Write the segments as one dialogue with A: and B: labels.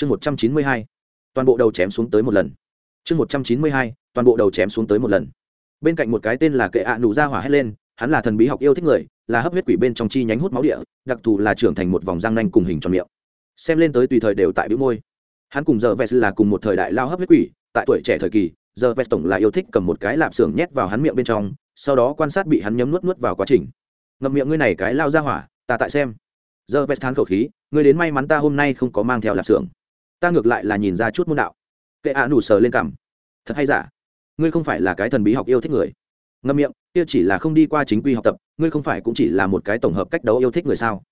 A: chương một trăm chín mươi hai, toàn bộ đầu chém xuống tới một lần. Chương một trăm chín mươi hai, toàn bộ đầu chém xuống tới một lần. Bên cạnh một cái tên là kệ ạ nụ ra hỏa hét lên, hắn là thần bí học yêu thích người, là hấp huyết quỷ bên trong chi nhánh hút máu địa, đặc thù là trưởng thành một vòng răng nanh cùng hình tròn miệng. Xem lên tới tùy thời đều tại bĩu môi. Hắn cùng giờ vest là cùng một thời đại lao hấp huyết quỷ, tại tuổi trẻ thời kỳ giờ vest tổng là yêu thích cầm một cái lạp xưởng nhét vào hắn miệng bên trong, sau đó quan sát bị hắn nhấm nuốt nuốt vào quá trình. Ngậm miệng ngươi này cái lao ra hỏa, ta tại xem. Giờ vest thán khẩu khí, ngươi đến may mắn ta hôm nay không có mang theo lạp xưởng ta ngược lại là nhìn ra chút môn đạo. Kệ ạ nủ sờ lên cằm. Thật hay giả? Ngươi không phải là cái thần bí học yêu thích người. Ngâm miệng, kia chỉ là không đi qua chính quy học tập, ngươi không phải cũng chỉ là một cái tổng hợp cách đấu yêu thích người sao?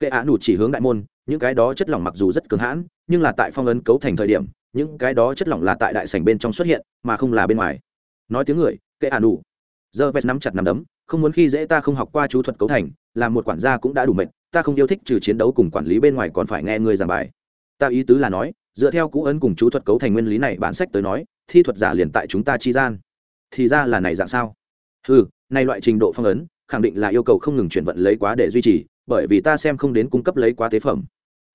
A: Kệ ạ nủ chỉ hướng đại môn, những cái đó chất lỏng mặc dù rất cứng hãn, nhưng là tại phong ấn cấu thành thời điểm, những cái đó chất lỏng là tại đại sảnh bên trong xuất hiện, mà không là bên ngoài. Nói tiếng người, kệ ạ nủ. Giờ vest nắm chặt nắm đấm, không muốn khi dễ ta không học qua chú thuật cấu thành làm một quản gia cũng đã đủ mệt, ta không yêu thích trừ chiến đấu cùng quản lý bên ngoài còn phải nghe ngươi giảng bài. Ta ý tứ là nói dựa theo cũ ấn cùng chú thuật cấu thành nguyên lý này bản sách tới nói, thi thuật giả liền tại chúng ta chi gian. Thì ra là này dạng sao? Ừ này loại trình độ phong ấn, khẳng định là yêu cầu không ngừng chuyển vận lấy quá để duy trì, bởi vì ta xem không đến cung cấp lấy quá tế phẩm.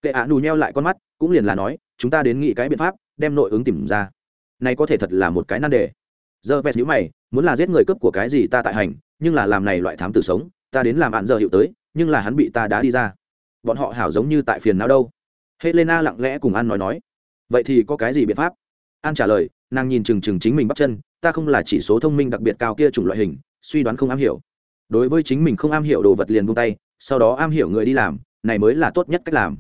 A: Kệ ạ nù nheo lại con mắt, cũng liền là nói, chúng ta đến nghĩ cái biện pháp, đem nội ứng tìm ra. Này có thể thật là một cái nan đề. Giờ vẹt nhữ mày, muốn là giết người cướp của cái gì ta tại hành, nhưng là làm này loại thám tử sống, ta đến làm bạn giờ hiệu tới, nhưng là hắn bị ta đá đi ra. Bọn họ hảo giống như tại phiền nào đâu. Helena lặng lẽ cùng an nói nói vậy thì có cái gì biện pháp? An trả lời, nàng nhìn chừng chừng chính mình bắt chân, ta không là chỉ số thông minh đặc biệt cao kia chủng loại hình, suy đoán không am hiểu. Đối với chính mình không am hiểu đồ vật liền buông tay, sau đó am hiểu người đi làm, này mới là tốt nhất cách làm.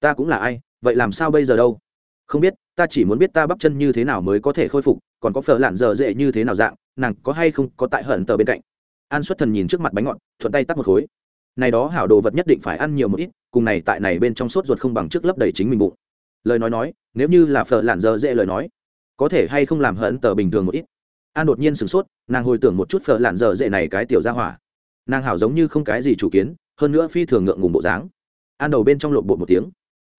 A: Ta cũng là ai, vậy làm sao bây giờ đâu? Không biết, ta chỉ muốn biết ta bắp chân như thế nào mới có thể khôi phục, còn có phở lạn dở dễ như thế nào dạng, nàng có hay không có tại hận tờ bên cạnh. An xuất thần nhìn trước mặt bánh ngọt, thuận tay tắt một khối. Này đó hảo đồ vật nhất định phải ăn nhiều một ít, cùng này tại này bên trong sốt ruột không bằng trước lấp đầy chính mình bụng lời nói nói, nếu như là phở lạn dở dễ lời nói, có thể hay không làm hận tờ bình thường một ít. An đột nhiên sửng sốt, nàng hồi tưởng một chút phở lạn dở dễ này cái tiểu ra hỏa. Nàng hảo giống như không cái gì chủ kiến, hơn nữa phi thường ngượng ngùng bộ dáng. An đầu bên trong lộn bộ một tiếng.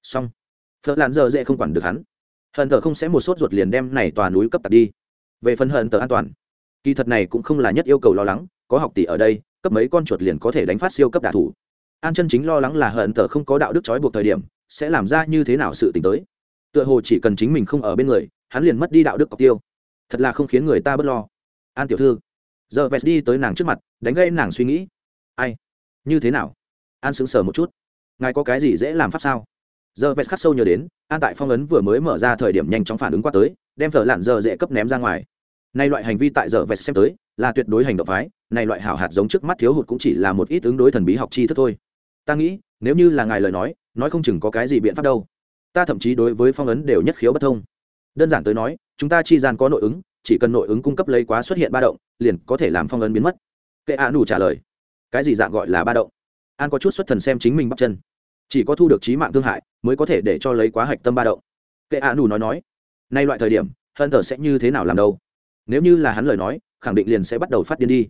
A: Xong. Phở lạn dở dễ không quản được hắn. Hận tờ không sẽ một sốt ruột liền đem này tòa núi cấp tạt đi. Về phần hận tờ an toàn, kỳ thật này cũng không là nhất yêu cầu lo lắng, có học tỷ ở đây, cấp mấy con chuột liền có thể đánh phát siêu cấp đạ thủ. An chân chính lo lắng là hận tờ không có đạo đức trói buộc thời điểm sẽ làm ra như thế nào sự t tới. Tựa hồ chỉ cần chính mình không ở bên người, hắn liền mất đi đạo đức cọc tiêu. Thật là không khiến người ta bớt lo. An tiểu thư, giờ vest đi tới nàng trước mặt, đánh gây nàng suy nghĩ. Ai? Như thế nào? An sững sờ một chút. Ngài có cái gì dễ làm pháp sao? Giờ vest khắc sâu nhớ đến, an tại phong ấn vừa mới mở ra thời điểm nhanh chóng phản ứng qua tới, đem thợ lặn giờ dễ cấp ném ra ngoài. Nay loại hành vi tại giờ vest xem tới, là tuyệt đối hành động phái, này loại hảo hạt giống trước mắt thiếu hụt cũng chỉ là một ít ứng đối thần bí học chi thức thôi. Ta nghĩ, nếu như là ngài lời nói nói không chừng có cái gì biện pháp đâu. Ta thậm chí đối với phong ấn đều nhất khiếu bất thông. Đơn giản tới nói, chúng ta chi gian có nội ứng, chỉ cần nội ứng cung cấp lấy quá xuất hiện ba động, liền có thể làm phong ấn biến mất. Kệ a nủ trả lời. Cái gì dạng gọi là ba động? An có chút xuất thần xem chính mình bắt chân. Chỉ có thu được trí mạng thương hại, mới có thể để cho lấy quá hạch tâm ba động. Kệ a nủ nói nói. Nay loại thời điểm hân thờ sẽ như thế nào làm đâu? Nếu như là hắn lời nói, khẳng định liền sẽ bắt đầu phát điên đi.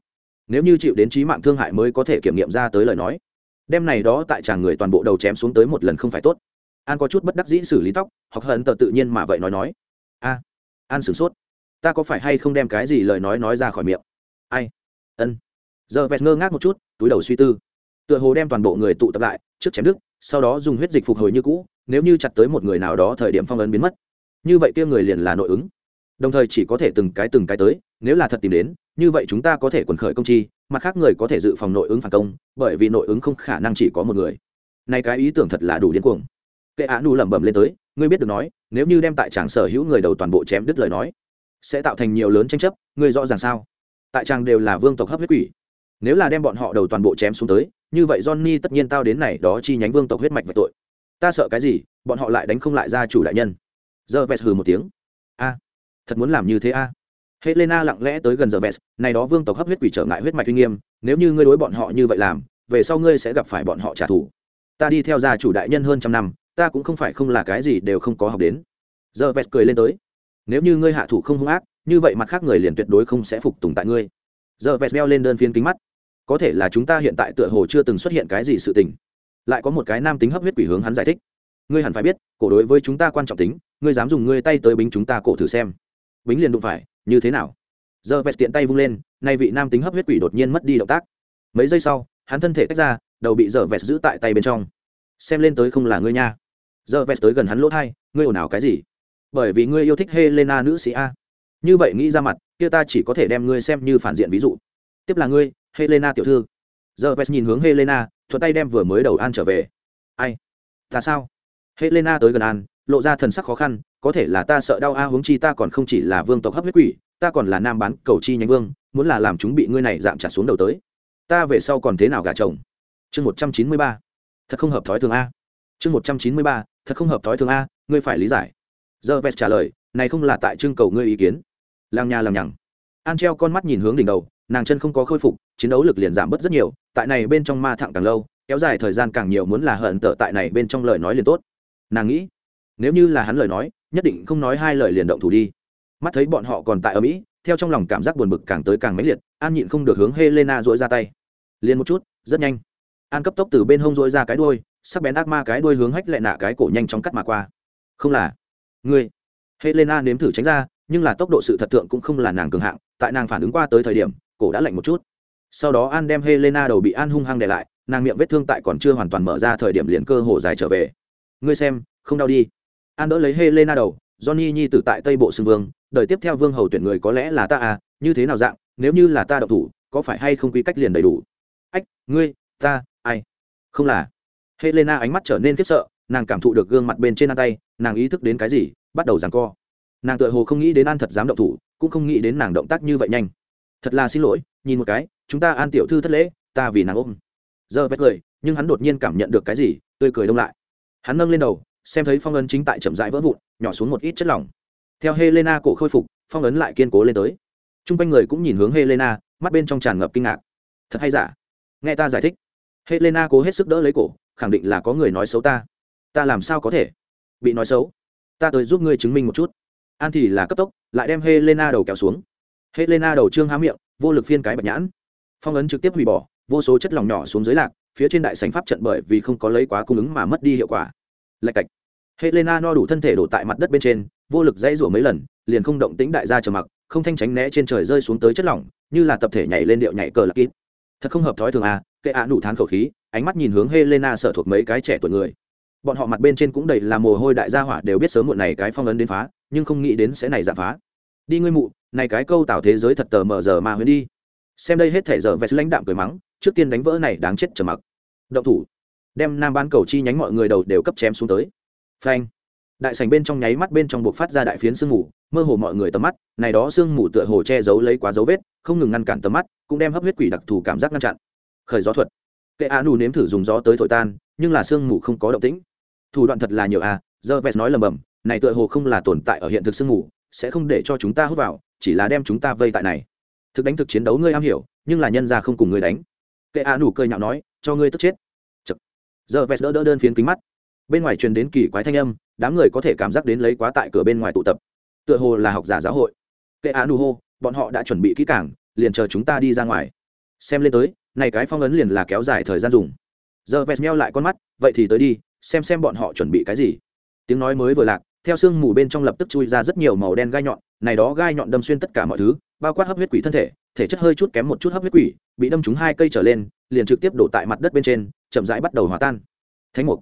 A: Nếu như chịu đến trí mạng thương hại mới có thể kiểm nghiệm ra tới lời nói đem này đó tại chàng người toàn bộ đầu chém xuống tới một lần không phải tốt. An có chút bất đắc dĩ xử lý tóc hoặc hận tờ tự nhiên mà vậy nói nói. A, an sửng sốt. Ta có phải hay không đem cái gì lời nói nói ra khỏi miệng? Ai? Ân. Giờ vẹt ngơ ngác một chút, túi đầu suy tư. Tựa hồ đem toàn bộ người tụ tập lại, trước chém đức sau đó dùng huyết dịch phục hồi như cũ, nếu như chặt tới một người nào đó thời điểm phong ấn biến mất. Như vậy kia người liền là nội ứng đồng thời chỉ có thể từng cái từng cái tới, nếu là thật tìm đến, như vậy chúng ta có thể quần khởi công chi, mặt khác người có thể dự phòng nội ứng phản công, bởi vì nội ứng không khả năng chỉ có một người. Này cái ý tưởng thật là đủ điên cuồng. Kệ á nu lẩm bẩm lên tới, ngươi biết được nói, nếu như đem tại tràng sở hữu người đầu toàn bộ chém đứt lời nói, sẽ tạo thành nhiều lớn tranh chấp, ngươi rõ ràng sao? Tại tràng đều là vương tộc hấp huyết quỷ. Nếu là đem bọn họ đầu toàn bộ chém xuống tới, như vậy johnny tất nhiên tao đến này đó chi nhánh vương tộc huyết mạch về tội. Ta sợ cái gì, bọn họ lại đánh không lại gia chủ đại nhân. Giờ vest hừ một tiếng. A thật muốn làm như thế a? Helena lặng lẽ tới gần giờ vest này đó vương tộc hấp huyết quỷ trở ngại huyết mạch uy nghiêm, nếu như ngươi đối bọn họ như vậy làm, về sau ngươi sẽ gặp phải bọn họ trả thù. Ta đi theo gia chủ đại nhân hơn trăm năm, ta cũng không phải không là cái gì đều không có học đến. Giờ vest cười lên tới. Nếu như ngươi hạ thủ không hung ác, như vậy mặt khác người liền tuyệt đối không sẽ phục tùng tại ngươi. Giờ vest beo lên đơn phiên kính mắt. Có thể là chúng ta hiện tại tựa hồ chưa từng xuất hiện cái gì sự tình. Lại có một cái nam tính hấp huyết quỷ hướng hắn giải thích. Ngươi hẳn phải biết, cổ đối với chúng ta quan trọng tính, ngươi dám dùng ngươi tay tới bính chúng ta cổ thử xem bính liền đụng phải, như thế nào? Giờ vẹt tiện tay vung lên, nay vị nam tính hấp huyết quỷ đột nhiên mất đi động tác. Mấy giây sau, hắn thân thể tách ra, đầu bị giờ vẹt giữ tại tay bên trong. Xem lên tới không là ngươi nha. Giờ vẹt tới gần hắn lỗ thai, ngươi ồn ào cái gì? Bởi vì ngươi yêu thích helena nữ sĩ a. Như vậy nghĩ ra mặt, kia ta chỉ có thể đem ngươi xem như phản diện ví dụ. Tiếp là ngươi, helena tiểu thư. Giờ vest nhìn hướng helena, thuận tay đem vừa mới đầu an trở về. Ai? Ta sao? Helena tới gần an lộ ra thần sắc khó khăn, có thể là ta sợ đau a, huống chi ta còn không chỉ là vương tộc hấp huyết quỷ, ta còn là nam bán cầu chi nhánh vương, muốn là làm chúng bị ngươi này giảm trả xuống đầu tới. Ta về sau còn thế nào gả chồng? Chương một trăm chín mươi ba. Thật không hợp thói thường a. Chương một trăm chín mươi ba. Thật không hợp thói thường a, ngươi phải lý giải. Giờ vest trả lời, này không là tại trưng cầu ngươi ý kiến. Làng nhà làm nhằng. An treo con mắt nhìn hướng đỉnh đầu, nàng chân không có khôi phục, chiến đấu lực liền giảm bớt rất nhiều, tại này bên trong ma thẳng càng lâu, kéo dài thời gian càng nhiều muốn là hận tở tại này bên trong lời nói liền tốt. Nàng nghĩ nếu như là hắn lời nói, nhất định không nói hai lời liền động thủ đi. Mắt thấy bọn họ còn tại ở mỹ, theo trong lòng cảm giác buồn bực càng tới càng mãnh liệt, an nhịn không được hướng helena dội ra tay. Liền một chút, rất nhanh. An cấp tốc từ bên hông dội ra cái đuôi, sắc bén ác ma cái đuôi hướng hách lại nạ cái cổ nhanh chóng cắt mà qua. Không là. Ngươi. Helena nếm thử tránh ra, nhưng là tốc độ sự thật tượng cũng không là nàng cường hạng, tại nàng phản ứng qua tới thời điểm, cổ đã lạnh một chút. Sau đó an đem helena đầu bị an hung hăng để lại, nàng miệng vết thương tại còn chưa hoàn toàn mở ra thời điểm liền cơ hồ dài trở về. Ngươi xem, không đau đi an đỡ lấy helena đầu, johnny nhi tử tại tây bộ xưng vương, Đời tiếp theo vương hầu tuyển người có lẽ là ta à như thế nào dạng, nếu như là ta đậu thủ, có phải hay không quy cách liền đầy đủ? Ách, ngươi, ta, ai? Không là. Helena ánh mắt trở nên khiếp sợ, nàng cảm thụ được gương mặt bên trên an tay, nàng ý thức đến cái gì, bắt đầu giằng co. Nàng tựa hồ không nghĩ đến an thật dám động thủ, cũng không nghĩ đến nàng động tác như vậy nhanh. Thật là xin lỗi, nhìn một cái, chúng ta an tiểu thư thất lễ, ta vì nàng ôm. Giờ vét cười, nhưng hắn đột nhiên cảm nhận được cái gì, tươi cười đông lại. Hắn nâng lên đầu xem thấy phong ấn chính tại chậm rãi vỡ vụn, nhỏ xuống một ít chất lỏng. Theo helena cổ khôi phục, phong ấn lại kiên cố lên tới. T r u n g quanh người cũng nhìn hướng helena, mắt bên trong tràn ngập kinh ngạc. Thật hay giả? Nghe ta giải thích. Helena cố hết sức đỡ lấy cổ, khẳng định là có người nói xấu ta. Ta làm sao có thể? Bị nói xấu? Ta tới giúp ngươi chứng minh một chút. An thì là cấp tốc, lại đem helena đầu kéo xuống. Helena đầu trương há miệng, vô lực phiên cái bạch nhãn. Phong ấn trực tiếp hủy bỏ, vô số chất lỏng nhỏ xuống dưới lạc, phía trên đại sành pháp trận bởi vì không có lấy quá cung ứng mà mất đi hiệu quả lạch cạch. Helena no đủ thân thể đổ tại mặt đất bên trên, vô lực dãy rủa mấy lần, liền không động tĩnh đại gia trầm mặc, không thanh tránh né trên trời rơi xuống tới chất lỏng, như là tập thể nhảy lên điệu nhảy cờ lạc kín thật không hợp thói thường à kệ ạ à nụ thán khẩu khí, ánh mắt nhìn hướng helena sợ thuộc mấy cái trẻ tuổi người. Bọn họ mặt bên trên cũng đầy là mồ hôi đại gia hỏa đều biết sớm muộn này cái phong ấn đến phá, nhưng không nghĩ đến sẽ này giả phá. Đi ngươi mụ, này cái câu tạo thế giới thật tờ mờ giờ mà huyễn đi. Xem đây hết thể giờ vest lãnh đạm cười mắng, trước tiên đánh vỡ này đáng chết trầm mặc. Động thủ đem nam ban cầu chi nhánh mọi người đầu đều cấp chém xuống tới. Phanh. Đại sành bên trong nháy mắt bên trong buộc phát ra đại phiến sương mù, mơ hồ mọi người tầm mắt, này đó sương mù tựa hồ che giấu lấy quá dấu vết, không ngừng ngăn cản tầm mắt, cũng đem hấp huyết quỷ đặc thù cảm giác ngăn chặn. Khởi gió thuật. Kệ a nù nếm thử dùng gió tới thổi tan, nhưng là sương mù không có động tĩnh. Thủ đoạn thật là nhiều à, a giờ vest nói lầm bầm, này tựa hồ không là tồn tại ở hiện thực sương mù, sẽ không để cho chúng ta hút vào, chỉ là đem chúng ta vây tại này. Thực đánh thực chiến đấu ngươi am hiểu, nhưng là nhân ra không cùng ngươi đánh. Kệ a nù cười nhạo nói, cho ngươi tức chết giờ vest đỡ đỡ đơn phiến kính mắt. Bên ngoài truyền đến kỳ quái thanh âm, đám người có thể cảm giác đến lấy quá tại cửa bên ngoài tụ tập. Tựa hồ là học giả giáo hội. Kệ á nu hô, bọn họ đã chuẩn bị kỹ cảng liền chờ chúng ta đi ra ngoài. Xem lên tới, này cái phong ấn liền là kéo dài thời gian dùng. Giờ vest meo lại con mắt, vậy thì tới đi, xem xem bọn họ chuẩn bị cái gì. Tiếng nói mới vừa lạc, theo sương mù bên trong lập tức chui ra rất nhiều màu đen gai nhọn, này đó gai nhọn đâm xuyên tất cả mọi thứ, bao quát hấp huyết quỷ thân thể thể chất hơi chút kém một chút hấp huyết quỷ, bị đâm trúng hai cây trở lên, liền trực tiếp đổ tại mặt đất bên trên, chậm rãi bắt đầu hòa tan. Thánh mục.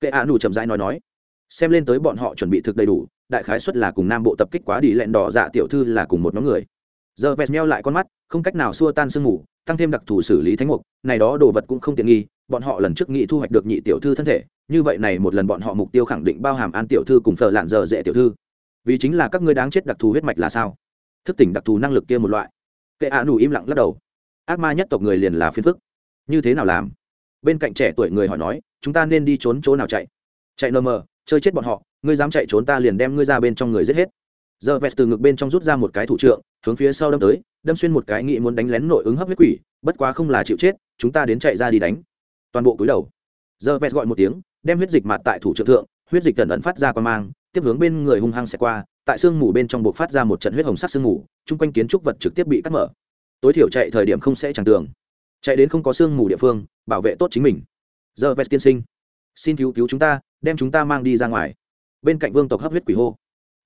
A: Kệ ạ nù chậm rãi nói nói. Xem lên tới bọn họ chuẩn bị thực đầy đủ, đại khái xuất là cùng nam bộ tập kích quá đi lẹn đỏ dạ tiểu thư là cùng một nhóm người. Giờ vẹt meo lại con mắt, không cách nào xua tan sương mù, tăng thêm đặc thù xử lý thánh mục, này đó đồ vật cũng không tiện nghi, bọn họ lần trước nghĩ thu hoạch được nhị tiểu thư thân thể, như vậy này một lần bọn họ mục tiêu khẳng định bao hàm an tiểu thư cùng phở lạn dở dễ tiểu thư. Vì chính là các ngươi đáng chết đặc thù huyết mạch là sao? Thức tỉnh đặc thù năng lực kia một loại kệ ạ nủ im lặng lắc đầu. Ác ma nhất tộc người liền là phiền phức. Như thế nào làm? Bên cạnh trẻ tuổi người hỏi nói, chúng ta nên đi trốn chỗ nào chạy? Chạy nơ mờ, chơi chết bọn họ, ngươi dám chạy trốn ta liền đem ngươi ra bên trong người giết hết. Giờ vest từ ngực bên trong rút ra một cái thủ trượng, hướng phía sau đâm tới, đâm xuyên một cái nghĩ muốn đánh lén nội ứng hấp huyết quỷ, bất quá không là chịu chết, chúng ta đến chạy ra đi đánh. Toàn bộ cúi đầu. Giờ vest gọi một tiếng, đem huyết dịch mặt tại thủ trượng thượng, huyết dịch tần ẩn phát ra qua mang, tiếp hướng bên người hung hăng xẹt qua tại sương mù bên trong buộc phát ra một trận huyết hồng sắc sương mù, chung quanh kiến trúc vật trực tiếp bị cắt mở. Tối thiểu chạy thời điểm không sẽ chẳng tường chạy đến không có sương mù địa phương, bảo vệ tốt chính mình. Giờ vest tiên sinh, xin cứu cứu chúng ta, đem chúng ta mang đi ra ngoài. Bên cạnh vương tộc hấp huyết quỷ hô.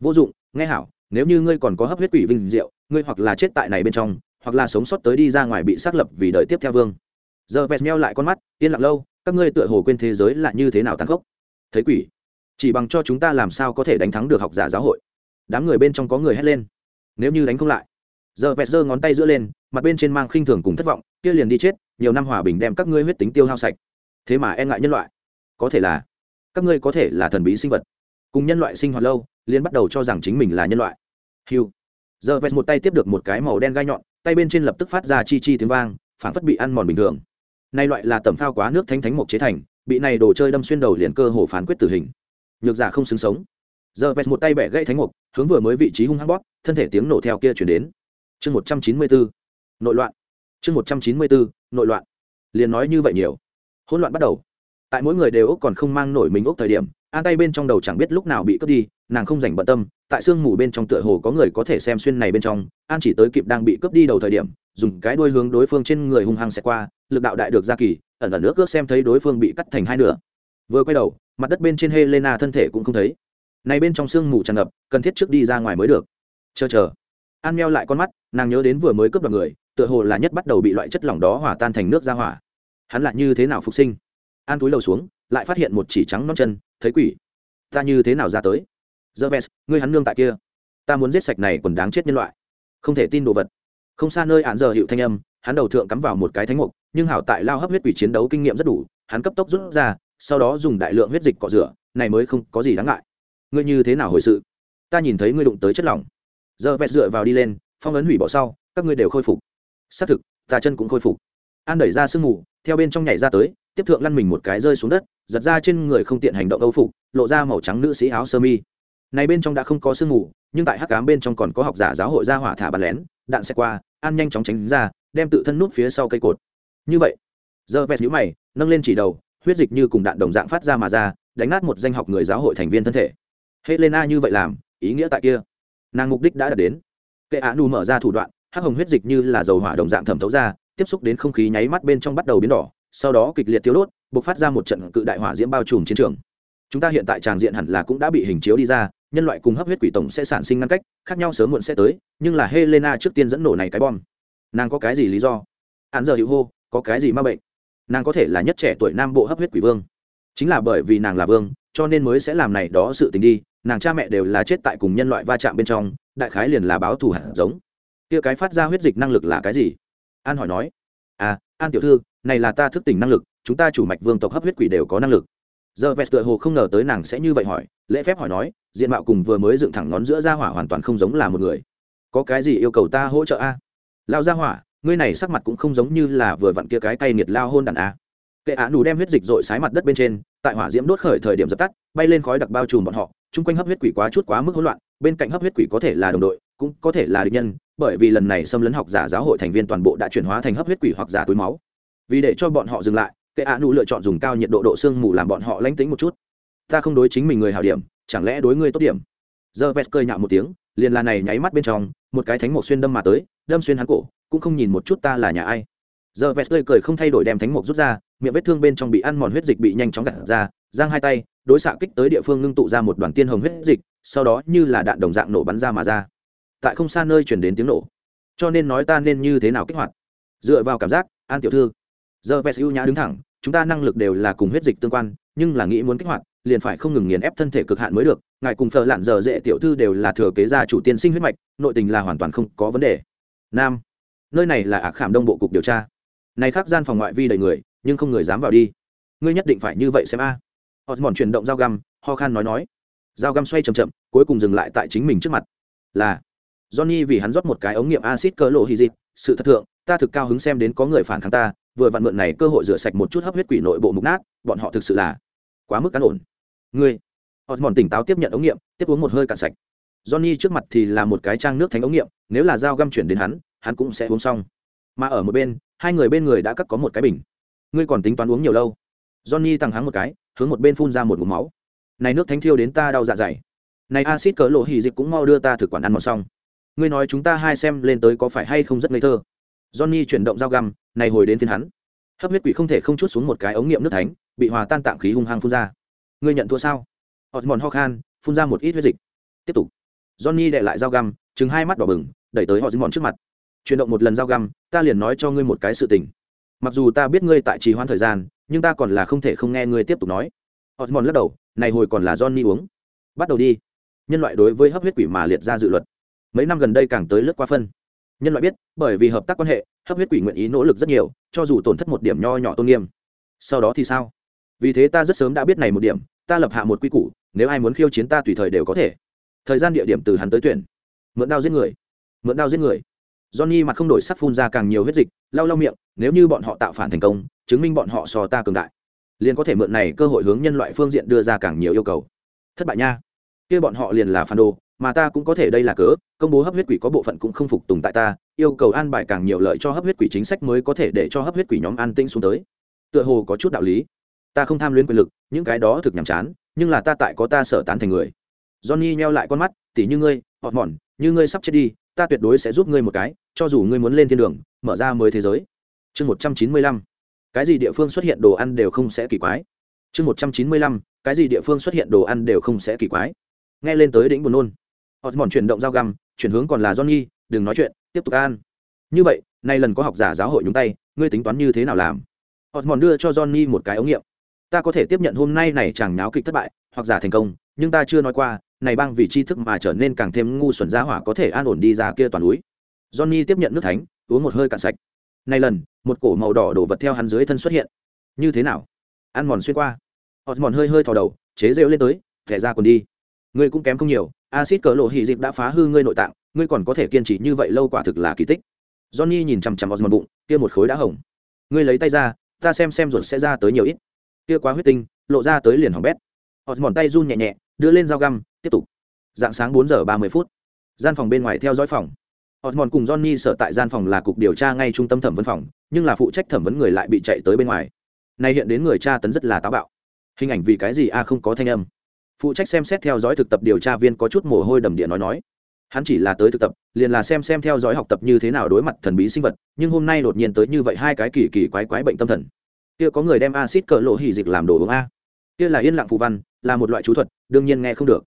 A: Vô dụng, nghe hảo, nếu như ngươi còn có hấp huyết quỷ vinh diệu, ngươi hoặc là chết tại này bên trong, hoặc là sống sót tới đi ra ngoài bị xác lập vì đợi tiếp theo vương. Giờ vest meo lại con mắt, yên lặng lâu, các ngươi tựa hồ quên thế giới là như thế nào tàn khốc. Thấy quỷ, chỉ bằng cho chúng ta làm sao có thể đánh thắng được học giả giáo hội đám người bên trong có người hét lên. Nếu như đánh không lại, giờ vẹt giơ ngón tay giữa lên, mặt bên trên mang khinh thường cùng thất vọng, kia liền đi chết, nhiều năm hòa bình đem các ngươi huyết tính tiêu hao sạch. Thế mà e ngại nhân loại. Có thể là, các ngươi có thể là thần bí sinh vật. Cùng nhân loại sinh hoạt lâu liên bắt đầu cho rằng chính mình là nhân loại. Hiu giờ vẹt một tay tiếp được một cái màu đen gai nhọn, tay bên trên lập tức phát ra chi chi tiếng vang phản phất bị ăn mòn bình thường. Nay loại là tẩm phao quá nước thanh thánh mộc chế thành, bị này đồ chơi đâm xuyên đầu liền cơ hồ phán quyết tử hình. Nhược giả không xứng sống giờ vest một tay bẻ gãy thánh mục, hướng vừa mới vị trí hung hăng bóp, thân thể tiếng nổ theo kia chuyển đến. Chương một trăm chín mươi bốn, nội loạn. Chương một trăm chín mươi bốn, nội loạn. Liền nói như vậy nhiều. Hỗn loạn bắt đầu. Tại mỗi người đều úc còn không mang nổi mình úc thời điểm, an tay bên trong đầu chẳng biết lúc nào bị cướp đi, nàng không dành bận tâm, tại sương mù bên trong tựa hồ có người có thể xem xuyên này bên trong, an chỉ tới kịp đang bị cướp đi đầu thời điểm, dùng cái đuôi hướng đối phương trên người hung hăng xẹt qua, lực đạo đại được ra kỳ, ẩn ẩn nước ước xem thấy đối phương bị cắt thành hai nửa. Vừa quay đầu, mặt đất bên trên helena thân thể cũng không thấy này bên trong sương mù tràn ngập, cần thiết trước đi ra ngoài mới được. Chờ chờ. An meo lại con mắt, nàng nhớ đến vừa mới cướp đoạt người, tựa hồ là nhất bắt đầu bị loại chất lỏng đó hỏa tan thành nước ra hỏa. Hắn lại như thế nào phục sinh? An túi lầu xuống, lại phát hiện một chỉ trắng non chân, thấy quỷ. Ta như thế nào ra tới? Giờ vest ngươi hắn nương tại kia. Ta muốn giết sạch này còn đáng chết nhân loại. Không thể tin đồ vật. Không xa nơi án giờ hiệu thanh âm, hắn đầu thượng cắm vào một cái thánh mục, nhưng hảo tại lao hấp huyết quỷ chiến đấu kinh nghiệm rất đủ, hắn cấp tốc rút ra, sau đó dùng đại lượng huyết dịch cọ rửa, này mới không có gì đáng ngại ngươi như thế nào hồi sự? Ta nhìn thấy ngươi đụng tới chất lỏng. Giờ vẹt dựa vào đi lên, phong ấn hủy bỏ sau, các ngươi đều khôi phục. Xác thực, ta chân cũng khôi phục. An đẩy ra sương mù, theo bên trong nhảy ra tới, tiếp thượng lăn mình một cái rơi xuống đất, giật ra trên người không tiện hành động âu phục, lộ ra màu trắng nữ sĩ áo sơ mi. Này bên trong đã không có sương mù, nhưng tại hắc cám bên trong còn có học giả giáo hội ra hỏa thả bắn lén, đạn xe qua, an nhanh chóng tránh ra, đem tự thân nút phía sau cây cột. Như vậy, giờ vẹt nhũ mày, nâng lên chỉ đầu, huyết dịch như cùng đạn đồng dạng phát ra mà ra, đánh nát một danh học người giáo hội thành viên thân thể helena như vậy làm, ý nghĩa tại kia. Nàng mục đích đã đạt đến. Kệ á nu mở ra thủ đoạn, hắc hồng huyết dịch như là dầu hỏa đồng dạng thẩm thấu ra, tiếp xúc đến không khí nháy mắt bên trong bắt đầu biến đỏ, sau đó kịch liệt tiêu đốt b ộ c phát ra một trận cự đại hỏa diễm bao trùm chiến trường. Chúng ta hiện tại tràng diện hẳn là cũng đã bị hình chiếu đi ra, nhân loại cùng hấp huyết quỷ tổng sẽ sản sinh ngăn cách, khác nhau sớm muộn sẽ tới, nhưng là helena trước tiên dẫn nổ này cái bom. Nàng có cái gì lý do? Hắn giờ hữu hô, có cái gì ma bệnh? Nàng có thể là nhất trẻ tuổi nam bộ hấp huyết quỷ vương. Chính là bởi vì nàng là vương cho nên mới sẽ làm này đó sự tình đi, nàng cha mẹ đều là chết tại cùng nhân loại va chạm bên trong, đại khái liền là báo thù hẳn giống. Kia cái phát ra huyết dịch năng lực là cái gì? An hỏi nói. À an tiểu thư, này là ta thức tỉnh năng lực, chúng ta chủ mạch vương tộc hấp huyết quỷ đều có năng lực. Giờ vest tựa hồ không ngờ tới nàng sẽ như vậy hỏi, lễ phép hỏi nói, diện mạo cùng vừa mới dựng thẳng ngón giữa ra hỏa hoàn toàn không giống là một người. Có cái gì yêu cầu ta hỗ trợ a? Lao ra hỏa, ngươi này sắc mặt cũng không giống như là vừa vặn kia cái cay nghiệt lao hôn đàn a. Kệ á nù đem huyết dịch dội sái mặt đất bên trên tại hỏa diễm đốt khởi thời điểm dập tắt, bay lên khói đặc bao trùm bọn họ, chung quanh hấp huyết quỷ quá chút quá mức hỗn loạn, bên cạnh hấp huyết quỷ có thể là đồng đội, cũng có thể là địch nhân, bởi vì lần này xâm lấn học giả giáo hội thành viên toàn bộ đã chuyển hóa thành hấp huyết quỷ hoặc giả túi máu. Vì để cho bọn họ dừng lại, kệ ạ nụ lựa chọn dùng cao nhiệt độ độ sương mù làm bọn họ lánh tính một chút. Ta không đối chính mình người hảo điểm, chẳng lẽ đối ngươi tốt điểm? Giờ vest cơi nhạo một tiếng, liền là này nháy mắt bên trong, một cái thánh mộc xuyên đâm mà tới, đâm xuyên hắn cổ, cũng không nhìn một chút ta là nhà ai. Giờ vest tươi cười không thay đổi đem thánh mộc rút ra miệng vết thương bên trong bị ăn mòn huyết dịch bị nhanh chóng gạt ra, giang hai tay, đối xạ kích tới địa phương ngưng tụ ra một đoàn tiên hồng huyết dịch, sau đó như là đạn đồng dạng nổ bắn ra mà ra. Tại không xa nơi chuyển đến tiếng nổ. Cho nên nói ta nên như thế nào kích hoạt? Dựa vào cảm giác, an tiểu thư. Giờ vest ưu nhã đứng thẳng, chúng ta năng lực đều là cùng huyết dịch tương quan, nhưng là nghĩ muốn kích hoạt, liền phải không ngừng nghiền ép thân thể cực hạn mới được, ngài cùng phờ lạn giờ dễ tiểu thư đều là thừa kế gia chủ tiên sinh huyết mạch, nội tình là hoàn toàn không có vấn đề. Nam, nơi này là ạc khảm đông bộ cục điều tra. Này khác gian phòng ngoại vi đầy người nhưng không người dám vào đi. Ngươi nhất định phải như vậy xem a. À. họ mòn chuyển động dao găm, ho khan nói nói. Dao găm xoay c h ậ m chậm, cuối cùng dừng lại tại chính mình trước mặt. Là, johnny vì hắn rót một cái ống nghiệm acid cỡ lộ hy dịp sự thật thượng, ta thực cao hứng xem đến có người phản kháng ta, vừa vặn mượn này cơ hội rửa sạch một chút hấp huyết quỷ nội bộ mục nát, bọn họ thực sự là quá mức cán ổn. Ngươi họ mòn tỉnh táo tiếp nhận ống nghiệm, tiếp uống một hơi cạn sạch. Johnny trước mặt thì là một cái trang nước thánh ống nghiệm, nếu là dao găm chuyển đến hắn hắn cũng sẽ uống xong. Mà ở một bên, hai người bên người đã cắt có một cái bình ngươi còn tính toán uống nhiều lâu? Johnny tăng hắng một cái, hướng một bên phun ra một ngụm máu. Này nước thánh thiêu đến ta đau dạ dày. Này acid cỡ lộ hỉ dịch cũng mau đưa ta thực quản ăn một xong. Ngươi nói chúng ta hai xem lên tới có phải hay không rất ngây thơ. Johnny chuyển động dao găm, này hồi đến phiên hắn. Hấp huyết quỷ không thể không chút xuống một cái ống nghiệm nước thánh, bị hòa tan tạng khí hung hăng phun ra. Ngươi nhận thua sao? Osmond ho khan, phun ra một ít huyết dịch. Tiếp tục. Johnny đệ lại dao găm chừng hai mắt đỏ bừng, đẩy tới họ dính mòn trước mặt. Chuyển động một lần dao găm, ta liền nói cho ngươi một cái sự tình mặc dù ta biết ngươi tại trì hoãn thời gian, nhưng ta còn là không thể không nghe ngươi tiếp tục nói. Osmond lắc đầu, này hồi còn là johnny uống. Bắt đầu đi. Nhân loại đối với hấp huyết quỷ mà liệt ra dự luật. Mấy năm gần đây càng tới lướt qua phân. Nhân loại biết, bởi vì hợp tác quan hệ, hấp huyết quỷ nguyện ý nỗ lực rất nhiều, cho dù tổn thất một điểm nho nhỏ tôn nghiêm. Sau đó thì sao? Vì thế ta rất sớm đã biết này một điểm, ta lập hạ một quy củ, nếu ai muốn khiêu chiến ta tùy thời đều có thể. Thời gian địa điểm từ hắn tới tuyển. Mượn đao giết người. Mượn đao giết người johnny mặt không đổi sắc phun ra càng nhiều huyết dịch, lau lau miệng, nếu như bọn họ tạo phản thành công, chứng minh bọn họ so ta cường đại, liền có thể mượn này cơ hội hướng nhân loại phương diện đưa ra càng nhiều yêu cầu. Thất bại nha. Kia bọn họ liền là phản đồ, mà ta cũng có thể đây là cớ, công bố hấp huyết quỷ có bộ phận cũng không phục tùng tại ta, yêu cầu an bài càng nhiều lợi cho hấp huyết quỷ chính sách mới có thể để cho hấp huyết quỷ nhóm an tĩnh xuống tới. Tựa hồ có chút đạo lý. Ta không tham luyến quyền lực, những cái đó thực nhàm chán, nhưng là ta tại có ta sở tán thành người. Johnny nheo lại con mắt tỉ như ngươi họt mòn như ngươi sắp chết đi ta tuyệt đối sẽ giúp ngươi một cái, cho dù ngươi muốn lên thiên đường, mở ra mới thế giới. Chương một trăm chín mươi lăm. Cái gì địa phương xuất hiện đồ ăn đều không sẽ kỳ quái. Chương một trăm chín mươi lăm. Cái gì địa phương xuất hiện đồ ăn đều không sẽ kỳ quái. Nghe lên tới đỉnh buồn nôn. Họ mòn chuyển động dao găm, chuyển hướng còn là johnny, đừng nói chuyện, tiếp tục ăn. Như vậy, nay lần có học giả giáo hội nhúng tay, ngươi tính toán như thế nào làm? Họ mòn đưa cho johnny một cái ống nghiệm. Ta có thể tiếp nhận hôm nay này chẳng náo kịch thất bại, hoặc giả thành công, nhưng ta chưa nói qua này bang vì tri thức mà trở nên càng thêm ngu xuẩn giá hỏa có thể an ổn đi ra kia toàn núi. Johnny tiếp nhận nước thánh, uống một hơi cạn sạch. Nay lần, một cổ màu đỏ đổ vật theo hắn dưới thân xuất hiện. Như thế nào? Ăn mòn xuyên qua. Osmond hơi hơi thò đầu, chế rêu lên tới, thẻ ra còn đi. Ngươi cũng kém không nhiều acid cỡ lộ hỉ dịp đã phá hư ngươi nội tạng, ngươi còn có thể kiên trì như vậy lâu quả thực là kỳ tích. Johnny nhìn chằm chằm osmond bụng, kia một khối đã hỏng. Ngươi lấy tay ra, ta xem xem ruột sẽ ra tới nhiều ít. Kia quá huyết tinh, lộ ra tới liền hỏng bét. Osmond tay run nhẹ nhẹ, đưa lên dao găm tiếp tục dạng sáng bốn giờ ba mươi phút gian phòng bên ngoài theo dõi phòng Osmond cùng Johnny sở tại gian phòng là cục điều tra ngay trung tâm thẩm vấn phòng, nhưng là phụ trách thẩm vấn người lại bị chạy tới bên ngoài. Nay hiện đến người tra tấn rất là táo bạo. Hình ảnh vì cái gì a không có thanh âm. Phụ trách xem xét theo dõi thực tập điều tra viên có chút mồ hôi đầm địa nói nói. Hắn chỉ là tới thực tập, liền là xem xem theo dõi học tập như thế nào đối mặt thần bí sinh vật, nhưng hôm nay đột nhiên tới như vậy hai cái kỳ kỳ quái quái bệnh tâm thần. Kia có người đem acid cỡ lộ hỉ dịch làm đồ uống a. Kia là yên lặng phù văn, là một loại chú thuật, đương nhiên nghe không được.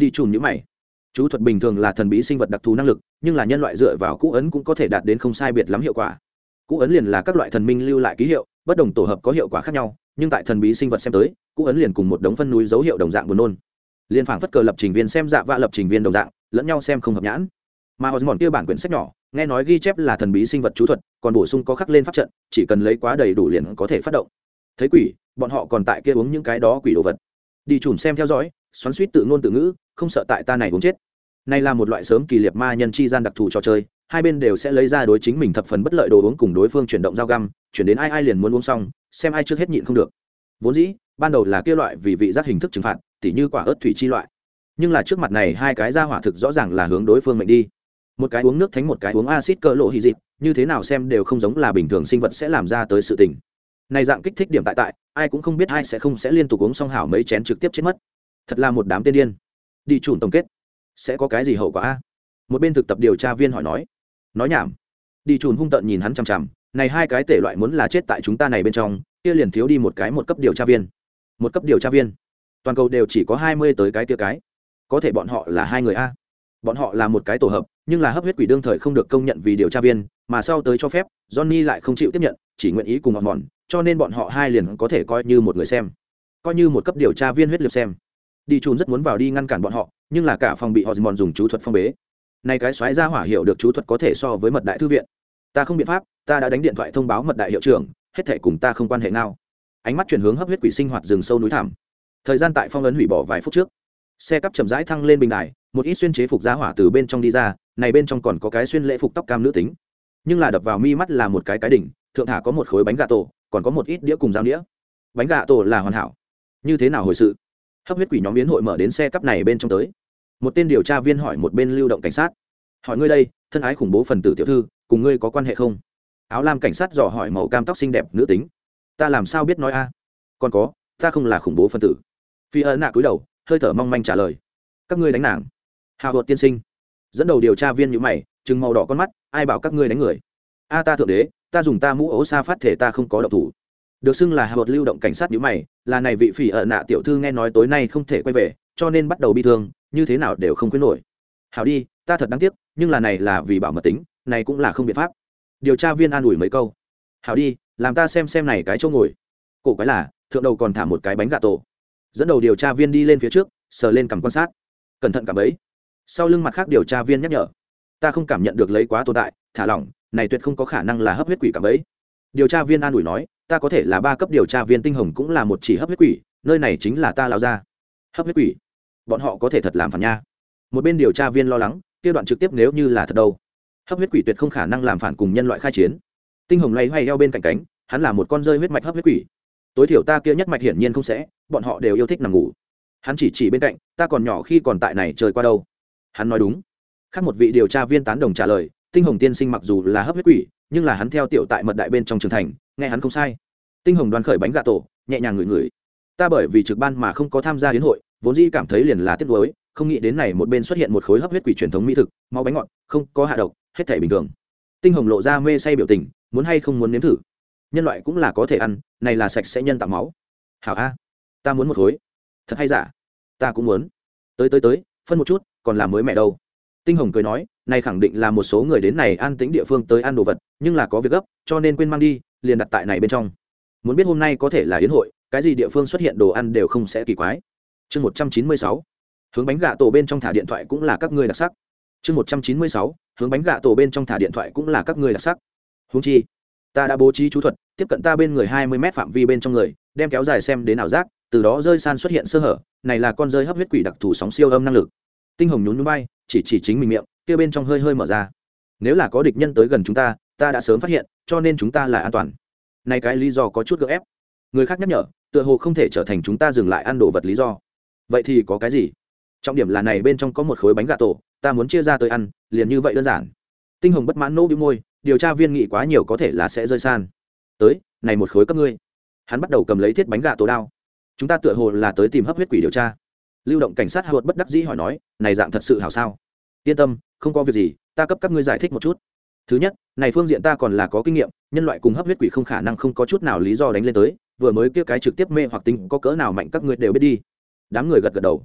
A: Đi chùm như mày. Chú thuật bình thường là thần bí sinh vật đặc thù năng lực, nhưng là nhân loại dựa vào cũ ấn cũng có thể đạt đến không sai biệt lắm hiệu quả. Cũ ấn liền là các loại thần minh lưu lại ký hiệu, bất đồng tổ hợp có hiệu quả khác nhau, nhưng tại thần bí sinh vật xem tới, cũ ấn liền cùng một đống phân núi dấu hiệu đồng dạng buồn nôn. Liên phảng phất cờ lập trình viên xem dạ và lập trình viên đồng dạng, lẫn nhau xem không hợp nhãn. Mà họ mòn kia bản quyển sách nhỏ, nghe nói ghi chép là thần bí sinh vật chú thuật, còn bổ sung có khắc lên pháp trận, chỉ cần lấy quá đầy đủ liền có thể phát động. Thấy quỷ, bọn họ còn tại kia uống những cái đó quỷ đồ vật. Đi chùm xem theo dõi, xoắn suýt tự ngôn tự ngữ không sợ tại ta này uống chết. Này là một loại sớm kỳ liệt ma nhân chi gian đặc thù trò chơi, hai bên đều sẽ lấy ra đối chính mình thập phần bất lợi đồ uống cùng đối phương chuyển động dao găm, chuyển đến ai ai liền muốn uống xong, xem ai trước hết nhịn không được. Vốn dĩ, ban đầu là kia loại vì vị giác hình thức trừng phạt, tỉ như quả ớt thủy chi loại. Nhưng là trước mặt này hai cái ra hỏa thực rõ ràng là hướng đối phương mệnh đi. Một cái uống nước thánh, một cái uống acid cỡ lộ hy dịp, như thế nào xem đều không giống là bình thường sinh vật sẽ làm ra tới sự tình. Này dạng kích thích điểm tại tại, ai cũng không biết ai sẽ không sẽ liên tục uống xong hảo mấy chén trực tiếp chết mất. Thật là một đám tên điên đi chùn tổng kết. Sẽ có cái gì hậu quả a? Một bên thực tập điều tra viên hỏi nói. Nói nhảm. Đi chùn hung tợn nhìn hắn chằm chằm. Này hai cái tể loại muốn là chết tại chúng ta này bên trong, kia liền thiếu đi một cái một cấp điều tra viên. Một cấp điều tra viên. Toàn cầu đều chỉ có hai mươi tới cái kia cái. Có thể bọn họ là hai người a. Bọn họ là một cái tổ hợp, nhưng là hấp huyết quỷ đương thời không được công nhận vì điều tra viên, mà sau tới cho phép, johnny lại không chịu tiếp nhận, chỉ nguyện ý cùng họ mòn cho nên bọn họ hai liền có thể coi như một người xem. Coi như một cấp điều tra viên huyết liệt xem đi trùn rất muốn vào đi ngăn cản bọn họ, nhưng là cả phòng bị họ mòn dùng chú thuật phong bế. Nay cái xoáy ra hỏa hiệu được chú thuật có thể so với mật đại thư viện. Ta không biện pháp, ta đã đánh điện thoại thông báo mật đại hiệu trưởng, hết thể cùng ta không quan hệ nào. Ánh mắt chuyển hướng hấp huyết quỷ sinh hoạt rừng sâu núi thảm thời gian tại phong ấn hủy bỏ vài phút trước. Xe cắp chậm rãi thăng lên bình đài, một ít xuyên chế phục giá hỏa từ bên trong đi ra, này bên trong còn có cái xuyên lễ phục tóc cam nữ tính. Nhưng là đập vào mi mắt là một cái cái đỉnh, thượng thả có một khối bánh gà tổ, còn có một ít đĩa cùng dao đĩa bánh gà tổ là hoàn hảo. Như thế nào hồi sự? Hấp huyết quỷ nhóm biến hội mở đến xe cắp này bên trong tới. Một tên điều tra viên hỏi một bên lưu động cảnh sát. Hỏi, ngươi đây, thân ái khủng bố phần tử tiểu thư, cùng ngươi có quan hệ không? Áo lam cảnh sát dò hỏi màu cam tóc xinh đẹp nữ tính. Ta làm sao biết nói a? Còn có, ta không là khủng bố phân tử. Phi ân nạ cúi đầu, hơi thở mong manh trả lời. Các ngươi đánh nàng. Hào hột tiên sinh. Dẫn đầu điều tra viên nhữ mày chừng màu đỏ con mắt, ai bảo các ngươi đánh người? A ta thượng đế, ta dùng ta mũ ố xa phát thể ta không có độc thủ được xưng là hạ bột lưu động cảnh sát nhữ mày, là này vị phỉ ở nạ tiểu thư nghe nói tối nay không thể quay về, cho nên bắt đầu bi thương, như thế nào đều không khuyến nổi. Hảo đi, ta thật đáng tiếc, nhưng là này là vì bảo mật tính, này cũng là không biện pháp. Điều tra viên an ủi mấy câu. Hảo đi, làm ta xem xem này cái chỗ ngồi. Cổ quái là, thượng đầu còn thả một cái bánh gà tổ. Dẫn đầu điều tra viên đi lên phía trước, sờ lên cầm quan sát. Cẩn thận cảm ấy. Sau lưng mặt khác điều tra viên nhắc nhở. Ta không cảm nhận được lấy quá tồn tại, thả lỏng, này tuyệt không có khả năng là hấp huyết quỷ cảm ấy. Điều tra viên an ủi nói ta có thể là ba cấp điều tra viên tinh hồng cũng là một chỉ hấp huyết quỷ, nơi này chính là ta lao ra hấp huyết quỷ? Bọn họ có thể thật làm phản nha. Một bên điều tra viên lo lắng, kia đoạn trực tiếp nếu như là thật đâu? Hấp huyết quỷ tuyệt không khả năng làm phản cùng nhân loại khai chiến. Tinh hồng loay hoay eo bên cạnh cánh, hắn là một con rơi huyết mạch hấp huyết quỷ. Tối thiểu ta kia nhất mạch hiển nhiên không sẽ, bọn họ đều yêu thích nằm ngủ. Hắn chỉ chỉ bên cạnh, ta còn nhỏ khi còn tại này chơi qua đâu. Hắn nói đúng. Khác một vị điều tra viên tán đồng trả lời, tinh hồng tiên sinh mặc dù là hấp huyết quỷ, nhưng là hắn theo tiểu tại mật đại bên trong trường thành nghe hắn không sai. Tinh hồng đoàn khởi bánh gà tổ, nhẹ nhàng ngửi ngửi. Ta bởi vì trực ban mà không có tham gia hiến hội, vốn dĩ cảm thấy liền là tiếc nuối, không nghĩ đến này một bên xuất hiện một khối hấp huyết quỷ truyền thống mỹ thực, máu bánh ngọt, không có hạ độc, hết thể bình thường. Tinh hồng lộ ra mê say biểu tình, muốn hay không muốn nếm thử. Nhân loại cũng là có thể ăn, này là sạch sẽ nhân tạo máu. Hảo a, ta muốn một khối. Thật hay giả? Ta cũng muốn. Tới tới tới, phân một chút, còn là mới mẹ đâu. Tinh hồng cười nói này khẳng định là một số người đến này an tĩnh địa phương tới ăn đồ vật, nhưng là có việc gấp, cho nên quên mang đi, liền đặt tại này bên trong. Muốn biết hôm nay có thể là yến hội, cái gì địa phương xuất hiện đồ ăn đều không sẽ kỳ quái. Chương một trăm chín mươi sáu, hướng bánh gà tổ bên trong thả điện thoại cũng là các ngươi đặc sắc. Chương một trăm chín mươi sáu, hướng bánh gà tổ bên trong thả điện thoại cũng là các ngươi đặc sắc. Húng chi, ta đã bố trí chú thuật, tiếp cận ta bên người hai mươi mét phạm vi bên trong người, đem kéo dài xem đến ảo giác, từ đó rơi san xuất hiện sơ hở, này là con rơi hấp huyết quỷ đặc thù sóng siêu âm năng lực. Tinh hồng nhún núi bay, chỉ chỉ chính mình miệng kia bên trong hơi hơi mở ra. Nếu là có địch nhân tới gần chúng ta ta đã sớm phát hiện, cho nên chúng ta là an toàn. Này cái lý do có chút gợ ép. Người khác nhắc nhở, tựa hồ không thể trở thành chúng ta dừng lại ăn đồ vật lý do. Vậy thì có cái gì? Trọng điểm là này bên trong có một khối bánh gà tổ, ta muốn chia ra tới ăn, liền như vậy đơn giản. Tinh hồng bất mãn nô bĩu môi, điều tra viên nghĩ quá nhiều có thể là sẽ rơi san. Tới, này một khối cấp ngươi. Hắn bắt đầu cầm lấy thiết bánh gà tổ đao. Chúng ta tựa hồ là tới tìm hấp huyết quỷ điều tra. Lưu động cảnh sát hạ bất đắc dĩ hỏi nói, này dạng thật sự hảo sao? Yên tâm không có việc gì, ta cấp các ngươi giải thích một chút. Thứ nhất, này phương diện ta còn là có kinh nghiệm, nhân loại cùng hấp huyết quỷ không khả năng không có chút nào lý do đánh lên tới, vừa mới kia cái trực tiếp mê hoặc tính có cỡ nào mạnh các ngươi đều biết đi. Đám người gật gật đầu.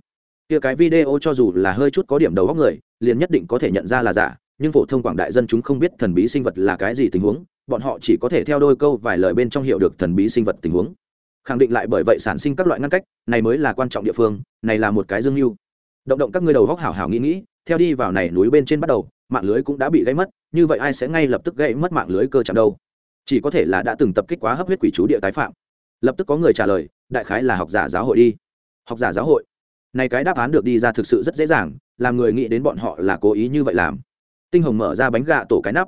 A: Kia cái video cho dù là hơi chút có điểm đầu góc người, liền nhất định có thể nhận ra là giả, nhưng phổ thông quảng đại dân chúng không biết thần bí sinh vật là cái gì tình huống, bọn họ chỉ có thể theo đôi câu vài lời bên trong hiểu được thần bí sinh vật tình huống. Khẳng định lại bởi vậy sản sinh các loại ngăn cách, này mới là quan trọng địa phương, này là một cái dương mưu. Động động các ngươi đầu góc hảo hảo nghĩ nghĩ theo đi vào này núi bên trên bắt đầu, mạng lưới cũng đã bị gãy mất, như vậy ai sẽ ngay lập tức gãy mất mạng lưới cơ chạm đâu? Chỉ có thể là đã từng tập kích quá hấp huyết quỷ chú địa tái phạm. Lập tức có người trả lời, đại khái là học giả giáo hội đi. Học giả giáo hội? Này cái đáp án được đi ra thực sự rất dễ dàng, làm người nghĩ đến bọn họ là cố ý như vậy làm. Tinh hồng mở ra bánh gạ tổ cái nắp.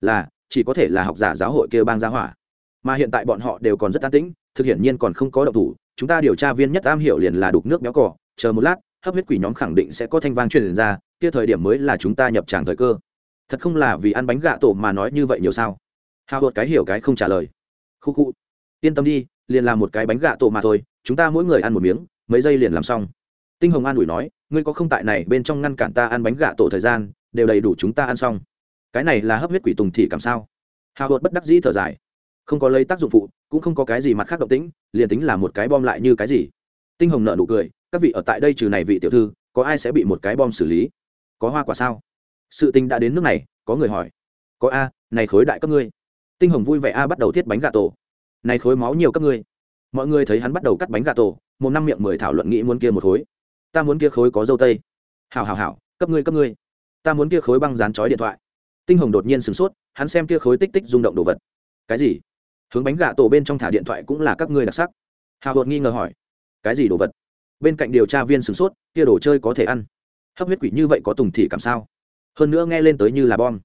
A: Là, chỉ có thể là học giả giáo hội kêu bang gia hỏa. Mà hiện tại bọn họ đều còn rất an tĩnh, thực hiện nhiên còn không có động thủ. Chúng ta điều tra viên nhất am hiểu liền là đục nước béo cỏ chờ một lát hấp huyết quỷ nhóm khẳng định sẽ có thanh vang truyền ra, kia thời điểm mới là chúng ta nhập tràng thời cơ. Thật không là vì ăn bánh gạ tổ mà nói như vậy nhiều sao? Hao hột cái hiểu cái không trả lời. Khu khu. Yên tâm đi, liền làm một cái bánh gạ tổ mà thôi, chúng ta mỗi người ăn một miếng, mấy giây liền làm xong. Tinh hồng an ủi nói, ngươi có không tại này bên trong ngăn cản ta ăn bánh gạ tổ thời gian, đều đầy đủ chúng ta ăn xong. Cái này là hấp huyết quỷ tùng thị cảm sao? Hào hột bất đắc dĩ thở dài. Không có lấy tác dụng phụ, cũng không có cái gì mặt khác động tĩnh, liền tính là một cái bom lại như cái gì. Tinh hồng nợ nụ cười các vị ở tại đây trừ này vị tiểu thư, có ai sẽ bị một cái bom xử lý? Có hoa quả sao? Sự tình đã đến nước này, có người hỏi. Có a, này khối đại cấp ngươi. Tinh hồng vui vẻ a bắt đầu thiết bánh gà tổ. Này khối máu nhiều cấp ngươi. Mọi người thấy hắn bắt đầu cắt bánh gà tổ, một năm miệng mười thảo luận nghĩ muốn kia một khối. Ta muốn kia khối có dâu tây. Hào hào hào cấp ngươi cấp ngươi. Ta muốn kia khối băng dán chói điện thoại. Tinh hồng đột nhiên sửng sốt, hắn xem kia khối tích tích rung động đồ vật. Cái gì? Hướng bánh gà tổ bên trong thả điện thoại cũng là các ngươi đặc sắc. Hào hột nghi ngờ hỏi. Cái gì đồ vật? Bên cạnh điều tra viên sửng sốt, kia đồ chơi có thể ăn. Hấp huyết quỷ như vậy có tùng thị cảm sao? Hơn nữa nghe lên tới như là bom.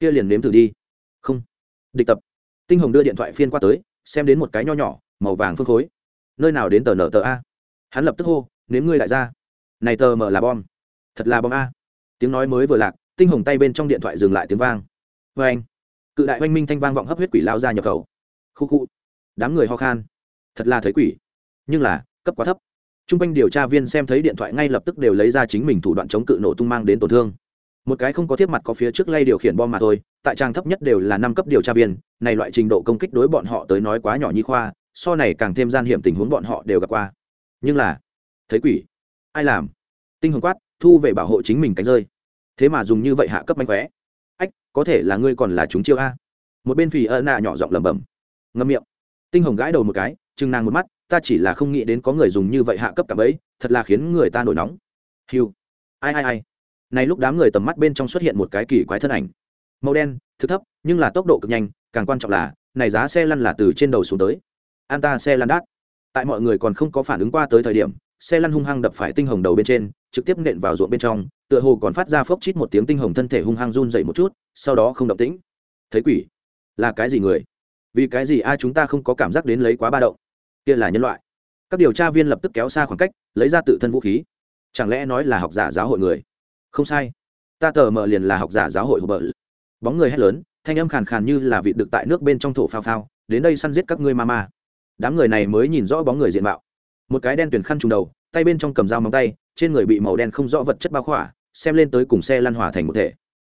A: Kia liền nếm thử đi. Không. Địch tập. Tinh hồng đưa điện thoại phiên qua tới, xem đến một cái nho nhỏ, màu vàng phương khối. Nơi nào đến tờ nở tờ a? Hắn lập tức hô, nếm ngươi lại ra. Này tờ mở là bom. Thật là bom a. Tiếng nói mới vừa lạc, tinh hồng tay bên trong điện thoại dừng lại tiếng vang. Vê anh, cự đại oanh minh thanh vang vọng hấp huyết quỷ lao ra nhập khẩu. Khu khu. Đám người ho khan. Thật là thấy quỷ. Nhưng là, cấp quá thấp t r u n g quanh điều tra viên xem thấy điện thoại ngay lập tức đều lấy ra chính mình thủ đoạn chống cự nổ tung mang đến tổn thương. Một cái không có thiết mặt có phía trước lay điều khiển bom mà thôi, tại trang thấp nhất đều là năm cấp điều tra viên, này loại trình độ công kích đối bọn họ tới nói quá nhỏ nhi khoa, so này càng thêm gian hiểm tình huống bọn họ đều gặp qua. Nhưng là, thấy quỷ, ai làm? Tinh hồng quát, thu về bảo hộ chính mình cánh rơi. Thế mà dùng như vậy hạ cấp mánh khóe. Ách, có thể là ngươi còn là chúng chiêu a. Một bên phì ơ nạ nhỏ giọng lẩm bẩm. Ngâm miệng. Tinh hồng gãi đầu một cái, chừng nàng một mắt ta chỉ là không nghĩ đến có người dùng như vậy hạ cấp cảm ấy, thật là khiến người ta nổi nóng. Hiu. Ai ai ai. Này lúc đám người tầm mắt bên trong xuất hiện một cái kỳ quái thân ảnh. Màu đen, thực thấp, nhưng là tốc độ cực nhanh, càng quan trọng là, này giá xe lăn là từ trên đầu xuống tới. An ta xe lăn đát tại mọi người còn không có phản ứng qua tới thời điểm, xe lăn hung hăng đập phải tinh hồng đầu bên trên, trực tiếp nện vào ruộng bên trong, tựa hồ còn phát ra phốc chít một tiếng tinh hồng thân thể hung hăng run dậy một chút, sau đó không động tĩnh. Thấy quỷ? Là cái gì người? Vì cái gì ai chúng ta không có cảm giác đến lấy quá ba động? Kia là nhân loại. Các điều tra viên lập tức kéo xa khoảng cách, lấy ra tự thân vũ khí. Chẳng lẽ nói là học giả giáo hội người? Không sai. Ta tờ mờ liền là học giả giáo hội hồ bờ bóng người hét lớn, thanh âm khàn khàn như là vịt được tại nước bên trong thổ phao phao, đến đây săn giết các ngươi ma ma đám người này mới nhìn rõ bóng người diện mạo. Một cái đen tuyển khăn trùng đầu, tay bên trong cầm dao móng tay, trên người bị màu đen không rõ vật chất bao khỏa, xem lên tới cùng xe lăn hòa thành một thể.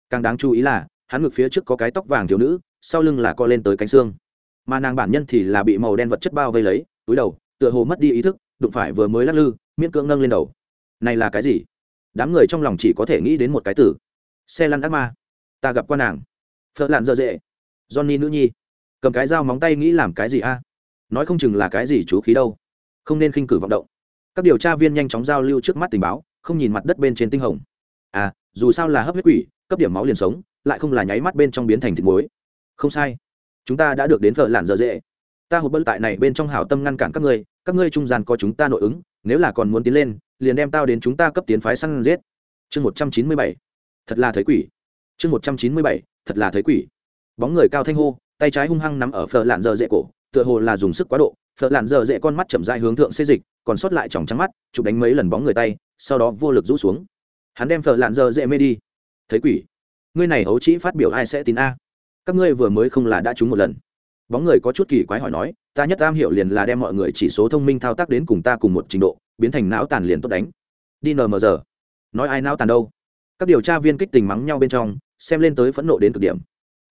A: Càng đáng chú ý là, hắn ngực phía trước có cái tóc vàng thiếu nữ, sau lưng là co lên tới cánh xương. Mà nàng bản nhân thì là bị màu đen vật chất bao vây lấy túi đầu, tựa hồ mất đi ý thức, đụng phải vừa mới lắc lư, miễn cưỡng nâng lên đầu. Này là cái gì? Đám người trong lòng chỉ có thể nghĩ đến một cái từ xe lăn ác ma. Ta gặp qua nàng. Phật lặn dơ dễ johnny nữ nhi. Cầm cái dao móng tay nghĩ làm cái gì a? Nói không chừng là cái gì chú khí đâu. Không nên khinh cử vọng động. Các điều tra viên nhanh chóng giao lưu trước mắt tình báo, không nhìn mặt đất bên trên tinh hồng. À dù sao là hấp huyết quỷ, cấp điểm máu liền sống, lại không là nháy mắt bên trong biến thành thịt muối. Không sai. Chúng ta đã được đến vợ lặn dở dễ ta hụt bân tại này bên trong hảo tâm ngăn cản các ngươi các ngươi trung gian có chúng ta nội ứng, nếu là còn muốn tiến lên, liền đem tao đến chúng ta cấp tiến phái săn giết. Chương một trăm chín mươi bảy, thật là thấy quỷ. Chương một trăm chín mươi bảy, thật là thấy quỷ. Bóng người cao thanh hô, tay trái hung hăng nắm ở phở lạn dở dễ cổ, tựa hồ là dùng sức quá độ. Phở lạn dở dễ con mắt chậm dại hướng thượng xê dịch, còn sót lại tròng trắng mắt, chụp đánh mấy lần bóng người tay, sau đó vô lực rũ xuống. Hắn đem phở lạn dở dễ mê đi. Thấy quỷ. Ngươi này hấu trĩ phát biểu ai sẽ tin a? Các ngươi vừa mới không là đã trúng một lần bóng người có chút kỳ quái hỏi nói, ta nhất am hiểu liền là đem mọi người chỉ số thông minh thao tác đến cùng ta cùng một trình độ, biến thành não tàn liền tốt đánh. Đi nờ mờ giờ. Nói ai não tàn đâu? Các điều tra viên kích tình mắng nhau bên trong, xem lên tới phẫn nộ đến cực điểm.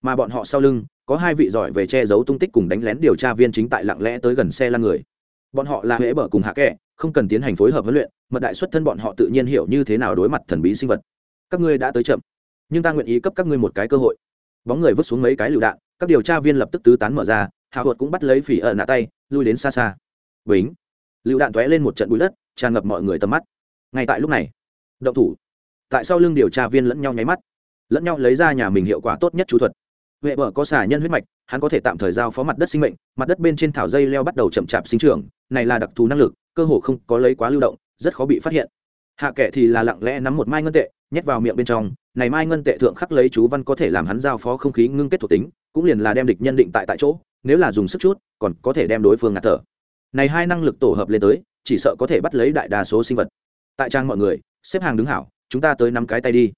A: Mà bọn họ sau lưng, có hai vị giỏi về che giấu tung tích cùng đánh lén điều tra viên chính tại lặng lẽ tới gần xe lăn người. Bọn họ là huế bờ cùng hạ kệ không cần tiến hành phối hợp huấn luyện, mật đại xuất thân bọn họ tự nhiên hiểu như thế nào đối mặt thần bí sinh vật. Các ngươi đã tới chậm, nhưng ta nguyện ý cấp các ngươi một cái cơ hội. Bóng người vứt xuống mấy cái lựu đạn các điều tra viên lập tức tứ tán mở ra, hạ hột cũng bắt lấy phỉ ợ nạ tay, lui đến xa xa. Bính! Lựu đạn tóe lên một trận bụi đất, tràn ngập mọi người tầm mắt. Ngay tại lúc này, động thủ. Tại sau lưng điều tra viên lẫn nhau nháy mắt, lẫn nhau lấy ra nhà mình hiệu quả tốt nhất chú thuật. Huệ vợ có xả nhân huyết mạch, hắn có thể tạm thời giao phó mặt đất sinh mệnh, mặt đất bên trên thảo dây leo bắt đầu chậm chạp sinh trưởng, này là đặc thù năng lực, cơ hồ không có lấy quá lưu động, rất khó bị phát hiện. Hạ kệ thì là lặng lẽ nắm một mai ngân tệ nhét vào miệng bên trong, này mai ngân tệ thượng khắc lấy chú văn có thể làm hắn giao phó không khí ngưng kết thuộc tính, cũng liền là đem địch nhân định tại tại chỗ, nếu là dùng sức chút, còn có thể đem đối phương ngạt thở. Này hai năng lực tổ hợp lên tới, chỉ sợ có thể bắt lấy đại đa số sinh vật. Tại trang mọi người, xếp hàng đứng hảo, chúng ta tới năm cái tay đi.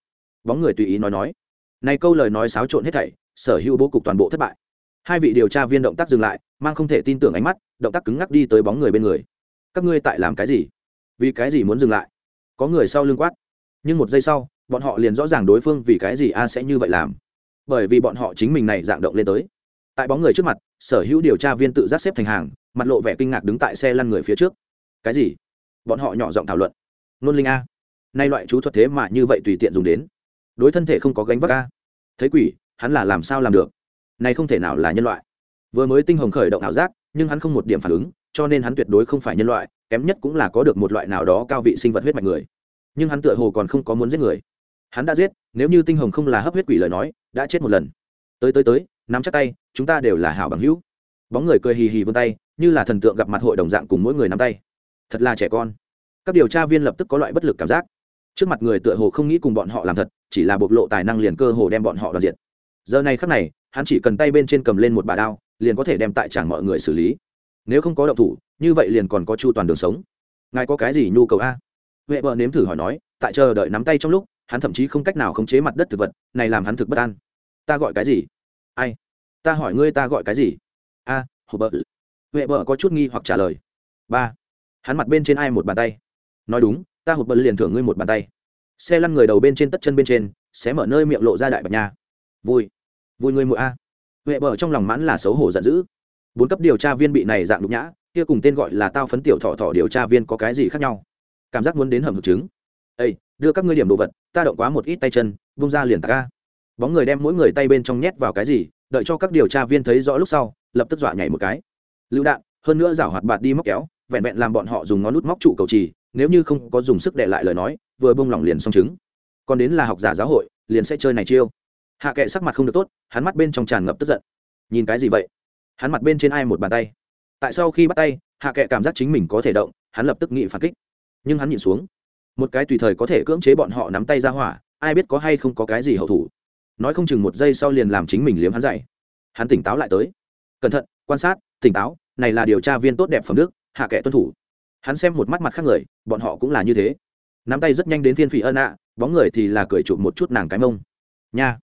A: Bóng người tùy ý nói nói. Này câu lời nói xáo trộn hết thảy, sở hữu bố cục toàn bộ thất bại. Hai vị điều tra viên động tác dừng lại, mang không thể tin tưởng ánh mắt, động tác cứng ngắc đi tới bóng người bên người. Các ngươi tại làm cái gì? Vì cái gì muốn dừng lại? Có người sau lưng quát nhưng một giây sau, bọn họ liền rõ ràng đối phương vì cái gì a sẽ như vậy làm. Bởi vì bọn họ chính mình này dạng động lên tới. Tại bóng người trước mặt, sở hữu điều tra viên tự giác xếp thành hàng, mặt lộ vẻ kinh ngạc đứng tại xe lăn người phía trước. Cái gì? Bọn họ nhỏ giọng thảo luận. Nôn linh a. Nay loại chú thuật thế mà như vậy tùy tiện dùng đến. Đối thân thể không có gánh vác a. Thấy quỷ, hắn là làm sao làm được? Này không thể nào là nhân loại. Vừa mới tinh hồng khởi động ảo giác, nhưng hắn không một điểm phản ứng, cho nên hắn tuyệt đối không phải nhân loại, kém nhất cũng là có được một loại nào đó cao vị sinh vật huyết mạch người nhưng hắn tựa hồ còn không có muốn giết người. Hắn đã giết, nếu như tinh hồng không là hấp huyết quỷ lời nói, đã chết một lần. Tới tới tới, nắm chắc tay, chúng ta đều là hảo bằng hữu. Bóng người cười hì hì vươn tay, như là thần tượng gặp mặt hội đồng dạng cùng mỗi người nắm tay. Thật là trẻ con. Các điều tra viên lập tức có loại bất lực cảm giác. Trước mặt người tựa hồ không nghĩ cùng bọn họ làm thật, chỉ là bộc lộ tài năng liền cơ hồ đem bọn họ đoàn diện giờ này khắc này, hắn chỉ cần tay bên trên cầm lên một bà đao, liền có thể đem tại tràng mọi người xử lý. Nếu không có động thủ, như vậy liền còn có chu toàn đường sống. Ngài có cái gì nhu cầu a? Huệ vợ nếm thử hỏi nói tại chờ đợi nắm tay trong lúc hắn thậm chí không cách nào khống chế mặt đất thực vật này làm hắn thực bất an. Ta gọi cái gì? Ai? Ta hỏi ngươi ta gọi cái gì? A à, hồ bợ huệ vợ có chút nghi hoặc trả lời. Ba. Hắn mặt bên trên ai một bàn tay? Nói đúng ta hụt bật liền thưởng ngươi một bàn tay. Xe lăn người đầu bên trên tất chân bên trên sẽ mở nơi miệng lộ ra đại bạch nha. Vui. Vui ngươi mũi a. Huệ bờ trong lòng mãn là xấu hổ giận dữ. Bốn cấp điều tra viên bị này dạng nhục nhã kia cùng tên gọi là tao phấn tiểu thọ thọ điều tra viên có cái gì khác nhau? Cảm giác muốn đến hầm hực trứng. Ây đưa các ngươi điểm đồ vật, ta động quá một ít tay chân, vung ra liền ta bóng người đem mỗi người tay bên trong nhét vào cái gì, đợi cho các điều tra viên thấy rõ lúc sau, lập tức dọa nhảy một cái. Lựu đạn, hơn nữa rảo hoạt bạt đi móc kéo, vẹn vẹn làm bọn họ dùng ngón nút móc trụ cầu trì, nếu như không có dùng sức để lại lời nói, vừa bông lỏng liền xong chứng còn đến là học giả giáo hội, liền sẽ chơi này chiêu. Hạ kệ sắc mặt không được tốt, hắn mắt bên trong tràn ngập tức giận. Nhìn cái gì vậy? Hắn mặt bên trên ai một bàn tay. Tại sau khi bắt tay, hạ kệ cảm giác chính mình có thể động, hắn lập tức nghị phản kích nhưng hắn nhìn xuống. Một cái tùy thời có thể cưỡng chế bọn họ nắm tay ra hỏa, ai biết có hay không có cái gì hậu thủ. Nói không chừng một giây sau liền làm chính mình liếm hắn dậy. Hắn tỉnh táo lại tới. Cẩn thận, quan sát, tỉnh táo, này là điều tra viên tốt đẹp phẩm đức, hạ kệ tuân thủ. Hắn xem một mắt mặt khác người, bọn họ cũng là như thế. Nắm tay rất nhanh đến phiên phỉ ân ạ, bóng người thì là cười chụp một chút nàng cái mông. Nha,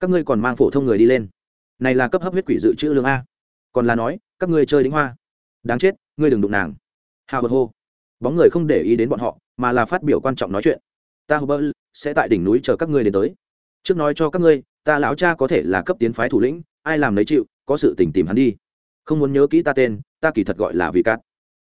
A: các ngươi còn mang phổ thông người đi lên. Này là cấp hấp huyết quỷ dự trữ lương a. Còn là nói, các ngươi chơi đính hoa. Đáng chết, ngươi đừng đụng nàng. Hào bật hô bóng người không để ý đến bọn họ, mà là phát biểu quan trọng nói chuyện. Ta hô bơ sẽ tại đỉnh núi chờ các ngươi đến tới. Trước nói cho các ngươi, ta lão cha có thể là cấp tiến phái thủ lĩnh, ai làm lấy chịu, có sự tình tìm hắn đi. Không muốn nhớ kỹ ta tên, ta kỳ thật gọi là vị cát.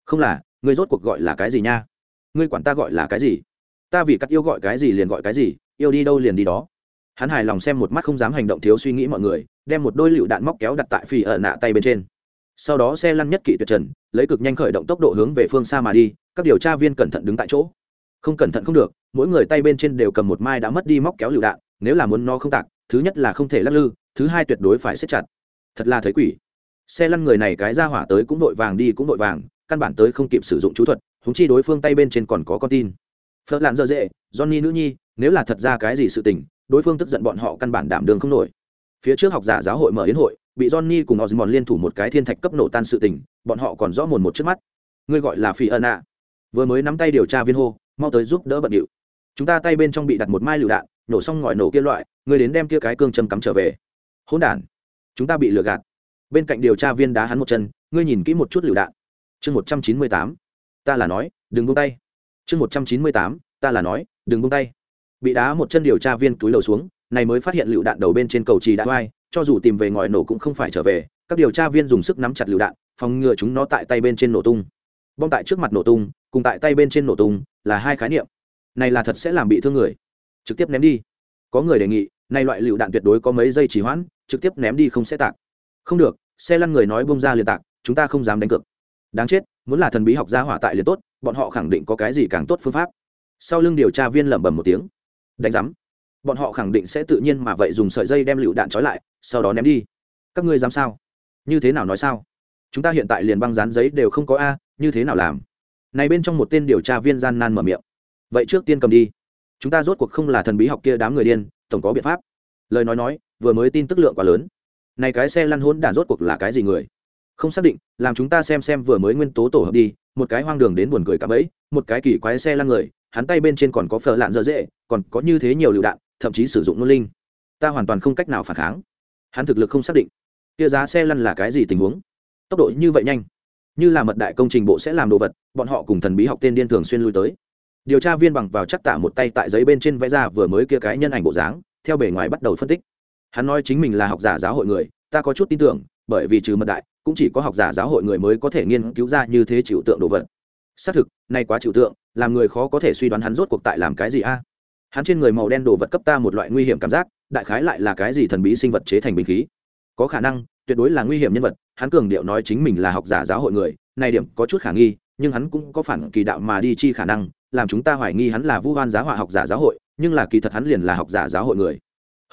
A: Không là, ngươi rốt cuộc gọi là cái gì nha? Ngươi quản ta gọi là cái gì? Ta vì cắt yêu gọi cái gì liền gọi cái gì, yêu đi đâu liền đi đó. Hắn hài lòng xem một mắt không dám hành động thiếu suy nghĩ mọi người, đem một đôi lựu đạn móc kéo đặt tại phi ở nạ tay bên trên sau đó xe lăn nhất kỵ tuyệt trần, lấy cực nhanh khởi động tốc độ hướng về phương xa mà đi, các điều tra viên cẩn thận đứng tại chỗ. Không cẩn thận không được, mỗi người tay bên trên đều cầm một mai đã mất đi móc kéo lựu đạn, nếu là muốn nó không tạc, thứ nhất là không thể lắc lư, thứ hai tuyệt đối phải xếp chặt. Thật là thấy quỷ. Xe lăn người này cái ra hỏa tới cũng vội vàng đi cũng vội vàng, căn bản tới không kịp sử dụng chú thuật húng chi đối phương tay bên trên còn có con tin. Phớt lạn dơ dễ, johnny nữ nhi, nếu là thật ra cái gì sự tình, đối phương tức giận bọn họ căn bản đảm đường không nổi. Phía trước học giả giáo hội mở yến hội bị johnny cùng osmond liên thủ một cái thiên thạch cấp nổ tan sự tình, bọn họ còn rõ mồn một trước mắt. Ngươi gọi là phi ân ạ. Vừa mới nắm tay điều tra viên hô, mau tới giúp đỡ bận điệu. Chúng ta tay bên trong bị đặt một mai lựu đạn, nổ xong ngòi nổ kia loại, ngươi đến đem kia cái cương châm cắm trở về. Hỗn đản, chúng ta bị lừa gạt. Bên cạnh điều tra viên đá hắn một chân, ngươi nhìn kỹ một chút lựu đạn. Chương một trăm chín mươi tám, ta là nói, đừng buông tay. Chương một trăm chín mươi tám, ta là nói, đừng buông tay. Bị đá một chân điều tra viên túi đầu xuống, này mới phát hiện lựu đạn đầu bên trên cầu trì đã oai cho dù tìm về ngòi nổ cũng không phải trở về, các điều tra viên dùng sức nắm chặt lựu đạn, phòng ngừa chúng nó tại tay bên trên nổ tung. Bom tại trước mặt nổ tung, cùng tại tay bên trên nổ tung là hai khái niệm. Này là thật sẽ làm bị thương người. Trực tiếp ném đi. Có người đề nghị nay loại lựu đạn tuyệt đối có mấy giây trì hoãn, trực tiếp ném đi không sẽ tạc. Không được, xe lăn người nói bông ra liền tạc, chúng ta không dám đánh cược. Đáng chết, muốn là thần bí học gia hỏa tại liền tốt, bọn họ khẳng định có cái gì càng tốt phương pháp. Sau lưng điều tra viên lẩm bẩm một tiếng. Đánh giám bọn họ khẳng định sẽ tự nhiên mà vậy dùng sợi dây đem lựu đạn trói lại, sau đó ném đi. Các ngươi dám sao? Như thế nào nói sao? Chúng ta hiện tại liền băng dán giấy đều không có a, như thế nào làm? Này bên trong một tên điều tra viên gian nan mở miệng. Vậy trước tiên cầm đi. Chúng ta rốt cuộc không là thần bí học kia đám người điên, tổng có biện pháp. Lời nói nói, vừa mới tin tức lượng quá lớn. Này cái xe lăn hỗn đản rốt cuộc là cái gì người? Không xác định, làm chúng ta xem xem vừa mới nguyên tố tổ hợp đi, một cái hoang đường đến buồn cười cả bẫy, một cái kỳ quái xe lăn người, hắn tay bên trên còn có phở lạn dở dễ, còn có như thế nhiều lựu đạn thậm chí sử dụng nôn linh. Ta hoàn toàn không cách nào phản kháng. Hắn thực lực không xác định. Kia giá xe lăn là cái gì tình huống? Tốc độ như vậy nhanh. Như là mật đại công trình bộ sẽ làm đồ vật, bọn họ cùng thần bí học tên điên thường xuyên lui tới. Điều tra viên bằng vào chắc tả một tay tại giấy bên trên vẽ ra vừa mới kia cái nhân ảnh bộ dáng, theo bề ngoài bắt đầu phân tích. Hắn nói chính mình là học giả giáo hội người, ta có chút tin tưởng, bởi vì trừ mật đại, cũng chỉ có học giả giáo hội người mới có thể nghiên cứu ra như thế chịu tượng đồ vật. Xác thực nay quá chịu tượng, làm người khó có thể suy đoán hắn rốt cuộc tại làm cái gì a hắn trên người màu đen đồ vật cấp ta một loại nguy hiểm cảm giác, đại khái lại là cái gì thần bí sinh vật chế thành binh khí. Có khả năng, tuyệt đối là nguy hiểm nhân vật, hắn cường điệu nói chính mình là học giả giáo hội người, này điểm có chút khả nghi, nhưng hắn cũng có phản kỳ đạo mà đi chi khả năng, làm chúng ta hoài nghi hắn là vu hoan giá họa học giả giáo hội, nhưng là kỳ thật hắn liền là học giả giáo hội người.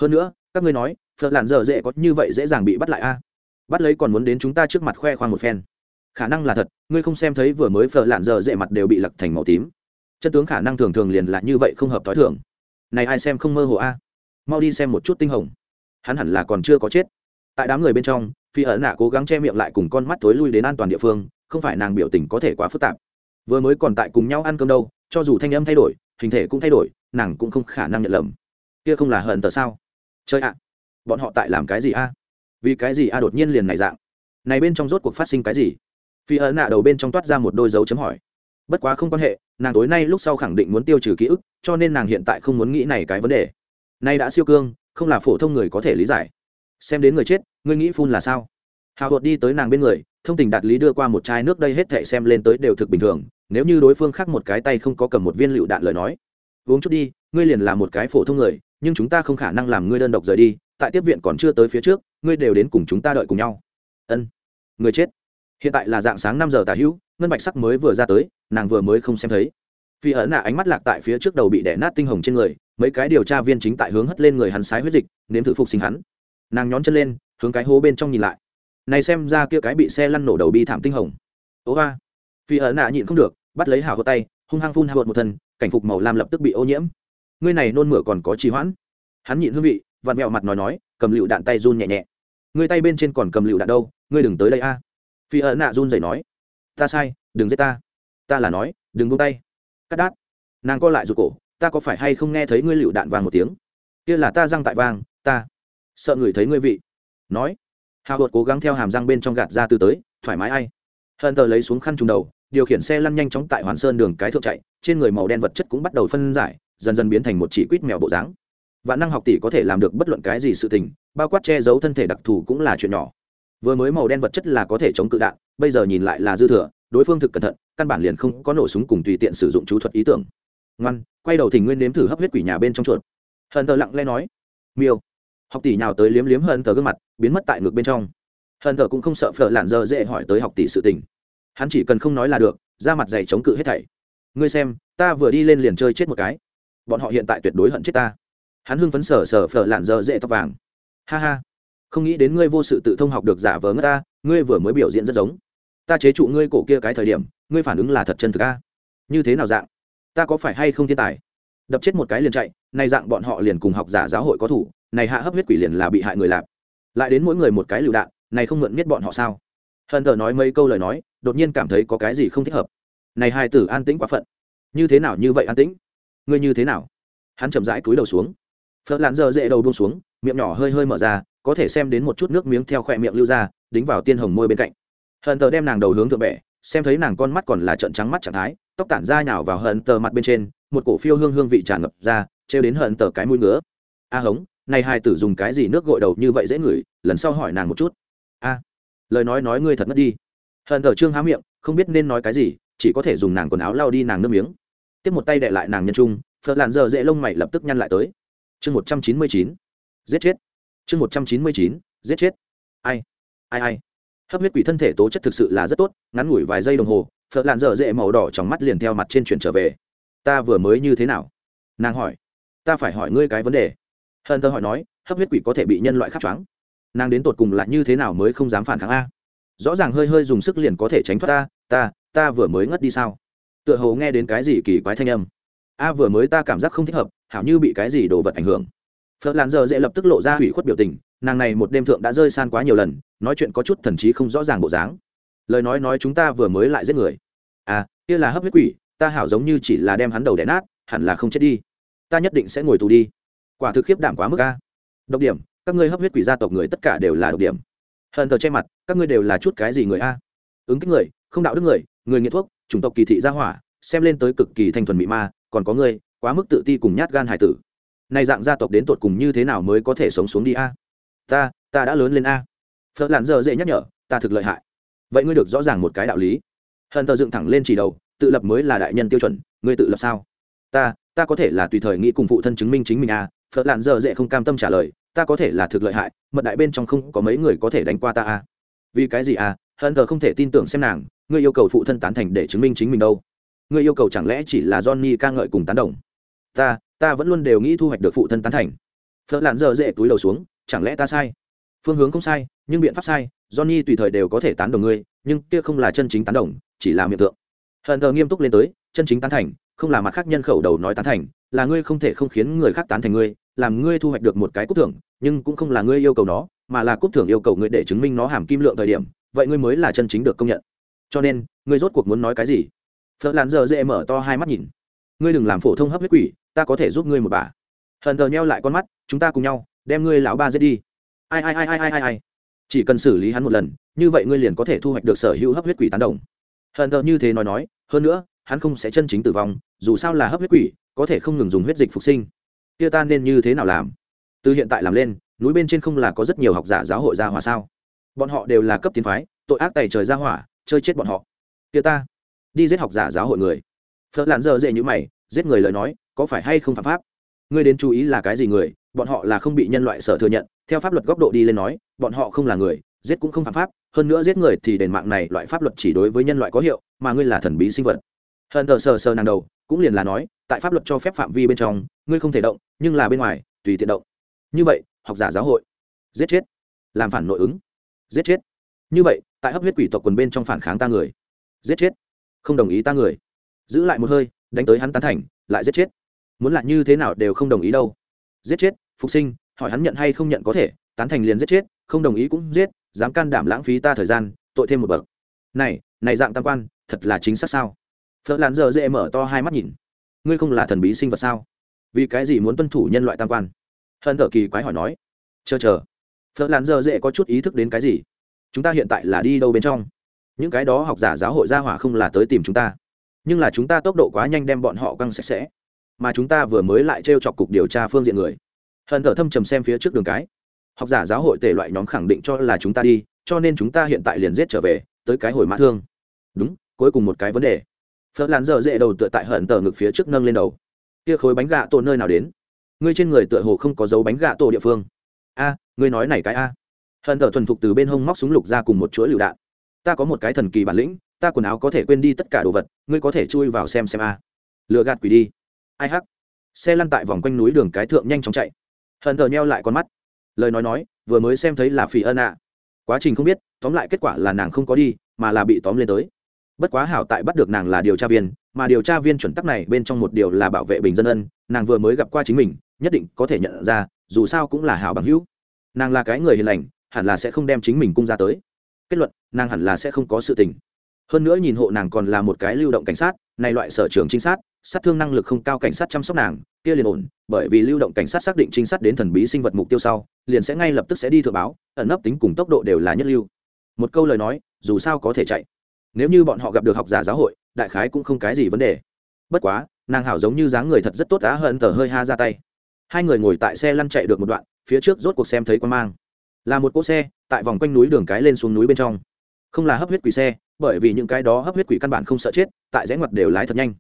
A: Hơn nữa, các ngươi nói, phật làn dở dễ có như vậy dễ dàng bị bắt lại a? Bắt lấy còn muốn đến chúng ta trước mặt khoe khoang một phen. Khả năng là thật, ngươi không xem thấy vừa mới phở lạn dở dễ mặt đều bị lật thành màu tím. Chân tướng khả năng thường thường liền là như vậy không hợp t h ó i thường này ai xem không mơ hồ a? Mau đi xem một chút tinh hồng. Hắn hẳn là còn chưa có chết. Tại đám người bên trong, phi ẩn nạ cố gắng che miệng lại cùng con mắt thối lui đến an toàn địa phương, không phải nàng biểu tình có thể quá phức tạp. Vừa mới còn tại cùng nhau ăn cơm đâu, cho dù thanh âm thay đổi, hình thể cũng thay đổi, nàng cũng không khả năng nhận lầm. Kia không là hận tờ sao? Chơi ạ, bọn họ tại làm cái gì a? Vì cái gì a đột nhiên liền này dạng? Này bên trong rốt cuộc phát sinh cái gì? Phi ấn nạ đầu bên trong toát ra một đôi dấu chấm hỏi bất quá không quan hệ, nàng tối nay lúc sau khẳng định muốn tiêu trừ ký ức, cho nên nàng hiện tại không muốn nghĩ này cái vấn đề. Nay đã siêu cương, không là phổ thông người có thể lý giải. Xem đến người chết, ngươi nghĩ phun là sao? Hào hột đi tới nàng bên người, thông tình đạt lý đưa qua một chai nước đây hết thệ xem lên tới đều thực bình thường, nếu như đối phương khác một cái tay không có cầm một viên lựu đạn lời nói. Uống chút đi, ngươi liền là một cái phổ thông người, nhưng chúng ta không khả năng làm ngươi đơn độc rời đi, tại tiếp viện còn chưa tới phía trước, ngươi đều đến cùng chúng ta đợi cùng nhau. Ân, người chết. Hiện tại là dạng sáng năm giờ tà hữu ngân bạch sắc mới vừa ra tới, nàng vừa mới không xem thấy. Phi ấn nạ ánh mắt lạc tại phía trước đầu bị đẻ nát tinh hồng trên người, mấy cái điều tra viên chính tại hướng hất lên người hắn sái huyết dịch, nếm thử phục sinh hắn. Nàng nhón chân lên, hướng cái hố bên trong nhìn lại. Này xem ra kia cái bị xe lăn nổ đầu bi thảm tinh hồng. Ố hoa phi ấn nạ nhịn không được, bắt lấy hào hột tay, hung hăng phun hào hột một thân, cảnh phục màu lam lập tức bị ô nhiễm. Ngươi này nôn mửa còn có trì hoãn. Hắn nhịn hương vị, vặn mẹo mặt nói nói, cầm lựu đạn tay run nhẹ nhẹ. Ngươi tay bên trên còn cầm lựu đạn đâu, ngươi đừng tới đây a. Phi ấn nạ run rẩy nói ta sai, đừng giết ta. Ta là nói, đừng buông tay. Cắt đát. Nàng co lại rụt cổ, ta có phải hay không nghe thấy ngươi lựu đạn vang một tiếng? Kia là ta răng tại vang, ta sợ người thấy ngươi vị. Nói. Hào hột cố gắng theo hàm răng bên trong gạt ra từ tới, thoải mái ai. Hận tờ lấy xuống khăn trùng đầu, điều khiển xe lăn nhanh chóng tại hoàn sơn đường cái thượng chạy, trên người màu đen vật chất cũng bắt đầu phân giải, dần dần biến thành một chỉ quýt mèo bộ dáng. Và năng học tỷ có thể làm được bất luận cái gì sự tình, bao quát che giấu thân thể đặc thù cũng là chuyện nhỏ. Vừa mới màu đen vật chất là có thể chống cự đạn bây giờ nhìn lại là dư thừa, đối phương thực cẩn thận, căn bản liền không có nổ súng cùng tùy tiện sử dụng chú thuật ý tưởng. Ngoan, quay đầu thỉnh nguyên nếm thử hấp huyết quỷ nhà bên trong chuột. Hận thờ lặng lẽ nói. Miêu. Học tỷ nào tới liếm liếm hận thờ gương mặt, biến mất tại ngực bên trong. Hận thờ cũng không sợ phở lản dơ dễ hỏi tới học tỷ sự tình. Hắn chỉ cần không nói là được ra mặt dày chống cự hết thảy. Ngươi xem, ta vừa đi lên liền chơi chết một cái. Bọn họ hiện tại tuyệt đối hận chết ta. Hắn hưng phấn sở sở phở lản dơ dễ tóc vàng. Ha ha. Không nghĩ đến ngươi vô sự tự thông học được giả vờ ngất ta, ngươi vừa mới biểu diễn rất giống ta chế trụ ngươi cổ kia cái thời điểm, ngươi phản ứng là thật chân thực a. Như thế nào dạng? Ta có phải hay không thiên tài? Đập chết một cái liền chạy nay dạng bọn họ liền cùng học giả giáo hội có thủ, này hạ hấp huyết quỷ liền là bị hại người lạp. Lại đến mỗi người một cái lựu đạn, này không mượn biết bọn họ sao? Hờn thờ nói mấy câu lời nói, đột nhiên cảm thấy có cái gì không thích hợp. Này hai tử an tĩnh quá phận. Như thế nào như vậy an tĩnh? Ngươi như thế nào? Hắn chậm rãi cúi đầu xuống. Phật lạn giờ dễ đầu buông xuống, miệng nhỏ hơi hơi mở ra, có thể xem đến một chút nước miếng theo khỏe miệng lưu ra, đính vào tiên hồng môi bên cạnh hận tờ đem nàng đầu hướng thượng bệ, xem thấy nàng con mắt còn là trận trắng mắt trạng thái, tóc tản ra nhào vào hận tờ mặt bên trên, một cổ phiêu hương hương vị tràn ngập ra, trêu đến hận tờ cái mũi ngứa. A hống, này hai tử dùng cái gì nước gội đầu như vậy dễ ngửi, lần sau hỏi nàng một chút. A, lời nói nói ngươi thật mất đi. Hận tờ trương há miệng, không biết nên nói cái gì, chỉ có thể dùng nàng quần áo lau đi nàng nước miếng. Tiếp một tay đệ lại nàng nhân trung phật làn giờ dễ lông mày lập tức nhăn lại tới. Chương một trăm chín mươi chín, giết chết. Chương một trăm chín mươi chín, giết chết. Ai ai ai hấp huyết quỷ thân thể tố chất thực sự là rất tốt, ngắn ngủi vài giây đồng hồ phật làn dở dễ màu đỏ trong mắt liền theo mặt trên chuyển trở về. Ta vừa mới như thế nào? Nàng hỏi. Ta phải hỏi ngươi cái vấn đề. Hân thơ hỏi nói, hấp huyết quỷ có thể bị nhân loại khắc choáng. Nàng đến tột cùng là như thế nào mới không dám phản kháng a? Rõ ràng hơi hơi dùng sức liền có thể tránh thoát ta ta ta vừa mới ngất đi sao? Tựa hồ nghe đến cái gì kỳ quái thanh âm. A vừa mới ta cảm giác không thích hợp, hảo như bị cái gì đồ vật ảnh hưởng phật lan giờ dễ lập tức lộ ra hủy khuất biểu tình, nàng này một đêm thượng đã rơi san quá nhiều lần, nói chuyện có chút thần trí không rõ ràng bộ dáng. Lời nói nói chúng ta vừa mới lại giết người. À kia là hấp huyết quỷ, ta hảo giống như chỉ là đem hắn đầu đẻ nát, hẳn là không chết đi. Ta nhất định sẽ ngồi tù đi. Quả thực khiếp đảm quá mức a. Độc điểm, các ngươi hấp huyết quỷ gia tộc người tất cả đều là độc điểm. Hận thờ che mặt, các ngươi đều là chút cái gì người a? Ứng kích người, không đạo đức người người nghiện thuốc, chủng tộc kỳ thị gia hỏa, xem lên tới cực kỳ thanh thuần mỹ ma, còn có ngươi quá mức tự ti cùng nhát gan hải tử này dạng gia tộc đến tột cùng như thế nào mới có thể sống xuống đi a? Ta ta đã lớn lên a. Phật lặn giờ dễ nhắc nhở, ta thực lợi hại. Vậy ngươi được rõ ràng một cái đạo lý. Hận tờ dựng thẳng lên chỉ đầu, tự lập mới là đại nhân tiêu chuẩn, ngươi tự lập sao? Ta ta có thể là tùy thời nghĩ cùng phụ thân chứng minh chính mình a. Phật lặn giờ dễ không cam tâm trả lời, ta có thể là thực lợi hại, mật đại bên trong không có mấy người có thể đánh qua ta a. Vì cái gì a? Hận tờ không thể tin tưởng xem nàng, ngươi yêu cầu phụ thân tán thành để chứng minh chính mình đâu. Ngươi yêu cầu chẳng lẽ chỉ là johnny ca ngợi cùng tán đồng? Ta ta vẫn luôn đều nghĩ thu hoạch được phụ thân tán thành. Phật lạn giờ dễ túi đầu xuống, chẳng lẽ ta sai? Phương hướng không sai, nhưng biện pháp sai, johnny tùy thời đều có thể tán đồng ngươi, nhưng kia không là chân chính tán đồng, chỉ là miệng tượng. Hận thờ nghiêm túc lên tới, chân chính tán thành, không là mặt khác nhân khẩu đầu nói tán thành, là ngươi không thể không khiến người khác tán thành ngươi, làm ngươi thu hoạch được một cái cúp thưởng, nhưng cũng không là ngươi yêu cầu nó, mà là cúp thưởng yêu cầu ngươi để chứng minh nó hàm kim lượng thời điểm, vậy ngươi mới là chân chính được công nhận. Cho nên, ngươi rốt cuộc muốn nói cái gì? Phật lạn giờ dễ mở to hai mắt nhìn ngươi đừng làm phổ thông hấp huyết quỷ, ta có thể giúp ngươi một bà. Hận thờ nheo lại con mắt, chúng ta cùng nhau, đem ngươi lão ba giết đi. Ai ai ai ai ai ai ai. Chỉ cần xử lý hắn một lần, như vậy ngươi liền có thể thu hoạch được sở hữu hấp huyết quỷ tán đồng. Hận thờ như thế nói nói, hơn nữa, hắn không sẽ chân chính tử vong, dù sao là hấp huyết quỷ, có thể không ngừng dùng huyết dịch phục sinh. Kia ta nên như thế nào làm? Từ hiện tại làm lên, núi bên trên không là có rất nhiều học giả giáo hội gia hỏa sao? Bọn họ đều là cấp tiến phái, tội ác tày trời gia hỏa, chơi chết bọn họ. Kia ta, đi giết học giả giáo hội người phở lạn dơ dễ như mày, giết người lời nói, có phải hay không phạm pháp? Ngươi đến chú ý là cái gì người? Bọn họ là không bị nhân loại sở thừa nhận, theo pháp luật góc độ đi lên nói, bọn họ không là người, giết cũng không phạm pháp, hơn nữa giết người thì đền mạng này loại pháp luật chỉ đối với nhân loại có hiệu, mà ngươi là thần bí sinh vật. Hận thờ sờ sờ nàng đầu, cũng liền là nói, tại pháp luật cho phép phạm vi bên trong, ngươi không thể động, nhưng là bên ngoài, tùy tiện động. Như vậy, học giả giáo hội, giết chết. Làm phản nội ứng, giết chết. Như vậy, tại hấp huyết quỷ tộc quần bên trong phản kháng ta người, giết chết. Không đồng ý ta người giữ lại một hơi, đánh tới hắn tán thành, lại giết chết. Muốn là như thế nào đều không đồng ý đâu. Giết chết, phục sinh, hỏi hắn nhận hay không nhận có thể, tán thành liền giết chết, không đồng ý cũng giết, dám can đảm lãng phí ta thời gian, tội thêm một bậc. Này này dạng tam quan, thật là chính xác sao? Phở làn giờ dễ mở to hai mắt nhìn. Ngươi không là thần bí sinh vật sao? Vì cái gì muốn tuân thủ nhân loại tam quan? Hận thở kỳ quái hỏi nói. Chờ chờ. Phở làn giờ dễ có chút ý thức đến cái gì? Chúng ta hiện tại là đi đâu bên trong? Những cái đó học giả giáo hội gia hỏa không là tới tìm chúng ta nhưng là chúng ta tốc độ quá nhanh đem bọn họ căng sạch sẽ. Mà chúng ta vừa mới lại t r e o chọc cục điều tra phương diện người. Hận thở thâm trầm xem phía trước đường cái. Học giả giáo hội tể loại nhóm khẳng định cho là chúng ta đi, cho nên chúng ta hiện tại liền giết trở về, tới cái hồi mã thương. Đúng, cuối cùng một cái vấn đề. Phớt làn dở dễ đầu tựa tại hận tờ ngực phía trước nâng lên đầu. Kia khối bánh gà tổ nơi nào đến? Ngươi trên người tựa hồ không có dấu bánh gà tổ địa phương. A, ngươi nói này cái a. Hận tờ thuần thục từ bên hông móc súng lục ra cùng một chuỗi lựu đạn. Ta có một cái thần kỳ bản lĩnh ta quần áo có thể quên đi tất cả đồ vật, ngươi có thể chui vào xem xem a. Lựa gạt quỷ đi. Ai hắc? Xe lăn tại vòng quanh núi đường cái thượng nhanh chóng chạy. Hận thờ neo lại con mắt. Lời nói nói, vừa mới xem thấy là phỉ ân ạ. Quá trình không biết, tóm lại kết quả là nàng không có đi, mà là bị tóm lên tới. Bất quá hảo tại bắt được nàng là điều tra viên, mà điều tra viên chuẩn tắc này bên trong một điều là bảo vệ bình dân ân, nàng vừa mới gặp qua chính mình, nhất định có thể nhận ra, dù sao cũng là hảo bằng hữu. Nàng là cái người hiền lành, hẳn là sẽ không đem chính mình cung ra tới. Kết luận, nàng hẳn là sẽ không có sự tình hơn nữa nhìn hộ nàng còn là một cái lưu động cảnh sát, này loại sở trường trinh sát sát thương năng lực không cao cảnh sát chăm sóc nàng, kia liền ổn, bởi vì lưu động cảnh sát xác định trinh sát đến thần bí sinh vật mục tiêu sau, liền sẽ ngay lập tức sẽ đi thừa báo, ẩn nấp tính cùng tốc độ đều là nhất lưu. Một câu lời nói, dù sao có thể chạy. Nếu như bọn họ gặp được học giả giáo hội, đại khái cũng không cái gì vấn đề. Bất quá, nàng hảo giống như dáng người thật rất tốt á, hận tờ hơi ha ra tay. Hai người ngồi tại xe lăn chạy được một đoạn, phía trước rốt cuộc xem thấy quan mang. Là một cỗ xe, tại vòng quanh núi đường cái lên xuống núi bên trong. Không là hấp huyết quỷ xe bởi vì những cái đó hấp huyết quỷ căn bản không sợ chết, tại rẽ ngoặt đều lái thật nhanh.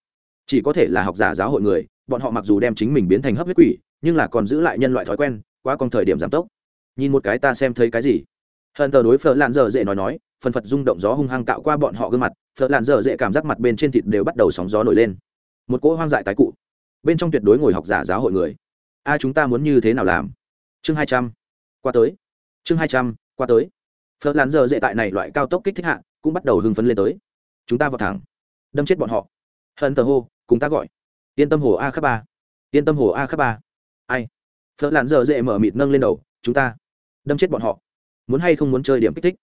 A: Chỉ có thể là học giả giáo hội người, bọn họ mặc dù đem chính mình biến thành hấp huyết quỷ, nhưng là còn giữ lại nhân loại thói quen, qua con thời điểm giảm tốc. Nhìn một cái ta xem thấy cái gì? Hận tờ đối phở lạn dở dễ nói nói, phần phật rung động gió hung hăng cạo qua bọn họ gương mặt phở lạn dở dễ cảm giác mặt bên trên thịt đều bắt đầu sóng gió nổi lên. Một cỗ hoang dại tái cụ. Bên trong tuyệt đối ngồi học giả giáo hội người. A, chúng ta muốn như thế nào làm? Chương hai trăm. Qua tới. Chương hai trăm, qua tới. Phở lạn dở dễ tại này loại cao tốc kích thích hạ cũng bắt đầu hưng phấn lên tới. Chúng ta vào thẳng. Đâm chết bọn họ. Hận tờ hô, cùng ta gọi. Yên tâm hồ a khắc ba. Yên tâm hồ a khắc ba. Ai? Phớt lán giờ dễ mở mịt nâng lên đầu, chúng ta. Đâm chết bọn họ. Muốn hay không muốn chơi điểm kích thích?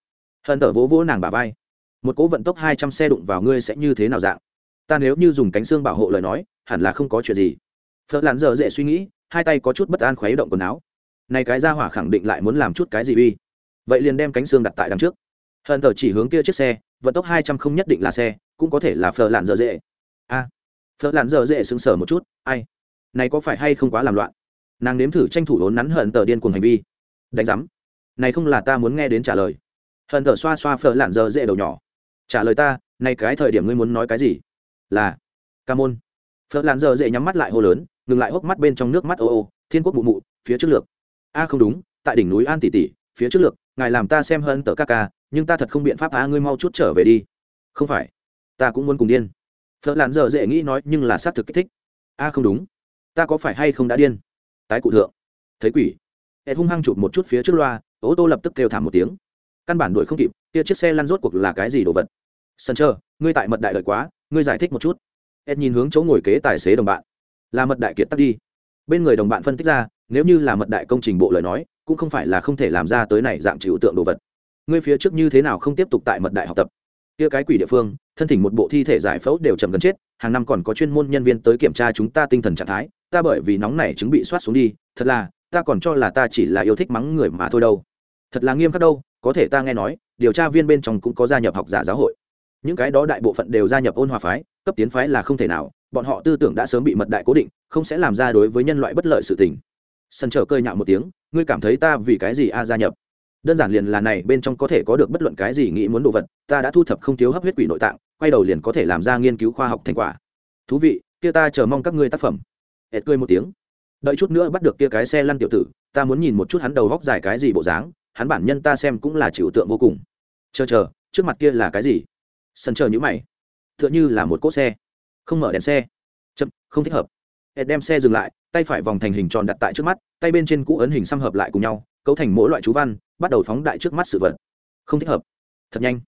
A: Hận tờ vỗ vỗ nàng bà vai. Một cố vận tốc hai trăm xe đụng vào ngươi sẽ như thế nào dạng? Ta nếu như dùng cánh xương bảo hộ lời nói, hẳn là không có chuyện gì. Phớt lán giờ dễ suy nghĩ, hai tay có chút bất an khuấy động quần áo. Này cái ra hỏa khẳng định lại muốn làm chút cái gì uy. Vậy liền đem cánh xương đặt tại đằng trước hận thờ chỉ hướng kia chiếc xe vận tốc hai trăm không nhất định là xe cũng có thể là phở lạn dở dễ. A à, lặn lạn dở dễ sững sờ một chút ai? Này có phải hay không quá làm loạn? Nàng nếm thử tranh thủ đốn nắn hận tờ điên cuồng hành vi. Đánh giám. Này không là ta muốn nghe đến trả lời. Hận tờ xoa xoa phở lạn dở dễ đầu nhỏ. Trả lời ta này cái thời điểm ngươi muốn nói cái gì? Là ca môn. Phở lạn dở dễ nhắm mắt lại hô lớn ngừng lại hốc mắt bên trong nước mắt ô ô thiên quốc mụ mụ phía trước lược. A không đúng tại đỉnh núi an tỷ tỷ phía trước lược ngài làm ta xem hơn tờ ca ca, nhưng ta thật không biện pháp á. ngươi mau chút trở về đi. Không phải, ta cũng muốn cùng điên. Phật lạn giờ dễ nghĩ nói, nhưng là xác thực kích thích. A không đúng. Ta có phải hay không đã điên? Tái cụ thượng. Thấy quỷ. Hệ hung hăng chụp một chút phía trước loa, ô tô lập tức kêu thảm một tiếng. Căn bản đuổi không kịp, kia chiếc xe lăn rốt cuộc là cái gì đồ vật? Sân chờ ngươi tại mật đại đợi quá, ngươi giải thích một chút. Ed nhìn hướng chỗ ngồi kế tài xế đồng bạn. Là mật đại kiệt tắt đi. Bên người đồng bạn phân tích ra nếu như là mật đại công trình bộ lời nói, cũng không phải là không thể làm ra tới này dạng chịu tượng đồ vật. Ngươi phía trước như thế nào không tiếp tục tại mật đại học tập? Kia cái quỷ địa phương, thân thỉnh một bộ thi thể giải phẫu đều chậm gần chết, hàng năm còn có chuyên môn nhân viên tới kiểm tra chúng ta tinh thần trạng thái, ta bởi vì nóng này chứng bị soát xuống đi, thật là, ta còn cho là ta chỉ là yêu thích mắng người mà thôi đâu. Thật là nghiêm khắc đâu, có thể ta nghe nói, điều tra viên bên trong cũng có gia nhập học giả giáo hội. Những cái đó đại bộ phận đều gia nhập ôn hòa phái, cấp tiến phái là không thể nào, bọn họ tư tưởng đã sớm bị mật đại cố định, không sẽ làm ra đối với nhân loại bất lợi sự tình sân trở cơi nhạo một tiếng, ngươi cảm thấy ta vì cái gì a gia nhập? Đơn giản liền là này bên trong có thể có được bất luận cái gì nghĩ muốn đồ vật, ta đã thu thập không thiếu hấp huyết quỷ nội tạng, quay đầu liền có thể làm ra nghiên cứu khoa học thành quả. Thú vị, kia ta chờ mong các ngươi tác phẩm. Hệt cười một tiếng. Đợi chút nữa bắt được kia cái xe lăn tiểu tử, ta muốn nhìn một chút hắn đầu góc dài cái gì bộ dáng, hắn bản nhân ta xem cũng là chịu tượng vô cùng. Chờ chờ, trước mặt kia là cái gì? Sân chờ nhữ mày. Tựa như là một cỗ xe. Không mở đèn xe. Chậm, không thích hợp. Ed đem xe dừng lại tay phải vòng thành hình tròn đặt tại trước mắt, tay bên trên cũ ấn hình xăm hợp lại cùng nhau, cấu thành mỗi loại chú văn, bắt đầu phóng đại trước mắt sự vật. Không thích hợp. Thật nhanh.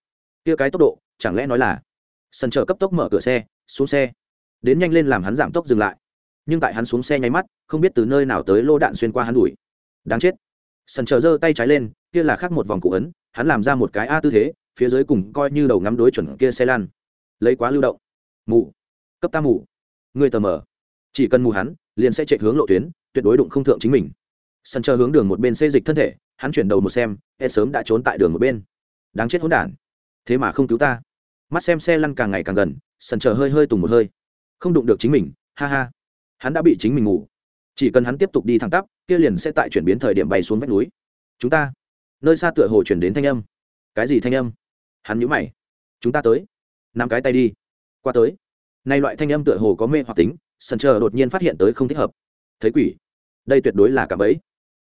A: Kia cái tốc độ, chẳng lẽ nói là sân chợ cấp tốc mở cửa xe, xuống xe. Đến nhanh lên làm hắn giảm tốc dừng lại. Nhưng tại hắn xuống xe nháy mắt, không biết từ nơi nào tới lô đạn xuyên qua hắn đuổi. Đáng chết. Sần chợ giơ tay trái lên, kia là khác một vòng cụ ấn, hắn làm ra một cái a tư thế, phía dưới cùng coi như đầu ngắm đối chuẩn kia xe lan lấy quá lưu động. Mù. Cấp ta mù. Người tờ mờ chỉ cần mù hắn, liền sẽ chạy hướng lộ tuyến, tuyệt đối đụng không thượng chính mình. Sân chờ hướng đường một bên xê dịch thân thể, hắn chuyển đầu một xem e sớm đã trốn tại đường một bên. Đáng chết hỗn đản. Thế mà không cứu ta. Mắt xem xe lăn càng ngày càng gần sần chờ hơi hơi tùng một hơi. Không đụng được chính mình, ha ha. Hắn đã bị chính mình ngủ. Chỉ cần hắn tiếp tục đi thẳng tắp, kia liền sẽ tại chuyển biến thời điểm bay xuống vách núi. Chúng ta. Nơi xa tựa hồ chuyển đến thanh âm. Cái gì thanh âm? Hắn nhũ mày. Chúng ta tới. Năm cái tay đi. Qua tới. Nay loại thanh âm tựa hồ có mê hoặc tính sần chờ đột nhiên phát hiện tới không thích hợp. Thấy quỷ. Đây tuyệt đối là cả bẫy.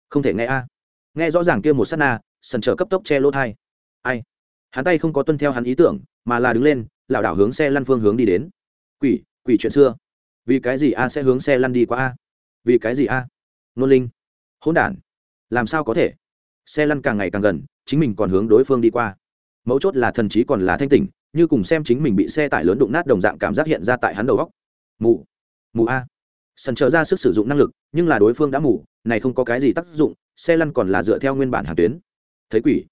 A: Không thể nghe a. Nghe rõ ràng kia một s á t na, sần chờ cấp tốc che lỗ thai. Ai? Hắn tay không có tuân theo hắn ý tưởng, mà là đứng lên, lảo đảo hướng xe lăn phương hướng đi đến. Quỷ quỷ chuyện xưa. Vì cái gì a sẽ hướng xe lăn đi qua a? Vì cái gì a? Nôn linh. Hỗn đản. Làm sao có thể? Xe lăn càng ngày càng gần, chính mình còn hướng đối phương đi qua. Mấu chốt là thần trí còn là thanh tỉnh, như cùng xem chính mình bị xe tải lớn đụng nát đồng dạng cảm giác hiện ra tại hắn đầu góc mù mù a. Sần trở ra sức sử dụng năng lực, nhưng là đối phương đã mù, này không có cái gì tác dụng, xe lăn còn là dựa theo nguyên bản hàng tuyến. Thấy quỷ.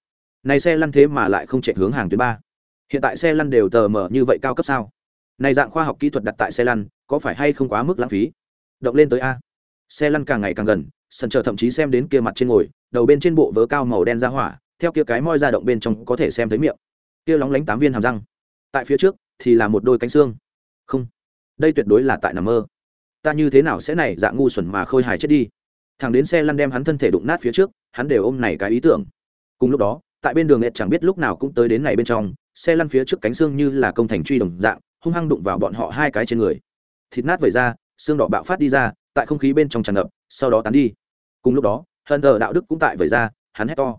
A: Này xe lăn thế mà lại không chạy hướng hàng tuyến ba. Hiện tại xe lăn đều tờ mở như vậy cao cấp sao? Này dạng khoa học kỹ thuật đặt tại xe lăn, có phải hay không quá mức lãng phí? Động lên tới a. Xe lăn càng ngày càng gần, sần chờ thậm chí xem đến kia mặt trên ngồi, đầu bên trên bộ vớ cao màu đen ra hỏa, theo kia cái moi ra động bên trong có thể xem thấy miệng. Kia lóng lánh tám viên hàm răng. Tại phía trước thì là một đôi cánh xương. Không. Đây tuyệt đối là tại nằm mơ ta như thế nào sẽ này dạng ngu xuẩn mà khôi hài chết đi? Thằng đến xe lăn đem hắn thân thể đụng nát phía trước, hắn đều ôm này cái ý tưởng. Cùng lúc đó, tại bên đường ed chẳng biết lúc nào cũng tới đến này bên trong, xe lăn phía trước cánh xương như là công thành truy đồng dạng, hung hăng đụng vào bọn họ hai cái trên người. Thịt nát vẩy ra, xương đỏ bạo phát đi ra, tại không khí bên trong tràn ngập, sau đó tán đi. Cùng lúc đó hận thờ đạo đức cũng tại vẩy ra, hắn hét to.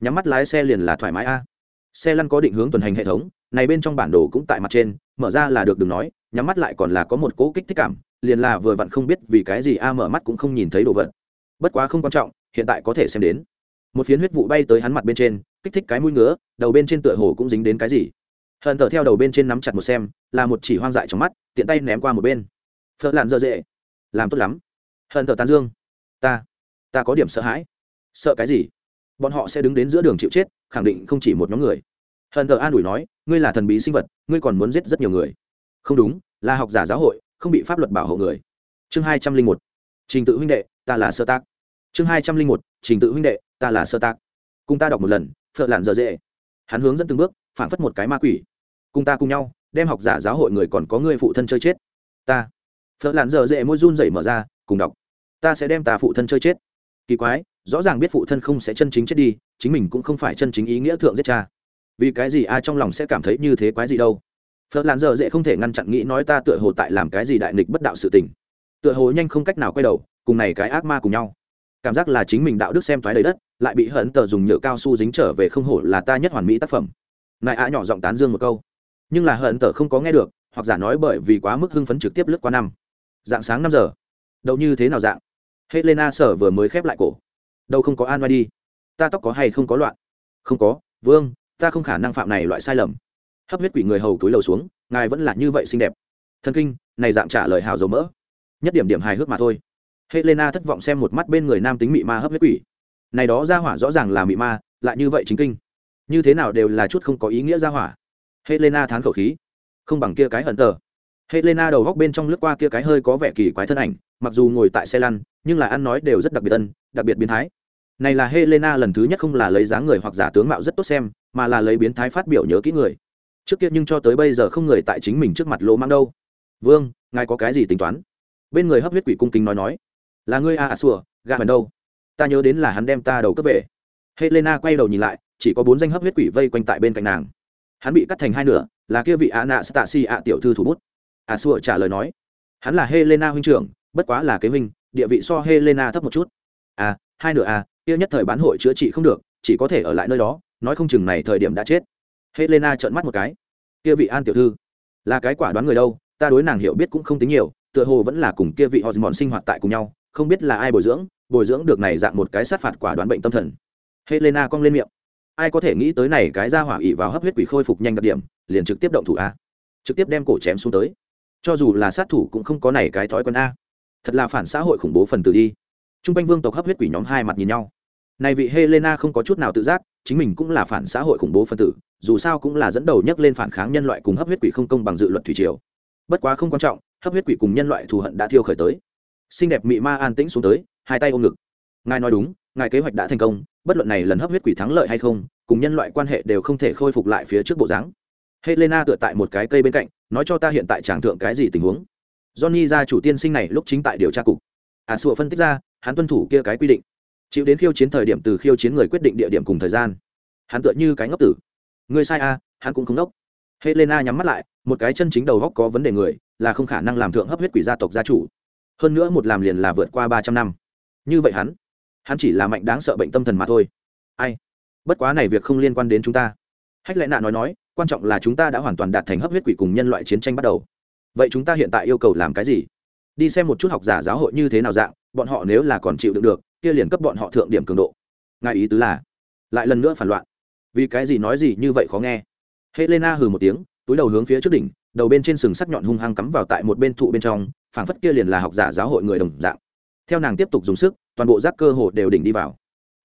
A: Nhắm mắt lái xe liền là thoải mái a. Xe lăn có định hướng tuần hành hệ thống, này bên trong bản đồ cũng tại mặt trên, mở ra là được đừng nói, nhắm mắt lại còn là có một cỗ kích thích cảm liền là vừa vặn không biết vì cái gì a mở mắt cũng không nhìn thấy đồ vật. Bất quá không quan trọng, hiện tại có thể xem đến. Một phiến huyết vụ bay tới hắn mặt bên trên, kích thích cái mũi ngứa, đầu bên trên tựa hồ cũng dính đến cái gì. Hận thở theo đầu bên trên nắm chặt một xem, là một chỉ hoang dại trong mắt, tiện tay ném qua một bên. Phở làn dơ dễ làm tốt lắm. Hận thở tán dương. Ta ta có điểm sợ hãi. Sợ cái gì? Bọn họ sẽ đứng đến giữa đường chịu chết, khẳng định không chỉ một nhóm người. Hận thở an ủi nói, ngươi là thần bí sinh vật, ngươi còn muốn giết rất nhiều người. Không đúng, là học giả giáo hội không bị pháp luật bảo hộ người. Chương hai trăm linh một, trình tự huynh đệ, ta là sơ tác. Chương hai trăm linh một, trình tự huynh đệ, ta là sơ tác. Cùng ta đọc một lần, phở lạn dở dễ hắn hướng dẫn từng bước phản phất một cái ma quỷ. Cùng ta cùng nhau, đem học giả giáo hội người còn có người phụ thân chơi chết. Ta. Phở lạn dở dễ môi run rẩy mở ra, cùng đọc. Ta sẽ đem ta phụ thân chơi chết. Kỳ quái, rõ ràng biết phụ thân không sẽ chân chính chết đi, chính mình cũng không phải chân chính ý nghĩa thượng giết cha. Vì cái gì ai trong lòng sẽ cảm thấy như thế quái gì đâu? Phớt làn dở dễ không thể ngăn chặn nghĩ nói ta tựa hồ tại làm cái gì đại nghịch bất đạo sự tình. Tựa hồ nhanh không cách nào quay đầu, cùng này cái ác ma cùng nhau. Cảm giác là chính mình đạo đức xem thoái đầy đất, lại bị hận tờ dùng nhựa cao su dính trở về không hổ là ta nhất hoàn mỹ tác phẩm. Nại ạ nhỏ giọng tán dương một câu. Nhưng là hận tờ không có nghe được, hoặc giả nói bởi vì quá mức hưng phấn trực tiếp lướt qua năm. Dạng sáng năm giờ. Đâu như thế nào dạng? Helena sở vừa mới khép lại cổ. Đâu không có an vai đi. Ta tóc có hay không có loạn? Không có, vương, ta không khả năng phạm này loại sai lầm hấp huyết quỷ người hầu túi lầu xuống, ngài vẫn là như vậy xinh đẹp. Thần kinh, này dạng trả lời hào dầu mỡ. Nhất điểm điểm hài hước mà thôi. Helena thất vọng xem một mắt bên người nam tính mị ma hấp huyết quỷ. Này đó ra hỏa rõ ràng là mị ma, lại như vậy chính kinh. Như thế nào đều là chút không có ý nghĩa ra hỏa. Helena thán khẩu khí. Không bằng kia cái hận tờ. Helena đầu góc bên trong lướt qua kia cái hơi có vẻ kỳ quái thân ảnh, mặc dù ngồi tại xe lăn, nhưng là ăn nói đều rất đặc biệt tân đặc biệt biến thái. Này là helena lần thứ nhất không là lấy dáng người hoặc giả tướng mạo rất tốt xem, mà là lấy biến thái phát biểu nhớ kỹ người trước kia nhưng cho tới bây giờ không người tại chính mình trước mặt lỗ mang đâu. Vương ngài có cái gì tính toán? Bên người hấp huyết quỷ cung kính nói nói. Là ngươi a à, à sủa gà mần đâu? Ta nhớ đến là hắn đem ta đầu cướp về. Helena quay đầu nhìn lại chỉ có bốn danh hấp huyết quỷ vây quanh tại bên cạnh nàng. Hắn bị cắt thành hai nửa là kia vị a nạ stasi a tiểu thư thủ bút. À, a sùa trả lời nói. Hắn là helena huynh trưởng bất quá là kế huynh địa vị so helena thấp một chút. À hai nửa à kia nhất thời bán hội chữa trị không được chỉ có thể ở lại nơi đó nói không chừng này thời điểm đã chết helena trợn mắt một cái. Kia vị an tiểu thư, là cái quả đoán người đâu? Ta đối nàng hiểu biết cũng không tính nhiều, tựa hồ vẫn là cùng kia vị họ mòn sinh hoạt tại cùng nhau, không biết là ai bồi dưỡng bồi dưỡng được này dạng một cái sát phạt quả đoán bệnh tâm thần. Helena cong lên miệng. Ai có thể nghĩ tới này cái ra hỏa ỉ vào hấp huyết quỷ khôi phục nhanh đặc điểm, liền trực tiếp động thủ a. Trực tiếp đem cổ chém xuống tới. Cho dù là sát thủ cũng không có này cái thói quen a. Thật là phản xã hội khủng bố phần tử đi. T r u n g quanh vương tộc hấp huyết quỷ nhóm hai mặt nhìn nhau. Này vị helena không có chút nào tự giác, chính mình cũng là phản xã hội khủng bố phần tử dù sao cũng là dẫn đầu nhấc lên phản kháng nhân loại cùng hấp huyết quỷ không công bằng dự luật thủy triều. Bất quá không quan trọng, hấp huyết quỷ cùng nhân loại thù hận đã thiêu khởi tới. Xinh đẹp mị ma an tĩnh xuống tới, hai tay ôm ngực. Ngài nói đúng, ngài kế hoạch đã thành công, bất luận này lần hấp huyết quỷ thắng lợi hay không, cùng nhân loại quan hệ đều không thể khôi phục lại phía trước bộ dáng. Helena tựa tại một cái cây bên cạnh, nói cho ta hiện tại tràng thượng cái gì tình huống. Johnny ra chủ tiên sinh này lúc chính tại điều tra cục. À Sụa phân tích ra, hắn tuân thủ kia cái quy định. Chịu đến khiêu chiến thời điểm từ khiêu chiến người quyết định địa điểm cùng thời gian. Hắn tựa như cái ngốc tử người sai a, hắn cũng không ngốc helena nhắm mắt lại, một cái chân chính đầu góc có vấn đề người, là không khả năng làm thượng hấp huyết quỷ gia tộc gia chủ. Hơn nữa một làm liền là vượt qua ba trăm năm. Như vậy hắn hắn chỉ là mạnh đáng sợ bệnh tâm thần mà thôi. Ai? Bất quá này việc không liên quan đến chúng ta. Hách lệ nạ nói nói, quan trọng là chúng ta đã hoàn toàn đạt thành hấp huyết quỷ cùng nhân loại chiến tranh bắt đầu. Vậy chúng ta hiện tại yêu cầu làm cái gì? Đi xem một chút học giả giáo hội như thế nào dạng, bọn họ nếu là còn chịu đựng được, kia liền cấp bọn họ thượng điểm cường độ. Ngài ý tứ là, lại lần nữa phản loạn vì cái gì nói gì như vậy khó nghe. Helena hừ một tiếng, túi đầu hướng phía trước đỉnh, đầu bên trên sừng sắc nhọn hung hăng cắm vào tại một bên thụ bên trong, phảng phất kia liền là học giả giáo hội người đồng dạng. Theo nàng tiếp tục dùng sức, toàn bộ giác cơ hồ đều đỉnh đi vào.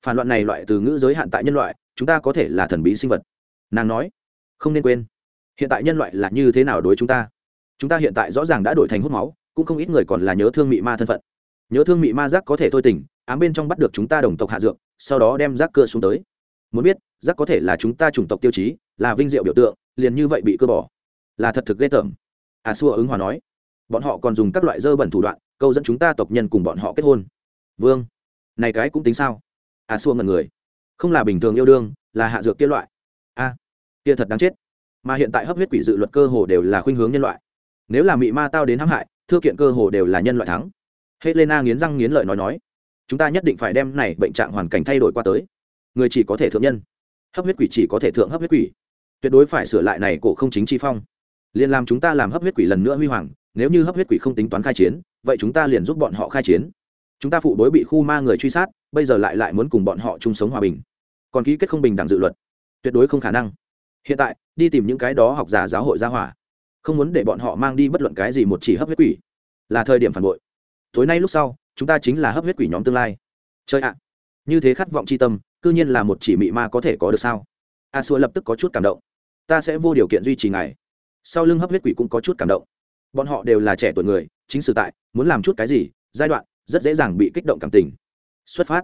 A: Phản loạn này loại từ ngữ giới hạn tại nhân loại, chúng ta có thể là thần bí sinh vật. Nàng nói, không nên quên. Hiện tại nhân loại là như thế nào đối chúng ta? Chúng ta hiện tại rõ ràng đã đổi thành hút máu, cũng không ít người còn là nhớ thương mị ma thân phận. Nhớ thương mị ma giác có thể thôi tình ám bên trong bắt được chúng ta đồng tộc hạ dược, sau đó đem giác cơ xuống tới muốn biết giác có thể là chúng ta chủng tộc tiêu chí, là vinh diệu biểu tượng, liền như vậy bị cơ bỏ. Là thật thực ghê tởm. À xua ứng hòa nói. Bọn họ còn dùng các loại dơ bẩn thủ đoạn, câu dẫn chúng ta tộc nhân cùng bọn họ kết hôn. Vương, này cái cũng tính sao? À xua ngần người. Không là bình thường yêu đương, là hạ dược kia loại. A kia thật đáng chết. Mà hiện tại hấp huyết quỷ dự luật cơ hồ đều là khuynh hướng nhân loại. Nếu là mị ma tao đến hãm hại, thưa kiện cơ hồ đều là nhân loại thắng. Helena nghiến răng nghiến lợi nói nói. Chúng ta nhất định phải đem này bệnh trạng hoàn cảnh thay đổi qua tới người chỉ có thể thượng nhân. Hấp huyết quỷ chỉ có thể thượng hấp huyết quỷ. Tuyệt đối phải sửa lại này cổ không chính chi phong. Liền làm chúng ta làm hấp huyết quỷ lần nữa huy hoàng, nếu như hấp huyết quỷ không tính toán khai chiến, vậy chúng ta liền giúp bọn họ khai chiến. Chúng ta phụ đối bị khu ma người truy sát, bây giờ lại lại muốn cùng bọn họ chung sống hòa bình. Còn ký kết không bình đẳng dự luật, tuyệt đối không khả năng. Hiện tại, đi tìm những cái đó học giả giáo hội gia hỏa. Không muốn để bọn họ mang đi bất luận cái gì một chỉ hấp huyết quỷ. Là thời điểm phản bội. Tối nay lúc sau, chúng ta chính là hấp huyết quỷ nhóm tương lai. Chơi ạ. Như thế khát vọng c h i tâm cư nhiên là một chỉ mị ma có thể có được sao? A xua lập tức có chút cảm động. Ta sẽ vô điều kiện duy trì ngài. Sau lưng hấp huyết quỷ cũng có chút cảm động. Bọn họ đều là trẻ tuổi người, chính sự tại, muốn làm chút cái gì, giai đoạn, rất dễ dàng bị kích động cảm tình. Xuất phát.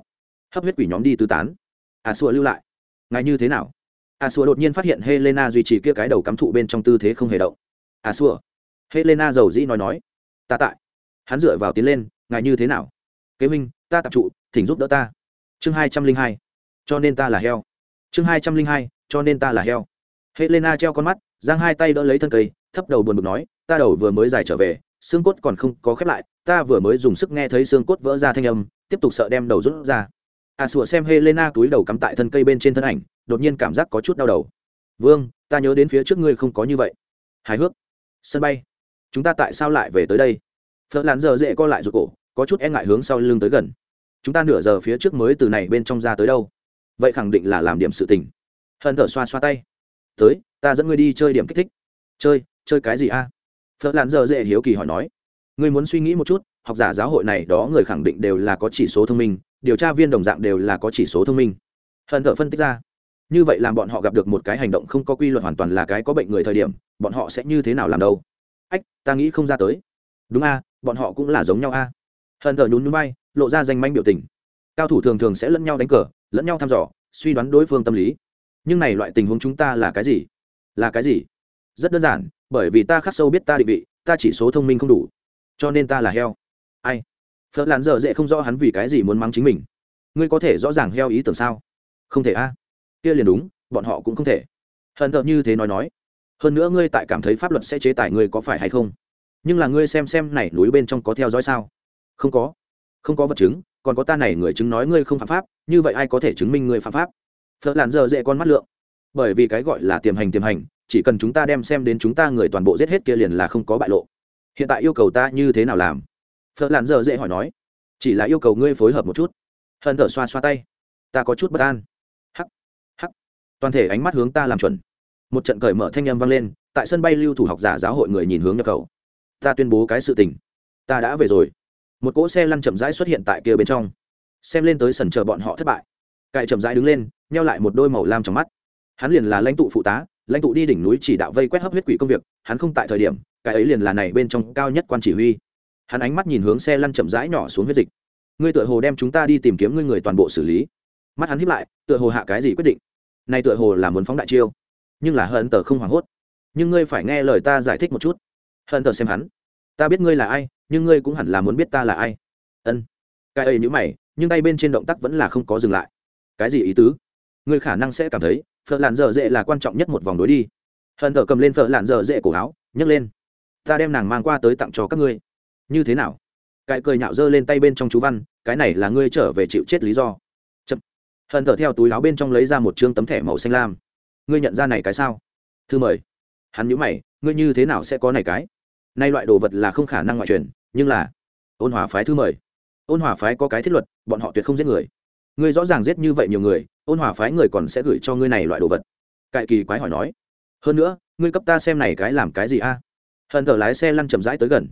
A: Hấp huyết quỷ nhóm đi tứ tán. A xua lưu lại. Ngài như thế nào? A xua đột nhiên phát hiện helena duy trì kia cái đầu cắm thụ bên trong tư thế không hề động. A xua helena giàu dĩ nói nói. Ta tại. Hắn dựa vào tiến lên. Ngài như thế nào? Kế minh ta tập trụ, thỉnh giúp đỡ ta. Chương hai trăm linh hai cho nên ta là heo. Chương hai trăm linh hai, cho nên ta là heo. Helena treo con mắt, giang hai tay đỡ lấy thân cây, thấp đầu buồn bực nói, ta đầu vừa mới dài trở về, xương cốt còn không có khép lại, ta vừa mới dùng sức nghe thấy xương cốt vỡ ra thanh âm, tiếp tục sợ đem đầu rút ra. À sủa xem helena túi đầu cắm tại thân cây bên trên thân ảnh, đột nhiên cảm giác có chút đau đầu. Vương, ta nhớ đến phía trước ngươi không có như vậy. Hài hước. Sân bay. Chúng ta tại sao lại về tới đây? Phớt lán giờ dễ co lại rụt cổ, có chút e ngại hướng sau lưng tới gần. Chúng ta nửa giờ phía trước mới từ này bên trong ra tới đâu? Vậy khẳng định là làm điểm sự tình. Hận thở xoa xoa tay. Tới, ta dẫn ngươi đi chơi điểm kích thích. Chơi chơi cái gì a? À? phớt giờ dễ hiếu kỳ hỏi nói. Ngươi muốn suy nghĩ một chút, học giả giáo hội này đó người khẳng định đều là có chỉ số thông minh, điều tra viên đồng dạng đều là có chỉ số thông minh. Hận thở phân tích ra. Như vậy làm bọn họ gặp được một cái hành động không có quy luật hoàn toàn là cái có bệnh người thời điểm, bọn họ sẽ như thế nào làm đâu? Ách, ta nghĩ không ra tới. Đúng a, bọn họ cũng là giống nhau a. Hận thở nhún nhún bay lộ ra danh manh biểu tình. Cao thủ thường thường sẽ lẫn nhau đánh cờ lẫn nhau thăm dò, suy đoán đối phương tâm lý. Nhưng này loại tình huống chúng ta là cái gì? Là cái gì? Rất đơn giản, bởi vì ta khắc sâu biết ta định vị, ta chỉ số thông minh không đủ. Cho nên ta là heo. Ai? Phớt lán giờ dễ không rõ hắn vì cái gì muốn mắng chính mình. Ngươi có thể rõ ràng heo ý tưởng sao? Không thể a. Kia liền đúng, bọn họ cũng không thể. Hận thợ như thế nói nói. Hơn nữa ngươi tại cảm thấy pháp luật sẽ chế tài ngươi có phải hay không? Nhưng là ngươi xem xem này núi bên trong có theo dõi sao? Không có. Không có vật chứng, còn có ta này người chứng nói ngươi không phạm pháp như vậy ai có thể chứng minh ngươi phạm pháp? Phật làn giờ dễ con mắt lượng. Bởi vì cái gọi là tiềm hành tiềm hành, chỉ cần chúng ta đem xem đến chúng ta người toàn bộ giết hết kia liền là không có bại lộ. Hiện tại yêu cầu ta như thế nào làm? Phật làn giờ dễ hỏi nói. Chỉ là yêu cầu ngươi phối hợp một chút. Hận thở xoa xoa tay. Ta có chút bất an. Hắc hắc. Toàn thể ánh mắt hướng ta làm chuẩn. Một trận cởi mở thanh âm vang lên, tại sân bay lưu thủ học giả giáo hội người nhìn hướng nhập khẩu. Ta tuyên bố cái sự tình. Ta đã về rồi. Một cỗ xe lăn chậm rãi xuất hiện tại kia bên trong xem lên tới sần chờ bọn họ thất bại. Cải chậm rãi đứng lên neo lại một đôi màu lam trong mắt. Hắn liền là lãnh tụ phụ tá, lãnh tụ đi đỉnh núi chỉ đạo vây quét hấp huyết quỷ công việc, hắn không tại thời điểm, cái ấy liền là này bên trong cao nhất quan chỉ huy. Hắn ánh mắt nhìn hướng xe lăn chậm rãi nhỏ xuống huyết dịch. Ngươi tựa hồ đem chúng ta đi tìm kiếm ngươi người toàn bộ xử lý. Mắt hắn hiếp lại, tựa hồ hạ cái gì quyết định? Này tựa hồ là muốn phóng đại chiêu. Nhưng là hận tờ không hoảng hốt. Nhưng ngươi phải nghe lời ta giải thích một chút. Hận tờ xem hắn. Ta biết ngươi là ai, nhưng ngươi cũng hẳn là muốn biết ta là ai. Ân. Cái ấy nhữ mày nhưng tay bên trên động tác vẫn là không có dừng lại. Cái gì ý tứ? Người khả năng sẽ cảm thấy, phở lạn dở dễ là quan trọng nhất một vòng đối đi. Hận thở cầm lên phở lạn dở dễ cổ áo, nhấc lên. Ta đem nàng mang qua tới tặng cho các ngươi. Như thế nào? Cái cười nhạo dơ lên tay bên trong chú văn, cái này là ngươi trở về chịu chết lý do. Chậm. Hận thở theo túi áo bên trong lấy ra một chương tấm thẻ màu xanh lam. Ngươi nhận ra này cái sao? Thư mời. Hắn nhíu mày, ngươi như thế nào sẽ có này cái? Nay loại đồ vật là không khả năng ngoại truyền, nhưng là, ôn hòa phái thư mời ôn hòa phái có cái thiết luật, bọn họ tuyệt không giết người. Ngươi rõ ràng giết như vậy nhiều người, ôn hòa phái người còn sẽ gửi cho ngươi này loại đồ vật. Cại kỳ quái hỏi nói. Hơn nữa, ngươi cấp ta xem này cái làm cái gì a? Hận thờ lái xe lăn chậm rãi tới gần.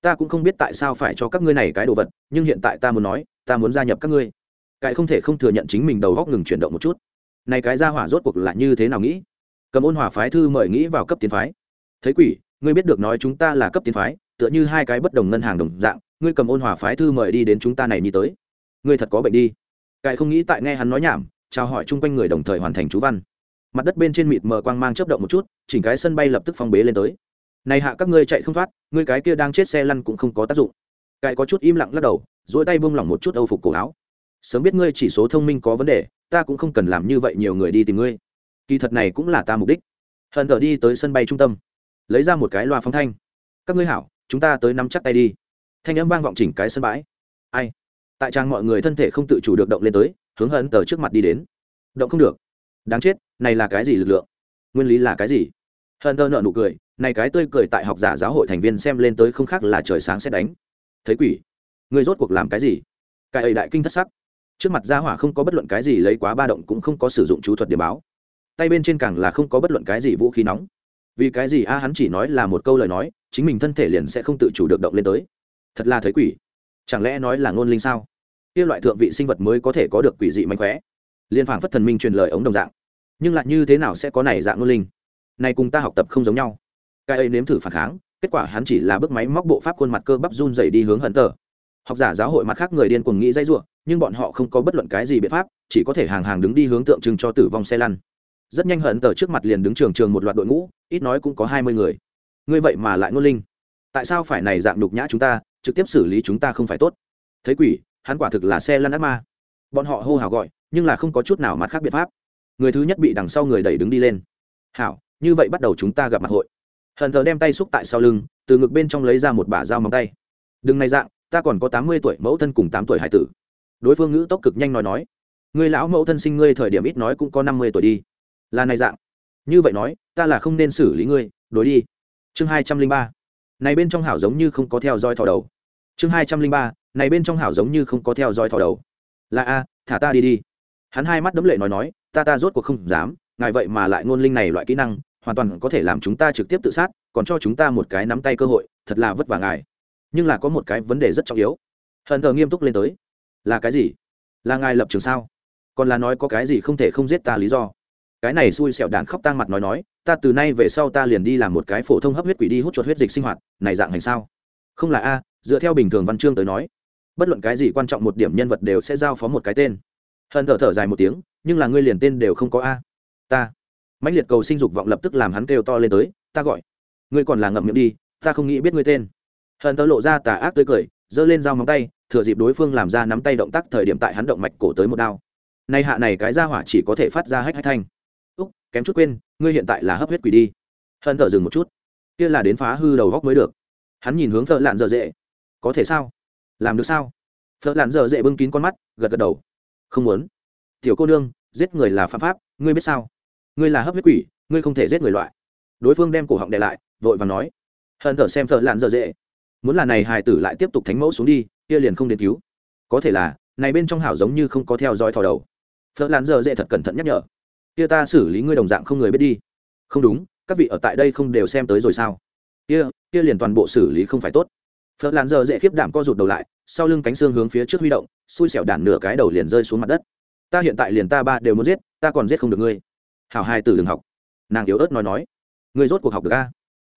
A: Ta cũng không biết tại sao phải cho các ngươi này cái đồ vật, nhưng hiện tại ta muốn nói, ta muốn gia nhập các ngươi. Cải không thể không thừa nhận chính mình đầu góc ngừng chuyển động một chút. Này cái gia hỏa rốt cuộc là như thế nào nghĩ? Cầm ôn hòa phái thư mời nghĩ vào cấp tiến phái. Thấy quỷ, ngươi biết được nói chúng ta là cấp tiến phái, tựa như hai cái bất đồng ngân hàng đồng dạng ngươi cầm ôn hòa phái thư mời đi đến chúng ta này như tới. Ngươi thật có bệnh đi. Cải không nghĩ tại nghe hắn nói nhảm, chào hỏi chung quanh người đồng thời hoàn thành chú văn. Mặt đất bên trên mịt mờ quang mang chớp động một chút, chỉnh cái sân bay lập tức phong bế lên tới. Này hạ các ngươi chạy không thoát, ngươi cái kia đang chết xe lăn cũng không có tác dụng. Cải có chút im lặng lắc đầu dỗi tay buông lỏng một chút âu phục cổ áo. Sớm biết ngươi chỉ số thông minh có vấn đề, ta cũng không cần làm như vậy nhiều người đi tìm ngươi. Kỳ thật này cũng là ta mục đích. Hận thở đi tới sân bay trung tâm. Lấy ra một cái loa phóng thanh. Các ngươi hảo, chúng ta tới nắm chắc tay đi thanh âm vang vọng chỉnh cái sân bãi. Ai? Tại trang mọi người thân thể không tự chủ được động lên tới, hướng hận tờ trước mặt đi đến. Động không được. Đáng chết, này là cái gì lực lượng? Nguyên lý là cái gì? Hận tờ nợ nụ cười, này cái tươi cười tại học giả giáo hội thành viên xem lên tới không khác là trời sáng sẽ đánh. Thấy quỷ. Người rốt cuộc làm cái gì? Cái ấy đại kinh thất sắc. Trước mặt gia hỏa không có bất luận cái gì lấy quá ba động cũng không có sử dụng chú thuật điểm báo. Tay bên trên càng là không có bất luận cái gì vũ khí nóng. Vì cái gì a, hắn chỉ nói là một câu lời nói, chính mình thân thể liền sẽ không tự chủ được động lên tới thật là thấy quỷ. Chẳng lẽ nói là ngôn linh sao? Kia loại thượng vị sinh vật mới có thể có được quỷ dị mạnh khỏe liên phản phất thần minh truyền lời ống đồng dạng. Nhưng lại như thế nào sẽ có này dạng ngôn linh? Này cùng ta học tập không giống nhau. Cái ấy nếm thử phản kháng, kết quả hắn chỉ là bước máy móc bộ pháp khuôn mặt cơ bắp run dày đi hướng hận tờ học giả giáo hội mặt khác người điên cuồng nghĩ dây ruộng nhưng bọn họ không có bất luận cái gì biện pháp, chỉ có thể hàng hàng đứng đi hướng tượng trưng cho tử vong xe lăn. Rất nhanh hận tờ trước mặt liền đứng trường trường một loạt đội ngũ, ít nói cũng có hai mươi người. Ngươi vậy mà lại ngôn linh. Tại sao phải này dạng nhục nhã chúng ta trực tiếp xử lý chúng ta không phải tốt. Thấy quỷ, hắn quả thực là xe lăn ác ma. Bọn họ hô hào gọi, nhưng là không có chút nào mặt khác biện pháp. Người thứ nhất bị đằng sau người đẩy đứng đi lên. Hảo, như vậy bắt đầu chúng ta gặp mặt hội. Hận thờ đem tay xúc tại sau lưng, từ ngực bên trong lấy ra một bả dao móng tay. Đừng này dạng, ta còn có tám mươi tuổi mẫu thân cùng tám tuổi hải tử. Đối phương ngữ tốc cực nhanh nói nói. Người lão mẫu thân sinh ngươi thời điểm ít nói cũng có năm mươi tuổi đi. Là này dạng. Như vậy nói, ta là không nên xử lý ngươi đối đi. Chương hai trăm linh ba này bên trong hảo giống như không có theo dõi thò đầu. Chương hai trăm linh ba, này bên trong hảo giống như không có theo dõi thò đầu. Là a, thả ta đi đi. Hắn hai mắt đấm lệ nói nói, ta ta rốt cuộc không dám, ngài vậy mà lại ngôn linh này loại kỹ năng, hoàn toàn có thể làm chúng ta trực tiếp tự sát, còn cho chúng ta một cái nắm tay cơ hội, thật là vất vả ngài. Nhưng là có một cái vấn đề rất trọng yếu. Hận thờ nghiêm túc lên tới. Là cái gì? Là ngài lập trường sao? Còn là nói có cái gì không thể không giết ta lý do? Cái này xui xẻo đạn khóc tang mặt nói nói, ta từ nay về sau ta liền đi làm một cái phổ thông hấp huyết quỷ đi hút chuột huyết dịch sinh hoạt, này dạng hành sao? Không là a, dựa theo bình thường văn chương tới nói, bất luận cái gì quan trọng một điểm nhân vật đều sẽ giao phó một cái tên. Hận thở thở dài một tiếng, nhưng là ngươi liền tên đều không có a. Ta. Mãnh liệt cầu sinh dục vọng lập tức làm hắn kêu to lên tới, ta gọi. Ngươi còn là ngậm miệng đi, ta không nghĩ biết ngươi tên. Hận tớ lộ ra tà ác tươi cười, giơ lên dao móng tay, thừa dịp đối phương làm ra nắm tay động tác thời điểm tại hắn động mạch cổ tới một đao. Nay hạ này cái ra hỏa chỉ có thể phát ra hách hách thanh kém chút quên, ngươi hiện tại là hấp huyết quỷ đi. Hận thở dừng một chút. Kia là đến phá hư đầu góc mới được. Hắn nhìn hướng thợ lạn dở dễ có thể sao? Làm được sao? Thợ lạn dở dễ bưng kín con mắt, gật gật đầu. Không muốn. Tiểu cô nương, giết người là phạm pháp, ngươi biết sao? Ngươi là hấp huyết quỷ, ngươi không thể giết người loại. Đối phương đem cổ họng đè lại, vội và nói. Hận thở xem thợ lạn dở dễ muốn là này hài tử lại tiếp tục thánh mẫu xuống đi, kia liền không đến cứu. Có thể là, này bên trong hảo giống như không có theo dõi thò đầu. Phở lạn dở dễ thật cẩn thận nhắc nhở kia ta xử lý ngươi đồng dạng không người biết đi. Không đúng, các vị ở tại đây không đều xem tới rồi sao? Kia kia liền toàn bộ xử lý không phải tốt. Phật lạn dở dễ khiếp đảm co rụt đầu lại, sau lưng cánh xương hướng phía trước huy động, xui xẻo đản nửa cái đầu liền rơi xuống mặt đất. Ta hiện tại liền ta ba đều muốn giết, ta còn giết không được ngươi. Hảo hai tử đừng học. Nàng yếu ớt nói nói. Ngươi rốt cuộc học được a?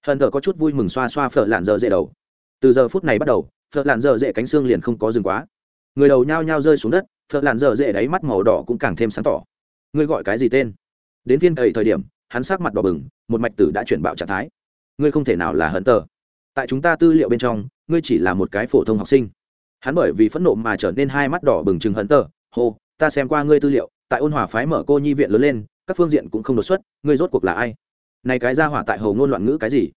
A: Hận thờ có chút vui mừng xoa xoa phở lạn dở dễ đầu. Từ giờ phút này bắt đầu phở lạn dở dễ cánh xương liền không có dừng quá. Người đầu nhao nhao rơi xuống đất phở lạn dở dễ đáy mắt màu đỏ cũng càng thêm sáng tỏ ngươi gọi cái gì tên? Đến phiên ấy thời điểm, hắn sắc mặt đỏ bừng, một mạch tử đã chuyển bạo trạng thái. Ngươi không thể nào là hận tờ tại chúng ta tư liệu bên trong, ngươi chỉ là một cái phổ thông học sinh. Hắn bởi vì phẫn nộ mà trở nên hai mắt đỏ bừng chừng hận tờ hô, ta xem qua ngươi tư liệu, tại ôn hòa phái mở cô nhi viện lớn lên, các phương diện cũng không đột xuất, ngươi rốt cuộc là ai? Này cái ra hỏa tại hầu ngôn loạn ngữ cái gì?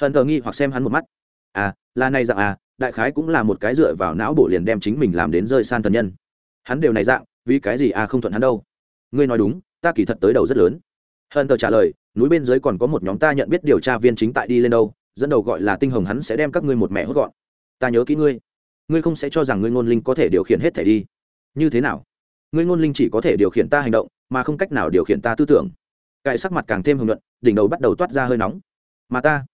A: Hận tờ nghi hoặc xem hắn một mắt. À là này dạng à đại khái cũng là một cái dựa vào não bộ liền đem chính mình làm đến rơi san thần nhân. Hắn đều này dạng, vì cái gì à không thuận hắn đâu? Ngươi nói đúng, ta kỳ thật tới đầu rất lớn. Hận tờ trả lời, núi bên dưới còn có một nhóm ta nhận biết điều tra viên chính tại đi lên đâu, dẫn đầu gọi là tinh hồng hắn sẽ đem các ngươi một mẹ hốt gọn. Ta nhớ kỹ ngươi. Ngươi không sẽ cho rằng ngươi ngôn linh có thể điều khiển hết thể đi. Như thế nào? Ngươi ngôn linh chỉ có thể điều khiển ta hành động, mà không cách nào điều khiển ta tư tưởng. Cải sắc mặt càng thêm hưng luận đỉnh đầu bắt đầu toát ra hơi nóng. Mà ta,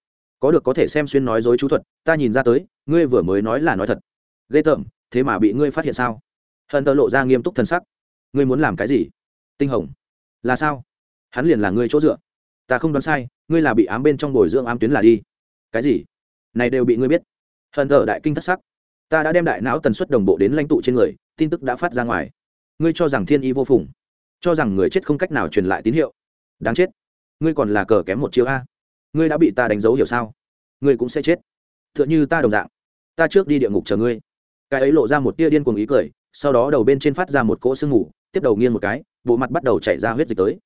A: có được có thể xem xuyên nói dối chú thuật, ta nhìn ra tới, ngươi vừa mới nói là nói thật. Ghê tởm, thế mà bị ngươi phát hiện sao? Hận tờ lộ ra nghiêm túc thân sắc. Ngươi muốn làm cái gì? Tinh hồng. Là sao? Hắn liền là ngươi chỗ dựa. Ta không đoán sai, ngươi là bị ám bên trong bồi dưỡng ám tuyến là đi. Cái gì? Này đều bị ngươi biết. Hận thờ đại kinh thất sắc. Ta đã đem đại não tần suất đồng bộ đến lãnh tụ trên người, tin tức đã phát ra ngoài. Ngươi cho rằng thiên y vô phùng, cho rằng người chết không cách nào truyền lại tín hiệu. Đáng chết. Ngươi còn là cờ kém một chiêu a. Ngươi đã bị ta đánh dấu hiểu sao? Ngươi cũng sẽ chết. T h ư ợ n h ư ta đồng dạng. Ta trước đi địa ngục chờ ngươi. Cái ấy lộ ra một tia điên cuồng ý cười, sau đó đầu bên trên phát ra một cỗ sương mù tiếp đầu nghiêng một cái, bộ mặt bắt đầu chảy ra huyết dịch tới.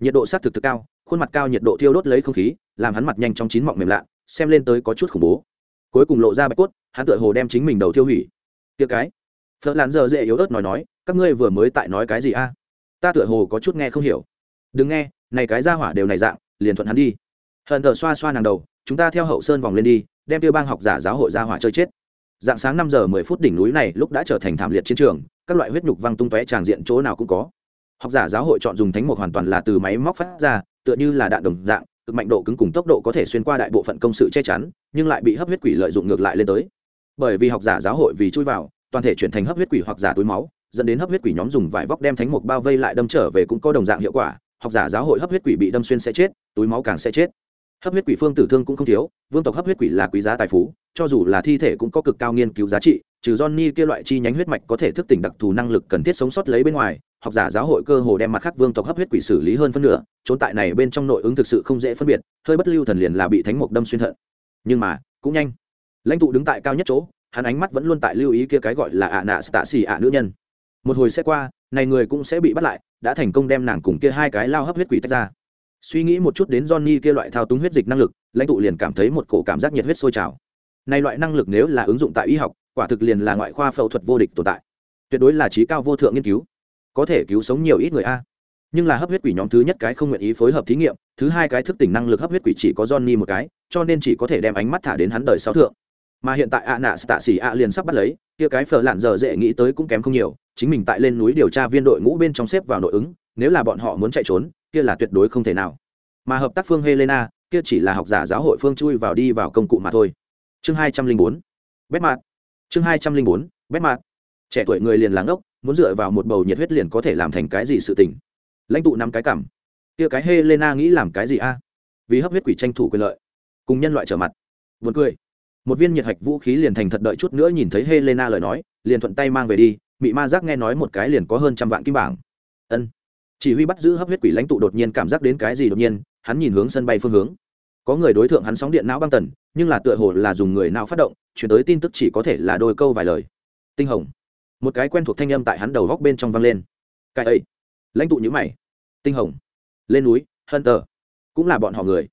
A: Nhiệt độ s á t thực thực cao, khuôn mặt cao nhiệt độ thiêu đốt lấy không khí, làm hắn mặt nhanh trong chín mọng mềm lạ, xem lên tới có chút khủng bố. Cuối cùng lộ ra bạch cốt, hắn tựa hồ đem chính mình đầu thiêu hủy. Tiêu cái. Phở lán giờ dễ yếu ớt nói nói, các ngươi vừa mới tại nói cái gì a? Ta tựa hồ có chút nghe không hiểu. Đừng nghe, này cái ra hỏa đều này dạng, liền thuận hắn đi. Hận thờ xoa xoa nàng đầu, chúng ta theo hậu sơn vòng lên đi, đem tiêu bang học giả giáo hội ra hỏa chơi chết. Dạng sáng năm giờ mười phút đỉnh núi này lúc đã trở thành thảm liệt chiến trường các loại huyết nhục văng tung tóe tràng diện chỗ nào cũng có. Học giả giáo hội chọn dùng thánh mục hoàn toàn là từ máy móc phát ra, tựa như là đạn đồng dạng, cực mạnh độ cứng cùng tốc độ có thể xuyên qua đại bộ phận công sự che chắn, nhưng lại bị hấp huyết quỷ lợi dụng ngược lại lên tới. Bởi vì học giả giáo hội vì chui vào, toàn thể chuyển thành hấp huyết quỷ hoặc giả túi máu, dẫn đến hấp huyết quỷ nhóm dùng vải vóc đem thánh mục bao vây lại đâm trở về cũng có đồng dạng hiệu quả. Học giả giáo hội hấp huyết quỷ bị đâm xuyên sẽ chết, túi máu càng sẽ chết hấp huyết quỷ phương tử thương cũng không thiếu, vương tộc hấp huyết quỷ là quý giá tài phú, cho dù là thi thể cũng có cực cao nghiên cứu giá trị, trừ johnny kia loại chi nhánh huyết mạch có thể thức tỉnh đặc thù năng lực cần thiết sống sót lấy bên ngoài, học giả giáo hội cơ hồ đem mặt khác vương tộc hấp huyết quỷ xử lý hơn phân nửa, trốn tại này bên trong nội ứng thực sự không dễ phân biệt, hơi bất lưu thần liền là bị thánh mục đâm xuyên thận. Nhưng mà, cũng nhanh. Lãnh tụ đứng tại cao nhất chỗ, hắn ánh mắt vẫn luôn tại lưu ý kia cái gọi là ạ nạ tạ xì ạ nữ nhân. Một hồi sẽ qua, này người cũng sẽ bị bắt lại, đã thành công đem nàng cùng kia hai cái lao hấp huyết quỷ tách ra suy nghĩ một chút đến johnny kia loại thao túng huyết dịch năng lực, lãnh tụ liền cảm thấy một cổ cảm giác nhiệt huyết sôi trào. Này loại năng lực nếu là ứng dụng tại y học, quả thực liền là ngoại khoa phẫu thuật vô địch tồn tại. Tuyệt đối là trí cao vô thượng nghiên cứu. Có thể cứu sống nhiều ít người a. Nhưng là hấp huyết quỷ nhóm thứ nhất cái không nguyện ý phối hợp thí nghiệm, thứ hai cái thức tỉnh năng lực hấp huyết quỷ chỉ có johnny một cái, cho nên chỉ có thể đem ánh mắt thả đến hắn đời sáu thượng. Mà hiện tại ạ nạ tạ xỉ ạ liền sắp bắt lấy, kia cái phở lạn giờ dễ nghĩ tới cũng kém không nhiều, chính mình tại lên núi điều tra viên đội ngũ bên trong xếp vào nội ứng, nếu là bọn họ muốn chạy trốn kia là tuyệt đối không thể nào. Mà hợp tác phương helena, kia chỉ là học giả giáo hội phương chui vào đi vào công cụ mà thôi. Chương hai trăm linh bốn bét mạt chương hai trăm linh bốn bét mạt trẻ tuổi người liền láng ốc muốn dựa vào một bầu nhiệt huyết liền có thể làm thành cái gì sự tình. Lãnh tụ năm cái cảm. Kia cái helena nghĩ làm cái gì a? Vì hấp huyết quỷ tranh thủ quyền lợi, cùng nhân loại trở mặt. Buồn cười. Một viên nhiệt hạch vũ khí liền thành thật đợi chút nữa nhìn thấy helena lời nói, liền thuận tay mang về đi, mị ma giác nghe nói một cái liền có hơn trăm vạn kim bảng. Ân chỉ huy bắt giữ hấp huyết quỷ lãnh tụ đột nhiên cảm giác đến cái gì đột nhiên, hắn nhìn hướng sân bay phương hướng. Có người đối tượng hắn sóng điện não băng tần, nhưng là tựa hồ là dùng người não phát động, chuyển tới tin tức chỉ có thể là đôi câu vài lời. Tinh hồng. Một cái quen thuộc thanh âm tại hắn đầu góc bên trong vang lên. Cái ấy. Lãnh tụ nhữ mày. Tinh hồng. Lên núi hân tờ cũng là bọn họ người.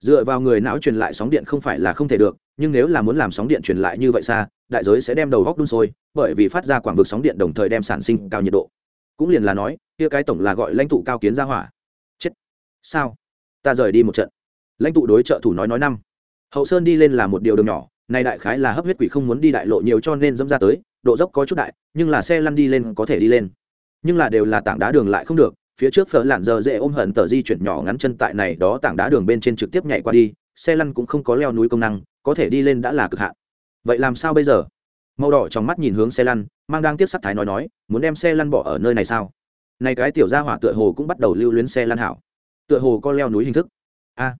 A: Dựa vào người não truyền lại sóng điện không phải là không thể được, nhưng nếu là muốn làm sóng điện truyền lại như vậy xa, đại giới sẽ đem đầu góc đun sôi, bởi vì phát ra quảng vực sóng điện đồng thời đem sản sinh cao nhiệt độ. Cũng liền là nói kia cái tổng là gọi lãnh tụ cao kiến ra hỏa. Chết. Sao? Ta rời đi một trận. Lãnh tụ đối trợ thủ nói nói năm. Hậu sơn đi lên là một điều đường nhỏ, này đại khái là hấp huyết quỷ không muốn đi đại lộ nhiều cho nên dẫm ra tới, độ dốc có chút đại, nhưng là xe lăn đi lên có thể đi lên. Nhưng là đều là tảng đá đường lại không được, phía trước phở lạn giờ dễ ôm hận tờ di chuyển nhỏ ngắn chân tại này đó tảng đá đường bên trên trực tiếp nhảy qua đi, xe lăn cũng không có leo núi công năng, có thể đi lên đã là cực hạn. Vậy làm sao bây giờ? Màu đỏ trong mắt nhìn hướng xe lăn, mang đang tiếp sắc thái nói nói, muốn đem xe lăn bỏ ở nơi này sao? Này cái tiểu gia hỏa tựa hồ cũng bắt đầu lưu luyến xe lăn hảo. Tựa hồ có leo núi hình thức. A.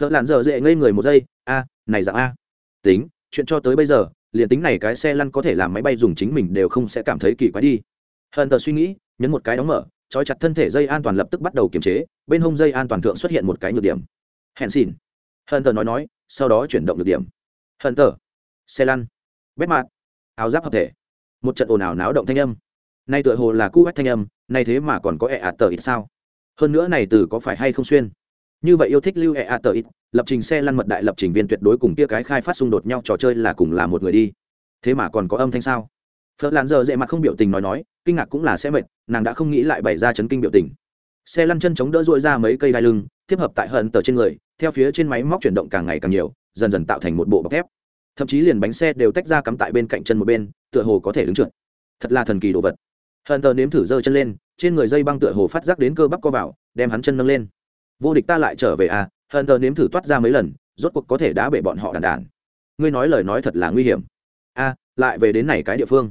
A: Phở lạn giờ dễ ngây người một giây. A này dạng a. Tính chuyện cho tới bây giờ liền tính này cái xe lăn có thể làm máy bay dùng chính mình đều không sẽ cảm thấy kỳ quái đi. Hận tờ suy nghĩ nhấn một cái đóng mở trói chặt thân thể dây an toàn lập tức bắt đầu kiềm chế bên hông dây an toàn thượng xuất hiện một cái nhược điểm. Hẹn xin, hận tờ nói nói sau đó chuyển động nhược điểm. Hận tờ xe lăn. Bét mạt áo giáp hợp thể. Một trận ồn ào náo động thanh âm nay tựa hồ là cu vách thanh âm, nay thế mà còn có ẹ ạt tờ ít sao? Hơn nữa này từ có phải hay không xuyên? Như vậy yêu thích lưu ẹ ạt tờ ít lập trình xe lăn mật đại lập trình viên tuyệt đối cùng kia cái khai phát xung đột nhau trò chơi là cùng là một người đi. Thế mà còn có âm thanh sao? Phật làn giờ dễ mặt không biểu tình nói nói, kinh ngạc cũng là sẽ mệt, nàng đã không nghĩ lại bày ra chấn kinh biểu tình. Xe lăn chân chống đỡ dội ra mấy cây đai lưng tiếp hợp tại hận tờ trên người, theo phía trên máy móc chuyển động càng ngày càng nhiều, dần dần tạo thành một bộ bọc thép. Thậm chí liền bánh xe đều tách ra cắm tại bên cạnh chân một bên, tựa hồ có thể đứng trượt. Thật là thần kỳ đồ vật hận tờ nếm thử giơ chân lên, trên người dây băng tựa hồ phát giác đến cơ bắp co vào, đem hắn chân nâng lên. Vô địch ta lại trở về à hận tờ nếm thử toát ra mấy lần, rốt cuộc có thể đã bể bọn họ đàn đàn. Ngươi nói lời nói thật là nguy hiểm. A, lại về đến này cái địa phương.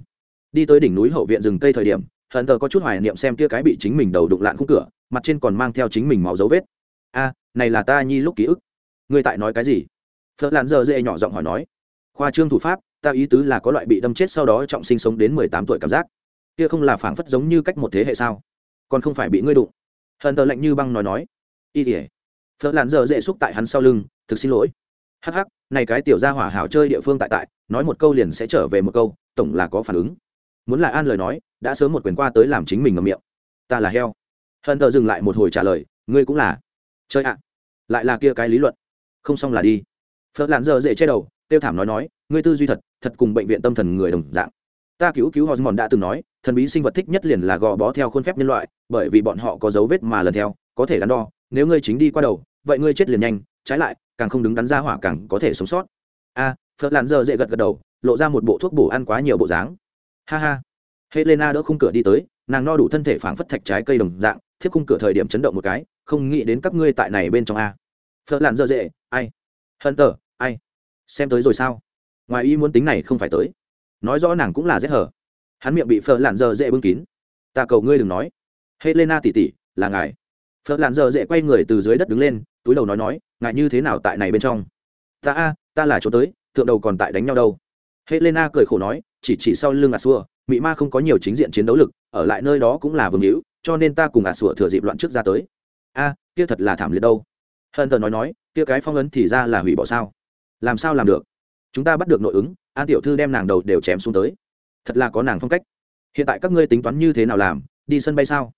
A: Đi tới đỉnh núi hậu viện rừng cây thời điểm, hận tờ có chút hoài niệm xem kia cái bị chính mình đầu đụng lạn khung cửa, mặt trên còn mang theo chính mình máu dấu vết. A, này là ta nhi lúc ký ức. Ngươi tại nói cái gì? Phật làn giờ dễ nhỏ giọng hỏi nói. Khoa trương thủ pháp, ta ý tứ là có loại bị đâm chết sau đó trọng sinh sống đến mười tám tuổi cảm giác kia không là phảng phất giống như cách một thế hệ sao? Còn không phải bị ngươi đụng. Hận tờ lạnh như băng nói nói. Y tỉa phở làn giờ dễ xúc tại hắn sau lưng, thực xin lỗi. Hắc hắc, này cái tiểu gia hỏa hảo chơi địa phương tại tại, nói một câu liền sẽ trở về một câu, tổng là có phản ứng. Muốn là an lời nói, đã sớm một quyền qua tới làm chính mình ngầm miệng. Ta là heo. Hận tờ dừng lại một hồi trả lời, ngươi cũng là. Chơi ạ. Lại là kia cái lý luận. Không xong là đi. Phở lạn giờ dễ che đầu, tiêu thảm nói nói, ngươi tư duy thật thật cùng bệnh viện tâm thần người đồng dạng ta cứu cứu hormone đã từng nói thần bí sinh vật thích nhất liền là gò bó theo khuôn phép nhân loại bởi vì bọn họ có dấu vết mà lần theo có thể đắn đo nếu ngươi chính đi qua đầu vậy ngươi chết liền nhanh trái lại càng không đứng đắn ra hỏa càng có thể sống sót. A à, phật làn giờ dễ gật gật đầu lộ ra một bộ thuốc bổ ăn quá nhiều bộ dáng. Ha ha. Helena đỡ khung cửa đi tới nàng no đủ thân thể phảng phất thạch trái cây đồng dạng thiếp khung cửa thời điểm chấn động một cái không nghĩ đến các ngươi tại này bên trong a. Phật làn dơ dễ ai? Hận tờ ai? Xem tới rồi sao? Ngoài ý muốn tính này không phải tới nói rõ nàng cũng là rét hở hắn miệng bị phở lạn dơ dễ bưng kín. Ta cầu ngươi đừng nói. Helena tỉ tỉ là ngài. Phở lạn dơ dễ quay người từ dưới đất đứng lên, túi đầu nói nói, ngài như thế nào tại này bên trong? Ta a, ta là chỗ tới, thượng đầu còn tại đánh nhau đâu. Helena cười khổ nói, chỉ chỉ sau lưng ạt xua, mị ma không có nhiều chính diện chiến đấu lực, ở lại nơi đó cũng là vương hữu, cho nên ta cùng ạt xua thừa dịp loạn trước ra tới. A, kia thật là thảm liệt đâu. Hân thờ nói nói, kia cái phong ấn thì ra là hủy bỏ sao? Làm sao làm được? Chúng ta bắt được nội ứng, an tiểu thư đem nàng đầu đều chém xuống tới. Thật là có nàng phong cách. Hiện tại các ngươi tính toán như thế nào làm, đi sân bay sao?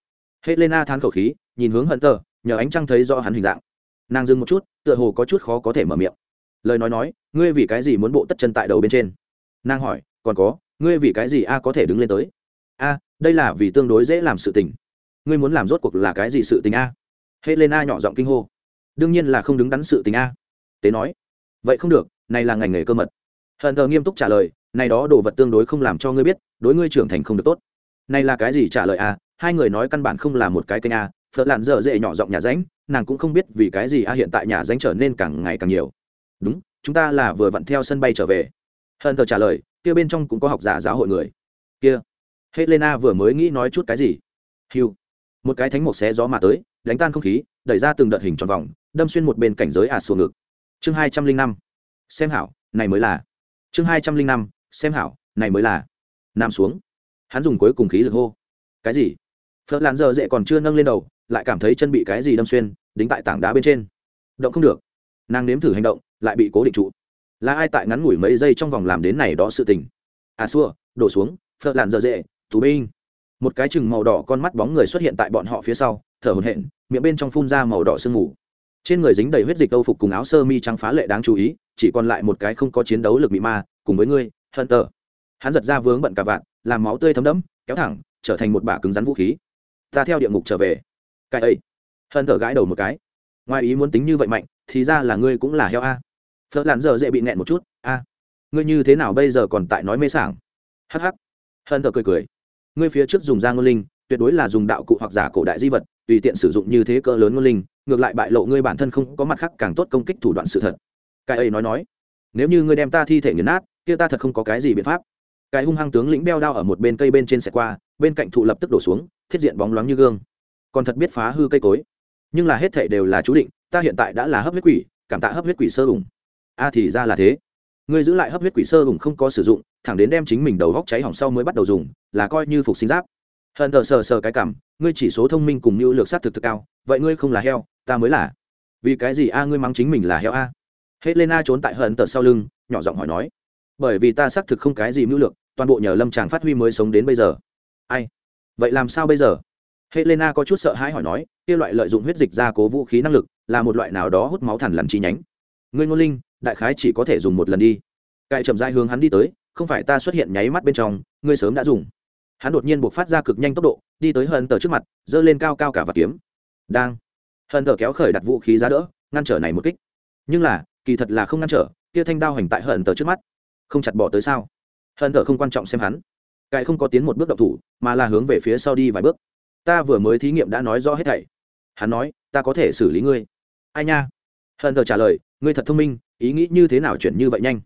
A: Helena than khẩu khí, nhìn hướng hận tờ nhờ ánh trăng thấy rõ hắn hình dạng. Nàng dừng một chút, tựa hồ có chút khó có thể mở miệng. Lời nói nói, ngươi vì cái gì muốn bộ tất chân tại đầu bên trên? Nàng hỏi, còn có, ngươi vì cái gì a có thể đứng lên tới? A, đây là vì tương đối dễ làm sự tình. Ngươi muốn làm rốt cuộc là cái gì sự tình a? Helena nhỏ giọng kinh hô. Đương nhiên là không đứng đắn sự tình a. Tế nói. Vậy không được này là ngành nghề cơ mật. Hận thờ nghiêm túc trả lời, này đó đồ vật tương đối không làm cho ngươi biết, đối ngươi trưởng thành không được tốt. Này là cái gì trả lời a hai người nói căn bản không là một cái kênh à. a phật lạn dở dễ nhỏ giọng nhà ránh, nàng cũng không biết vì cái gì a hiện tại nhà ránh trở nên càng ngày càng nhiều. Đúng, chúng ta là vừa vặn theo sân bay trở về. Hận thờ trả lời, kia bên trong cũng có học giả giáo hội người. Kia. Helena vừa mới nghĩ nói chút cái gì? Hiu một cái thánh mộc xé gió mà tới, đánh tan không khí, đẩy ra từng đợt hình tròn vòng, đâm xuyên một bên cảnh giới ạt à ngực. Chương hai trăm linh năm xem hảo, này mới là. Chương hai trăm linh năm, xem hảo, này mới là. Nằm xuống. Hắn dùng cuối cùng khí lực hô. Cái gì? Phật làn giờ dễ còn chưa nâng lên đầu, lại cảm thấy chân bị cái gì đâm xuyên, đính tại tảng đá bên trên. Động không được. Nàng nếm thử hành động, lại bị cố định trụ. Là ai tại ngắn ngủi mấy giây trong vòng làm đến này đó sự tình? À xua, đổ xuống phật làn giờ dễ, tù binh. Một cái chừng màu đỏ con mắt bóng người xuất hiện tại bọn họ phía sau, thở hổn hển, miệng bên trong phun ra màu đỏ sương mù trên người dính đầy huyết dịch âu phục cùng áo sơ mi trắng phá lệ đáng chú ý, chỉ còn lại một cái không có chiến đấu lực bị ma, cùng với ngươi hận tờ hắn giật ra vướng bận cả vạn, làm máu tươi thấm đẫm, kéo thẳng, trở thành một bả cứng rắn vũ khí. Ta theo địa ngục trở về. Cái ấy. Hận tờ gãi đầu một cái. Ngoài ý muốn tính như vậy mạnh, thì ra là ngươi cũng là heo a. Phớt làn giờ dễ bị nẹn một chút, a. Ngươi như thế nào bây giờ còn tại nói mê sảng? Hắc hắc. Hận tờ cười cười. Ngươi phía trước dùng da ngôn linh, tuyệt đối là dùng đạo cụ hoặc giả cổ đại di vật, tùy tiện sử dụng như thế cỡ lớn ngôn linh ngược lại bại lộ ngươi bản thân không có mặt khác càng tốt công kích thủ đoạn sự thật. Cái ấy nói nói, nếu như ngươi đem ta thi thể nghiền nát, kia ta thật không có cái gì biện pháp. Cái hung hăng tướng lĩnh beo đao ở một bên cây bên trên xe qua, bên cạnh thụ lập tức đổ xuống, thiết diện bóng loáng như gương. Còn thật biết phá hư cây cối. Nhưng là hết thể đều là chú định, ta hiện tại đã là hấp huyết quỷ, cảm tạ hấp huyết quỷ sơ ủng. A thì ra là thế. Ngươi giữ lại hấp huyết quỷ sơ ủng không có sử dụng, thẳng đến đem chính mình đầu góc cháy hỏng sau mới bắt đầu dùng, là coi như phục sinh giáp. Hận thờ sờ sờ cái cảm, ngươi chỉ số thông minh cùng như lược sát thực thực cao vậy ngươi không là heo, ta mới là. Vì cái gì a, ngươi mắng chính mình là heo a? Helena trốn tại hận tờ sau lưng, nhỏ giọng hỏi nói. Bởi vì ta xác thực không cái gì mưu lược, toàn bộ nhờ lâm tràng phát huy mới sống đến bây giờ. Ai? Vậy làm sao bây giờ? Helena có chút sợ hãi hỏi nói, kia loại lợi dụng huyết dịch ra cố vũ khí năng lực, là một loại nào đó hút máu thẳn lằn chi nhánh. Ngươi ngôn linh, đại khái chỉ có thể dùng một lần đi. Cài chậm dai hướng hắn đi tới, không phải ta xuất hiện nháy mắt bên trong, ngươi sớm đã dùng. Hắn đột nhiên buộc phát ra cực nhanh tốc độ, đi tới hận tờ trước mặt, giơ lên cao cao cả và kiếm đang. Hận thờ kéo khởi đặt vũ khí ra đỡ, ngăn trở này một kích. Nhưng là, kỳ thật là không ngăn trở, kia thanh đao hành tại hận thờ trước mắt. Không chặt bỏ tới sao? Hận thờ không quan trọng xem hắn. Cài không có tiến một bước độc thủ, mà là hướng về phía sau đi vài bước. Ta vừa mới thí nghiệm đã nói rõ hết thảy. Hắn nói, ta có thể xử lý ngươi. Ai nha? Hận thờ trả lời, ngươi thật thông minh, ý nghĩ như thế nào chuyển như vậy nhanh?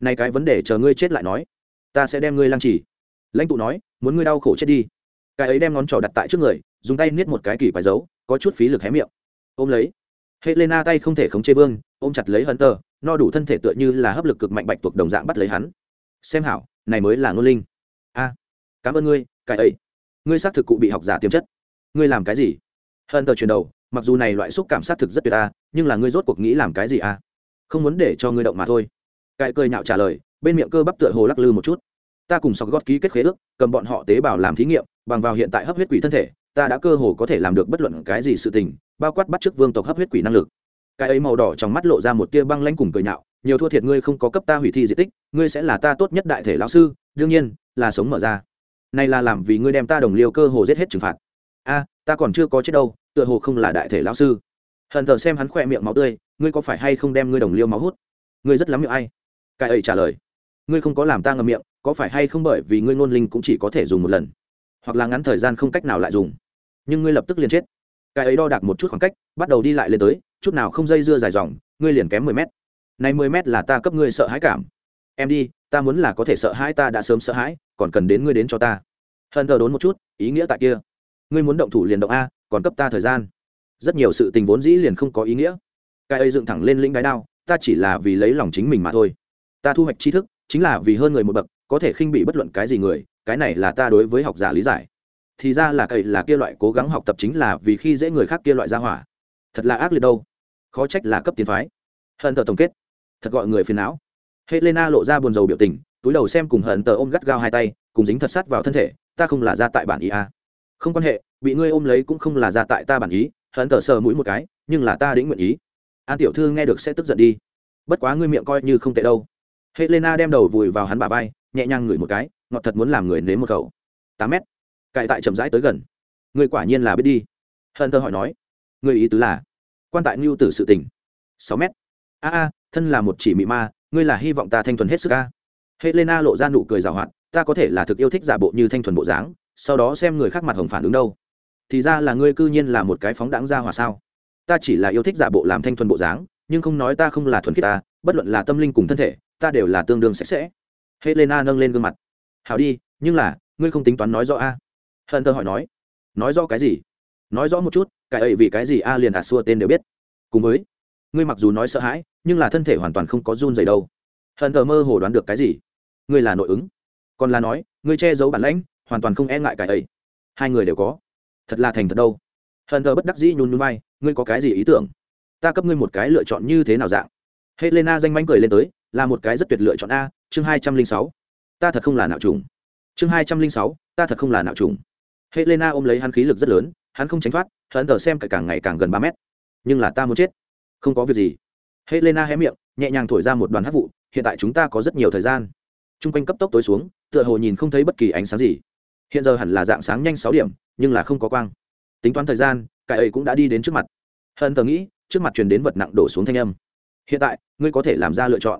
A: Nay cái vấn đề chờ ngươi chết lại nói. Ta sẽ đem ngươi lăng trì. Lãnh tụ nói, muốn ngươi đau khổ chết đi. Cái ấy đem ngón trỏ đặt tại trước người, dùng tay niết một cái kỳ quái dấu có chút phí lực hé miệng. Ôm lấy. Helena tay không thể khống chế vương, ôm chặt lấy hận tờ no đủ thân thể tựa như là hấp lực cực mạnh bạch tuộc đồng dạng bắt lấy hắn. Xem hảo, này mới là ngôn linh. A, cảm ơn ngươi, cái ấy. Ngươi xác thực cụ bị học giả tiềm chất. Ngươi làm cái gì? Hận tờ chuyển đầu, mặc dù này loại xúc cảm xác thực rất tuyệt ta nhưng là ngươi rốt cuộc nghĩ làm cái gì a? Không muốn để cho ngươi động mà thôi. Cải cười nhạo trả lời, bên miệng cơ bắp tựa hồ lắc lư một chút. Ta cùng sọc gót ký kết khế ước, cầm bọn họ tế bào làm thí nghiệm, bằng vào hiện tại hấp huyết quỷ thân thể ta đã cơ hồ có thể làm được bất luận cái gì sự tình, bao quát bắt chước vương tộc hấp huyết quỷ năng lực. Cái ấy màu đỏ trong mắt lộ ra một tia băng lanh cùng cười nhạo, nhiều thua thiệt ngươi không có cấp ta hủy thi di tích, ngươi sẽ là ta tốt nhất đại thể lão sư, đương nhiên, là sống mở ra. Này là làm vì ngươi đem ta đồng liêu cơ hồ giết hết trừng phạt. A, ta còn chưa có chết đâu, tựa hồ không là đại thể lão sư. Hận thờ xem hắn khỏe miệng máu tươi, ngươi có phải hay không đem ngươi đồng liêu máu hút? Ngươi rất lắm miệng ai? Cái ấy trả lời, ngươi không có làm ta ngậm miệng, có phải hay không bởi vì ngươi ngôn linh cũng chỉ có thể dùng một lần, hoặc là ngắn thời gian không cách nào lại dùng? Nhưng ngươi lập tức liền chết. Cái ấy đo đạc một chút khoảng cách, bắt đầu đi lại lên tới, chút nào không dây dưa dài dòng, ngươi liền kém mười mét. Này mười mét là ta cấp ngươi sợ hãi cảm. Em đi, ta muốn là có thể sợ hãi ta đã sớm sợ hãi, còn cần đến ngươi đến cho ta. Hận thờ đốn một chút, ý nghĩa tại kia. Ngươi muốn động thủ liền động a, còn cấp ta thời gian. Rất nhiều sự tình vốn dĩ liền không có ý nghĩa. Cái ấy dựng thẳng lên lĩnh đái đao, ta chỉ là vì lấy lòng chính mình mà thôi. Ta thu hoạch tri thức, chính là vì hơn người một bậc, có thể khinh bị bất luận cái gì người, cái này là ta đối với học giả lý giải thì ra là cậy là kia loại cố gắng học tập chính là vì khi dễ người khác kia loại ra hỏa. Thật là ác liệt đâu. Khó trách là cấp tiến phái. Hận tờ tổng kết. Thật gọi người phiền não. Helena lộ ra buồn rầu biểu tình, túi đầu xem cùng hận tờ ôm gắt gao hai tay, cùng dính thật sát vào thân thể, ta không là ra tại bản ý a à. không quan hệ, bị ngươi ôm lấy cũng không là ra tại ta bản ý. Hận tờ sờ mũi một cái, nhưng là ta đĩnh nguyện ý. An tiểu thư nghe được sẽ tức giận đi. Bất quá ngươi miệng coi như không tệ đâu. Helena đem đầu vùi vào hắn bả vai, nhẹ nhàng ngửi một cái, ngọt thật muốn làm người nếm một khẩu. Tám mét cải tại chậm rãi tới gần. Người quả nhiên là biết đi. Hận thơ hỏi nói, người ý tứ là, quan tại ngưu tử sự tình. Sáu mét. A a, thân là một chỉ mị ma, ngươi là hy vọng ta thanh thuần hết sức ca helena lộ ra nụ cười rào hoạt, ta có thể là thực yêu thích giả bộ như thanh thuần bộ dáng, sau đó xem người khác mặt hồng phản ứng đâu. Thì ra là ngươi cư nhiên là một cái phóng đáng ra hòa sao? Ta chỉ là yêu thích giả bộ làm thanh thuần bộ dáng, nhưng không nói ta không là thuần khiết ta, bất luận là tâm linh cùng thân thể, ta đều là tương đương sạch sẽ. Helena nâng lên gương mặt. Hào đi, nhưng là, ngươi không tính toán nói rõ a hận tơ hỏi nói nói rõ cái gì? Nói rõ một chút, cái ấy vì cái gì a liền ạt xua tên đều biết. Cùng với, ngươi mặc dù nói sợ hãi, nhưng là thân thể hoàn toàn không có run dày đâu. Hận tờ mơ hồ đoán được cái gì? Ngươi là nội ứng. Còn là nói, ngươi che giấu bản lãnh, hoàn toàn không e ngại cái ấy. Hai người đều có. Thật là thành thật đâu. Hận tờ bất đắc dĩ nhún nhún vai, ngươi có cái gì ý tưởng? Ta cấp ngươi một cái lựa chọn như thế nào dạng? Helena danh mánh cười lên tới, là một cái rất tuyệt lựa chọn a, chương hai trăm linh sáu. Ta thật không là nạo trùng chương hai trăm linh sáu, ta thật không là nạo trùng helena ôm lấy hắn khí lực rất lớn, hắn không tránh thoát, hắn tờ xem cả càng ngày càng gần ba mét. Nhưng là ta muốn chết. Không có việc gì. Helena hé miệng, nhẹ nhàng thổi ra một đoàn hát vụ, hiện tại chúng ta có rất nhiều thời gian. T r u n g quanh cấp tốc tối xuống, tựa hồ nhìn không thấy bất kỳ ánh sáng gì. Hiện giờ hẳn là dạng sáng nhanh sáu điểm, nhưng là không có quang. Tính toán thời gian, cái ấy cũng đã đi đến trước mặt. Hận tờ nghĩ, trước mặt truyền đến vật nặng đổ xuống thanh âm. Hiện tại, ngươi có thể làm ra lựa chọn.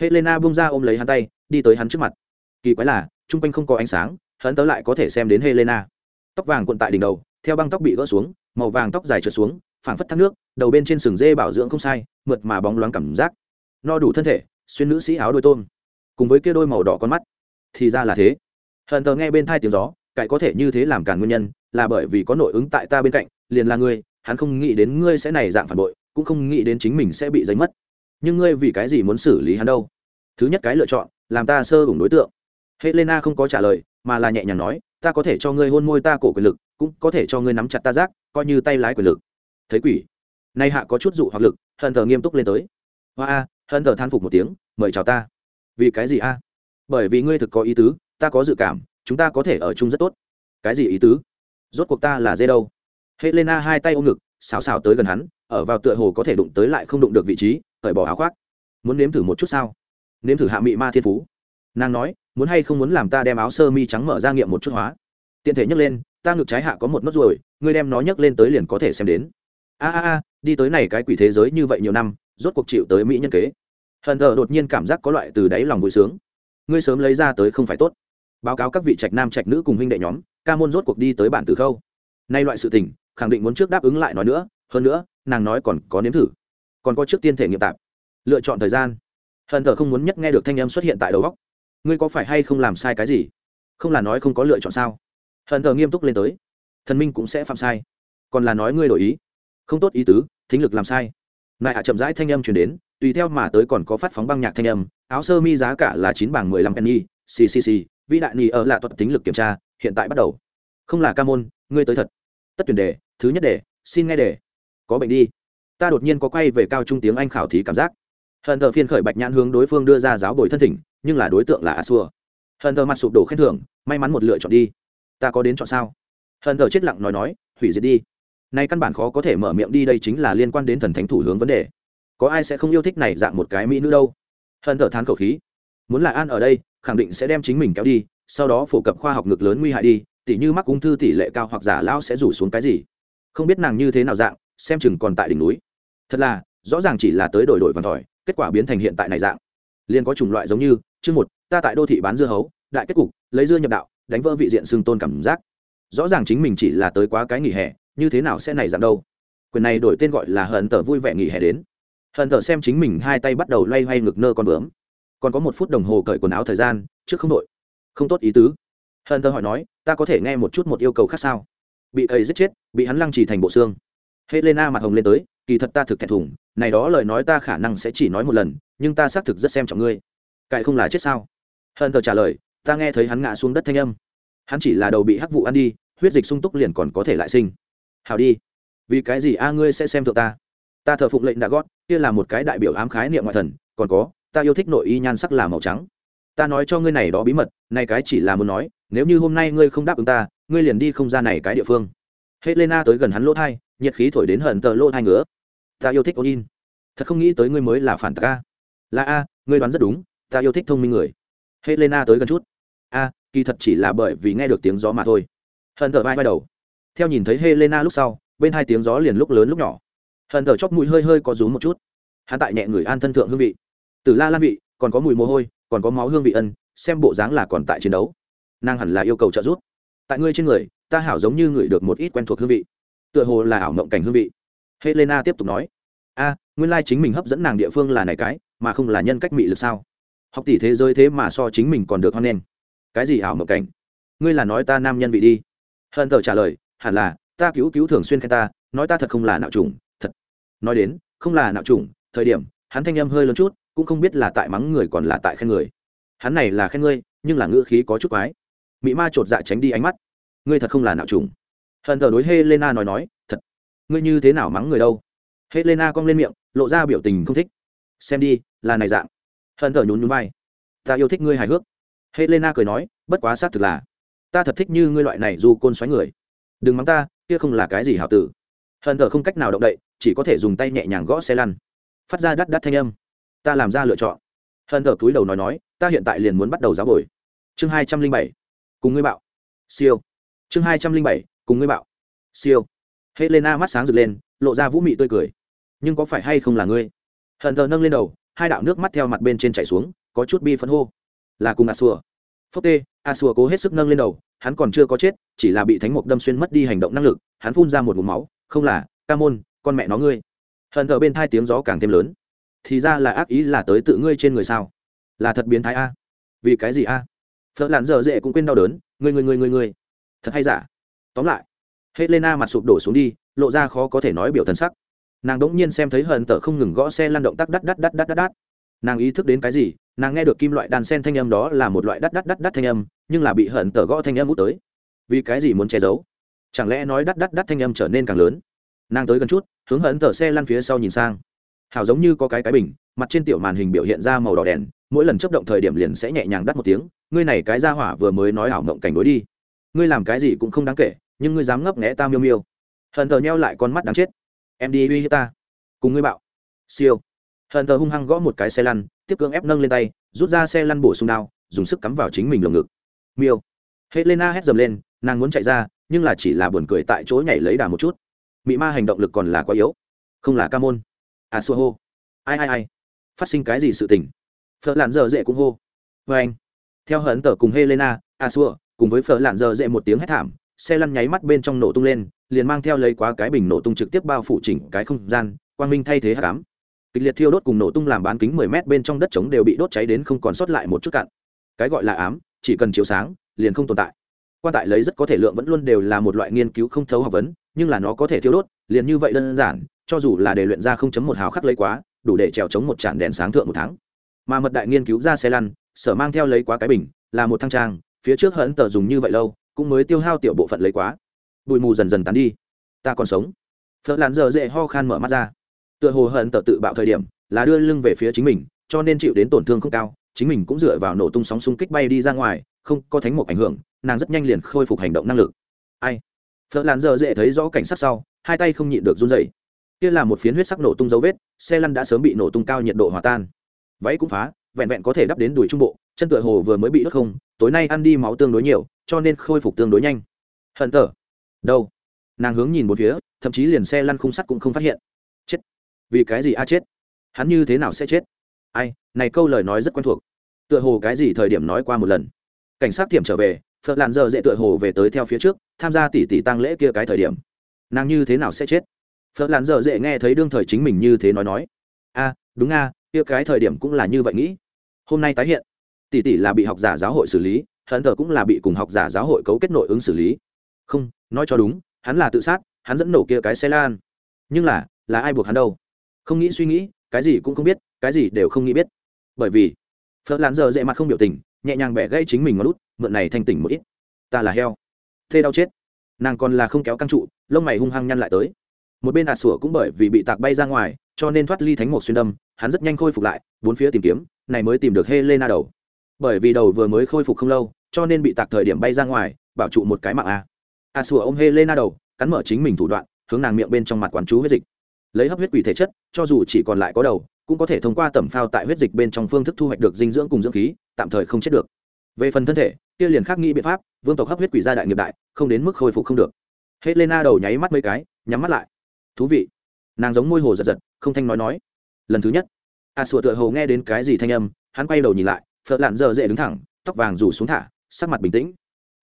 A: Helena bung ra ôm lấy hắn tay, đi tới hắn trước mặt. Kỳ quái là t r u n g quanh không có ánh sáng, hắn tớ lại có thể xem đến helena tóc vàng cuộn tại đỉnh đầu, theo băng tóc bị gỡ xuống, màu vàng tóc dài trượt xuống, phảng phất thác nước, đầu bên trên sừng dê bảo dưỡng không sai, mượt mà bóng loáng cảm giác. No đủ thân thể, xuyên nữ sĩ áo đôi tôm. Cùng với kia đôi màu đỏ con mắt, thì ra là thế. Hận tờ nghe bên thai tiếng gió cãi có thể như thế làm cản nguyên nhân, là bởi vì có nội ứng tại ta bên cạnh, liền là ngươi, hắn không nghĩ đến ngươi sẽ này dạng phản bội, cũng không nghĩ đến chính mình sẽ bị giấy mất. Nhưng ngươi vì cái gì muốn xử lý hắn đâu? Thứ nhất cái lựa chọn, làm ta sơ hủng đối tượng. Helena không có trả lời, mà là nhẹ nhàng nói ta có thể cho ngươi hôn môi ta cổ quyền lực, cũng có thể cho ngươi nắm chặt ta giác, coi như tay lái quyền lực. Thấy quỷ. Nay hạ có chút dụ hoặc lực, hận thờ nghiêm túc lên tới. Hoa a, hận thờ than phục một tiếng, mời chào ta. Vì cái gì a? Bởi vì ngươi thực có ý tứ, ta có dự cảm, chúng ta có thể ở chung rất tốt. Cái gì ý tứ? Rốt cuộc ta là dê đâu? Helena hai tay ôm ngực xào xào tới gần hắn, ở vào tựa hồ có thể đụng tới lại không đụng được vị trí, cởi bỏ áo khoác. Muốn nếm thử một chút sao? Nếm thử hạ mị ma thiên phú. Nàng nói muốn hay không muốn làm ta đem áo sơ mi trắng mở ra nghiệm một chút hóa. Tiện thể nhấc lên, ta ngực trái hạ có một nốt ruồi, ngươi đem nó nhấc lên tới liền có thể xem đến. A a a, đi tới này cái quỷ thế giới như vậy nhiều năm, rốt cuộc chịu tới mỹ nhân kế. Hận thờ đột nhiên cảm giác có loại từ đáy lòng vui sướng. Ngươi sớm lấy ra tới không phải tốt. Báo cáo các vị trạch nam trạch nữ cùng huynh đệ nhóm, ca môn rốt cuộc đi tới bản tử khâu. Nay loại sự tình, khẳng định muốn trước đáp ứng lại nói nữa, hơn nữa, nàng nói còn có nếm thử. Còn có trước tiên thể nghiệm tạp. Lựa chọn thời gian. Hận thờ không muốn nhất nghe được thanh em xuất hiện tại đầu góc ngươi có phải hay không làm sai cái gì? Không là nói không có lựa chọn sao? Hận thờ nghiêm túc lên tới. Thần minh cũng sẽ phạm sai. Còn là nói ngươi đổi ý. Không tốt ý tứ, thính lực làm sai. Nại hạ chậm rãi thanh âm chuyển đến, tùy theo mà tới còn có phát phóng băng nhạc thanh âm. Áo sơ mi giá cả là chín bảng mười lăm penny ccc vĩ đại ni ở là thuật tính lực kiểm tra, hiện tại bắt đầu. Không là ca môn, ngươi tới thật. Tất tuyển đề, thứ nhất đề, xin nghe đề. Có bệnh đi. Ta đột nhiên có quay về cao trung tiếng anh khảo thí cảm giác hận thờ phiên khởi bạch nhãn hướng đối phương đưa ra giáo bồi thân thỉnh, nhưng là đối tượng là a xua. Hận thờ mặt sụp đổ khen thưởng, may mắn một lựa chọn đi. Ta có đến chọn sao? Hận thờ chết lặng nói nói, hủy diệt đi. Nay căn bản khó có thể mở miệng đi đây chính là liên quan đến thần thánh thủ hướng vấn đề. Có ai sẽ không yêu thích này dạng một cái mỹ nữ đâu? Hận thờ thán khẩu khí. Muốn là an ở đây, khẳng định sẽ đem chính mình kéo đi, sau đó phổ cập khoa học ngực lớn nguy hại đi, tỉ như mắc ung thư tỷ lệ cao hoặc giả lao sẽ rủ xuống cái gì. Không biết nàng như thế nào dạng, xem chừng còn tại đỉnh núi. Thật là, rõ ràng chỉ là tới đổi đổi vằn tỏi kết quả biến thành hiện tại này dạng. Liền có chủng loại giống như, chương một, ta tại đô thị bán dưa hấu, đại kết cục, lấy dưa nhập đạo, đánh vỡ vị diện xương tôn cảm giác. Rõ ràng chính mình chỉ là tới quá cái nghỉ hè, như thế nào sẽ này dạng đâu? Quyền này đổi tên gọi là hận tờ vui vẻ nghỉ hè đến. Hận tờ xem chính mình hai tay bắt đầu loay hoay ngực nơ con bướm. Còn có một phút đồng hồ cởi quần áo thời gian, trước không đội. Không tốt ý tứ. Hận tờ hỏi nói, ta có thể nghe một chút một yêu cầu khác sao? Bị ấy giết chết, bị hắn lăng trì thành bộ xương. Helena mặt hồng lên tới kỳ thật ta thực thẹn thùng, này đó lời nói ta khả năng sẽ chỉ nói một lần, nhưng ta xác thực rất xem trọng ngươi. Cãi không là chết sao? Hận thờ trả lời, ta nghe thấy hắn ngã xuống đất thanh âm. Hắn chỉ là đầu bị hắc vụ ăn đi, huyết dịch sung túc liền còn có thể lại sinh. Hào đi. Vì cái gì a, ngươi sẽ xem thượng ta? Ta thờ phụng lệnh đã gót, kia là một cái đại biểu ám khái niệm ngoại thần, còn có, ta yêu thích nội y nhan sắc là màu trắng. Ta nói cho ngươi này đó bí mật, này cái chỉ là muốn nói, nếu như hôm nay ngươi không đáp ứng ta, ngươi liền đi không ra này cái địa phương helena tới gần hắn lỗ thai, nhiệt khí thổi đến hận tờ lỗ thai ngứa. Ta yêu thích odin. Thật không nghĩ tới ngươi mới là phản tạc a. Là a, ngươi đoán rất đúng, ta yêu thích thông minh người. Helena tới gần chút. A, kỳ thật chỉ là bởi vì nghe được tiếng gió mà thôi. Hận tờ vai vai đầu. Theo nhìn thấy helena lúc sau, bên hai tiếng gió liền lúc lớn lúc nhỏ. Hận tờ chóp mũi hơi hơi có rú một chút. Hắn tại nhẹ người an thân thượng hương vị. Từ la lan vị, còn có mùi mồ hôi, còn có máu hương vị ân, xem bộ dáng là còn tại chiến đấu. Nàng hẳn là yêu cầu trợ giúp. Tại ngươi trên người ta hảo giống như ngửi được một ít quen thuộc hương vị. Tựa hồ là ảo mộng cảnh hương vị. Helena tiếp tục nói, a, nguyên lai chính mình hấp dẫn nàng địa phương là này cái, mà không là nhân cách mị lực sao? Học tỷ thế giới thế mà so chính mình còn được hoan nghênh. Cái gì ảo mộng cảnh? Ngươi là nói ta nam nhân vị đi. Hận thờ trả lời, hẳn là, ta cứu cứu thường xuyên khen ta, nói ta thật không là nạo trùng thật. Nói đến, không là nạo trùng thời điểm, hắn thanh âm hơi lớn chút, cũng không biết là tại mắng người còn là tại khen người. Hắn này là khen ngươi, nhưng là ngữ khí có chút quái. Mị ma chột dạ tránh đi ánh mắt ngươi thật không là nạo trùng. Hận thờ đối helena nói nói, thật, ngươi như thế nào mắng người đâu? Helena cong lên miệng, lộ ra biểu tình không thích. Xem đi, là này dạng. Hận thờ nhún nhún vai. Ta yêu thích ngươi hài hước. Helena cười nói, bất quá xác thực là, ta thật thích như ngươi loại này dù côn xoáy người. Đừng mắng ta, kia không là cái gì hảo tử. Hận thờ không cách nào động đậy, chỉ có thể dùng tay nhẹ nhàng gõ xe lăn. Phát ra đắt đắt thanh âm. Ta làm ra lựa chọn. Hận thờ túi đầu nói nói, ta hiện tại liền muốn bắt đầu giáo bồi. Chương hai trăm linh bảy. Cùng ngươi bạo. Siêu chương hai trăm linh bảy, cùng ngươi bạo. Siêu. Helena mắt sáng rực lên, lộ ra vũ mị tươi cười. Nhưng có phải hay không là ngươi? Hận thờ nâng lên đầu, hai đạo nước mắt theo mặt bên trên chảy xuống, có chút bi phấn hô. Là cùng a xua phốc tê, a xua cố hết sức nâng lên đầu, hắn còn chưa có chết, chỉ là bị thánh mục đâm xuyên mất đi hành động năng lực, hắn phun ra một vùng máu, không là, ca môn, con mẹ nó ngươi. Hận thờ bên thai tiếng gió càng thêm lớn. Thì ra là ác ý là tới tự ngươi trên người sao? Là thật biến thái a. Vì cái gì a? Phở lặn dở dễ cũng quên đau đớn người người người người người thật hay giả? Tóm lại, helena mặt sụp đổ xuống đi, lộ ra khó có thể nói biểu thần sắc. Nàng đ ỗ n g nhiên xem thấy hận tở không ngừng gõ xe lăn động tác đắt đắt đắt đắt đắt đắt. Nàng ý thức đến cái gì? Nàng nghe được kim loại đàn sen thanh âm đó là một loại đắt đắt đắt đắt thanh âm, nhưng là bị hận tở gõ thanh âm út tới. Vì cái gì muốn che giấu? Chẳng lẽ nói đắt đắt đắt thanh âm trở nên càng lớn? Nàng tới gần chút, hướng hận tở xe lăn phía sau nhìn sang. Hào giống như có cái cái bình, mặt trên tiểu màn hình biểu hiện ra màu đỏ đèn, mỗi lần chấp động thời điểm liền sẽ nhẹ nhàng đắt một tiếng, ngươi này cái ra hỏa vừa mới nói ảo mộng cảnh đối đi ngươi làm cái gì cũng không đáng kể, nhưng ngươi dám ngấp nghẽ ta miêu miêu. Hận thờ nheo lại con mắt đáng chết. Em đi uy hiếp ta. Cùng ngươi bạo. Siêu. Hận thờ hung hăng gõ một cái xe lăn, tiếp cưỡng ép nâng lên tay, rút ra xe lăn bổ sung đao, dùng sức cắm vào chính mình lồng ngực. Miêu. Helena hét dầm lên, nàng muốn chạy ra, nhưng là chỉ là buồn cười tại chỗ nhảy lấy đà một chút. Mị ma hành động lực còn là quá yếu. Không là ca môn. À xua hô. Ai ai ai. Phát sinh cái gì sự tình? Phở làn dở dễ cũng hô. Vê anh theo hận tờ cùng helena a xua cùng với phở lạn dở dễ một tiếng hét thảm, xe lăn nháy mắt bên trong nổ tung lên, liền mang theo lấy quá cái bình nổ tung trực tiếp bao phủ chỉnh cái không gian, quang minh thay thế hạ cám kịch liệt thiêu đốt cùng nổ tung làm bán kính mười mét bên trong đất trống đều bị đốt cháy đến không còn sót lại một chút cặn cái gọi là ám, chỉ cần chiếu sáng, liền không tồn tại. Quan tại lấy rất có thể lượng vẫn luôn đều là một loại nghiên cứu không thấu học vấn, nhưng là nó có thể thiêu đốt, liền như vậy đơn giản, cho dù là để luyện ra không chấm một hào khắc lấy quá, đủ để trèo chống một tràn đèn sáng thượng một tháng. Mà mật đại nghiên cứu ra xe lăn, sở mang theo lấy quá cái bình, là một thăng trang phía trước hận tờ dùng như vậy lâu, cũng mới tiêu hao tiểu bộ phận lấy quá. Bụi mù dần dần tán đi. Ta còn sống. Phở làn giờ dễ ho khan mở mắt ra. Tựa hồ hận tờ tự bạo thời điểm, là đưa lưng về phía chính mình, cho nên chịu đến tổn thương không cao, chính mình cũng dựa vào nổ tung sóng xung kích bay đi ra ngoài, không có thánh mục ảnh hưởng, nàng rất nhanh liền khôi phục hành động năng lực. Ai? Phở làn giờ dễ thấy rõ cảnh sát sau, hai tay không nhịn được run dày kia là một phiến huyết sắc nổ tung dấu vết, xe lăn đã sớm bị nổ tung cao nhiệt độ hòa tan. Váy cũng phá, vẹn vẹn có thể đắp đến đùi trung bộ chân tựa hồ vừa mới bị đốt không, tối nay ăn đi máu tương đối nhiều, cho nên khôi phục tương đối nhanh. Hận tở đâu? Nàng hướng nhìn một phía, thậm chí liền xe lăn khung sắt cũng không phát hiện. Chết. Vì cái gì a chết? Hắn như thế nào sẽ chết? Ai, này câu lời nói rất quen thuộc. Tựa hồ cái gì thời điểm nói qua một lần. Cảnh sát tiệm trở về, phật làn giờ dễ tựa hồ về tới theo phía trước, tham gia tỷ tỷ tăng lễ kia cái thời điểm. Nàng như thế nào sẽ chết? Phật làn giờ dễ nghe thấy đương thời chính mình như thế nói nói. A, đúng a, kia cái thời điểm cũng là như vậy nghĩ. Hôm nay tái hiện tỷ tỷ là bị học giả giáo hội xử lý, hắn thờ cũng là bị cùng học giả giáo hội cấu kết nội ứng xử lý. Không, nói cho đúng, hắn là tự sát, hắn dẫn nổ kia cái xe lan. Nhưng là là ai buộc hắn đâu? Không nghĩ suy nghĩ, cái gì cũng không biết, cái gì đều không nghĩ biết. Bởi vì, phớt lán giờ dễ mặt không biểu tình, nhẹ nhàng bẻ gãy chính mình ngón lút mượn này thanh tỉnh một ít. Ta là heo. Thê đau chết. Nàng còn là không kéo căng trụ, lông mày hung hăng nhăn lại tới. Một bên đạt sủa cũng bởi vì bị tạc bay ra ngoài, cho nên thoát ly thánh một xuyên đâm, hắn rất nhanh khôi phục lại, bốn phía tìm kiếm, này mới tìm được helena đầu bởi vì đầu vừa mới khôi phục không lâu, cho nên bị tạc thời điểm bay ra ngoài, bảo trụ một cái mạng a. A sủa ô m helena đầu, cắn mở chính mình thủ đoạn, hướng nàng miệng bên trong mặt quán chú huyết dịch. Lấy hấp huyết quỷ thể chất, cho dù chỉ còn lại có đầu, cũng có thể thông qua tẩm phao tại huyết dịch bên trong phương thức thu hoạch được dinh dưỡng cùng dưỡng khí, tạm thời không chết được. Về phần thân thể, kia liền khắc nghĩ biện pháp, vương tộc hấp huyết quỷ gia đại nghiệp đại, không đến mức khôi phục không được. Helena đầu nháy mắt mấy cái, nhắm mắt lại. Thú vị. Nàng giống môi hồ giật giật, không thanh nói nói. Lần thứ nhất, a sủa tựa hồ nghe đến cái gì thanh âm, hắn quay đầu nhìn lại phật lạn dở dễ đứng thẳng, tóc vàng rủ xuống thả, sắc mặt bình tĩnh.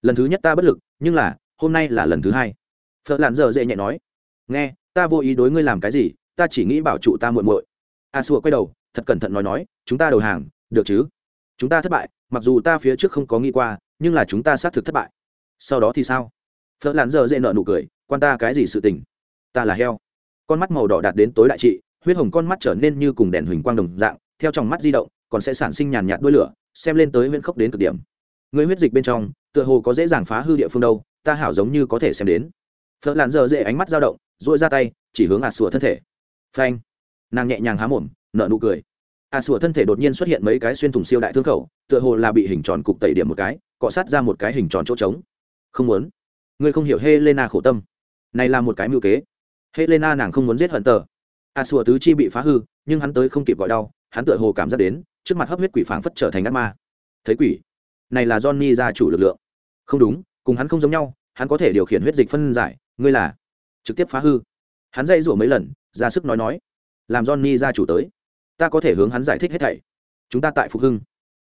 A: Lần thứ nhất ta bất lực, nhưng là, hôm nay là lần thứ hai. Phật lạn dở dễ nhẹ nói. Nghe, ta vô ý đối ngươi làm cái gì, ta chỉ nghĩ bảo trụ ta muội muội. A sùa quay đầu, thật cẩn thận nói nói, chúng ta đầu hàng, được chứ? Chúng ta thất bại, mặc dù ta phía trước không có nghĩ qua, nhưng là chúng ta xác thực thất bại. Sau đó thì sao? Phật lạn dở dễ nợ nụ cười, quan ta cái gì sự tình? Ta là heo. Con mắt màu đỏ đạt đến tối đại trị, huyết hồng con mắt trở nên như cùng đèn huỳnh quang đồng dạng, theo trong mắt di động còn sẽ sản sinh nhàn nhạt đuôi lửa, xem lên tới huyễn khốc đến cực điểm. Người huyết dịch bên trong, tựa hồ có dễ dàng phá hư địa phương đâu, ta hảo giống như có thể xem đến. Phớt làn giờ dễ ánh mắt dao động dội ra tay, chỉ hướng ạt sủa thân thể. Phanh. Nàng nhẹ nhàng há mồm, nở nụ cười. Ạt sủa thân thể đột nhiên xuất hiện mấy cái xuyên thủng siêu đại thương khẩu, tựa hồ là bị hình tròn cục tẩy điểm một cái, cọ sát ra một cái hình tròn chỗ trống. Không muốn. Ngươi không hiểu helena khổ tâm. Này là một cái mưu kế. Helena nàng không muốn giết hận tờ a sùa tứ chi bị phá hư, nhưng hắn tới không kịp gọi đau, hắn tựa hồ cảm giác đến trước mặt hấp huyết quỷ phảng phất trở thành ác ma. Thấy quỷ? Này là johnny gia chủ lực lượng. Không đúng, cùng hắn không giống nhau, hắn có thể điều khiển huyết dịch phân giải, ngươi là? Trực tiếp phá hư. Hắn dây rủa mấy lần, ra sức nói nói. Làm johnny gia chủ tới. Ta có thể hướng hắn giải thích hết thảy. Chúng ta tại phục hưng.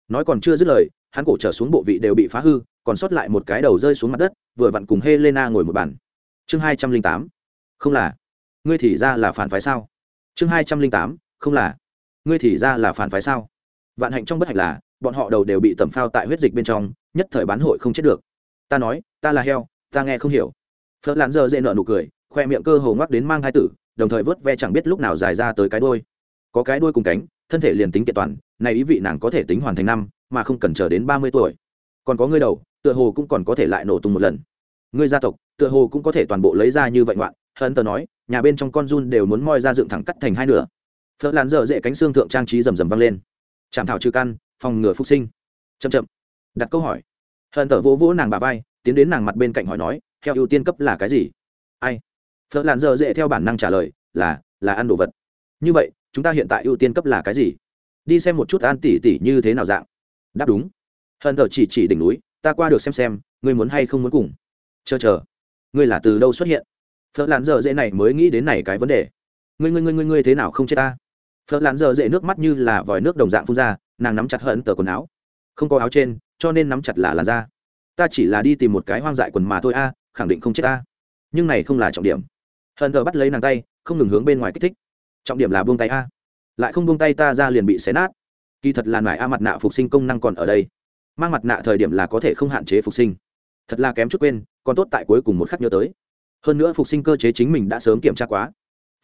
A: Nói còn chưa dứt lời, hắn cổ trở xuống bộ vị đều bị phá hư, còn sót lại một cái đầu rơi xuống mặt đất, vừa vặn cùng helena ngồi một bàn. Chương hai trăm linh tám. Không là. Ngươi thì ra là phản phái sao? Chương hai trăm linh tám. Không là. Ngươi thì ra là phản phái sao? Vạn hạnh trong bất hạnh là, bọn họ đầu đều bị tẩm phao tại huyết dịch bên trong, nhất thời bán hội không chết được. Ta nói, ta là heo, ta nghe không hiểu. Phớt lán giờ dễ nợ nụ cười, khoe miệng cơ hồ ngoắc đến mang thai tử, đồng thời vớt ve chẳng biết lúc nào dài ra tới cái đôi có cái đôi cùng cánh, thân thể liền tính kiện toàn, này ý vị nàng có thể tính hoàn thành năm, mà không cần chờ đến ba mươi tuổi. Còn có ngươi đầu, tựa hồ cũng còn có thể lại nổ tung một lần. Ngươi gia tộc, tựa hồ cũng có thể toàn bộ lấy ra như vậy ngoạn hận tờ nói, nhà bên trong con run đều muốn moi ra dựng thẳng cắt thành hai nửa. Phớt lán dở dễ cánh xương thượng trang trí rầm rầm vang lên chạm thảo trừ căn, phòng ngừa phục sinh. Chậm chậm. Đặt câu hỏi. Hận tở vỗ vỗ nàng bà vai, tiến đến nàng mặt bên cạnh hỏi nói, theo ưu tiên cấp là cái gì? Ai? Phớt lạn dở dễ theo bản năng trả lời, là là ăn đồ vật. Như vậy, chúng ta hiện tại ưu tiên cấp là cái gì? Đi xem một chút an tỉ tỉ như thế nào dạng. Đáp đúng. Hận tở chỉ chỉ đỉnh núi, ta qua được xem xem, ngươi muốn hay không muốn cùng? Chờ chờ. Ngươi là từ đâu xuất hiện? Phớt lạn giờ dễ này mới nghĩ đến này cái vấn đề. Ngươi ngươi ngươi ngươi ngươi thế nào không chết ta? Phở lán giờ dễ nước mắt như là vòi nước đồng dạng phun ra, nàng nắm chặt hận tờ quần áo. Không có áo trên, cho nên nắm chặt là làn da. Ta chỉ là đi tìm một cái hoang dại quần mà thôi a, khẳng định không chết ta. Nhưng này không là trọng điểm. Hận tờ bắt lấy nàng tay, không ngừng hướng bên ngoài kích thích. Trọng điểm là buông tay a. Lại không buông tay ta ra liền bị xé nát. Kỳ thật là nải a mặt nạ phục sinh công năng còn ở đây. Mang mặt nạ thời điểm là có thể không hạn chế phục sinh. Thật là kém chút quên, còn tốt tại cuối cùng một khắc nhớ tới. Hơn nữa phục sinh cơ chế chính mình đã sớm kiểm tra quá.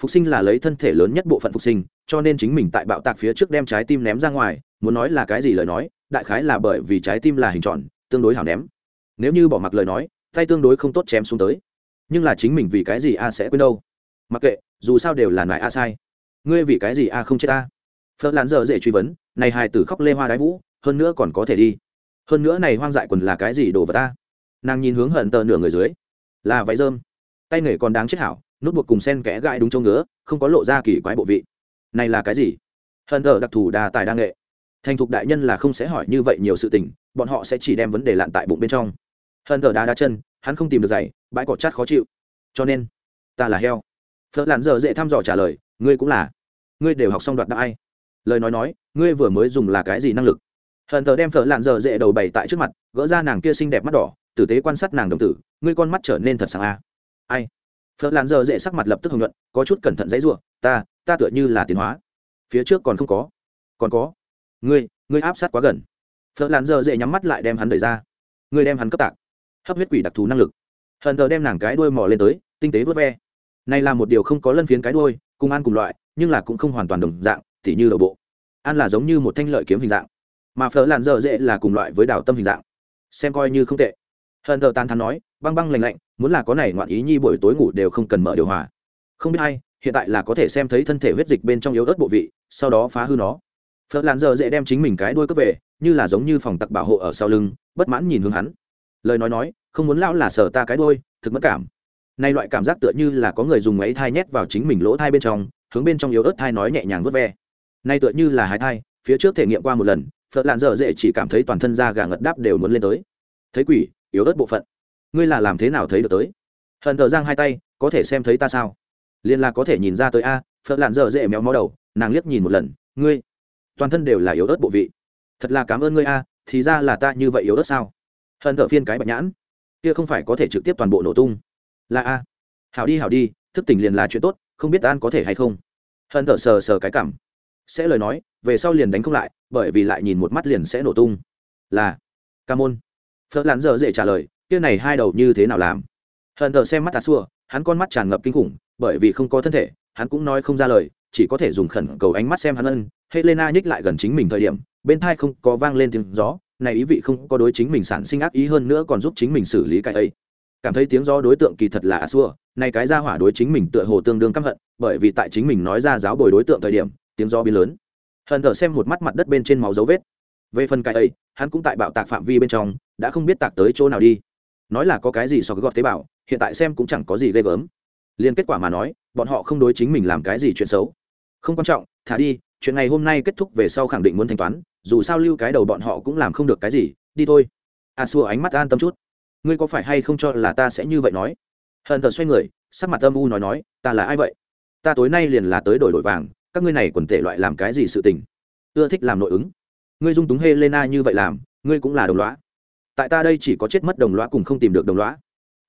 A: Phục sinh là lấy thân thể lớn nhất bộ phận phục sinh cho nên chính mình tại bạo tạc phía trước đem trái tim ném ra ngoài, muốn nói là cái gì lời nói, đại khái là bởi vì trái tim là hình tròn, tương đối hảo ném. Nếu như bỏ mặc lời nói, tay tương đối không tốt chém xuống tới. Nhưng là chính mình vì cái gì a sẽ quên đâu? Mặc kệ, dù sao đều là nại a sai. Ngươi vì cái gì a không chết a? Phớt lán giờ dễ truy vấn, này hài tử khóc lê hoa đái vũ, hơn nữa còn có thể đi. Hơn nữa này hoang dại quần là cái gì đổ vào ta nàng nhìn hướng hận tờ nửa người dưới. Là váy rơm. Tay nghề còn đáng chết hảo, nút buộc cùng sen kẽ gãi đúng châu ngứa, không có lộ ra kỳ quái bộ vị này là cái gì? Hận thờ đặc thù đa tài đa nghệ. Thành thục đại nhân là không sẽ hỏi như vậy nhiều sự tình, bọn họ sẽ chỉ đem vấn đề lặn tại bụng bên trong. Hận thờ đá đá chân, hắn không tìm được giày, bãi cỏ chát khó chịu. Cho nên, ta là heo. Phớt lặn giờ dễ thăm dò trả lời, ngươi cũng là. Ngươi đều học xong đoạt đã ai lời nói nói, ngươi vừa mới dùng là cái gì năng lực? Hận thờ đem phở lạn giờ dễ đầu bày tại trước mặt, gỡ ra nàng kia xinh đẹp mắt đỏ, tử tế quan sát nàng đồng tử, ngươi con mắt trở nên thật sáng a. À. ai? Phở lạn giờ dễ sắc mặt lập tức hồng nhuận, có chút cẩn thận dãy ruộng ta ta tựa như là tiến hóa. Phía trước còn không có. Còn có? Ngươi ngươi áp sát quá gần. Phở lạn giờ dễ nhắm mắt lại đem hắn đẩy ra. Ngươi đem hắn cấp tạc. Hấp huyết quỷ đặc thù năng lực. Hận thờ đem nàng cái đuôi mò lên tới, tinh tế vớt ve. Này là một điều không có lân phiến cái đuôi, cùng ăn cùng loại, nhưng là cũng không hoàn toàn đồng dạng, tỉ như đầu bộ. Ăn là giống như một thanh lợi kiếm hình dạng. Mà phở làn dở dễ là cùng loại với đào tâm hình dạng. Xem coi như không tệ. Hận thờ tàn thắn nói băng băng lành lạnh, muốn là có này ngoạn ý nhi buổi tối ngủ đều không cần mở điều hòa. Không biết hay hiện tại là có thể xem thấy thân thể huyết dịch bên trong yếu ớt bộ vị, sau đó phá hư nó. Phật làn dở dễ đem chính mình cái đuôi cướp về, như là giống như phòng tặc bảo hộ ở sau lưng, bất mãn nhìn hướng hắn. Lời nói nói, không muốn lão là sờ ta cái đuôi, thực mất cảm. Nay loại cảm giác tựa như là có người dùng ấy thai nhét vào chính mình lỗ thai bên trong, hướng bên trong yếu ớt thai nói nhẹ nhàng vớt ve. Nay tựa như là hai thai, phía trước thể nghiệm qua một lần, phật lạn dở dễ chỉ cảm thấy toàn thân da gà ngật đáp đều muốn lên tới. Thấy quỷ, yếu ớt bộ phận ngươi là làm thế nào thấy được tới? Hận thờ giang hai tay, có thể xem thấy ta sao? Liên là có thể nhìn ra tới a phật lạn dở dễ méo mó đầu, nàng liếc nhìn một lần, ngươi, toàn thân đều là yếu ớt bộ vị. Thật là cảm ơn ngươi a, thì ra là ta như vậy yếu ớt sao? Hận thờ phiên cái bạch nhãn, kia không phải có thể trực tiếp toàn bộ nổ tung. Là a. Hảo đi hảo đi, thức tỉnh liền là chuyện tốt, không biết an có thể hay không. Hận thờ sờ sờ cái cảm. Sẽ lời nói, về sau liền đánh không lại, bởi vì lại nhìn một mắt liền sẽ nổ tung. Là, ca môn. Phật lán dở dễ trả lời kia này hai đầu như thế nào làm? Hận thờ xem mắt tà xua, hắn con mắt tràn ngập kinh khủng, bởi vì không có thân thể, hắn cũng nói không ra lời, chỉ có thể dùng khẩn cầu ánh mắt xem hắn ân. Helena nhích lại gần chính mình thời điểm, bên thai không có vang lên tiếng gió, này ý vị không có đối chính mình sản sinh ác ý hơn nữa còn giúp chính mình xử lý cái ấy. Cảm thấy tiếng gió đối tượng kỳ thật là a xua, này cái ra hỏa đối chính mình tựa hồ tương đương căm hận, bởi vì tại chính mình nói ra giáo bồi đối tượng thời điểm, tiếng gió biến lớn. Hận thở xem một mắt mặt đất bên trên máu dấu vết. Về phần cái ấy, hắn cũng tại bạo tạc phạm vi bên trong, đã không biết tạc tới chỗ nào đi nói là có cái gì so với gọt tế bào, hiện tại xem cũng chẳng có gì ghê gớm. Liên kết quả mà nói, bọn họ không đối chính mình làm cái gì chuyện xấu. Không quan trọng, thả đi, chuyện này hôm nay kết thúc về sau khẳng định muốn thanh toán, dù sao lưu cái đầu bọn họ cũng làm không được cái gì, đi thôi. A xua ánh mắt an tâm chút. Ngươi có phải hay không cho là ta sẽ như vậy nói? Hận thờ xoay người, sắc mặt âm u nói nói, ta là ai vậy? Ta tối nay liền là tới đổi đổi vàng, các ngươi này quần thể loại làm cái gì sự tình? Ưa thích làm nội ứng. Ngươi dung túng helena như vậy làm, ngươi cũng là đồng lõa tại ta đây chỉ có chết mất đồng lõa cùng không tìm được đồng lõa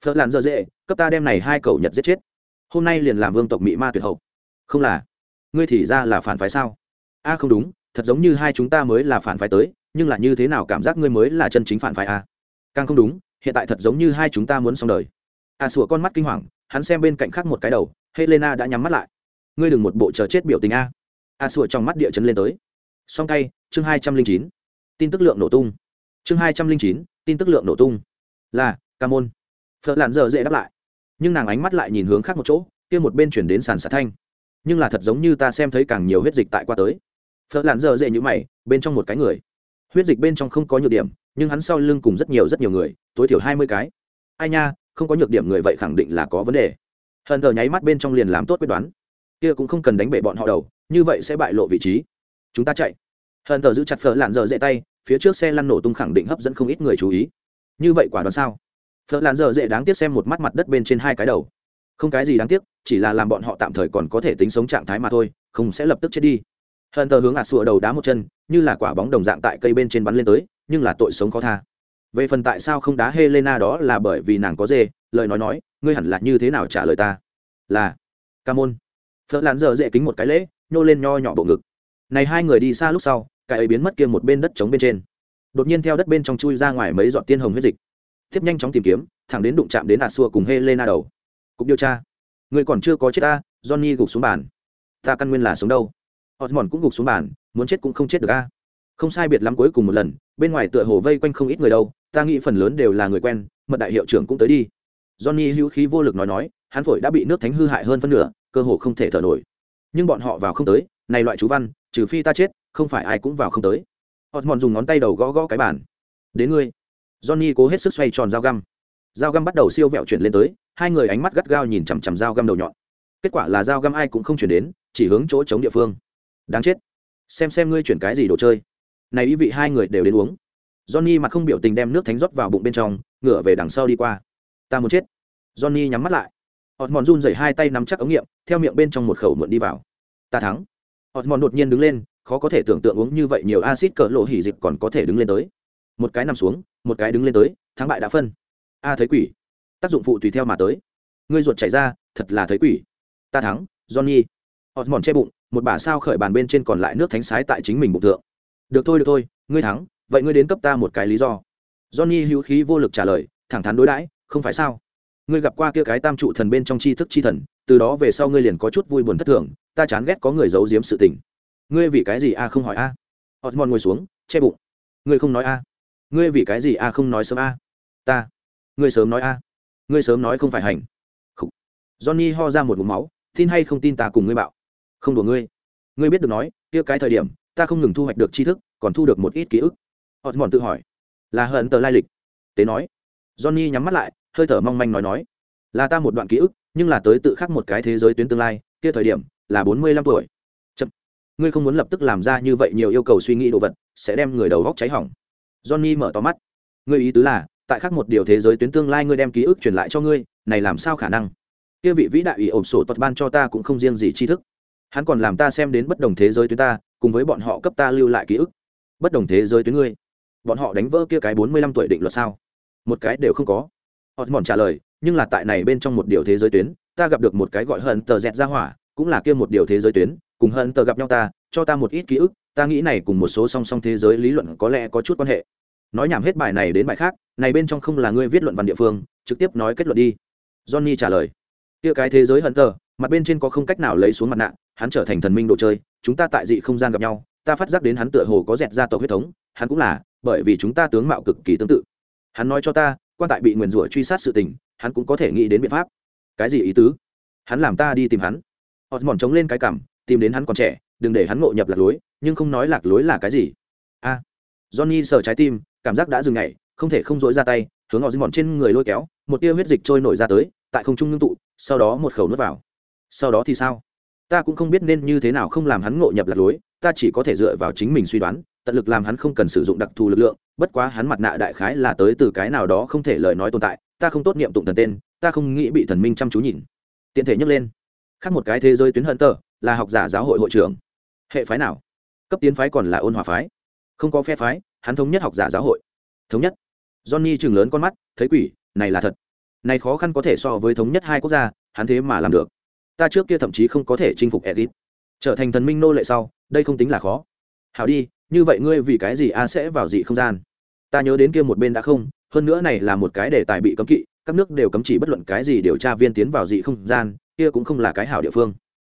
A: phật làn dơ dễ, cấp ta đem này hai cầu nhật giết chết. Hôm nay liền làm vương tộc mỹ ma tuyệt hậu. Không là. Ngươi thì ra là phản phái sao? A, không đúng, thật giống như hai chúng ta mới là phản phái tới, nhưng là như thế nào cảm giác ngươi mới là chân chính phản phái a? Càng không đúng, hiện tại thật giống như hai chúng ta muốn xong đời. A, sủa con mắt kinh hoàng, hắn xem bên cạnh khác một cái đầu, helena đã nhắm mắt lại. Ngươi đừng một bộ chờ chết biểu tình a. A, sủa trong mắt địa chấn lên tới. Song tay, chương hai trăm linh chín. Tin tức lượng nổ tung. Chương hai trăm linh chín tin tức lượng nổ tung. Là, ca môn. Phở làn giờ dễ đáp lại. Nhưng nàng ánh mắt lại nhìn hướng khác một chỗ, kia một bên chuyển đến sàn xả thanh. Nhưng là thật giống như ta xem thấy càng nhiều huyết dịch tại qua tới. Phở làn giờ dễ như mày, bên trong một cái người. Huyết dịch bên trong không có nhược điểm, nhưng hắn sau lưng cùng rất nhiều rất nhiều người, tối thiểu hai mươi cái. Ai nha, không có nhược điểm người vậy khẳng định là có vấn đề. Hờn thờ nháy mắt bên trong liền làm tốt quyết đoán. Kia cũng không cần đánh bể bọn họ đầu, như vậy sẽ bại lộ vị trí. Chúng ta chạy hận thờ giữ chặt phở lạn dở dễ tay, phía trước xe lăn nổ tung khẳng định hấp dẫn không ít người chú ý. Như vậy quả đoán sao? Phở lạn dở dễ đáng tiếc xem một mắt mặt đất bên trên hai cái đầu. Không cái gì đáng tiếc, chỉ là làm bọn họ tạm thời còn có thể tính sống trạng thái mà thôi, không sẽ lập tức chết đi. Hận thờ hướng ạt sủa đầu đá một chân, như là quả bóng đồng dạng tại cây bên trên bắn lên tới, nhưng là tội sống khó tha. Về phần tại sao không đá helena đó là bởi vì nàng có dê, lời nói nói, ngươi hẳn là như thế nào trả lời ta? Là ca môn phở lạn dở dễ kính một cái lễ, nhô lên nho nhỏ bộ ngực. Này hai người đi xa lúc sau cái ấy biến mất kia một bên đất trống bên trên. Đột nhiên theo đất bên trong chui ra ngoài mấy giọt tiên hồng huyết dịch. Tiếp nhanh chóng tìm kiếm, thẳng đến đụng chạm đến ạt xua cùng helena đầu. Cục điều tra. Người còn chưa có chết ta, johnny gục xuống bàn. Ta căn nguyên là sống đâu? Osmond cũng gục xuống bàn, muốn chết cũng không chết được a. Không sai biệt lắm cuối cùng một lần, bên ngoài tựa hồ vây quanh không ít người đâu, ta nghĩ phần lớn đều là người quen, mật đại hiệu trưởng cũng tới đi. Johnny hữu khí vô lực nói nói, hắn phổi đã bị nước thánh hư hại hơn phân nửa, cơ hồ không thể thở nổi. Nhưng bọn họ vào không tới, này loại chú văn trừ phi ta chết, không phải ai cũng vào không tới. Osmond dùng ngón tay đầu gõ gõ cái bàn. Đến ngươi. Johnny cố hết sức xoay tròn dao găm. Dao găm bắt đầu siêu vẹo chuyển lên tới, hai người ánh mắt gắt gao nhìn chằm chằm dao găm đầu nhọn. Kết quả là dao găm ai cũng không chuyển đến, chỉ hướng chỗ chống địa phương. Đáng chết. Xem xem ngươi chuyển cái gì đồ chơi. Này ý vị hai người đều đến uống. Johnny mặt không biểu tình đem nước thánh rót vào bụng bên trong, ngửa về đằng sau đi qua. Ta muốn chết. Johnny nhắm mắt lại. Osmond run dày hai tay nắm chắc ống nghiệm, theo miệng bên trong một khẩu muộn đi vào. Ta thắng osmond đột nhiên đứng lên, khó có thể tưởng tượng uống như vậy nhiều axit cỡ lộ hỉ dịch còn có thể đứng lên tới. Một cái nằm xuống, một cái đứng lên tới, thắng bại đã phân. A à, thấy quỷ. Tác dụng phụ tùy theo mà tới. Ngươi ruột chảy ra, thật là thấy quỷ. Ta thắng, johnny. Osmond che bụng, một bả sao khởi bàn bên trên còn lại nước thánh sái tại chính mình bụng thượng. Được thôi được thôi, ngươi thắng, vậy ngươi đến cấp ta một cái lý do. Johnny hữu khí vô lực trả lời, thẳng thắn đối đãi, không phải sao? Ngươi gặp qua kia cái tam trụ thần bên trong tri thức chi thần từ đó về sau ngươi liền có chút vui buồn thất thường, ta chán ghét có người giấu giếm sự tình. Ngươi vì cái gì a không hỏi a? Osmond ngồi xuống, che bụng. Ngươi không nói a. Ngươi vì cái gì a không nói sớm a? Ta. Ngươi sớm nói a. Ngươi sớm nói không phải hành. Khủ. johnny ho ra một mụm máu, tin hay không tin ta cùng ngươi bạo. Không đùa ngươi. Ngươi biết được nói, kia cái thời điểm, ta không ngừng thu hoạch được tri thức, còn thu được một ít ký ức. Osmond tự hỏi. Là hận tờ lai lịch. Tế nói. Johnny nhắm mắt lại, hơi thở mong manh nói nói là ta một đoạn ký ức, nhưng là tới tự khắc một cái thế giới tuyến tương lai, kia thời điểm, là bốn mươi lăm tuổi. Chậm. ngươi không muốn lập tức làm ra như vậy nhiều yêu cầu suy nghĩ đồ vật, sẽ đem người đầu góc cháy hỏng. Johnny mở to mắt. Ngươi ý tứ là, tại khắc một điều thế giới tuyến tương lai ngươi đem ký ức truyền lại cho ngươi, này làm sao khả năng? Kia vị vĩ đại ủy ổn sổ tật ban cho ta cũng không riêng gì tri thức. Hắn còn làm ta xem đến bất đồng thế giới tuyến ta, cùng với bọn họ cấp ta lưu lại ký ức. Bất đồng thế giới tuyến ngươi. Bọn họ đánh vỡ kia cái bốn mươi lăm tuổi định luật sao? Một cái đều không có. Họ mòn trả lời nhưng là tại này bên trong một điều thế giới tuyến, ta gặp được một cái gọi hận tờ dẹt ra hỏa, cũng là kia một điều thế giới tuyến, cùng hận tờ gặp nhau ta, cho ta một ít ký ức, ta nghĩ này cùng một số song song thế giới lý luận có lẽ có chút quan hệ. Nói nhảm hết bài này đến bài khác, này bên trong không là ngươi viết luận văn địa phương, trực tiếp nói kết luận đi. Johnny trả lời. Kia cái thế giới hận tờ mặt bên trên có không cách nào lấy xuống mặt nạ, hắn trở thành thần minh đồ chơi, chúng ta tại dị không gian gặp nhau, ta phát giác đến hắn tựa hồ có dẹt ra tộc huyết thống, hắn cũng là, bởi vì chúng ta tướng mạo cực kỳ tương tự. Hắn nói cho ta quan tại bị nguyền rủa truy sát sự tình, hắn cũng có thể nghĩ đến biện pháp. Cái gì ý tứ? Hắn làm ta đi tìm hắn. Osmond chống lên cái cảm, tìm đến hắn còn trẻ, đừng để hắn ngộ nhập lạc lối, nhưng không nói lạc lối là cái gì. A. Johnny sờ trái tim, cảm giác đã dừng ngày không thể không dỗi ra tay, hướng osmond trên người lôi kéo, một tia huyết dịch trôi nổi ra tới, tại không trung ngưng tụ, sau đó một khẩu nuốt vào. Sau đó thì sao? Ta cũng không biết nên như thế nào không làm hắn ngộ nhập lạc lối, ta chỉ có thể dựa vào chính mình suy đoán tận lực làm hắn không cần sử dụng đặc thù lực lượng, bất quá hắn mặt nạ đại khái là tới từ cái nào đó không thể lời nói tồn tại, ta không tốt niệm tụng thần tên, ta không nghĩ bị thần minh chăm chú nhìn. Tiện thể nhắc lên. Khác một cái thế giới tuyến hận tờ là học giả giáo hội hội trưởng. Hệ phái nào? Cấp tiến phái còn là ôn hòa phái. Không có phe phái, hắn thống nhất học giả giáo hội. Thống nhất. Johnny chừng lớn con mắt, thấy quỷ, này là thật. Này khó khăn có thể so với thống nhất hai quốc gia, hắn thế mà làm được. Ta trước kia thậm chí không có thể chinh phục edit trở thành thần minh nô lệ sau, đây không tính là khó. Hào đi như vậy ngươi vì cái gì a sẽ vào dị không gian? Ta nhớ đến kia một bên đã không, hơn nữa này là một cái đề tài bị cấm kỵ, các nước đều cấm chỉ bất luận cái gì điều tra viên tiến vào dị không gian, kia cũng không là cái hảo địa phương.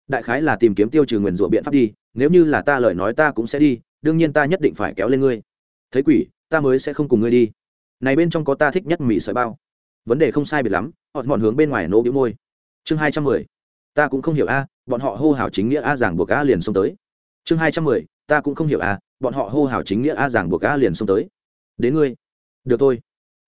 A: Đại khái là tìm kiếm tiêu trừ nguyền rủa biện pháp đi, nếu như là ta lời nói ta cũng sẽ đi, đương nhiên ta nhất định phải kéo lên ngươi. Thấy quỷ, ta mới sẽ không cùng ngươi đi. Này bên trong có ta thích nhất mì sợi bao. Vấn đề không sai biệt lắm họ mọn hướng bên ngoài nỗ bĩu môi. Chương hai trăm mười. Ta cũng không hiểu a, bọn họ hô hào chính nghĩa a giảng buộc a liền xông tới. Chương hai trăm mười, ta cũng không hiểu a bọn họ hô hào chính nghĩa a giảng buộc a liền xông tới. Đến ngươi. Được thôi.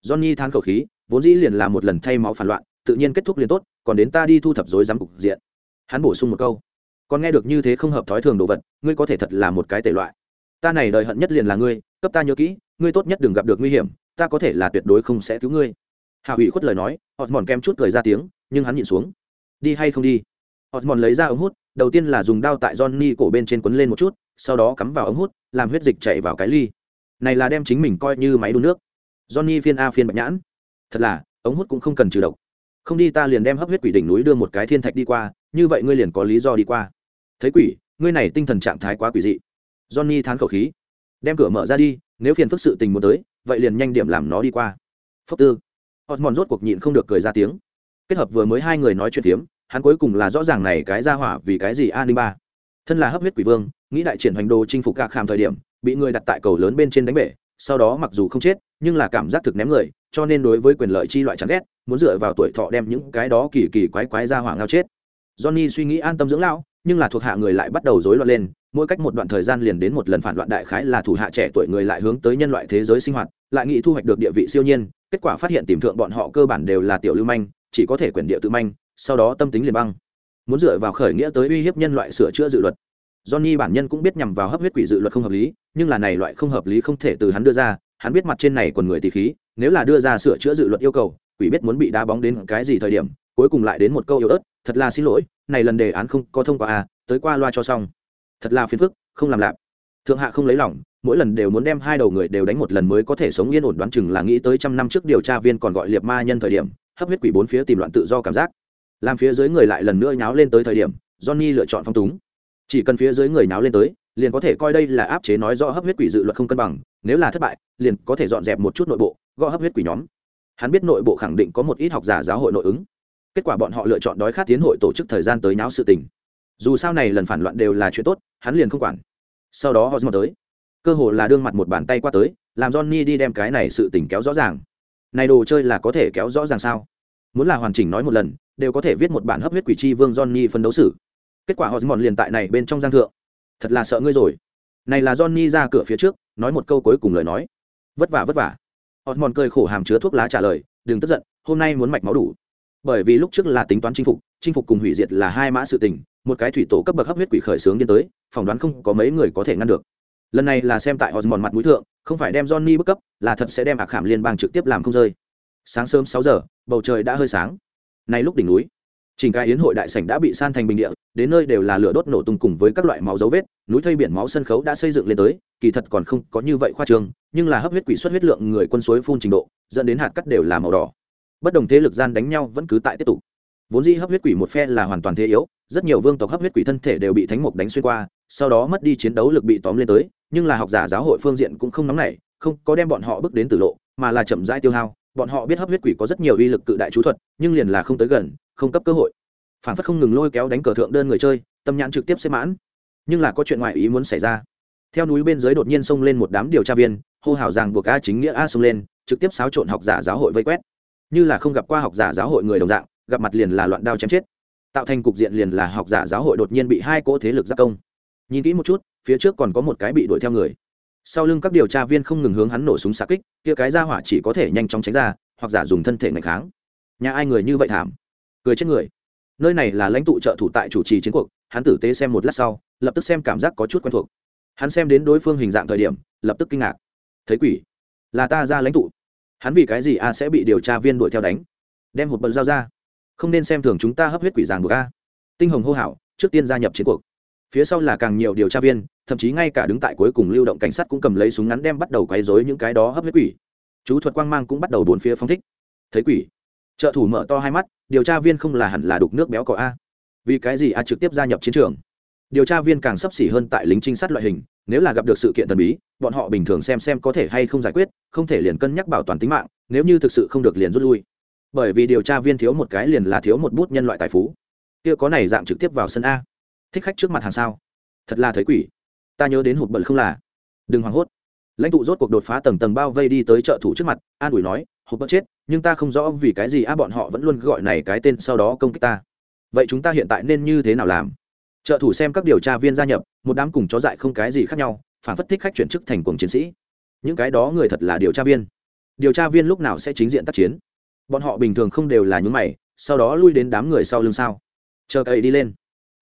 A: Johnny than khẩu khí, vốn dĩ liền là một lần thay máu phản loạn, tự nhiên kết thúc liền tốt, còn đến ta đi thu thập dối giám cục diện. Hắn bổ sung một câu. Còn nghe được như thế không hợp thói thường đồ vật, ngươi có thể thật là một cái tệ loại. Ta này đời hận nhất liền là ngươi, cấp ta nhớ kỹ, ngươi tốt nhất đừng gặp được nguy hiểm, ta có thể là tuyệt đối không sẽ cứu ngươi. Hạ hủy khuất lời nói họ mòn kem chút cười ra tiếng, nhưng hắn nhịn xuống. Đi hay không đi? Họ mòn lấy ra ống hút, đầu tiên là dùng đao tại johnny cổ bên trên quấn lên một chút sau đó cắm vào ống hút, làm huyết dịch chạy vào cái ly. Này là đem chính mình coi như máy đun nước. Johnny phiên a phiên bạch nhãn. Thật là, ống hút cũng không cần trừ độc. Không đi ta liền đem hấp huyết quỷ đỉnh núi đưa một cái thiên thạch đi qua, như vậy ngươi liền có lý do đi qua. Thấy quỷ, ngươi này tinh thần trạng thái quá quỷ dị. Johnny thán khẩu khí. Đem cửa mở ra đi, nếu phiền phức sự tình muốn tới, vậy liền nhanh điểm làm nó đi qua. Phúc tư. Osmond rốt cuộc nhịn không được cười ra tiếng. Kết hợp vừa mới hai người nói chuyện phiếm, hắn cuối cùng là rõ ràng này cái ra hỏa vì cái gì an ninh ba thân là hấp huyết quỷ vương, nghĩ đại triển hoành đồ chinh phục gạc khảm thời điểm, bị người đặt tại cầu lớn bên trên đánh bể, sau đó mặc dù không chết, nhưng là cảm giác thực ném người, cho nên đối với quyền lợi chi loại chán ghét, muốn dựa vào tuổi thọ đem những cái đó kỳ kỳ quái quái ra hỏa ngao chết. Johnny suy nghĩ an tâm dưỡng lão, nhưng là thuộc hạ người lại bắt đầu rối loạn lên, mỗi cách một đoạn thời gian liền đến một lần phản loạn đại khái là thủ hạ trẻ tuổi người lại hướng tới nhân loại thế giới sinh hoạt, lại nghĩ thu hoạch được địa vị siêu nhiên, kết quả phát hiện tìm thượng bọn họ cơ bản đều là tiểu lưu manh, chỉ có thể quyền địa tự manh, sau đó tâm tính liền băng muốn dựa vào khởi nghĩa tới uy hiếp nhân loại sửa chữa dự luật. Johnny bản nhân cũng biết nhằm vào hấp huyết quỷ dự luật không hợp lý, nhưng là này loại không hợp lý không thể từ hắn đưa ra, hắn biết mặt trên này còn người tỷ khí, nếu là đưa ra sửa chữa dự luật yêu cầu, quỷ biết muốn bị đá bóng đến cái gì thời điểm, cuối cùng lại đến một câu yếu ớt, thật là xin lỗi, này lần đề án không có thông qua à tới qua loa cho xong. Thật là phiền phức, không làm lạp. Thượng hạ không lấy lòng, mỗi lần đều muốn đem hai đầu người đều đánh một lần mới có thể sống yên ổn, đoán chừng là nghĩ tới trăm năm trước điều tra viên còn gọi liệt ma nhân thời điểm, hấp huyết quỷ bốn phía tìm loạn tự do cảm giác làm phía dưới người lại lần nữa nháo lên tới thời điểm, johnny lựa chọn phong túng. Chỉ cần phía dưới người nháo lên tới, liền có thể coi đây là áp chế nói do hấp huyết quỷ dự luật không cân bằng, nếu là thất bại, liền có thể dọn dẹp một chút nội bộ, gõ hấp huyết quỷ nhóm. Hắn biết nội bộ khẳng định có một ít học giả giáo hội nội ứng. Kết quả bọn họ lựa chọn đói khát tiến hội tổ chức thời gian tới nháo sự tình. Dù sao này lần phản loạn đều là chuyện tốt, hắn liền không quản. Sau đó họ dọn tới. Cơ hồ là đương mặt một bàn tay qua tới, làm johnny đi đem cái này sự tình kéo rõ ràng. Này đồ chơi là có thể kéo rõ ràng sao? Muốn là hoàn chỉnh nói một lần đều có thể viết một bản hấp huyết quỷ chi vương johnny phân đấu xử kết quả họ mòn liền tại này bên trong giang thượng thật là sợ ngươi rồi này là johnny ra cửa phía trước nói một câu cuối cùng lời nói vất vả vất vả Mòn cười khổ hàm chứa thuốc lá trả lời, đừng tức giận, hôm nay muốn mạch máu đủ. Bởi vì lúc trước là tính toán chinh phục, chinh phục cùng hủy diệt là hai mã sự tình, một cái thủy tổ cấp bậc hấp huyết quỷ khởi sướng điên tới, phỏng đoán không có mấy người có thể ngăn được. Lần này là xem tại Osmond mặt mũi thượng, không phải đem Johnny bức cấp, là thật sẽ đem ạc khảm liên bang trực tiếp làm không rơi. Sáng sớm sáu giờ, bầu trời đã hơi sáng. Này lúc đỉnh núi, Trình cái yến hội đại sảnh đã bị san thành bình địa, đến nơi đều là lửa đốt nổ tung cùng với các loại máu dấu vết, núi thây biển máu sân khấu đã xây dựng lên tới, kỳ thật còn không có như vậy khoa trương, nhưng là hấp huyết quỷ xuất huyết lượng người quân suối phun trình độ, dẫn đến hạt cắt đều là màu đỏ. Bất đồng thế lực gian đánh nhau vẫn cứ tại tiếp tục. Vốn dĩ hấp huyết quỷ một phe là hoàn toàn thế yếu, rất nhiều vương tộc hấp huyết quỷ thân thể đều bị thánh mục đánh xuyên qua, sau đó mất đi chiến đấu lực bị tóm lên tới, nhưng là học giả giáo hội phương diện cũng không nóng nảy, không có đem bọn họ bước đến tử lộ, mà là chậm rãi tiêu hao. Bọn họ biết hấp huyết quỷ có rất nhiều uy lực cự đại chú thuật, nhưng liền là không tới gần, không cấp cơ hội. Phản phất không ngừng lôi kéo đánh cờ thượng đơn người chơi tâm nhãn trực tiếp xếp mãn. Nhưng là có chuyện ngoại ý muốn xảy ra. Theo núi bên dưới đột nhiên xông lên một đám điều tra viên hô hào rằng buộc a chính nghĩa a xông lên trực tiếp xáo trộn học giả giáo hội vây quét. Như là không gặp qua học giả giáo hội người đồng dạng gặp mặt liền là loạn đao chém chết. Tạo thành cục diện liền là học giả giáo hội đột nhiên bị hai cỗ thế lực giác công. Nhìn kỹ một chút phía trước còn có một cái bị đuổi theo người sau lưng các điều tra viên không ngừng hướng hắn nổ súng xạ kích kia cái ra hỏa chỉ có thể nhanh chóng tránh ra hoặc giả dùng thân thể ngày kháng. Nhà ai người như vậy thảm? Cười chết người. Nơi này là lãnh tụ trợ thủ tại chủ trì chiến cuộc hắn tử tế xem một lát sau lập tức xem cảm giác có chút quen thuộc. Hắn xem đến đối phương hình dạng thời điểm lập tức kinh ngạc. Thấy quỷ? Là ta ra lãnh tụ. Hắn vì cái gì a sẽ bị điều tra viên đuổi theo đánh? Đem hộp bật dao ra. Không nên xem thường chúng ta hấp huyết quỷ giàng buộc a. Tinh hồng hô hảo, trước tiên gia nhập chiến cuộc. Phía sau là càng nhiều điều tra viên thậm chí ngay cả đứng tại cuối cùng lưu động cảnh sát cũng cầm lấy súng ngắn đem bắt đầu quấy rối những cái đó hấp huyết quỷ. Chú thuật quang mang cũng bắt đầu bốn phía phong thích. Thấy quỷ. Trợ thủ mở to hai mắt, điều tra viên không là hẳn là đục nước béo cỏ a. Vì cái gì a trực tiếp gia nhập chiến trường? Điều tra viên càng sấp xỉ hơn tại lính trinh sát loại hình, nếu là gặp được sự kiện thần bí, bọn họ bình thường xem xem có thể hay không giải quyết, không thể liền cân nhắc bảo toàn tính mạng, nếu như thực sự không được liền rút lui. Bởi vì điều tra viên thiếu một cái liền là thiếu một bút nhân loại tài phú. Kia có này dạng trực tiếp vào sân a. Thích khách trước mặt hàng sao? Thật là thấy quỷ ta nhớ đến hụt bận không là. Đừng hoảng hốt. Lãnh tụ rốt cuộc đột phá tầng tầng bao vây đi tới trợ thủ trước mặt, an ủi nói, hụt bận chết, nhưng ta không rõ vì cái gì a bọn họ vẫn luôn gọi này cái tên sau đó công kích ta. Vậy chúng ta hiện tại nên như thế nào làm? Trợ thủ xem các điều tra viên gia nhập, một đám cùng chó dại không cái gì khác nhau, phản phất thích khách chuyển chức thành cuồng chiến sĩ. Những cái đó người thật là điều tra viên. Điều tra viên lúc nào sẽ chính diện tác chiến? Bọn họ bình thường không đều là những mày, sau đó lui đến đám người sau lưng sao? Chờ cậy đi lên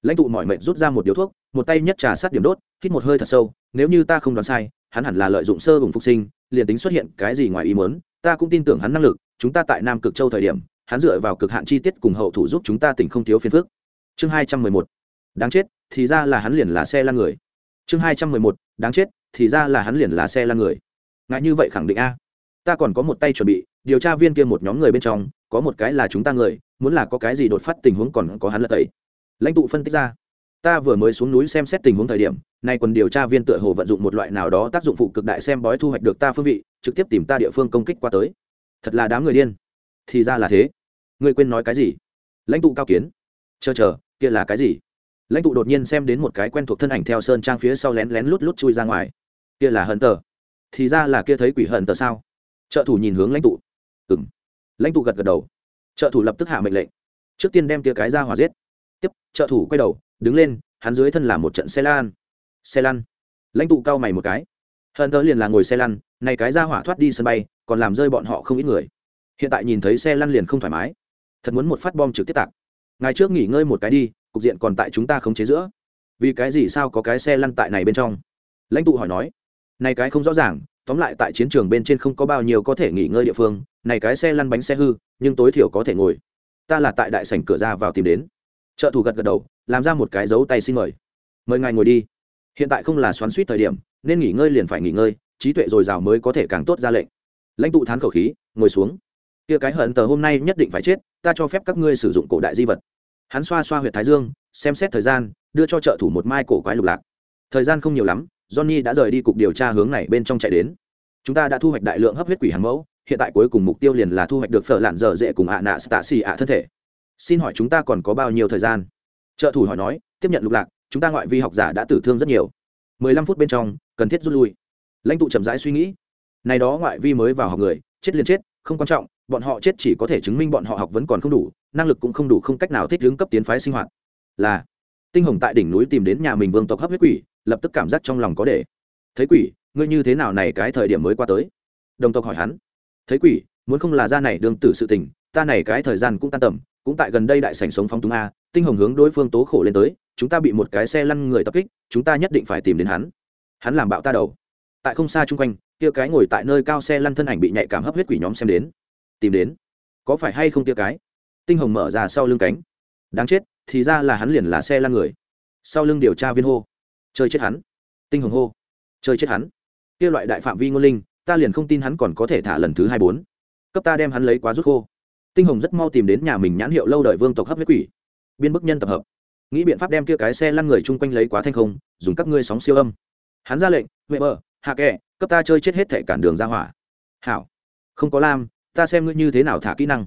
A: lãnh tụ mọi mệnh rút ra một điếu thuốc, một tay nhất trà sát điểm đốt, hít một hơi thật sâu, nếu như ta không đoán sai, hắn hẳn là lợi dụng sơ vùng phục sinh, liền tính xuất hiện cái gì ngoài ý muốn, ta cũng tin tưởng hắn năng lực, chúng ta tại nam cực châu thời điểm, hắn dựa vào cực hạn chi tiết cùng hậu thủ giúp chúng ta tỉnh không thiếu phiền phức. Chương hai trăm mười một, đáng chết, thì ra là hắn liền là xe lan người. Chương hai trăm mười một, đáng chết, thì ra là hắn liền là xe lan người. Ngại như vậy khẳng định a. Ta còn có một tay chuẩn bị, điều tra viên kia một nhóm người bên trong, có một cái là chúng ta người, muốn là có cái gì đột phát tình huống còn có hắn lật tẩy lãnh tụ phân tích ra. Ta vừa mới xuống núi xem xét tình huống thời điểm, nay còn điều tra viên tựa hồ vận dụng một loại nào đó tác dụng phụ cực đại xem bói thu hoạch được ta phương vị, trực tiếp tìm ta địa phương công kích qua tới. Thật là đám người điên. Thì ra là thế. Ngươi quên nói cái gì? Lãnh tụ cao kiến. Chờ chờ, kia là cái gì? Lãnh tụ đột nhiên xem đến một cái quen thuộc thân ảnh theo sơn trang phía sau lén lén lút lút chui ra ngoài. Kia là hận tờ. Thì ra là kia thấy quỷ hận tờ sao? Trợ thủ nhìn hướng lãnh tụ. Ừng lãnh tụ gật gật đầu. Trợ thủ lập tức hạ mệnh lệnh. Trước tiên đem kia cái ra hòa giết tiếp, trợ thủ quay đầu, đứng lên, hắn dưới thân là một trận xe lan. Xe lăn lãnh tụ cao mày một cái. Hận tờ liền là ngồi xe lăn này cái ra hỏa thoát đi sân bay, còn làm rơi bọn họ không ít người. Hiện tại nhìn thấy xe lăn liền không thoải mái. Thật muốn một phát bom trực tiếp tạc. Ngày trước nghỉ ngơi một cái đi, cục diện còn tại chúng ta không chế giữa. Vì cái gì sao có cái xe lăn tại này bên trong? Lãnh tụ hỏi nói. Này cái không rõ ràng, tóm lại tại chiến trường bên trên không có bao nhiêu có thể nghỉ ngơi địa phương, này cái xe lăn bánh xe hư, nhưng tối thiểu có thể ngồi. Ta là tại đại sảnh cửa ra vào tìm đến trợ thủ gật gật đầu, làm ra một cái dấu tay xin mời. Mời ngài ngồi đi. Hiện tại không là xoắn suýt thời điểm, nên nghỉ ngơi liền phải nghỉ ngơi, trí tuệ dồi dào mới có thể càng tốt ra lệnh. Lãnh tụ thán khẩu khí, ngồi xuống. Kia cái hận tờ hôm nay nhất định phải chết, ta cho phép các ngươi sử dụng cổ đại di vật. Hắn xoa xoa huyệt thái dương, xem xét thời gian, đưa cho trợ thủ một mai cổ quái lục lạc. Thời gian không nhiều lắm, johnny đã rời đi cục điều tra hướng này bên trong chạy đến. Chúng ta đã thu hoạch đại lượng hấp huyết quỷ hàng mẫu, hiện tại cuối cùng mục tiêu liền là thu hoạch được phở lạn dở dễ cùng ạ nạ stạ xì ạ thân thể xin hỏi chúng ta còn có bao nhiêu thời gian? Trợ thủ hỏi nói, tiếp nhận lục lạc, chúng ta ngoại vi học giả đã tử thương rất nhiều. Mười lăm phút bên trong, cần thiết rút lui. Lãnh tụ chậm rãi suy nghĩ. Này đó ngoại vi mới vào học người, chết liền chết, không quan trọng, bọn họ chết chỉ có thể chứng minh bọn họ học vẫn còn không đủ, năng lực cũng không đủ không cách nào thích ứng cấp tiến phái sinh hoạt. Là, tinh hồng tại đỉnh núi tìm đến nhà mình vương tộc hấp huyết quỷ, lập tức cảm giác trong lòng có để thấy quỷ, ngươi như thế nào này cái thời điểm mới qua tới? Đồng tộc hỏi hắn. Thấy quỷ, muốn không là ra này đương tử sự tình, ta này cái thời gian cũng tan tầm cũng tại gần đây đại sảnh sống phóng túng a, tinh hồng hướng đối phương tố khổ lên tới, chúng ta bị một cái xe lăn người tập kích, chúng ta nhất định phải tìm đến hắn. Hắn làm bạo ta đầu. Tại không xa chung quanh, kia cái ngồi tại nơi cao xe lăn thân ảnh bị nhạy cảm hấp huyết quỷ nhóm xem đến. Tìm đến. Có phải hay không kia cái? Tinh hồng mở ra sau lưng cánh. Đáng chết, thì ra là hắn liền là xe lăn người. Sau lưng điều tra viên hô. Chơi chết hắn. Tinh hồng hô. Chơi chết hắn. Kia loại đại phạm vi ngôn linh, ta liền không tin hắn còn có thể thả lần thứ hai bốn. Cấp ta đem hắn lấy quá rút khô tinh hồng rất mau tìm đến nhà mình nhãn hiệu lâu đời vương tộc hấp huyết quỷ. Biên bức nhân tập hợp. Nghĩ biện pháp đem kia cái xe lăn người chung quanh lấy quá thanh không, dùng các ngươi sóng siêu âm. Hắn ra lệnh huệ bờ, hạ kệ cấp ta chơi chết hết thể cản đường ra hỏa. Hảo. Không có lam, ta xem ngươi như thế nào thả kỹ năng.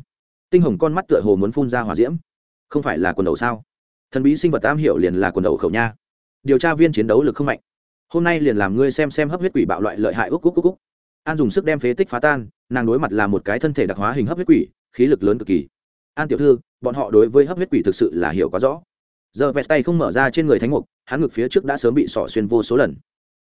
A: Tinh hồng con mắt tựa hồ muốn phun ra hỏa diễm. Không phải là quần đầu sao? Thần bí sinh vật tam hiểu liền là quần đầu khẩu nha. Điều tra viên chiến đấu lực không mạnh. Hôm nay liền làm ngươi xem xem hấp huyết quỷ bạo loại lợi hại úc úc úc úc. An dùng sức đem phế tích phá tan, nàng đối mặt là một cái thân thể đặc hóa hình hấp huyết quỷ khí lực lớn cực kỳ. An tiểu thư, bọn họ đối với hấp huyết quỷ thực sự là hiểu quá rõ. Giờ vest tay không mở ra trên người thánh mục, hắn ngực phía trước đã sớm bị sỏ xuyên vô số lần.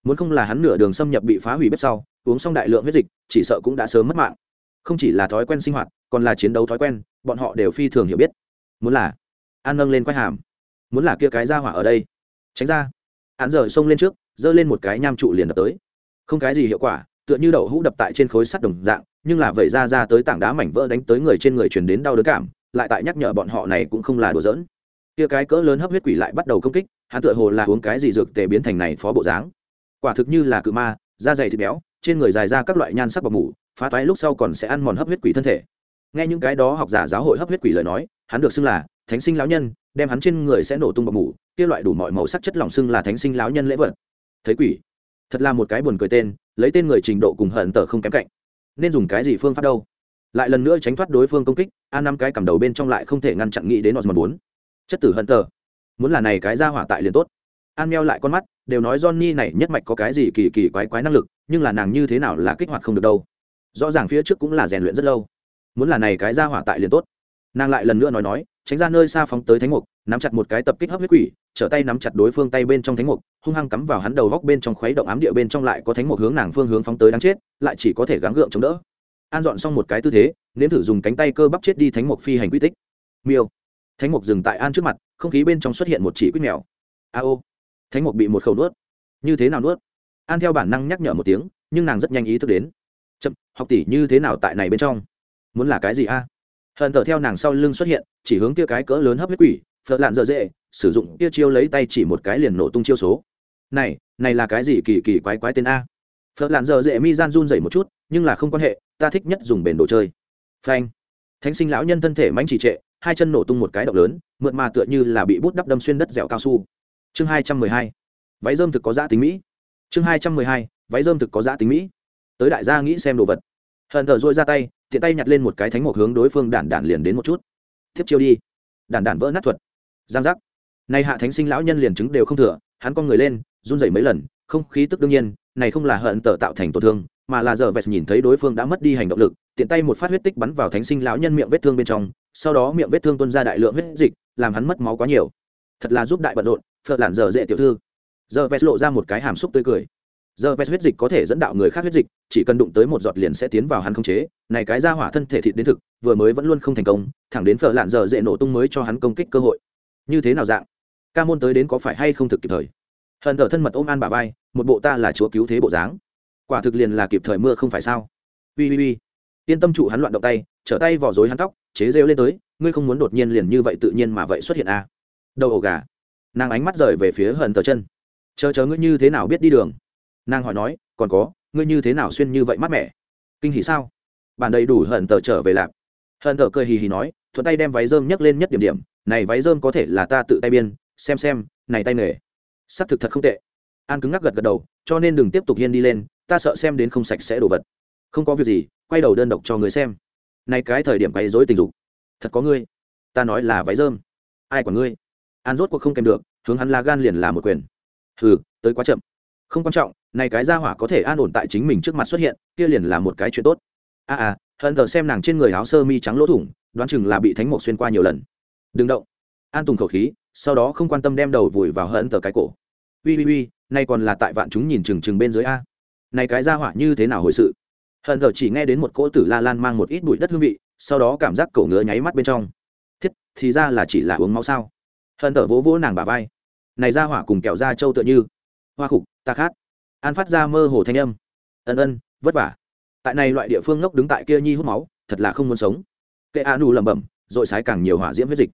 A: Muốn không là hắn nửa đường xâm nhập bị phá hủy bếp sau, uống xong đại lượng huyết dịch, chỉ sợ cũng đã sớm mất mạng. Không chỉ là thói quen sinh hoạt, còn là chiến đấu thói quen, bọn họ đều phi thường hiểu biết. Muốn là an nâng lên quay hàm, muốn là kia cái ra hỏa ở đây. Tránh ra. Hắn giờ xông lên trước, giơ lên một cái nham trụ liền đập tới. Không cái gì hiệu quả tựa như đậu hũ đập tại trên khối sắt đồng dạng, nhưng là vẩy ra ra tới tảng đá mảnh vỡ đánh tới người trên người truyền đến đau đớn cảm, lại tại nhắc nhở bọn họ này cũng không là đùa giỡn. Kia cái cỡ lớn hấp huyết quỷ lại bắt đầu công kích, hắn tựa hồ là uống cái gì dược tề biến thành này phó bộ dáng. Quả thực như là cự ma, da dày thịt béo, trên người dài ra các loại nhan sắc bọc mủ, phá toái lúc sau còn sẽ ăn mòn hấp huyết quỷ thân thể. Nghe những cái đó học giả giáo hội hấp huyết quỷ lời nói, hắn được xưng là thánh sinh lão nhân, đem hắn trên người sẽ nổ tung bọc mủ, kia loại đủ mọi màu sắc chất lỏng xưng là thánh sinh lão nhân lễ vật. Thấy quỷ thật là một cái buồn cười tên, lấy tên người trình độ cùng hận tờ không kém cạnh. Nên dùng cái gì phương pháp đâu? Lại lần nữa tránh thoát đối phương công kích an năm cái cầm đầu bên trong lại không thể ngăn chặn nghĩ đến osmond bốn. Chất tử hận tờ. Muốn là này cái ra hỏa tại liền tốt. An meo lại con mắt, đều nói johnny này nhất mạch có cái gì kỳ kỳ quái quái năng lực, nhưng là nàng như thế nào là kích hoạt không được đâu. Rõ ràng phía trước cũng là rèn luyện rất lâu. Muốn là này cái ra hỏa tại liền tốt. Nàng lại lần nữa nói nói tránh ra nơi xa phóng tới thánh mục, nắm chặt một cái tập kích hấp huyết quỷ, trở tay nắm chặt đối phương tay bên trong thánh mục, hung hăng cắm vào hắn đầu góc bên trong khuấy động ám địa bên trong lại có thánh mục hướng nàng phương hướng phóng tới đáng chết, lại chỉ có thể gắng gượng chống đỡ. An dọn xong một cái tư thế, nếm thử dùng cánh tay cơ bắp chết đi thánh mục phi hành quy tích. Miêu. Thánh mục dừng tại an trước mặt, không khí bên trong xuất hiện một chỉ quýt mèo. A ô. Thánh mục bị một khẩu nuốt. Như thế nào nuốt? An theo bản năng nhắc nhở một tiếng, nhưng nàng rất nhanh ý thức đến. Chậm, học tỷ như thế nào tại này bên trong? Muốn là cái gì a? Hận thở theo nàng sau lưng xuất hiện, chỉ hướng kia cái cỡ lớn hấp huyết quỷ phật lạn dở dễ, sử dụng kia chiêu lấy tay chỉ một cái liền nổ tung chiêu số. Này này là cái gì kỳ kỳ quái quái tên a? Phật lạn dở dễ mi gian run dậy một chút, nhưng là không quan hệ, ta thích nhất dùng bền đồ chơi. Phanh. Thánh sinh lão nhân thân thể mánh chỉ trệ, hai chân nổ tung một cái động lớn mượn mà tựa như là bị bút đắp đâm xuyên đất dẻo cao su. Chương hai trăm mười hai. Váy dơm thực có giá tính mỹ. Chương hai trăm mười hai. Váy dơm thực có giá tính mỹ. Tới đại gia nghĩ xem đồ vật hận thờ dội ra tay, tiện tay nhặt lên một cái thánh mộc hướng đối phương đản đản liền đến một chút. Thiếp chiêu đi. Đản đản vỡ nát thuật. Giang giác. Nay hạ thánh sinh lão nhân liền chứng đều không thừa, hắn con người lên, run rẩy mấy lần, không khí tức đương nhiên, này không là hận tờ tạo thành tổn thương, mà là giờ vẹt nhìn thấy đối phương đã mất đi hành động lực, tiện tay một phát huyết tích bắn vào thánh sinh lão nhân miệng vết thương bên trong, sau đó miệng vết thương tuôn ra đại lượng huyết dịch, làm hắn mất máu quá nhiều. Thật là giúp đại bận rộn phật lản giờ dễ tiểu thư. Giờ vẹt lộ ra một cái hàm xúc tươi cười giờ vest huyết dịch có thể dẫn đạo người khác huyết dịch, chỉ cần đụng tới một giọt liền sẽ tiến vào hắn không chế. Này cái ra hỏa thân thể thịt đến thực, vừa mới vẫn luôn không thành công, thẳng đến phở lạn giờ dễ nổ tung mới cho hắn công kích cơ hội. Như thế nào dạng? Ca môn tới đến có phải hay không thực kịp thời? Hận thở thân mật ôm an bà vai, một bộ ta là chúa cứu thế bộ dáng. Quả thực liền là kịp thời mưa không phải sao? Ui ui ui yên tâm trụ hắn loạn động tay, trở tay vỏ dối hắn tóc, chế rêu lên tới, ngươi không muốn đột nhiên liền như vậy tự nhiên mà vậy xuất hiện a à. đầu ổ gà. Nàng ánh mắt rời về phía hận tờ chân. Chờ chờ ngươi như thế nào biết đi đường? Nàng hỏi nói, còn có, ngươi như thế nào xuyên như vậy mát mẻ? Kinh hỉ sao? Bản đầy đủ hận tờ trở về lạp. Hận tờ cười hì hì nói, thuận tay đem váy rơm nhấc lên nhất điểm điểm. Này váy rơm có thể là ta tự tay biên. Xem xem, này tay nghề. S ắ c thực thật không tệ. An cứng ngắc gật gật đầu, cho nên đừng tiếp tục hiên đi lên, ta sợ xem đến không sạch sẽ đồ vật. Không có việc gì, quay đầu đơn độc cho người xem. Nay cái thời điểm quấy dối tình dục. Thật có ngươi. Ta nói là váy rơm. Ai quản ngươi? An rốt cuộc không kèm được, hướng hắn là gan liền là một quyền. Hừ, tới quá chậm. Không quan trọng này cái ra hỏa có thể an ổn tại chính mình trước mặt xuất hiện kia liền là một cái chuyện tốt. A à, à hận thờ xem nàng trên người áo sơ mi trắng lỗ thủng đoán chừng là bị thánh mộc xuyên qua nhiều lần. Đừng động. An tùng khẩu khí sau đó không quan tâm đem đầu vùi vào hận thờ cái cổ. Ui ui ui nay còn là tại vạn chúng nhìn chừng chừng bên dưới a. Này cái ra hỏa như thế nào hồi sự? Hận thờ chỉ nghe đến một cỗ tử la lan mang một ít bụi đất hương vị sau đó cảm giác cổ ngứa nháy mắt bên trong. Thiết thì ra là chỉ là uống máu sao? Hận thờ vỗ vỗ nàng bà vai. Này ra hỏa cùng kẹo da trâu tựa như. Hoa khục ta khát an phát ra mơ hồ thanh âm. Ân ân, vất vả. Tại này loại địa phương ngốc đứng tại kia nhi hút máu, thật là không muốn sống. Kệ a nù lẩm bẩm, rồi sái càng nhiều hỏa diễm huyết dịch.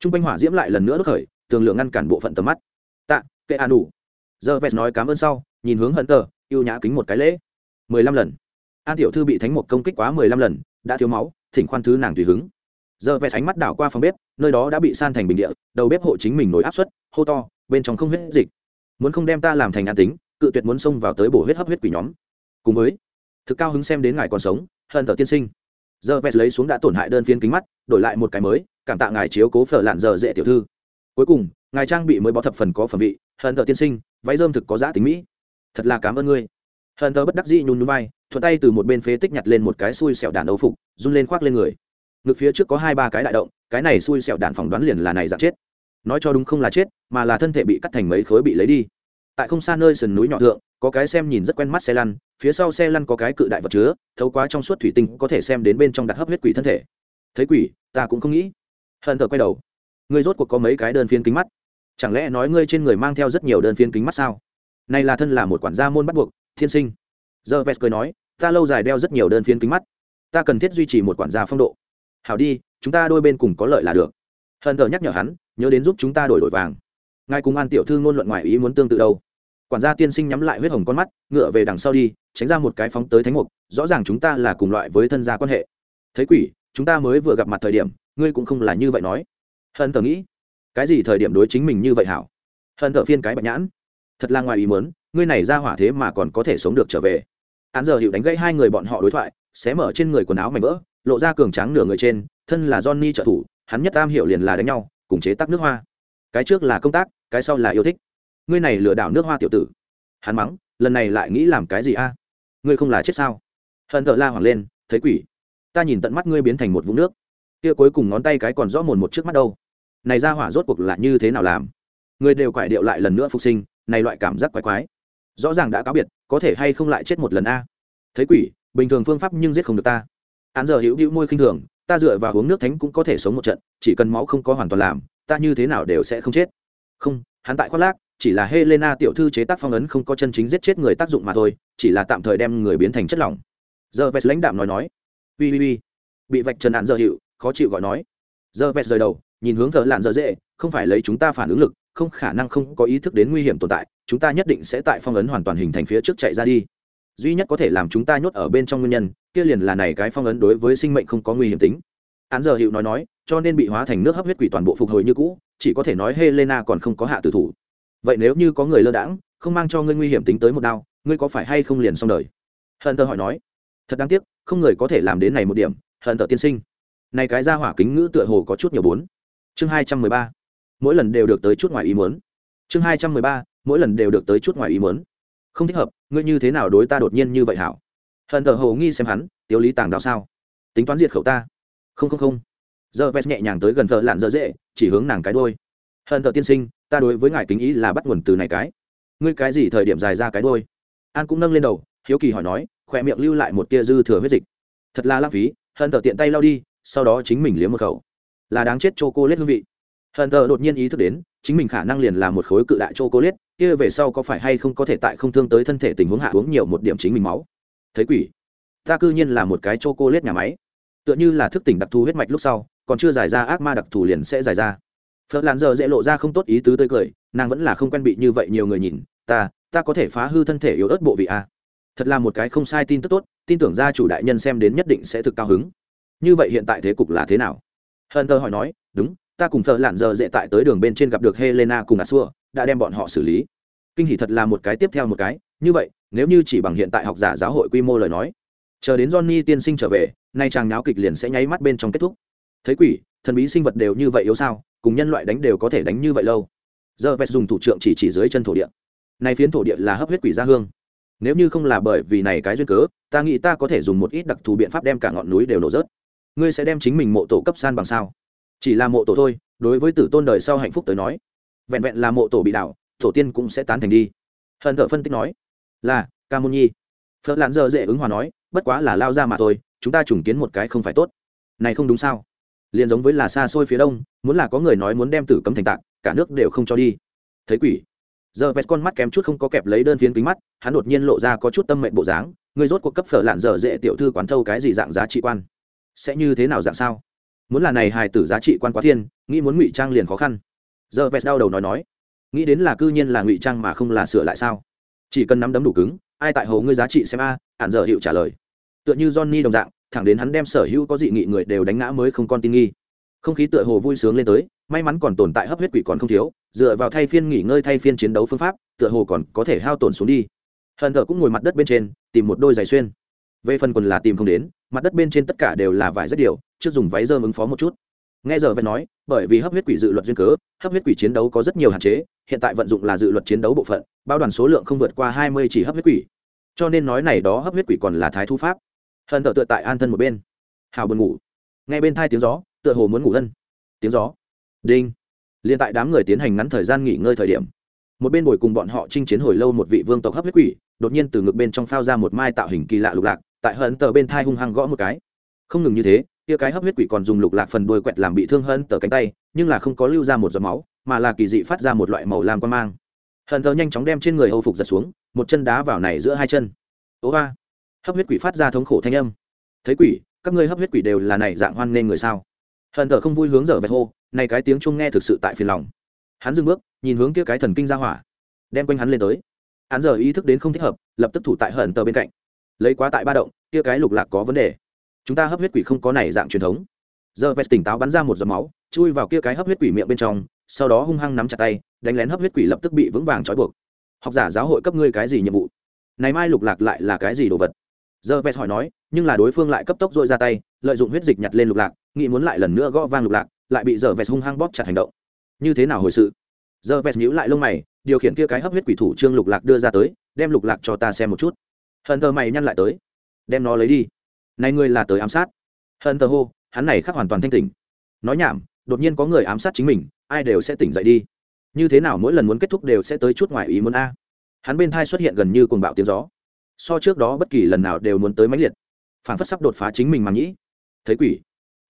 A: T r u n g quanh hỏa diễm lại lần nữa đốt khởi, tường lượng ngăn cản bộ phận tầm mắt. Tạ, kệ a nù. Giờ vest nói cám ơn sau, nhìn hướng hận tờ y nhã kính một cái lễ. Mười lăm lần. An tiểu thư bị thánh một công kích quá mười lăm lần, đã thiếu máu, thỉnh khoan thứ nàng tùy hứng. Giờ vest ánh mắt đảo qua phòng bếp, nơi đó đã bị san thành bình địa, đầu bếp hộ chính mình nổi áp suất, hô to, bên trong không huyết dịch. Muốn không đem ta làm thành an tính cự tuyệt muốn xông vào tới bổ huyết hấp huyết quỷ nhóm. Cùng với, thực cao hứng xem đến ngài còn sống, hận thờ tiên sinh. Giờ vest lấy xuống đã tổn hại đơn phiên kính mắt, đổi lại một cái mới, cảm tạ ngài chiếu cố phở lạn giờ dễ tiểu thư. Cuối cùng, ngài trang bị mới bó thập phần có phẩm vị, hận thờ tiên sinh, váy dơm thực có giá tính mỹ. Thật là cảm ơn ngươi. Hận thờ bất đắc dĩ nhún nhún vai, thuận tay từ một bên phế tích nhặt lên một cái xui xẻo đàn âu phục, run lên khoác lên người. Ngực phía trước có hai ba cái đại động, cái này xui xẻo đạn phỏng đoán liền là này dạng chết. Nói cho đúng không là chết, mà là thân thể bị cắt thành mấy khối bị lấy đi tại không xa nơi sườn núi nhỏ thượng, có cái xem nhìn rất quen mắt xe lăn, phía sau xe lăn có cái cự đại vật chứa, thấu quá trong suốt thủy tinh có thể xem đến bên trong đặt hấp huyết quỷ thân thể. Thấy quỷ, ta cũng không nghĩ. Hận thờ quay đầu. Ngươi rốt cuộc có mấy cái đơn phiên kính mắt? Chẳng lẽ nói ngươi trên người mang theo rất nhiều đơn phiên kính mắt sao? Này là thân là một quản gia môn bắt buộc, thiên sinh. Giờ vest cười nói, ta lâu dài đeo rất nhiều đơn phiên kính mắt. Ta cần thiết duy trì một quản gia phong độ. Hảo đi, chúng ta đôi bên cùng có lợi là được. Hận thờ nhắc nhở hắn, nhớ đến giúp chúng ta đổi đổi vàng. Ngài cùng an tiểu thư ngôn luận ngoài ý muốn tương tự đâu? Quản gia tiên sinh nhắm lại huyết hồng con mắt, ngựa về đằng sau đi, tránh ra một cái phóng tới thánh mục, rõ ràng chúng ta là cùng loại với thân gia quan hệ. Thấy quỷ, chúng ta mới vừa gặp mặt thời điểm, ngươi cũng không là như vậy nói. Hận thờ nghĩ, cái gì thời điểm đối chính mình như vậy hảo? Hận thờ phiên cái bạch nhãn. Thật là ngoài ý muốn, ngươi này ra hỏa thế mà còn có thể sống được trở về. Án giờ hiệu đánh gãy hai người bọn họ đối thoại, xé mở trên người quần áo mảnh vỡ, lộ ra cường tráng nửa người trên, thân là johnny trợ thủ, hắn nhất am hiểu liền là đánh nhau, cùng chế tác nước hoa. Cái trước là công tác, cái sau là yêu thích ngươi này lừa đảo nước hoa tiểu tử. Hắn mắng, lần này lại nghĩ làm cái gì a? Ngươi không là chết sao? Hận thợ la hoảng lên, thấy quỷ. Ta nhìn tận mắt ngươi biến thành một vũng nước. Kia cuối cùng ngón tay cái còn rõ mồn một trước mắt đâu. Này ra hỏa rốt cuộc là như thế nào làm? Người đều quải điệu lại lần nữa phục sinh, này loại cảm giác quái quái. Rõ ràng đã cáo biệt, có thể hay không lại chết một lần a? Thấy quỷ, bình thường phương pháp nhưng giết không được ta. Án giờ hữu hữu môi khinh thường, ta dựa vào uống nước thánh cũng có thể sống một trận, chỉ cần máu không có hoàn toàn làm, ta như thế nào đều sẽ không chết. Không, hắn tại khoác lác chỉ là helena tiểu thư chế tác phong ấn không có chân chính giết chết người tác dụng mà thôi, chỉ là tạm thời đem người biến thành chất lỏng. Giờ vest lãnh đạm nói nói. Ui ui ui bị vạch trần nạn giờ hiệu, khó chịu gọi nói. Giờ vest rời đầu, nhìn hướng thợ lạn dở dễ, không phải lấy chúng ta phản ứng lực, không khả năng không có ý thức đến nguy hiểm tồn tại, chúng ta nhất định sẽ tại phong ấn hoàn toàn hình thành phía trước chạy ra đi. Duy nhất có thể làm chúng ta nhốt ở bên trong nguyên nhân, kia liền là này cái phong ấn đối với sinh mệnh không có nguy hiểm tính. Án giờ hiệu nói nói, cho nên bị hóa thành nước hấp huyết quỷ toàn bộ phục hồi như cũ, chỉ có thể nói helena còn không có hạ tử thủ vậy nếu như có người lơ đãng, không mang cho ngươi nguy hiểm tính tới một đao, ngươi có phải hay không liền xong đời? Hận tờ hỏi nói. Thật đáng tiếc, không người có thể làm đến này một điểm, hận tờ tiên sinh. Này cái ra hỏa kính ngữ tựa hồ có chút nhiều bốn. Chương hai trăm mười ba. Mỗi lần đều được tới chút ngoài ý muốn. Chương hai trăm mười ba, mỗi lần đều được tới chút ngoài ý muốn. Không thích hợp, ngươi như thế nào đối ta đột nhiên như vậy hảo? Hận thờ hồ nghi xem hắn tiêu lý tàng đạo sao? Tính toán diệt khẩu ta. Không không không. Giờ vest nhẹ nhàng tới gần vợ lặn dở dễ, chỉ hướng nàng cái đôi hận thờ tiên sinh ta đối với ngài kính ý là bắt nguồn từ này cái. Ngươi cái gì thời điểm dài ra cái đôi an cũng nâng lên đầu, hiếu kỳ hỏi nói, khỏe miệng lưu lại một tia dư thừa huyết dịch. Thật là lãng phí hận thờ tiện tay lao đi, sau đó chính mình liếm một khẩu. Là đáng chết chô cô lết hương vị. Hận thờ đột nhiên ý thức đến, chính mình khả năng liền là một khối cự đại chô cô lết kia về sau có phải hay không có thể tại không thương tới thân thể tình huống hạ uống nhiều một điểm chính mình máu? Thấy quỷ. Ta cư nhiên là một cái chô cô lết nhà máy. Tựa như là thức tỉnh đặc thù huyết mạch lúc sau, còn chưa giải ra ác ma đặc thù liền sẽ giải ra phật làn giờ dễ lộ ra không tốt ý tứ tươi cười, nàng vẫn là không quen bị như vậy nhiều người nhìn, ta ta có thể phá hư thân thể yếu ớt bộ vị a thật là một cái không sai tin tức tốt, tin tưởng gia chủ đại nhân xem đến nhất định sẽ thực cao hứng. Như vậy hiện tại thế cục là thế nào? Hờn thơ hỏi nói, đúng, ta cùng phở lạn giờ dễ tại tới đường bên trên gặp được helena cùng a xua đã đem bọn họ xử lý. Kinh hỷ thật là một cái tiếp theo một cái, như vậy, nếu như chỉ bằng hiện tại học giả giáo hội quy mô lời nói, chờ đến johnny tiên sinh trở về, nay chàng náo kịch liền sẽ nháy mắt bên trong kết thúc. Thấy quỷ, thần bí sinh vật đều như vậy yếu sao? Cùng nhân loại đánh đều có thể đánh như vậy lâu. Giờ vest dùng thủ trưởng chỉ chỉ dưới chân thổ địa. Này phiến thổ địa là hấp huyết quỷ gia hương. Nếu như không là bởi vì này cái duyên cớ, ta nghĩ ta có thể dùng một ít đặc thù biện pháp đem cả ngọn núi đều nổ rớt. Ngươi sẽ đem chính mình mộ tổ cấp san bằng sao? Chỉ là mộ tổ thôi, đối với tử tôn đời sau hạnh phúc tới nói, vẹn vẹn là mộ tổ bị đảo, tổ tiên cũng sẽ tán thành đi. Hận thợ phân tích nói, là, ca môn nhi. Phật lạn giờ dễ ứng hòa nói, bất quá là lao ra mà thôi, chúng ta trùng kiến một cái không phải tốt. Này không đúng sao? Liền giống với là xa xôi phía đông muốn là có người nói muốn đem tử cấm thành tạng cả nước đều không cho đi. Thấy quỷ. Giờ vest con mắt kém chút không có kẹp lấy đơn phiến kính mắt hắn đột nhiên lộ ra có chút tâm mệnh bộ dáng người rốt cuộc cấp phở lạn dở dễ tiểu thư quán thâu cái gì dạng giá trị quan? Sẽ như thế nào dạng sao? Muốn là này hài tử giá trị quan quá thiên nghĩ muốn ngụy trang liền khó khăn. Giờ vest đau đầu nói nói. Nghĩ đến là cư nhiên là ngụy trang mà không là sửa lại sao? Chỉ cần nắm đấm đủ cứng ai tại hồ ngươi giá trị xem a à, ạn giờ hiệu trả lời tựa như johnny đồng dạng, thẳng đến hắn đem sở hữu có dị nghị người đều đánh ngã mới không con tin nghi. Không khí tựa hồ vui sướng lên tới, may mắn còn tồn tại hấp huyết quỷ còn không thiếu, dựa vào thay phiên nghỉ ngơi thay phiên chiến đấu phương pháp, tựa hồ còn có thể hao tổn xuống đi. Hận thờ cũng ngồi mặt đất bên trên, tìm một đôi giày xuyên. Về phần quần là tìm không đến, mặt đất bên trên tất cả đều là vải rất điều trước dùng váy dơm ứng phó một chút. Nghe giờ vẫn nói, bởi vì hấp huyết quỷ dự luật duyên cớ, hấp huyết quỷ chiến đấu có rất nhiều hạn chế, hiện tại vận dụng là dự luật chiến đấu bộ phận, bao đoàn số lượng không vượt qua hai mươi chỉ hấp huyết quỷ. Cho nên nói này đó hấp huyết quỷ còn là thái thu pháp hận thờ tựa tại an thân một bên. Hào buồn ngủ. Nghe bên thai tiếng gió, tựa hồ muốn ngủ thân tiếng gió. Đinh. Liên tại đám người tiến hành ngắn thời gian nghỉ ngơi thời điểm, một bên bồi cùng bọn họ chinh chiến hồi lâu một vị vương tộc hấp huyết quỷ, đột nhiên từ ngực bên trong phao ra một mai tạo hình kỳ lạ lục lạc, tại hận tờ bên thai hung hăng gõ một cái. Không ngừng như thế, kia cái hấp huyết quỷ còn dùng lục lạc phần đuôi quẹt làm bị thương hận tờ cánh tay, nhưng là không có lưu ra một giọt máu, mà là kỳ dị phát ra một loại màu lam quan mang. Hận tờ nhanh chóng đem trên người hầu phục giật xuống, một chân đá vào này giữa hai chân. Ố ba hấp huyết quỷ phát ra thống khổ thanh âm. Thấy quỷ, các ngươi hấp huyết quỷ đều là này dạng hoan nên người sao? Hận thờ không vui hướng dở vẹt hô này cái tiếng chuông nghe thực sự tại phiền lòng. Hắn dừng bước, nhìn hướng kia cái thần kinh ra hỏa, đem quanh hắn lên tới. Hắn giờ ý thức đến không thích hợp, lập tức thủ tại hận tờ bên cạnh. Lấy quá tại ba động, kia cái lục lạc có vấn đề. Chúng ta hấp huyết quỷ không có này dạng truyền thống. Giờ vest tỉnh táo bắn ra một giọt máu, chui vào kia cái hấp huyết quỷ miệng bên trong, sau đó hung hăng nắm chặt tay, đánh lén hấp huyết quỷ lập tức bị vững vàng trói buộc. Học giả giáo hội cấp ngươi cái gì nhiệm vụ? Này mai lục lạc lại là cái gì đồ vật? Giờ vest hỏi nói, nhưng là đối phương lại cấp tốc dội ra tay, lợi dụng huyết dịch nhặt lên lục lạc, nghĩ muốn lại lần nữa gõ vang lục lạc, lại bị giờ vest hung hăng bóp chặt hành động. Như thế nào hồi sự? Giờ vest nhíu lại lông mày, điều khiển kia cái hấp huyết quỷ thủ trương lục lạc đưa ra tới, đem lục lạc cho ta xem một chút. Hận thờ mày nhăn lại tới. Đem nó lấy đi. Này ngươi là tới ám sát. Hận thờ hô, hắn này khác hoàn toàn thanh tỉnh. Nói nhảm, đột nhiên có người ám sát chính mình, ai đều sẽ tỉnh dậy đi. Như thế nào mỗi lần muốn kết thúc đều sẽ tới chút ngoài ý muốn a. Hắn bên thai xuất hiện gần như cuồng bạo tiếng gió so trước đó bất kỳ lần nào đều muốn tới mãnh liệt. Phản phất sắp đột phá chính mình mà nghĩ. Thấy quỷ.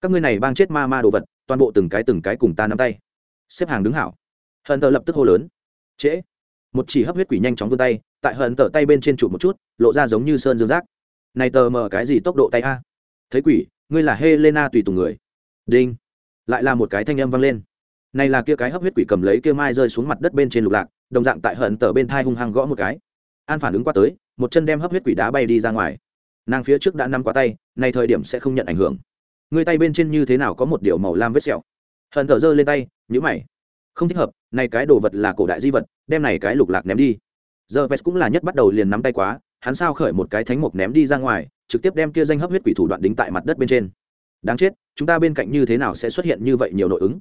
A: Các ngươi này bang chết ma ma đồ vật, toàn bộ từng cái từng cái cùng ta nắm tay. Xếp hàng đứng hảo. Hận tờ lập tức hô lớn. Trễ. Một chỉ hấp huyết quỷ nhanh chóng vươn tay, tại hận tờ tay bên trên trụ một chút, lộ ra giống như sơn dương rác. Này tờ mờ cái gì tốc độ tay a? Thấy quỷ, ngươi là helena tùy tùng người. Đinh. Lại là một cái thanh âm vang lên. Này là kia cái hấp huyết quỷ cầm lấy kia mai rơi xuống mặt đất bên trên lục lạc, đồng dạng tại hận tờ bên thai hung hăng gõ một cái. An phản ứng qua tới một chân đem hấp huyết quỷ đá bay đi ra ngoài. Nàng phía trước đã nắm quá tay, nay thời điểm sẽ không nhận ảnh hưởng. Người tay bên trên như thế nào có một điều màu lam vết sẹo? Hận thở giơ lên tay nhữ mày. Không thích hợp, này cái đồ vật là cổ đại di vật, đem này cái lục lạc ném đi. Giờ vest cũng là nhất bắt đầu liền nắm tay quá, hắn sao khởi một cái thánh mục ném đi ra ngoài, trực tiếp đem kia danh hấp huyết quỷ thủ đoạn đính tại mặt đất bên trên. Đáng chết, chúng ta bên cạnh như thế nào sẽ xuất hiện như vậy nhiều nội ứng?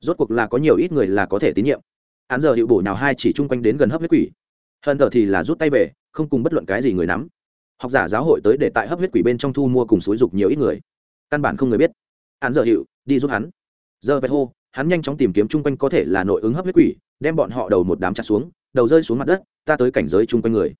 A: Rốt cuộc là có nhiều ít người là có thể tín nhiệm. Hắn giờ hiệu bổ nào hai chỉ chung quanh đến gần hấp huyết quỷ. Hận thở thì là rút tay về không cùng bất luận cái gì người nắm. Học giả giáo hội tới để tại hấp huyết quỷ bên trong thu mua cùng xúi dục nhiều ít người. Căn bản không người biết. Hắn giờ hiệu, đi giúp hắn. Giờ vẹt hô, hắn nhanh chóng tìm kiếm chung quanh có thể là nội ứng hấp huyết quỷ, đem bọn họ đầu một đám chặt xuống, đầu rơi xuống mặt đất, ta tới cảnh giới chung quanh người.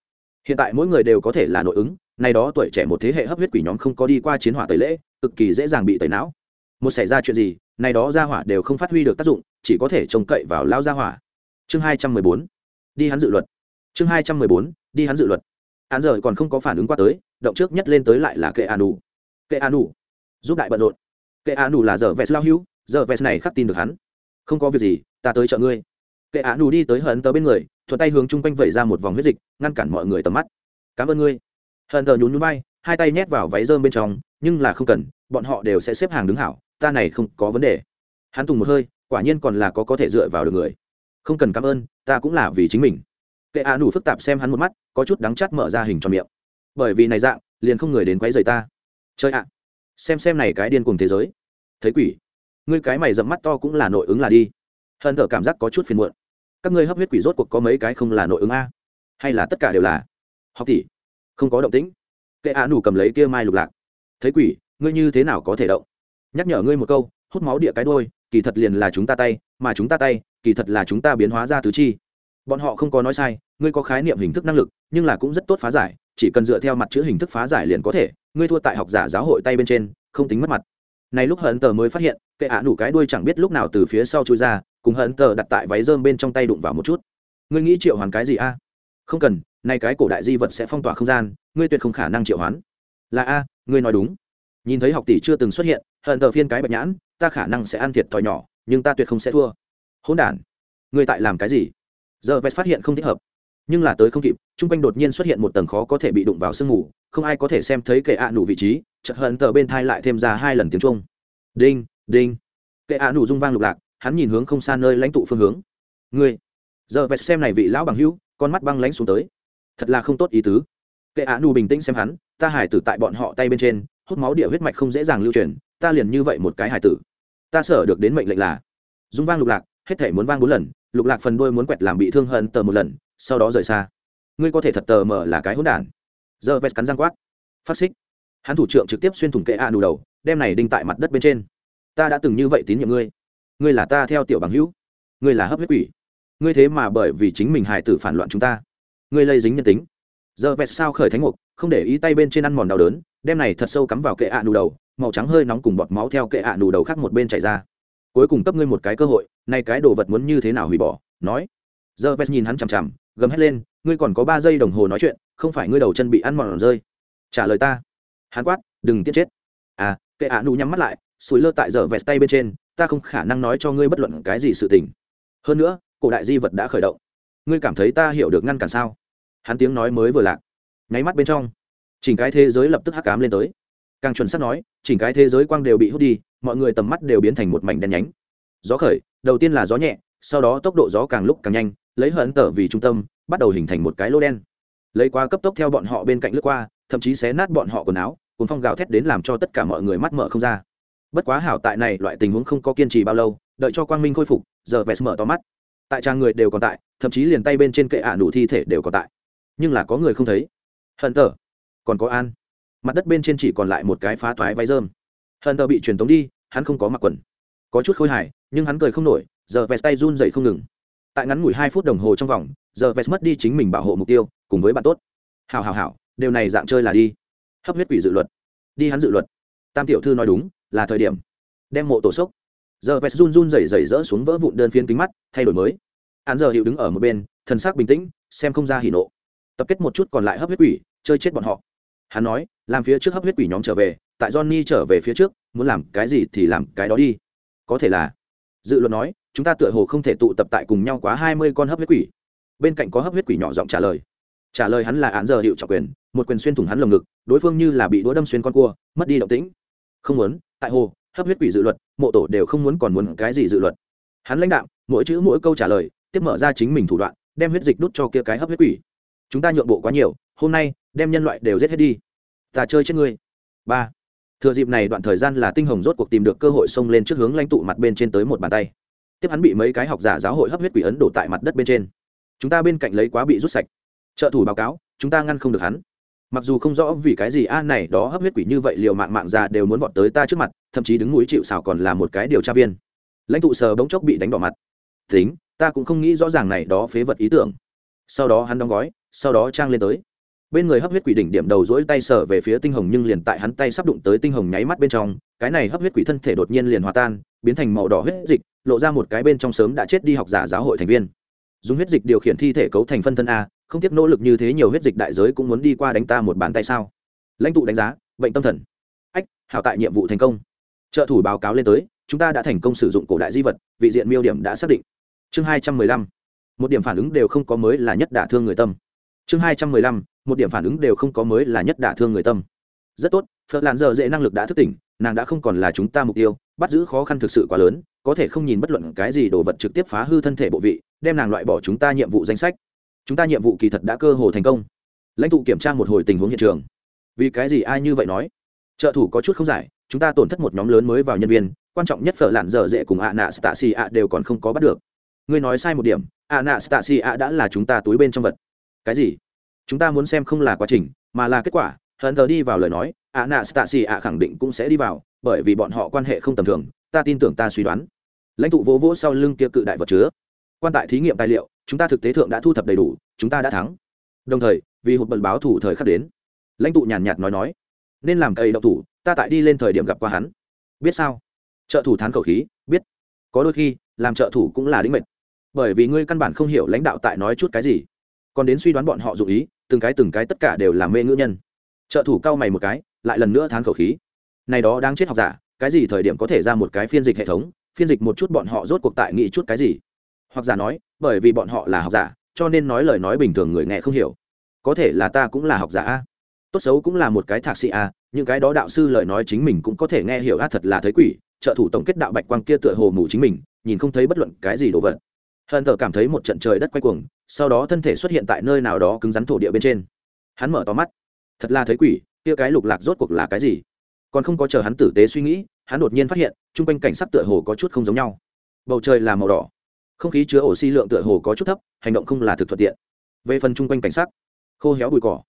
A: Hiện tại mỗi người đều có thể là nội ứng, nay đó tuổi trẻ một thế hệ hấp huyết quỷ nhóm không có đi qua chiến hỏa tẩy lễ, cực kỳ dễ dàng bị tẩy não. Một xảy ra chuyện gì, nay đó ra hỏa đều không phát huy được tác dụng, chỉ có thể trông cậy vào lao ra hỏa. Chương hai trăm mười bốn. Đi hắn dự luật. Chương hai trăm mười bốn đi hắn dự luật. Hắn giờ còn không có phản ứng qua tới, động trước nhất lên tới lại là kệ an đủ kệ an đủ giúp đại bận rộn. Kệ an đủ là giờ vest lao hữu, giờ vest này khắc tin được hắn. Không có việc gì, ta tới chợ ngươi. Kệ an đủ đi tới hận tờ bên người, thuận tay hướng chung quanh vẩy ra một vòng huyết dịch, ngăn cản mọi người tầm mắt. Cảm ơn ngươi. Hận tờ nhún nhún bay hai tay nhét vào váy rơm bên trong, nhưng là không cần, bọn họ đều sẽ xếp hàng đứng hảo, ta này không có vấn đề. Hắn tùng một hơi, quả nhiên còn là có có thể dựa vào được người. Không cần cảm ơn, ta cũng là vì chính mình. Kệ a nủ phức tạp xem hắn một mắt có chút đắng chát mở ra hình tròn miệng. Bởi vì này dạng, liền không người đến quấy rầy ta. Chơi ạ. Xem xem này cái điên cùng thế giới. Thấy quỷ. Ngươi cái mày dẫm mắt to cũng là nội ứng là đi. Hận thở cảm giác có chút phiền muộn. Các ngươi hấp huyết quỷ rốt cuộc có mấy cái không là nội ứng a? Hay là tất cả đều là? Học tỷ. Không có động tĩnh. Kệ a nủ cầm lấy kia mai lục lạc. Thấy quỷ, ngươi như thế nào có thể động? Nhắc nhở ngươi một câu, hút máu địa cái đôi kỳ thật liền là chúng ta tay, mà chúng ta tay, kỳ thật là chúng ta biến hóa ra tứ chi. Bọn họ không có nói sai, ngươi có khái niệm hình thức năng lực nhưng là cũng rất tốt phá giải, chỉ cần dựa theo mặt chữ hình thức phá giải liền có thể, ngươi thua tại học giả giáo hội tay bên trên, không tính mất mặt. Này lúc hận tờ mới phát hiện, kệ ạ nủ cái đuôi chẳng biết lúc nào từ phía sau chui ra, cùng hận tờ đặt tại váy rơm bên trong tay đụng vào một chút. Ngươi nghĩ triệu hoàn cái gì a? Không cần nay cái cổ đại di vật sẽ phong tỏa không gian, ngươi tuyệt không khả năng triệu hoán. Là a, ngươi nói đúng. Nhìn thấy học tỷ chưa từng xuất hiện hận tờ phiên cái bạch nhãn, ta khả năng sẽ ăn thiệt thòi nhỏ, nhưng ta tuyệt không sẽ thua. Hỗn đản, ngươi tại làm cái gì? Giờ vest phát hiện không thích hợp nhưng là tới không kịp chung quanh đột nhiên xuất hiện một tầng khó có thể bị đụng vào sương mù không ai có thể xem thấy kệ ạ à nụ vị trí chật hận tờ bên thai lại thêm ra hai lần tiếng trung đinh đinh. Kệ ạ à nụ rung vang lục lạc hắn nhìn hướng không xa nơi lãnh tụ phương hướng. Người, giờ vẹt xem này vị lão bằng hữu con mắt băng lãnh xuống tới. Thật là không tốt ý tứ. Kệ ạ à nụ bình tĩnh xem hắn ta hải tử tại bọn họ tay bên trên hút máu địa huyết mạch không dễ dàng lưu truyền ta liền như vậy một cái hải tử. Ta sợ được đến mệnh lệnh là. Dung vang lục lạc hết thể muốn vang bốn lần lục lạc phần đuôi muốn quẹt làm bị thương hận tờ một lần sau đó rời xa. Ngươi có thể thật tờ mờ là cái hỗn đản. Giờ vest cắn răng quát. Phát xích. Hắn thủ trưởng trực tiếp xuyên thủng kệ a đủ đầu, đem này đinh tại mặt đất bên trên. Ta đã từng như vậy tín nhiệm ngươi. Ngươi là ta theo tiểu bằng hữu. Ngươi là hấp huyết quỷ. Ngươi thế mà bởi vì chính mình hài tử phản loạn chúng ta. Ngươi lây dính nhân tính. Giờ vest sao khởi thánh mục, không để ý tay bên trên ăn mòn đau đớn, đem này thật sâu cắm vào kệ ạ nù đầu, màu trắng hơi nóng cùng bọt máu theo kệ ạ nù đầu khác một bên chảy ra. Cuối cùng cấp ngươi một cái cơ hội nay cái đồ vật muốn như thế nào hủy bỏ, nói. Giờ vest nhìn hắn chằm chằm gầm hét lên, ngươi còn có ba giây đồng hồ nói chuyện, không phải ngươi đầu chân bị ăn mòn rơi. Trả lời ta. Hắn quát, đừng tiết chết. À kệ ạ nụ nhắm mắt lại, sủi lơ tại giờ vẹt tay bên trên, ta không khả năng nói cho ngươi bất luận cái gì sự tình. Hơn nữa, cổ đại di vật đã khởi động. Ngươi cảm thấy ta hiểu được ngăn cản sao? Hắn tiếng nói mới vừa lạc. Nháy mắt bên trong, chỉnh cái thế giới lập tức hắc cám lên tới. Càng chuẩn xác nói, chỉnh cái thế giới quang đều bị hút đi, mọi người tầm mắt đều biến thành một mảnh đen nhánh. Gió khởi, đầu tiên là gió nhẹ, sau đó tốc độ gió càng lúc càng nhanh lấy hận tở vì trung tâm, bắt đầu hình thành một cái lô đen. Lấy qua cấp tốc theo bọn họ bên cạnh lướt qua, thậm chí xé nát bọn họ quần áo, cuốn phong gào thét đến làm cho tất cả mọi người mắt mở không ra. Bất quá hảo tại này, loại tình huống không có kiên trì bao lâu, đợi cho quang minh khôi phục, giờ vest mở to mắt. Tại trang người đều còn tại, thậm chí liền tay bên trên kệ ả nụ thi thể đều còn tại. Nhưng là có người không thấy. Hận tở. Còn có an. Mặt đất bên trên chỉ còn lại một cái phá thoái váy rơm. Hận tở bị truyền tống đi, hắn không có mặc quần. Có chút khôi hài, nhưng hắn cười không nổi, giờ vest tay run dậy không ngừng tại ngắn ngủi hai phút đồng hồ trong vòng, giờ vest mất đi chính mình bảo hộ mục tiêu, cùng với bạn tốt. Hào hào hào điều này dạng chơi là đi. Hấp huyết quỷ dự luật. Đi hắn dự luật. Tam tiểu thư nói đúng, là thời điểm. Đem mộ tổ sốc. Giờ vest run run rẩy rẩy rỡ xuống vỡ vụn đơn phiến kính mắt, thay đổi mới. Hắn giờ hiệu đứng ở một bên, thần sắc bình tĩnh, xem không ra hỉ nộ. Tập kết một chút còn lại hấp huyết quỷ, chơi chết bọn họ. Hắn nói, làm phía trước hấp huyết quỷ nhóm trở về, tại johnny trở về phía trước, muốn làm cái gì thì làm cái đó đi. Có thể là, dự luật nói chúng ta tựa hồ không thể tụ tập tại cùng nhau quá hai mươi con hấp huyết quỷ. Bên cạnh có hấp huyết quỷ nhỏ giọng trả lời. Trả lời hắn là án giờ hiệu trọng quyền, một quyền xuyên thủng hắn lồng ngực, đối phương như là bị đũa đâm xuyên con cua, mất đi động tĩnh. Không muốn, tại hồ, hấp huyết quỷ dự luật, mộ tổ đều không muốn còn muốn cái gì dự luật. Hắn lãnh đạo mỗi chữ mỗi câu trả lời, tiếp mở ra chính mình thủ đoạn, đem huyết dịch đút cho kia cái hấp huyết quỷ. Chúng ta nhượng bộ quá nhiều, hôm nay, đem nhân loại đều giết hết đi. Ta chơi chết ngươi. Ba. Thừa dịp này đoạn thời gian là tinh hồng rốt cuộc tìm được cơ hội xông lên trước hướng lãnh tụ mặt bên trên tới một bàn tay tiếp hắn bị mấy cái học giả giáo hội hấp huyết quỷ ấn đổ tại mặt đất bên trên. Chúng ta bên cạnh lấy quá bị rút sạch. Trợ thủ báo cáo, chúng ta ngăn không được hắn. Mặc dù không rõ vì cái gì a này đó hấp huyết quỷ như vậy liều mạng mạng già đều muốn vọt tới ta trước mặt, thậm chí đứng núi chịu xào còn là một cái điều tra viên. Lãnh tụ sờ bỗng chốc bị đánh đỏ mặt. Tính, ta cũng không nghĩ rõ ràng này đó phế vật ý tưởng. Sau đó hắn đóng gói, sau đó trang lên tới. Bên người hấp huyết quỷ đỉnh điểm đầu rỗi tay sờ về phía tinh hồng nhưng liền tại hắn tay sắp đụng tới tinh hồng nháy mắt bên trong, cái này hấp huyết quỷ thân thể đột nhiên liền hòa tan, biến thành màu đỏ huyết dịch lộ ra một cái bên trong sớm đã chết đi học giả giáo hội thành viên. Dùng huyết dịch điều khiển thi thể cấu thành phân thân a, không tiếc nỗ lực như thế nhiều huyết dịch đại giới cũng muốn đi qua đánh ta một bàn tay sao? Lãnh tụ đánh giá, bệnh tâm thần. Ách, hảo tại nhiệm vụ thành công. Trợ thủ báo cáo lên tới, chúng ta đã thành công sử dụng cổ đại di vật, vị diện miêu điểm đã xác định. Chương hai trăm mười lăm. Một điểm phản ứng đều không có mới là nhất đả thương người tâm. Chương hai trăm mười lăm. Một điểm phản ứng đều không có mới là nhất đả thương người tâm. Rất tốt, phật làn giờ dễ năng lực đã thức tỉnh, nàng đã không còn là chúng ta mục tiêu, bắt giữ khó khăn thực sự quá lớn có thể không nhìn bất luận cái gì đồ vật trực tiếp phá hư thân thể bộ vị, đem nàng loại bỏ chúng ta nhiệm vụ danh sách. Chúng ta nhiệm vụ kỳ thật đã cơ hồ thành công. Lãnh tụ kiểm tra một hồi tình huống hiện trường. Vì cái gì ai như vậy nói? Trợ thủ có chút không giải, chúng ta tổn thất một nhóm lớn mới vào nhân viên, quan trọng nhất phở lạn dở dễ cùng ạ nạ stasi ạ đều còn không có bắt được. Ngươi nói sai một điểm, ạ nạ stasi ạ đã là chúng ta túi bên trong vật. Cái gì? Chúng ta muốn xem không là quá trình, mà là kết quả. Hận thờ đi vào lời nói, ạ nạ stasi ạ khẳng định cũng sẽ đi vào, bởi vì bọn họ quan hệ không tầm thường, ta tin tưởng ta suy đoán lãnh tụ vỗ vỗ sau lưng kia cự đại vật chứa. Quan tại thí nghiệm tài liệu, chúng ta thực tế thượng đã thu thập đầy đủ, chúng ta đã thắng. Đồng thời, vì hụt bẩn báo thủ thời khắc đến, lãnh tụ nhàn nhạt nói nói, nên làm cây đậu thủ, ta tại đi lên thời điểm gặp qua hắn. Biết sao? Trợ thủ thán khẩu khí, biết. Có đôi khi, làm trợ thủ cũng là đĩnh mệnh. Bởi vì ngươi căn bản không hiểu lãnh đạo tại nói chút cái gì. Còn đến suy đoán bọn họ dụ ý, từng cái từng cái tất cả đều là mê ngữ nhân. Trợ thủ cao mày một cái, lại lần nữa thán khẩu khí. Này đó đang chết học giả, cái gì thời điểm có thể ra một cái phiên dịch hệ thống phiên dịch một chút bọn họ rốt cuộc tại nghĩ chút cái gì. Hoặc giả nói, bởi vì bọn họ là học giả, cho nên nói lời nói bình thường người nghe không hiểu. Có thể là ta cũng là học giả a. Tốt xấu cũng là một cái thạc sĩ a, những cái đó đạo sư lời nói chính mình cũng có thể nghe hiểu a, thật là thấy quỷ, trợ thủ tổng kết đạo bạch quang kia tựa hồ mù chính mình, nhìn không thấy bất luận cái gì đồ vật. Hận thờ cảm thấy một trận trời đất quay cuồng, sau đó thân thể xuất hiện tại nơi nào đó cứng rắn thổ địa bên trên. Hắn mở to mắt. Thật là thấy quỷ, kia cái lục lạc rốt cuộc là cái gì? Còn không có chờ hắn tử tế suy nghĩ hắn đột nhiên phát hiện, chung quanh cảnh sắc tựa hồ có chút không giống nhau. Bầu trời là màu đỏ. Không khí chứa oxy lượng tựa hồ có chút thấp, hành động không là thực thuận tiện. Về phần chung quanh cảnh sắc, khô héo bụi cỏ.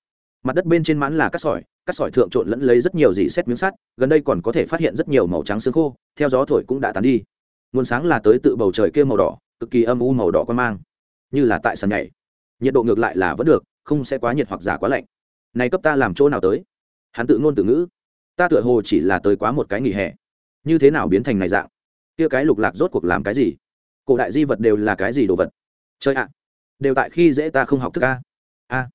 A: Mặt đất bên trên mãn là cát sỏi cát sỏi thượng trộn lẫn lấy rất nhiều dị xét miếng sắt, gần đây còn có thể phát hiện rất nhiều màu trắng xương khô, theo gió thổi cũng đã tán đi. Nguồn sáng là tới tự bầu trời kia màu đỏ, cực kỳ âm u màu đỏ quan mang. Như là tại sàn nhảy. Nhiệt độ ngược lại là vẫn được, không sẽ quá nhiệt hoặc giả quá lạnh. Này cấp ta làm chỗ nào tới? Hắn tự ngôn tự ngữ. Ta tựa hồ chỉ là tới quá một cái nghỉ hè như thế nào biến thành này dạng? Kia cái lục lạc rốt cuộc làm cái gì? Cổ đại di vật đều là cái gì đồ vật? Chơi ạ, đều tại khi dễ ta không học thức a. A.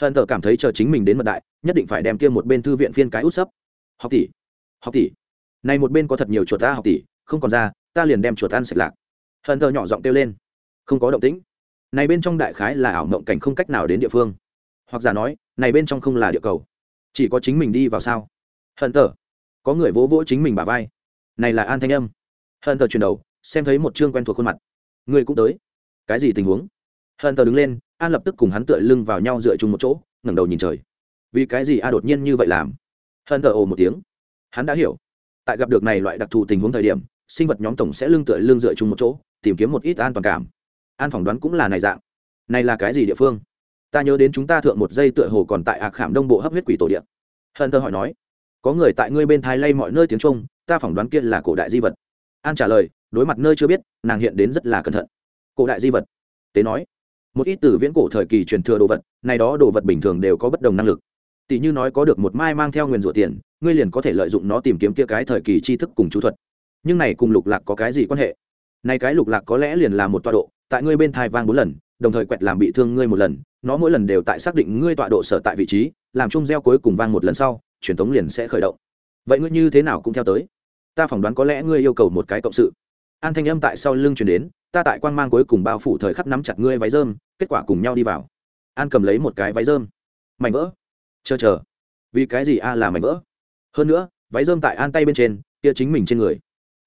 A: Hận thờ cảm thấy chờ chính mình đến mật đại, nhất định phải đem kia một bên thư viện phiên cái út sấp. Học tỷ học tỷ. Này một bên có thật nhiều chuột ta học tỷ, không còn ra, ta liền đem chuột ăn sạch lạc. Hận thờ nhỏ giọng kêu lên. Không có động tĩnh. Này bên trong đại khái là ảo mộng cảnh không cách nào đến địa phương. Hoặc giả nói, này bên trong không là địa cầu. Chỉ có chính mình đi vào sao? Hận thờ có người vỗ vỗ chính mình bả vai này là an thanh âm. Hận thờ chuyển đầu, xem thấy một chương quen thuộc khuôn mặt. Người cũng tới. Cái gì tình huống? Hận thờ đứng lên, an lập tức cùng hắn tựa lưng vào nhau dựa chung một chỗ, ngẩng đầu nhìn trời. Vì cái gì a đột nhiên như vậy làm? Hận thờ ồ một tiếng. Hắn đã hiểu. Tại gặp được này loại đặc thù tình huống thời điểm, sinh vật nhóm tổng sẽ lưng tựa lưng dựa chung một chỗ, tìm kiếm một ít an toàn cảm. An phỏng đoán cũng là này dạng. Này là cái gì địa phương? Ta nhớ đến chúng ta thượng một giây tựa hồ còn tại ạc khảm đông bộ hấp huyết quỷ tổ điện hận thơ hỏi nói. Có người tại ngươi bên Thái lay mọi nơi tiếng trung ta phỏng đoán kia là cổ đại di vật. An trả lời, đối mặt nơi chưa biết, nàng hiện đến rất là cẩn thận. Cổ đại di vật. Tế nói, một ít từ viễn cổ thời kỳ truyền thừa đồ vật, này đó đồ vật bình thường đều có bất đồng năng lực. Tỷ như nói có được một mai mang theo nguyền rủa tiền, ngươi liền có thể lợi dụng nó tìm kiếm kia cái thời kỳ tri thức cùng chú thuật. Nhưng này cùng lục lạc có cái gì quan hệ? Này cái lục lạc có lẽ liền là một tọa độ, tại ngươi bên thai vang bốn lần, đồng thời quẹt làm bị thương ngươi một lần, nó mỗi lần đều tại xác định ngươi tọa độ sở tại vị trí, làm chung gieo cuối cùng vang một lần sau, truyền thống liền sẽ khởi động. Vậy ngươi như thế nào cũng theo tới ta phỏng đoán có lẽ ngươi yêu cầu một cái cộng sự. An thanh âm tại sau lưng truyền đến, ta tại quan mang cuối cùng bao phủ thời khắc nắm chặt ngươi váy rơm, kết quả cùng nhau đi vào. An cầm lấy một cái váy rơm. Mảnh vỡ. Chờ chờ. Vì cái gì a là mảnh vỡ? Hơn nữa, váy rơm tại an tay bên trên, kia chính mình trên người.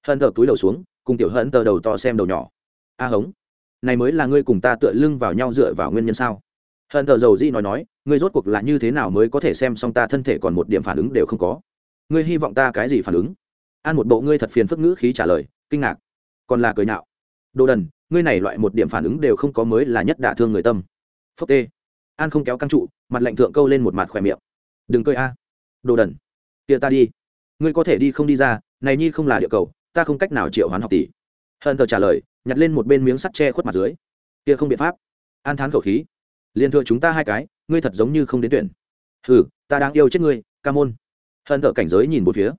A: Hận thờ túi đầu xuống, cùng tiểu hận tờ đầu to xem đầu nhỏ. A hống. Này mới là ngươi cùng ta tựa lưng vào nhau dựa vào nguyên nhân sao? Hận thờ dầu dĩ nói nói, ngươi rốt cuộc là như thế nào mới có thể xem xong ta thân thể còn một điểm phản ứng đều không có? Ngươi hy vọng ta cái gì phản ứng? An một bộ ngươi thật phiền phức ngữ khí trả lời, kinh ngạc. Còn là cười nhạo. Đồ đần, ngươi này loại một điểm phản ứng đều không có mới là nhất đả thương người tâm. Phốc tê. An không kéo căng trụ, mặt lạnh thượng câu lên một mặt khỏe miệng. Đừng cười a. Đồ đần. Kia ta đi. Ngươi có thể đi không đi ra, này nhi không là địa cầu, ta không cách nào triệu hoán học tỷ. Hận thờ trả lời, nhặt lên một bên miếng sắt che khuất mặt dưới. Kia không biện pháp. An thán khẩu khí. Liền thừa chúng ta hai cái, ngươi thật giống như không đến tuyển. Hừ, ta đang yêu chết ngươi, ca môn. Hận thờ cảnh giới nhìn một phía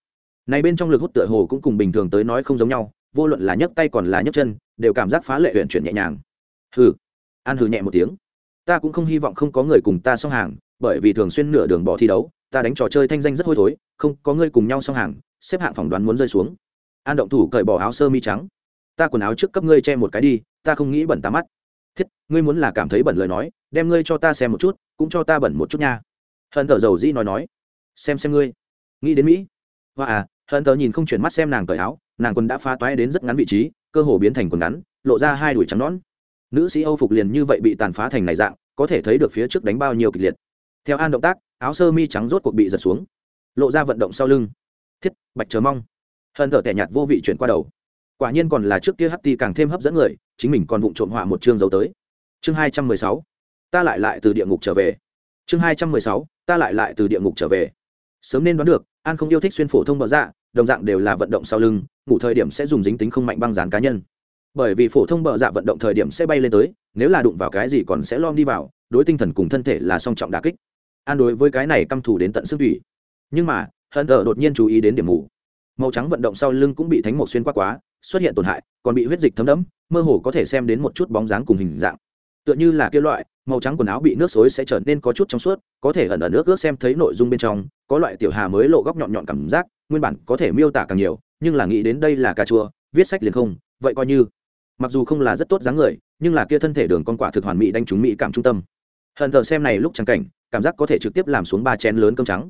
A: này bên trong lực hút tựa hồ cũng cùng bình thường tới nói không giống nhau, vô luận là nhấc tay còn là nhấc chân, đều cảm giác phá lệ huyện chuyển nhẹ nhàng. Hừ. An hừ nhẹ một tiếng. Ta cũng không hy vọng không có người cùng ta song hàng, bởi vì thường xuyên nửa đường bỏ thi đấu, ta đánh trò chơi thanh danh rất hôi thối, không có ngươi cùng nhau song hàng, xếp hạng phỏng đoán muốn rơi xuống. An động thủ cởi bỏ áo sơ mi trắng. Ta quần áo trước cấp ngươi che một cái đi, ta không nghĩ bẩn ta mắt. Thiết, ngươi muốn là cảm thấy bẩn lời nói, đem ngươi cho ta xem một chút, cũng cho ta bẩn một chút nha. Hận thở dầu dĩ nói nói. Xem xem ngươi. Nghĩ đến mỹ. Hoa à hận tớ nhìn không chuyển mắt xem nàng cởi áo, nàng quần đã phá toái đến rất ngắn vị trí, cơ hồ biến thành quần ngắn, lộ ra hai đùi trắng nón nữ sĩ âu phục liền như vậy bị tàn phá thành này dạng, có thể thấy được phía trước đánh bao nhiêu kịch liệt. Theo an động tác, áo sơ mi trắng rốt cuộc bị giật xuống, lộ ra vận động sau lưng. Thiết, bạch chờ mong. Hận thở tẻ nhạt vô vị chuyển qua đầu. Quả nhiên còn là trước kia hắt ti càng thêm hấp dẫn người, chính mình còn vụng trộm họa một chương dấu tới. Chương hai trăm mười sáu. Ta lại lại từ địa ngục trở về. Chương hai trăm mười sáu. Ta lại lại từ địa ngục trở về. Sớm nên đoán được an không yêu thích xuyên phổ thông bờ dạ đồng dạng đều là vận động sau lưng, ngủ thời điểm sẽ dùng dính tính không mạnh băng dán cá nhân. Bởi vì phổ thông bờ dạ vận động thời điểm sẽ bay lên tới, nếu là đụng vào cái gì còn sẽ lom đi vào, đối tinh thần cùng thân thể là song trọng đà kích. An đối với cái này căm thù đến tận xương thủy. Nhưng mà hận thờ đột nhiên chú ý đến điểm mù. Màu trắng vận động sau lưng cũng bị thánh mộc xuyên qua quá, xuất hiện tổn hại, còn bị huyết dịch thấm đẫm, mơ hồ có thể xem đến một chút bóng dáng cùng hình dạng. Tựa như là kia loại màu trắng quần áo bị nước xối sẽ trở nên có chút trong suốt, có thể ẩn ở nước ướt xem thấy nội dung bên trong, có loại tiểu hà mới lộ góc nhọn nhọn cảm giác, nguyên bản có thể miêu tả càng nhiều, nhưng là nghĩ đến đây là cà chua, viết sách liền không, vậy coi như. Mặc dù không là rất tốt dáng người, nhưng là kia thân thể đường con quả thực hoàn mỹ đánh trúng mỹ cảm trung tâm. Hận thờ xem này lúc trắng cảnh, cảm giác có thể trực tiếp làm xuống ba chén lớn cơm trắng.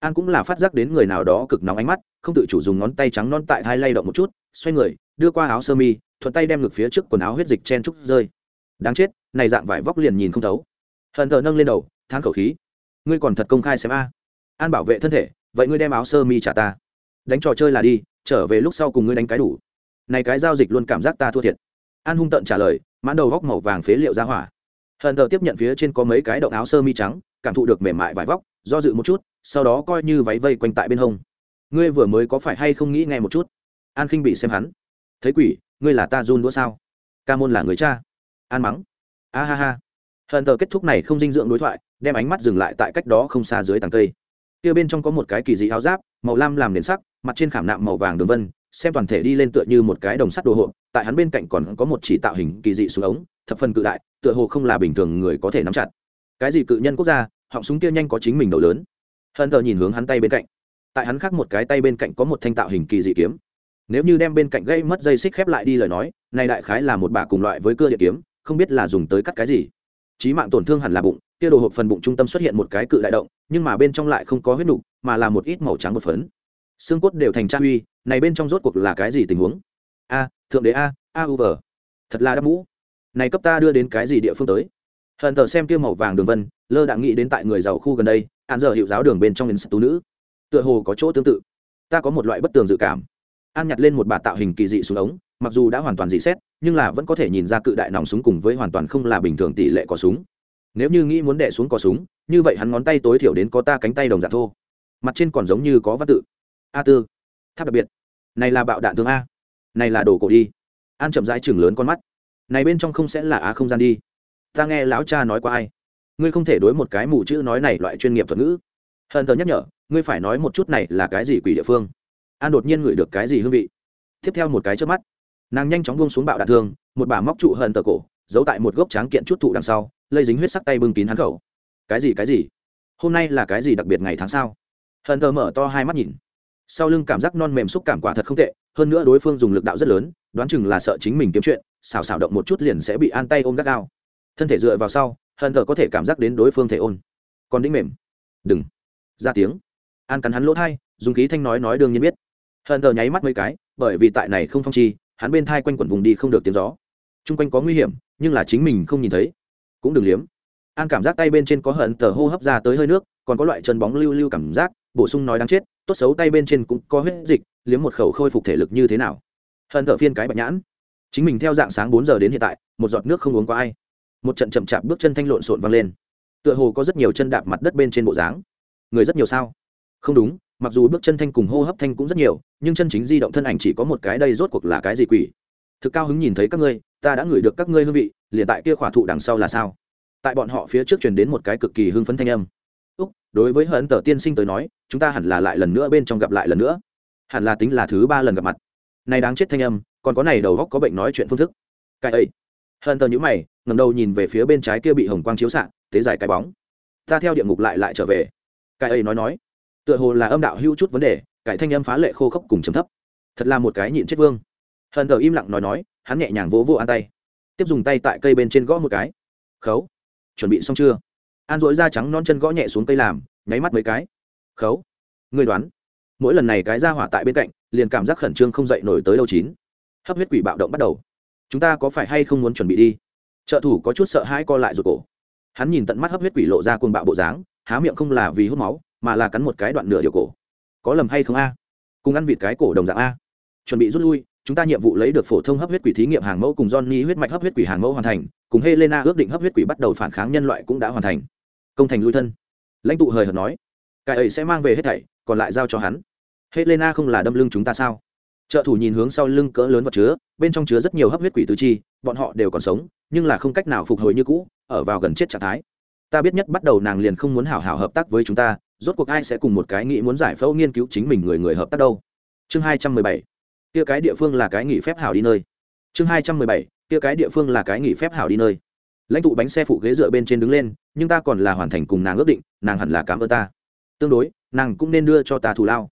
A: An cũng là phát giác đến người nào đó cực nóng ánh mắt, không tự chủ dùng ngón tay trắng non tại hai lay động một chút, xoay người, đưa qua áo sơ mi, thuận tay đem ngực phía trước quần áo huyết dịch chen trúc rơi. Đáng chết này dạng vải vóc liền nhìn không thấu. Hận thờ nâng lên đầu than khẩu khí. Ngươi còn thật công khai xem a. An bảo vệ thân thể, vậy ngươi đem áo sơ mi trả ta. Đánh trò chơi là đi, trở về lúc sau cùng ngươi đánh cái đủ. Này cái giao dịch luôn cảm giác ta thua thiệt. An hung tận trả lời, mãn đầu góc màu vàng phế liệu ra hỏa. Hận thờ tiếp nhận phía trên có mấy cái động áo sơ mi trắng, cảm thụ được mềm mại vải vóc, do dự một chút, sau đó coi như váy vây quanh tại bên hông. Ngươi vừa mới có phải hay không nghĩ nghe một chút? An khinh bị xem hắn. Thấy quỷ, ngươi là ta run đũa sao? Ca môn là người cha. An mắng a ha ha. Hận tờ kết thúc này không dinh dưỡng đối thoại, đem ánh mắt dừng lại tại cách đó không xa dưới tàng cây. Kia bên trong có một cái kỳ dị áo giáp, màu lam làm nền sắc, mặt trên khảm nạm màu vàng đường vân, xem toàn thể đi lên tựa như một cái đồng sắt đồ hộ tại hắn bên cạnh còn có một chỉ tạo hình kỳ dị xuống ống, thập phần cự đại, tựa hồ không là bình thường người có thể nắm chặt. Cái gì cự nhân quốc gia, họng súng kia nhanh có chính mình đầu lớn. Hận tờ nhìn hướng hắn tay bên cạnh. Tại hắn khác một cái tay bên cạnh có một thanh tạo hình kỳ dị kiếm. Nếu như đem bên cạnh gây mất dây xích khép lại đi lời nói, này đại khái là một bả cùng loại với cưa địa kiếm không biết là dùng tới cắt cái gì. Chí mạng tổn thương hẳn là bụng, kia đồ hộp phần bụng trung tâm xuất hiện một cái cự đại động, nhưng mà bên trong lại không có huyết nục, mà là một ít màu trắng một phấn. Xương cốt đều thành tra huy, này bên trong rốt cuộc là cái gì tình huống? A, thượng đế a a u v. Thật là đắc mũ. Này cấp ta đưa đến cái gì địa phương tới? Hận tờ xem kia màu vàng đường vân, lơ đạn nghĩ đến tại người giàu khu gần đây hạn giờ hiệu giáo đường bên trong đến tú nữ. Tựa hồ có chỗ tương tự. Ta có một loại bất tường dự cảm. An nhặt lên một bà tạo hình kỳ dị xuống ống mặc dù đã hoàn toàn dị xét, nhưng là vẫn có thể nhìn ra cự đại nòng súng cùng với hoàn toàn không là bình thường tỷ lệ có súng. Nếu như nghĩ muốn đẻ xuống có súng, như vậy hắn ngón tay tối thiểu đến có ta cánh tay đồng dạng thô. Mặt trên còn giống như có văn tự. A tư. Tháp đặc biệt. Này là bạo đạn thương a. Này là đồ cổ đi. An chậm rãi chừng lớn con mắt. Này bên trong không sẽ là á không gian đi. Ta nghe lão cha nói qua ai? Ngươi không thể đối một cái mù chữ nói này loại chuyên nghiệp thuật ngữ. Hờn thờ nhắc nhở, ngươi phải nói một chút này là cái gì quỷ địa phương. An đột nhiên ngửi được cái gì hương vị. Tiếp theo một cái trước mắt nàng nhanh chóng buông xuống bạo đạn thương, một bà móc trụ hận tờ cổ, giấu tại một gốc tráng kiện chút thụ đằng sau, lây dính huyết sắc tay bưng kín hắn khẩu. Cái gì cái gì? Hôm nay là cái gì đặc biệt ngày tháng sao? Hận tờ mở to hai mắt nhìn. Sau lưng cảm giác non mềm xúc cảm quả thật không tệ, hơn nữa đối phương dùng lực đạo rất lớn, đoán chừng là sợ chính mình kiếm chuyện xào xào động một chút liền sẽ bị an tay ôm gắt gao. Thân thể dựa vào sau, hận thờ có thể cảm giác đến đối phương thể ôn. Còn đĩnh mềm. Đừng. Ra tiếng. An cắn hắn lỗ thai, dùng khí thanh nói nói đương nhiên biết. Hận thờ nháy mắt mấy cái, bởi vì tại này không phong chi hắn bên thai quanh quẩn vùng đi không được tiếng gió. T r u n g quanh có nguy hiểm, nhưng là chính mình không nhìn thấy. Cũng đừng liếm. An cảm giác tay bên trên có hận tờ hô hấp ra tới hơi nước, còn có loại chân bóng lưu lưu cảm giác, bổ sung nói đáng chết, tốt xấu tay bên trên cũng có huyết dịch, liếm một khẩu khôi phục thể lực như thế nào. Hận tờ phiên cái bạch nhãn. Chính mình theo dạng sáng bốn giờ đến hiện tại, một giọt nước không uống qua ai. Một trận chậm chạp bước chân thanh lộn xộn vang lên. Tựa hồ có rất nhiều chân đạp mặt đất bên trên bộ dáng. Người rất nhiều sao? Không đúng mặc dù bước chân thanh cùng hô hấp thanh cũng rất nhiều, nhưng chân chính di động thân ảnh chỉ có một cái đây rốt cuộc là cái gì quỷ? Thực cao hứng nhìn thấy các ngươi, ta đã ngửi được các ngươi hương vị, liền tại kia khỏa thụ đằng sau là sao? Tại bọn họ phía trước truyền đến một cái cực kỳ hưng phấn thanh âm. Úc, đối với hận tờ tiên sinh tới nói, chúng ta hẳn là lại lần nữa bên trong gặp lại lần nữa. Hẳn là tính là thứ ba lần gặp mặt. Này đáng chết thanh âm, còn có này đầu góc có bệnh nói chuyện phương thức. Cái ấy. Hận tờ nhữ mày ngầm đầu nhìn về phía bên trái kia bị hồng quang chiếu xạ tế giải cái bóng. Ta theo địa ngục lại lại trở về. Cái ấy nói nói tựa hồ là âm đạo hữu chút vấn đề, cải thanh âm phá lệ khô khốc cùng chấm thấp. Thật là một cái nhịn chết vương. Hận thờ im lặng nói nói, hắn nhẹ nhàng vỗ vỗ an tay. Tiếp dùng tay tại cây bên trên gõ một cái. Khấu. Chuẩn bị xong chưa? An dỗi da trắng non chân gõ nhẹ xuống cây làm, nháy mắt mấy cái. Khấu. Người đoán. Mỗi lần này cái ra hỏa tại bên cạnh, liền cảm giác khẩn trương không dậy nổi tới đâu chín. Hấp huyết quỷ bạo động bắt đầu. Chúng ta có phải hay không muốn chuẩn bị đi? Trợ thủ có chút sợ hãi co lại ruột cổ. Hắn nhìn tận mắt hấp huyết quỷ lộ ra cuồng bạo bộ dáng, há miệng không là vì hút máu mà là cắn một cái đoạn nửa điều cổ có lầm hay không a cùng ăn vịt cái cổ đồng dạng a chuẩn bị rút lui chúng ta nhiệm vụ lấy được phổ thông hấp huyết quỷ thí nghiệm hàng mẫu cùng Johnny huyết mạch hấp huyết quỷ hàng mẫu hoàn thành, cùng Helena ước định hấp huyết quỷ bắt đầu phản kháng nhân loại cũng đã hoàn thành. Công thành lui thân. Lãnh tụ hời hợt nói, cái ấy sẽ mang về hết thảy, còn lại giao cho hắn. Helena không là đâm lưng chúng ta sao? Trợ thủ nhìn hướng sau lưng cỡ lớn vật chứa, bên trong chứa rất nhiều hấp huyết quỷ tứ chi, bọn họ đều còn sống, nhưng là không cách nào phục hồi như cũ, ở vào gần chết trạng thái. Ta biết nhất bắt đầu nàng liền không muốn hảo hảo hợp tác với chúng ta, rốt cuộc ai sẽ cùng một cái nghĩ muốn giải phẫu nghiên cứu chính mình người người hợp tác đâu. Chương hai trăm mười bảy. Kia cái địa phương là cái nghỉ phép hảo đi nơi. Chương hai trăm mười bảy. Kia cái địa phương là cái nghỉ phép hảo đi nơi. Lãnh tụ bánh xe phụ ghế dựa bên trên đứng lên, nhưng ta còn là hoàn thành cùng nàng ước định, nàng hẳn là cảm ơn ta. Tương đối, nàng cũng nên đưa cho ta thù lao.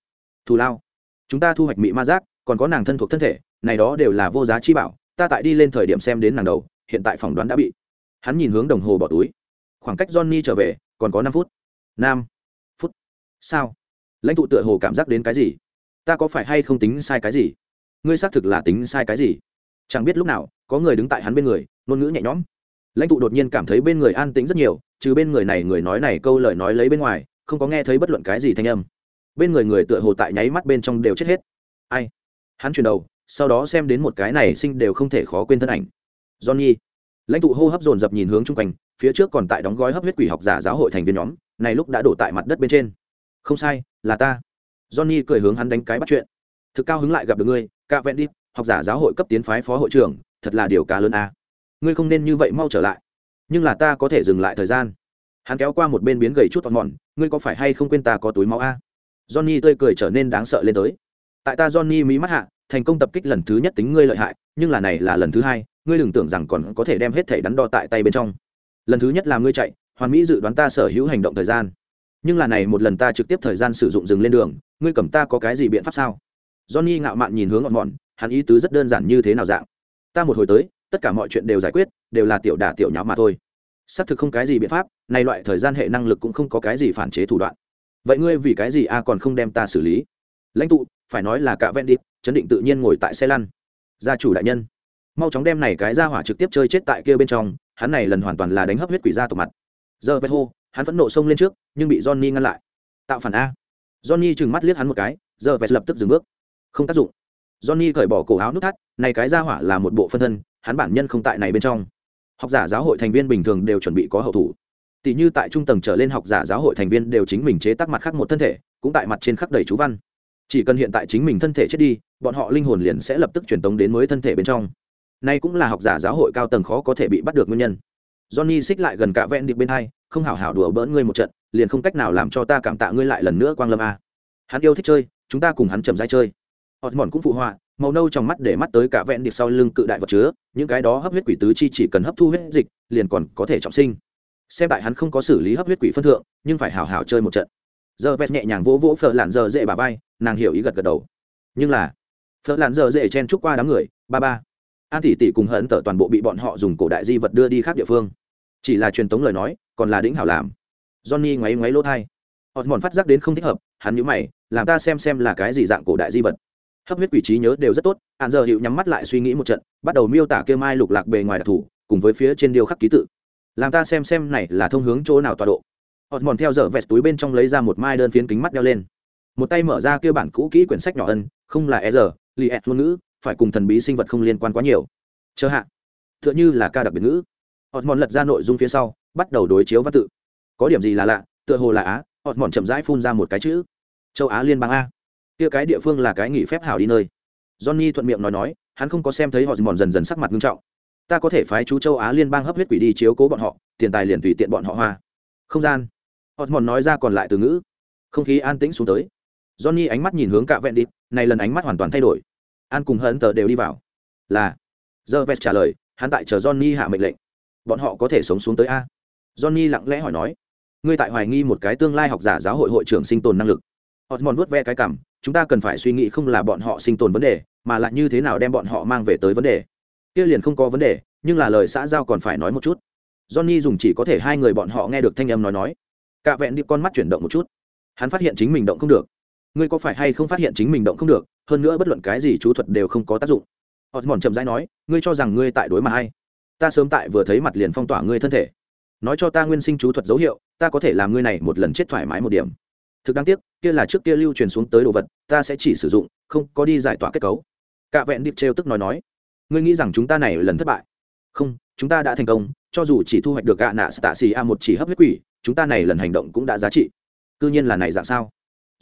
A: Thù lao? Chúng ta thu hoạch mị ma giác, còn có nàng thân thuộc thân thể, này đó đều là vô giá chi bảo, ta tại đi lên thời điểm xem đến nàng đầu, hiện tại phỏng đoán đã bị. Hắn nhìn hướng đồng hồ bỏ túi. Khoảng cách johnny trở về, còn có năm phút. Nam sao? Lãnh tụ tựa hồ cảm giác đến cái gì? Ta có phải hay không tính sai cái gì? Ngươi xác thực là tính sai cái gì? Chẳng biết lúc nào, có người đứng tại hắn bên người, ngôn ngữ nhẹ nhõm. Lãnh tụ đột nhiên cảm thấy bên người an tĩnh rất nhiều, trừ bên người này người nói này câu lời nói lấy bên ngoài, không có nghe thấy bất luận cái gì thanh âm. Bên người người tựa hồ tại nháy mắt bên trong đều chết hết. Ai? Hắn chuyển đầu, sau đó xem đến một cái này sinh đều không thể khó quên thân ảnh. Johnny. Lãnh tụ hô hấp dồn dập nhìn hướng chung quanh, phía trước còn tại đóng gói hấp huyết quỷ học giả giáo hội thành viên nhóm, này lúc đã đổ tại mặt đất bên trên không sai, là ta. Johnny cười hướng hắn đánh cái bắt chuyện. Thực cao hứng lại gặp được ngươi cả vẹn đi, học giả giáo hội cấp tiến phái phó hội trưởng, thật là điều cá lớn a. Ngươi không nên như vậy mau trở lại. Nhưng là ta có thể dừng lại thời gian. Hắn kéo qua một bên biến gầy chút toàn mòn, ngươi có phải hay không quên ta có túi máu a? Johnny tươi cười trở nên đáng sợ lên tới. Tại ta johnny mỹ mắt hạ, thành công tập kích lần thứ nhất tính ngươi lợi hại, nhưng là này là lần thứ hai, ngươi đừng tưởng rằng còn có thể đem hết thể đắn đo tại tay bên trong. Lần thứ nhất là ngươi chạy, hoàn mỹ dự đoán ta sở hữu hành động thời gian nhưng là này một lần ta trực tiếp thời gian sử dụng dừng lên đường, ngươi cầm ta có cái gì biện pháp sao? Johnny ngạo mạn nhìn hướng ngọn mòn, hắn ý tứ rất đơn giản như thế nào dạng? Ta một hồi tới, tất cả mọi chuyện đều giải quyết, đều là tiểu đả tiểu nháo mà thôi. Xác thực không cái gì biện pháp nay loại thời gian hệ năng lực cũng không có cái gì phản chế thủ đoạn. Vậy ngươi vì cái gì a còn không đem ta xử lý? Lãnh tụ, phải nói là cả ven đi, chấn định tự nhiên ngồi tại xe lăn. Gia chủ đại nhân, mau chóng đem này cái ra hỏa trực tiếp chơi chết tại kia bên trong, hắn này lần hoàn toàn là đánh hấp huyết quỷ ra tổ mặt. Giờ vét hô hắn vẫn nộ xông lên trước, nhưng bị johnny ngăn lại. Tạo phản a. Johnny trừng mắt liếc hắn một cái, giờ vẹt lập tức dừng bước. Không tác dụng. Johnny cởi bỏ cổ áo nút thắt, này cái ra hỏa là một bộ phân thân, hắn bản nhân không tại này bên trong. Học giả giáo hội thành viên bình thường đều chuẩn bị có hậu thủ. Tỷ như tại trung tầng trở lên học giả giáo hội thành viên đều chính mình chế tác mặt khác một thân thể, cũng tại mặt trên khắc đầy chú văn. Chỉ cần hiện tại chính mình thân thể chết đi, bọn họ linh hồn liền sẽ lập tức truyền tống đến mới thân thể bên trong. Nay cũng là học giả giáo hội cao tầng khó có thể bị bắt được nguyên nhân. Johnny xích lại gần cả vẹn điệp bên hai không hảo hảo đùa bỡn ngươi một trận, liền không cách nào làm cho ta cảm tạ ngươi lại lần nữa quang lâm a. Hắn yêu thích chơi, chúng ta cùng hắn chậm rãi chơi. Osmond cũng phụ họa, màu nâu trong mắt để mắt tới cả vẹn điệp sau lưng cự đại vật chứa, những cái đó hấp huyết quỷ tứ chi chỉ cần hấp thu huyết dịch, liền còn có thể trọng sinh. Xem tại hắn không có xử lý hấp huyết quỷ phân thượng, nhưng phải hảo hảo chơi một trận. Giờ vẹt nhẹ nhàng vỗ vỗ phở lạn giờ dễ bà vai, nàng hiểu ý gật gật đầu. Nhưng là, phở lạn giờ dễ chen chúc qua đám người, ba ba. An tỷ tỷ cùng hận tở toàn bộ bị bọn họ dùng cổ đại di vật đưa đi khác địa phương chỉ là truyền tống lời nói, còn là đĩnh hảo làm. Johnny ngoáy ngoáy lỗ thai. Mòn phát giác đến không thích hợp, hắn nhữ mày, làm ta xem xem là cái gì dạng cổ đại di vật. Hấp huyết quỷ trí nhớ đều rất tốt hạn giờ hiệu nhắm mắt lại suy nghĩ một trận, bắt đầu miêu tả kêu mai lục lạc bề ngoài đặc thù, cùng với phía trên điêu khắc ký tự. Làm ta xem xem này là thông hướng chỗ nào tọa độ. Họ mòn theo dở vẹt túi bên trong lấy ra một mai đơn phiến kính mắt đeo lên. Một tay mở ra kêu bản cũ kỹ quyển sách nhỏ ân, không là e giờ li et ngôn ngữ, phải cùng thần bí sinh vật không liên quan quá nhiều. Chờ hạ. T h ư ợ n h ư là ca đặc biệt ngữ osmond lật ra nội dung phía sau, bắt đầu đối chiếu văn tự. Có điểm gì là lạ, tựa hồ là á osmond chậm rãi phun ra một cái chữ. Châu á liên bang a. Kia cái địa phương là cái nghỉ phép hảo đi nơi. Johnny thuận miệng nói nói, hắn không có xem thấy họ mòn dần dần sắc mặt nghiêm trọng. Ta có thể phái chú châu á liên bang hấp huyết quỷ đi chiếu cố bọn họ, tiền tài liền tùy tiện bọn họ hoa. Không gian. Osmond nói ra còn lại từ ngữ. Không khí an tĩnh xuống tới. Johnny ánh mắt nhìn hướng cạ vẹn đi, này lần ánh mắt hoàn toàn thay đổi. An cùng hận tờ đều đi vào. Là. Giờ vest trả lời, hắn tại chờ johnny hạ mệnh lệnh bọn họ có thể sống xuống tới a? Johnny lặng lẽ hỏi nói. Ngươi tại hoài nghi một cái tương lai học giả giáo hội hội trưởng sinh tồn năng lực. Osmond vuốt ve cái cảm chúng ta cần phải suy nghĩ không là bọn họ sinh tồn vấn đề, mà là như thế nào đem bọn họ mang về tới vấn đề. Kia liền không có vấn đề, nhưng là lời xã giao còn phải nói một chút. Johnny dùng chỉ có thể hai người bọn họ nghe được thanh âm nói nói. Cạ vẹn đi con mắt chuyển động một chút. Hắn phát hiện chính mình động không được. Ngươi có phải hay không phát hiện chính mình động không được? Hơn nữa bất luận cái gì chú thuật đều không có tác dụng. Osmond chậm rãi nói, ngươi cho rằng ngươi tại đối mặt hay ta sớm tại vừa thấy mặt liền phong tỏa ngươi thân thể. Nói cho ta nguyên sinh chú thuật dấu hiệu, ta có thể làm ngươi này một lần chết thoải mái một điểm. Thực đáng tiếc, kia là trước kia lưu truyền xuống tới đồ vật, ta sẽ chỉ sử dụng, không có đi giải tỏa kết cấu. Cạ vẹn điệp trêu tức nói nói. Ngươi nghĩ rằng chúng ta này lần thất bại? Không, chúng ta đã thành công, cho dù chỉ thu hoạch được gạ nạ tạ xì a một chỉ hấp huyết quỷ, chúng ta này lần hành động cũng đã giá trị. Cứ nhiên là này dạng sao?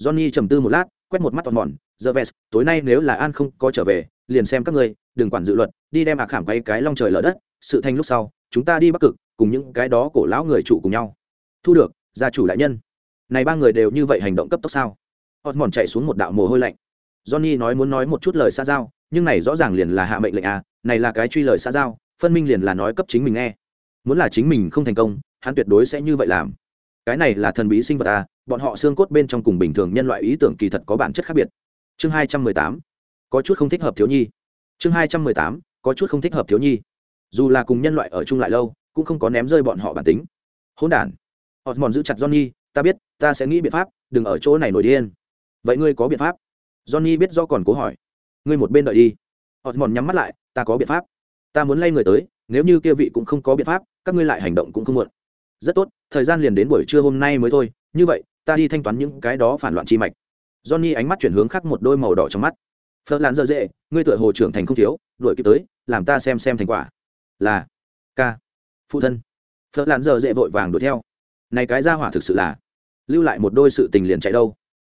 A: Johnny trầm tư một lát, quét một mắt toàn mòn giờ vest, tối nay nếu là an không có trở về, liền xem các ngươi, đừng quản dự luật, đi đem à khảm quay cái long trời lở đất sự thanh lúc sau, chúng ta đi bắc cực, cùng những cái đó cổ lão người chủ cùng nhau. Thu được, gia chủ đại nhân. Này ba người đều như vậy hành động cấp tốc sao? Osmond chạy xuống một đạo mồ hôi lạnh. Johnny nói muốn nói một chút lời xa giao, nhưng này rõ ràng liền là hạ mệnh lệnh à này là cái truy lời xa giao, phân minh liền là nói cấp chính mình nghe. Muốn là chính mình không thành công, hắn tuyệt đối sẽ như vậy làm. Cái này là thần bí sinh vật à bọn họ xương cốt bên trong cùng bình thường nhân loại ý tưởng kỳ thật có bản chất khác biệt. Chương hai trăm mười tám. Có chút không thích hợp thiếu nhi. Chương hai trăm mười tám. Có chút không thích hợp thiếu nhi dù là cùng nhân loại ở chung lại lâu, cũng không có ném rơi bọn họ bản tính. Hỗn đản. Mòn giữ chặt johnny, ta biết, ta sẽ nghĩ biện pháp, đừng ở chỗ này nổi điên. Vậy ngươi có biện pháp? Johnny biết do còn cố hỏi. Ngươi một bên đợi đi. Osmond nhắm mắt lại, ta có biện pháp. Ta muốn lay người tới, nếu như kia vị cũng không có biện pháp, các ngươi lại hành động cũng không muộn. Rất tốt, thời gian liền đến buổi trưa hôm nay mới thôi, như vậy, ta đi thanh toán những cái đó phản loạn chi mạch. Johnny ánh mắt chuyển hướng khác một đôi màu đỏ trong mắt. Phớt lan dơ dễ, ngươi tựa hồ trưởng thành không thiếu, đuổi kịp tới, làm ta xem xem thành quả là ca phụ thân phớt lan giờ dễ vội vàng đuổi theo này cái ra hỏa thực sự là lưu lại một đôi sự tình liền chạy đâu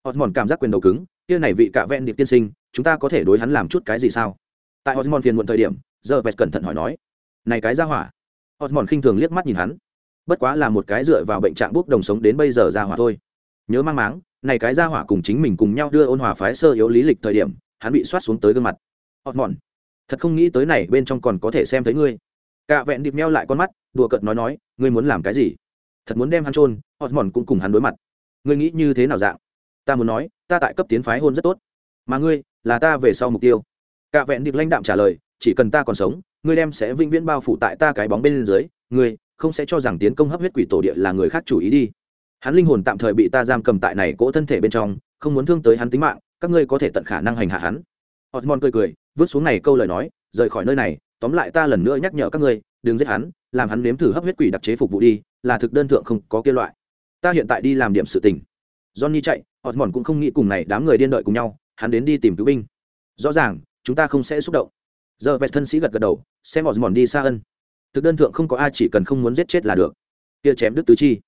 A: osmond cảm giác quyền đầu cứng, kia này vị cả vẹn điệp tiên sinh, chúng ta có thể đối hắn làm chút cái gì sao? Tại osmond phiền muộn thời điểm giờ vest cẩn thận hỏi nói, này cái ra hỏa. Osmond khinh thường liếc mắt nhìn hắn. Bất quá là một cái dựa vào bệnh trạng bốc đồng sống đến bây giờ ra hỏa thôi. Nhớ mang máng, này cái ra hỏa cùng chính mình cùng nhau đưa ôn hòa phái sơ yếu lý lịch thời điểm, hắn bị soát xuống tới gương mặt. Osmond, thật không nghĩ tới này bên trong còn có thể xem thấy ngươi cạ vẹn điệp meo lại con mắt, đùa cợt nói nói, ngươi muốn làm cái gì? Thật muốn đem hắn trôn osmond cũng cùng hắn đối mặt. Ngươi nghĩ như thế nào dạng? Ta muốn nói, ta tại cấp tiến phái hôn rất tốt. Mà ngươi, là ta về sau mục tiêu. Cạ vẹn điệp lãnh đạm trả lời, chỉ cần ta còn sống, ngươi đem sẽ vĩnh viễn bao phủ tại ta cái bóng bên dưới. Ngươi, không sẽ cho rằng tiến công hấp huyết quỷ tổ địa là người khác chủ ý đi. Hắn linh hồn tạm thời bị ta giam cầm tại này cỗ thân thể bên trong, không muốn thương tới hắn tính mạng, các ngươi có thể tận khả năng hành hạ hắn. Osmond cười cười, vứt xuống này câu lời nói, rời khỏi nơi này tóm lại ta lần nữa nhắc nhở các ngươi, đừng giết hắn, làm hắn nếm thử hấp huyết quỷ đặc chế phục vụ đi, là thực đơn thượng không có kia loại. Ta hiện tại đi làm điểm sự tình. Johnny chạy, osmond cũng không nghĩ cùng này đám người điên đợi cùng nhau, hắn đến đi tìm cứu binh. Rõ ràng, chúng ta không sẽ xúc động. Giờ vẹt thân sĩ gật gật đầu, xem osmond đi xa ân. Thực đơn thượng không có ai chỉ cần không muốn giết chết là được. Kia chém đứt tứ chi.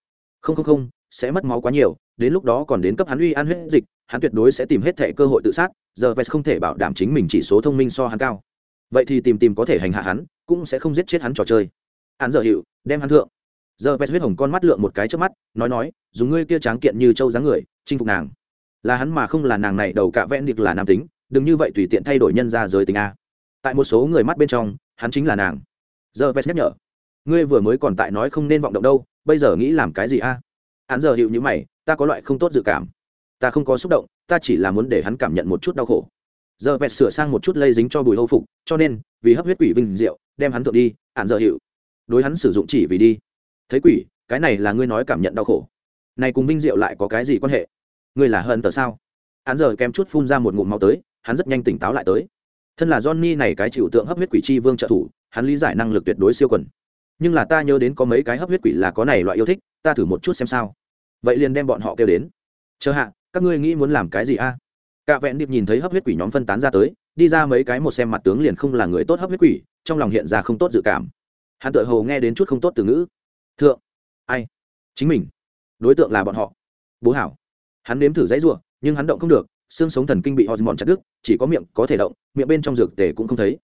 A: Không không không, sẽ mất máu quá nhiều, đến lúc đó còn đến cấp hắn uy an huyết dịch, hắn tuyệt đối sẽ tìm hết thể cơ hội tự sát. Giờ vest không thể bảo đảm chính mình chỉ số thông minh so hắn cao vậy thì tìm tìm có thể hành hạ hắn, cũng sẽ không giết chết hắn trò chơi. Hắn giờ hiệu, đem hắn thượng. Giờ vest huyết hồng con mắt lượng một cái trước mắt, nói nói, dùng ngươi kia tráng kiện như trâu dáng người, chinh phục nàng. Là hắn mà không là nàng này đầu cạ vẽn điệp là nam tính, đừng như vậy tùy tiện thay đổi nhân ra giới tính a. Tại một số người mắt bên trong, hắn chính là nàng. Giờ vest nhắc nhở, ngươi vừa mới còn tại nói không nên vọng động đâu, bây giờ nghĩ làm cái gì a? Hắn giờ hiệu như mày, ta có loại không tốt dự cảm. Ta không có xúc động, ta chỉ là muốn để hắn cảm nhận một chút đau khổ giờ vẹt sửa sang một chút lây dính cho bùi hâu phục, cho nên, vì hấp huyết quỷ vinh diệu, đem hắn thượng đi ạn giờ hiệu đối hắn sử dụng chỉ vì đi. Thấy quỷ, cái này là ngươi nói cảm nhận đau khổ. Này cùng vinh diệu lại có cái gì quan hệ? Ngươi là hận tờ sao? Hắn giờ kém chút phun ra một ngụm máu tới, hắn rất nhanh tỉnh táo lại tới. Thân là johnny này cái chịu tượng hấp huyết quỷ chi vương trợ thủ, hắn lý giải năng lực tuyệt đối siêu quần. Nhưng là ta nhớ đến có mấy cái hấp huyết quỷ là có này loại yêu thích, ta thử một chút xem sao. Vậy liền đem bọn họ kêu đến. Chờ hạ, các ngươi nghĩ muốn làm cái gì a? à? Cả vẹn điệp nhìn thấy hấp huyết quỷ nhóm phân tán ra tới, đi ra mấy cái một xem mặt tướng liền không là người tốt hấp huyết quỷ, trong lòng hiện ra không tốt dự cảm. Hắn tự hồ nghe đến chút không tốt từ ngữ. Thượng, ai? Chính mình. Đối tượng là bọn họ. Bố hảo. Hắn nếm thử dãy ruộng nhưng hắn động không được, xương sống thần kinh bị hormone chặt đứt, chỉ có miệng có thể động, miệng bên trong dược tề cũng không thấy.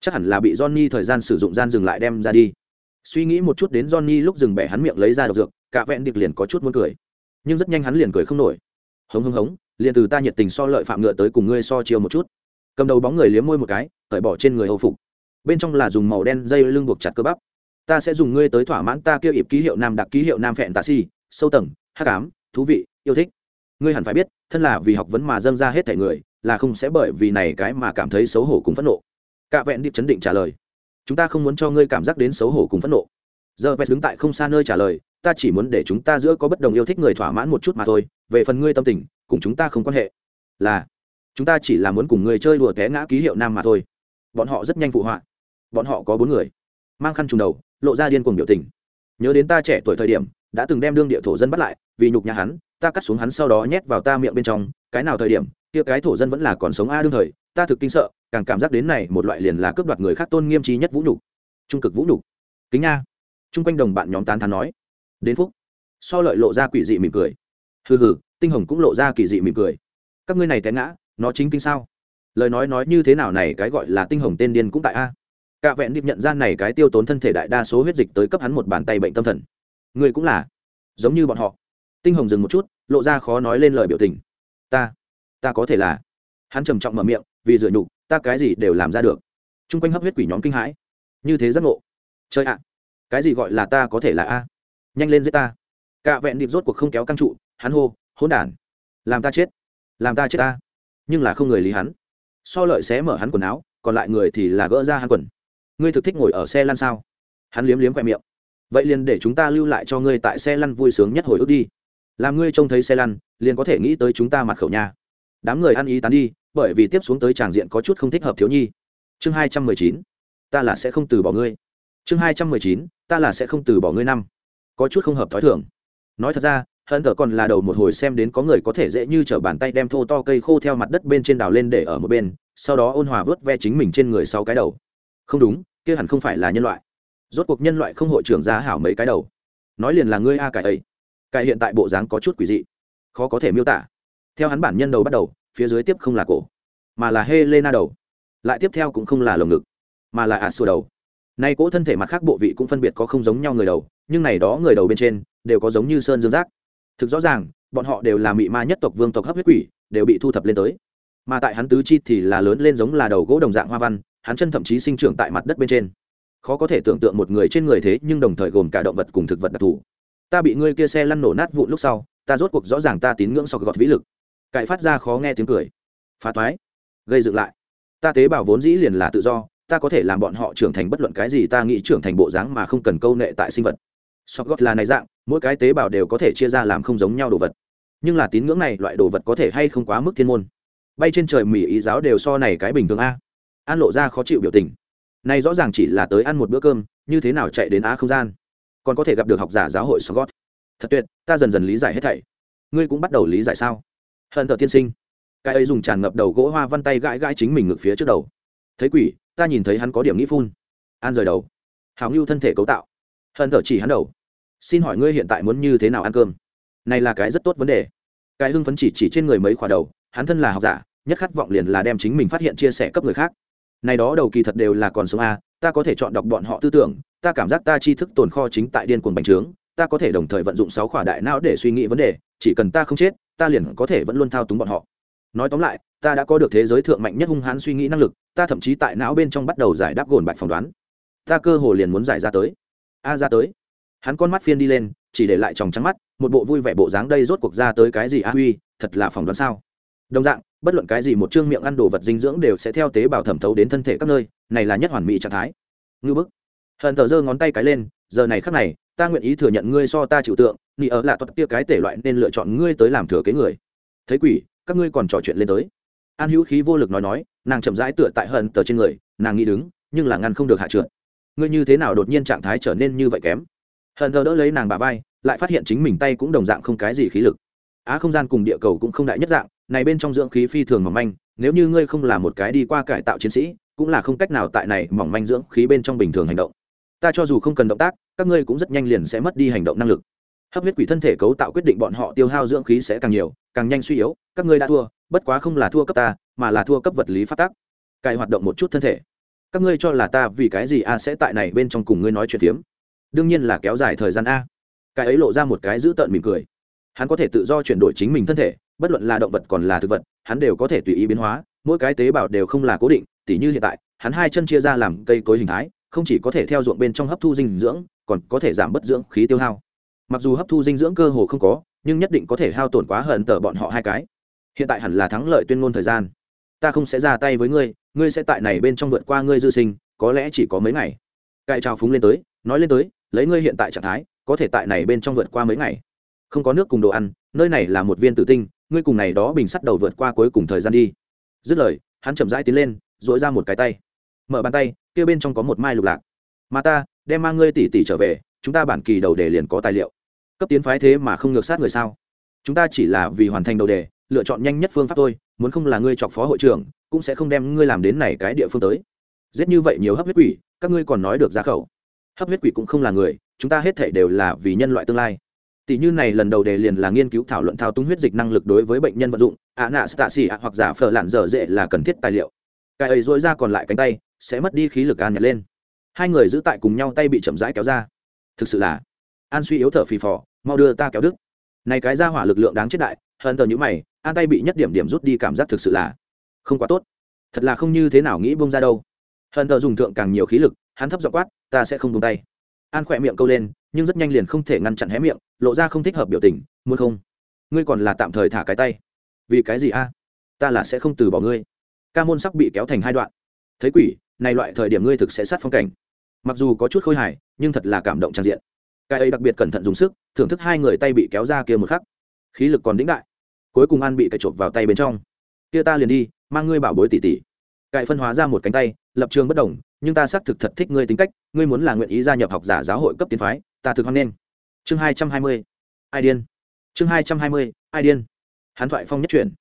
A: Chắc hẳn là bị johnny thời gian sử dụng gian dừng lại đem ra đi. Suy nghĩ một chút đến johnny lúc dừng bẻ hắn miệng lấy ra độc dược, cả vẹn điệp liền có chút muốn cười. Nhưng rất nhanh hắn liền cười không nổi. Hống hống hống liền từ ta nhiệt tình so lợi phạm ngựa tới cùng ngươi so chiều một chút. Cầm đầu bóng người liếm môi một cái, cởi bỏ trên người hầu phục. Bên trong là dùng màu đen dây lưng buộc chặt cơ bắp. Ta sẽ dùng ngươi tới thỏa mãn ta kêu ịp ký hiệu nam đặc ký hiệu nam phẹn tạ si, sâu tầng, hắc ám, thú vị, yêu thích. Ngươi hẳn phải biết, thân là vì học vấn mà dâng ra hết thể người, là không sẽ bởi vì này cái mà cảm thấy xấu hổ cùng phẫn nộ. Cạ vẹn điệp chấn định trả lời. Chúng ta không muốn cho ngươi cảm giác đến xấu hổ cùng phẫn nộ. Giờ vẹt đứng tại không xa nơi trả lời, ta chỉ muốn để chúng ta giữa có bất đồng yêu thích người thỏa mãn một chút mà thôi, về phần ngươi tâm tình cùng chúng ta không quan hệ. Là, chúng ta chỉ là muốn cùng người chơi đùa té ngã ký hiệu nam mà thôi. Bọn họ rất nhanh phụ họa. Bọn họ có bốn người. Mang khăn trùng đầu, lộ ra điên cuồng biểu tình. Nhớ đến ta trẻ tuổi thời điểm, đã từng đem đương địa thổ dân bắt lại, vì nhục nhà hắn, ta cắt xuống hắn sau đó nhét vào ta miệng bên trong. Cái nào thời điểm, kia cái thổ dân vẫn là còn sống a đương thời, ta thực kinh sợ, càng cảm giác đến này một loại liền là cướp đoạt người khác tôn nghiêm trí nhất vũ nhục. Trung cực vũ nhục. Kính nha. Chung quanh đồng bạn nhóm tán thán nói. Đến phúc. So lợi lộ ra quỷ dị mỉm cười hừ hừ, tinh hồng cũng lộ ra kỳ dị mỉm cười. Các ngươi này té ngã, nó chính kinh sao? Lời nói nói như thế nào này, cái gọi là tinh hồng tên điên cũng tại a. Cả vẹn điệp nhận ra này cái tiêu tốn thân thể đại đa số huyết dịch tới cấp hắn một bàn tay bệnh tâm thần. Người cũng là, giống như bọn họ. Tinh hồng dừng một chút, lộ ra khó nói lên lời biểu tình. Ta ta có thể là. Hắn trầm trọng mở miệng, vì dựa nhục, ta cái gì đều làm ra được. T r u n g quanh hấp huyết quỷ nhóm kinh hãi. Như thế giác ngộ. Chơi ạ, cái gì gọi là ta có thể là a? Nhanh lên giết ta cả vẹn điệp rốt cuộc không kéo căng trụ, hắn hô, hỗn đản, làm ta chết, làm ta chết ta. Nhưng là không người lý hắn. So lợi sẽ mở hắn quần áo, còn lại người thì là gỡ ra hắn quần. Ngươi thực thích ngồi ở xe lăn sao? Hắn liếm liếm khoe miệng. Vậy liền để chúng ta lưu lại cho ngươi tại xe lăn vui sướng nhất hồi ức đi. Làm ngươi trông thấy xe lăn, liền có thể nghĩ tới chúng ta mặt khẩu nhà. đám người ăn ý tán đi, bởi vì tiếp xuống tới tràng diện có chút không thích hợp thiếu nhi. Chương hai trăm mười chín, ta là sẽ không từ bỏ ngươi. Chương hai trăm mười chín, ta là sẽ không từ bỏ ngươi năm. Có chút không hợp thói thường nói thật ra hận thờ còn là đầu một hồi xem đến có người có thể dễ như t r ở bàn tay đem thô to cây khô theo mặt đất bên trên đào lên để ở một bên, sau đó ôn hòa vớt ve chính mình trên người sau cái đầu. Không đúng, kia hẳn không phải là nhân loại. Rốt cuộc nhân loại không hội trưởng ra hảo mấy cái đầu. Nói liền là ngươi a cải ấy. Cải hiện tại bộ dáng có chút quỷ dị. Khó có thể miêu tả. Theo hắn bản nhân đầu bắt đầu, phía dưới tiếp không là cổ, mà là helena đầu. Lại tiếp theo cũng không là lồng ngực, mà là ả xua đầu. Nay cỗ thân thể mặt khác bộ vị cũng phân biệt có không giống nhau người đầu nhưng này đó người đầu bên trên đều có giống như sơn dương giác. Thực rõ ràng, bọn họ đều là mị ma nhất tộc vương tộc hấp huyết quỷ, đều bị thu thập lên tới. Mà tại hắn tứ chi thì là lớn lên giống là đầu gỗ đồng dạng hoa văn, hắn chân thậm chí sinh trưởng tại mặt đất bên trên. Khó có thể tưởng tượng một người trên người thế nhưng đồng thời gồm cả động vật cùng thực vật đặc thù. Ta bị ngươi kia xe lăn nổ nát vụn lúc sau, ta rốt cuộc rõ ràng ta tín ngưỡng sau gọt vĩ lực. Cải phát ra khó nghe tiếng cười. Phá toái. Gây dựng lại. Ta tế bào vốn dĩ liền là tự do, ta có thể làm bọn họ trưởng thành bất luận cái gì ta nghĩ trưởng thành bộ dáng mà không cần câu nệ tại sinh vật sọc gót là này dạng, mỗi cái tế bào đều có thể chia ra làm không giống nhau đồ vật. Nhưng là tín ngưỡng này, loại đồ vật có thể hay không quá mức thiên môn. Bay trên trời mỹ ý giáo đều so này cái bình thường a. An lộ ra khó chịu biểu tình. Này rõ ràng chỉ là tới ăn một bữa cơm, như thế nào chạy đến á không gian? Còn có thể gặp được học giả giáo hội sọc gót thật tuyệt, ta dần dần lý giải hết thảy. Ngươi cũng bắt đầu lý giải sao? Hận thờ tiên sinh. Cái ấy dùng tràn ngập đầu gỗ hoa văn tay gãi gãi chính mình ngực phía trước đầu. Thấy quỷ, ta nhìn thấy hắn có điểm nghĩ phun. An rời đầu. Hào ngưu thân thể cấu tạo. Hận thờ chỉ hắn đầu xin hỏi ngươi hiện tại muốn như thế nào ăn cơm? Này là cái rất tốt vấn đề. Cái hưng phấn chỉ chỉ trên người mấy khỏa đầu, hắn thân là học giả, nhất khát vọng liền là đem chính mình phát hiện chia sẻ cấp người khác. Này đó đầu kỳ thật đều là còn sống a, ta có thể chọn đọc bọn họ tư tưởng, ta cảm giác ta tri thức tồn kho chính tại điên cuồng bành trướng, ta có thể đồng thời vận dụng sáu khỏa đại não để suy nghĩ vấn đề, chỉ cần ta không chết, ta liền có thể vẫn luôn thao túng bọn họ. Nói tóm lại, ta đã có được thế giới thượng mạnh nhất hung hãn suy nghĩ năng lực, ta thậm chí tại não bên trong bắt đầu giải đáp gồn bạch phỏng đoán. Ta cơ hồ liền muốn giải ra tới. A ra tới hắn con mắt phiên đi lên, chỉ để lại tròng trắng mắt, một bộ vui vẻ bộ dáng đây rốt cuộc ra tới cái gì a huy, thật là phỏng đoán sao. Đồng dạng, bất luận cái gì một chương miệng ăn đồ vật dinh dưỡng đều sẽ theo tế bào thẩm thấu đến thân thể các nơi, này là nhất hoàn mỹ trạng thái. Ngư bức. Hận thờ giơ ngón tay cái lên, giờ này khắc này, ta nguyện ý thừa nhận ngươi so ta chịu tượng nghĩ ở là tuật kia cái tể loại nên lựa chọn ngươi tới làm thừa kế người. Thấy quỷ, các ngươi còn trò chuyện lên tới. An hữu khí vô lực nói nói, nàng chậm rãi tựa tại hận tờ trên người, nàng nghĩ đứng, nhưng là ngăn không được hạ trượt. Ngươi như thế nào đột nhiên trạng thái trở nên như vậy kém? Hận thờ đỡ lấy nàng bà vai, lại phát hiện chính mình tay cũng đồng dạng không cái gì khí lực. Á không gian cùng địa cầu cũng không đại nhất dạng, này bên trong dưỡng khí phi thường mỏng manh, nếu như ngươi không là một cái đi qua cải tạo chiến sĩ, cũng là không cách nào tại này mỏng manh dưỡng khí bên trong bình thường hành động. Ta cho dù không cần động tác, các ngươi cũng rất nhanh liền sẽ mất đi hành động năng lực. Hấp huyết quỷ thân thể cấu tạo quyết định bọn họ tiêu hao dưỡng khí sẽ càng nhiều, càng nhanh suy yếu, các ngươi đã thua, bất quá không là thua cấp ta, mà là thua cấp vật lý phát tác. Cài hoạt động một chút thân thể. Các ngươi cho là ta vì cái gì a sẽ tại này bên trong cùng ngươi nói chuyện phiếm? Đương nhiên là kéo dài thời gian a. Cái ấy lộ ra một cái dữ tợn mỉm cười. Hắn có thể tự do chuyển đổi chính mình thân thể, bất luận là động vật còn là thực vật, hắn đều có thể tùy ý biến hóa, mỗi cái tế bào đều không là cố định, tỉ như hiện tại, hắn hai chân chia ra làm cây cối hình thái, không chỉ có thể theo ruộng bên trong hấp thu dinh dưỡng, còn có thể giảm bất dưỡng khí tiêu hao. Mặc dù hấp thu dinh dưỡng cơ hồ không có, nhưng nhất định có thể hao tổn quá hận tờ bọn họ hai cái. Hiện tại hẳn là thắng lợi tuyên ngôn thời gian. Ta không sẽ ra tay với ngươi ngươi sẽ tại này bên trong vượt qua ngươi dư sinh, có lẽ chỉ có mấy ngày. Cài trào phúng lên tới, nói lên tới lấy ngươi hiện tại trạng thái, có thể tại này bên trong vượt qua mấy ngày. Không có nước cùng đồ ăn, nơi này là một viên tử tinh, ngươi cùng này đó bình sắt đầu vượt qua cuối cùng thời gian đi. Dứt lời, hắn chậm rãi tiến lên dỗi ra một cái tay. Mở bàn tay, kia bên trong có một mai lục lạc. Mà ta, đem mang ngươi tỉ tỉ trở về, chúng ta bản kỳ đầu đề liền có tài liệu. Cấp tiến phái thế mà không ngược sát người sao? Chúng ta chỉ là vì hoàn thành đầu đề, lựa chọn nhanh nhất phương pháp thôi, muốn không là ngươi chọc phó hội trưởng, cũng sẽ không đem ngươi làm đến này cái địa phương tới. Giết như vậy nhiều hấp huyết quỷ, các ngươi còn nói được ra khẩu hấp huyết quỷ cũng không là người, chúng ta hết thể đều là vì nhân loại tương lai. Tỷ như này lần đầu đề liền là nghiên cứu thảo luận thao túng huyết dịch năng lực đối với bệnh nhân vận dụng ạ nạ stasi hoặc giả phở lạn dở dễ là cần thiết tài liệu. Cái ấy dỗi ra còn lại cánh tay, sẽ mất đi khí lực an nhặt lên. Hai người giữ tại cùng nhau tay bị chậm rãi kéo ra. Thực sự là, an suy yếu thở phì phò, mau đưa ta kéo đức này cái ra hỏa lực lượng đáng chết đại, hơn tờ như mày, an tay bị nhất điểm điểm rút đi cảm giác thực sự là không quá tốt. Thật là không như thế nào nghĩ bông ra đâu. Hơn tờ dùng thượng càng nhiều khí lực hắn thấp dọ quát, ta sẽ không buông tay. An khỏe miệng câu lên, nhưng rất nhanh liền không thể ngăn chặn hé miệng, lộ ra không thích hợp biểu tình, muốn không? Ngươi còn là tạm thời thả cái tay. Vì cái gì a? Ta là sẽ không từ bỏ ngươi. Ca môn sắc bị kéo thành hai đoạn. Thấy quỷ, này loại thời điểm ngươi thực sẽ sát phong cảnh. Mặc dù có chút khôi hài, nhưng thật là cảm động trang diện. Cái ấy đặc biệt cẩn thận dùng sức, thưởng thức hai người tay bị kéo ra kia một khắc. Khí lực còn đĩnh đại. Cuối cùng an bị cậy chộp vào tay bên trong. Kia ta liền đi, mang ngươi bảo bối tỉ tỉ Cái phân hóa ra một cánh tay, lập trường bất đồng nhưng ta xác thực thật thích ngươi tính cách, ngươi muốn là nguyện ý gia nhập học giả giáo hội cấp tiến phái, ta thực hoan nghênh. Chương hai trăm hai mươi, ai điên? Chương hai trăm hai mươi, ai điên? Hắn thoại phong nhất chuyển.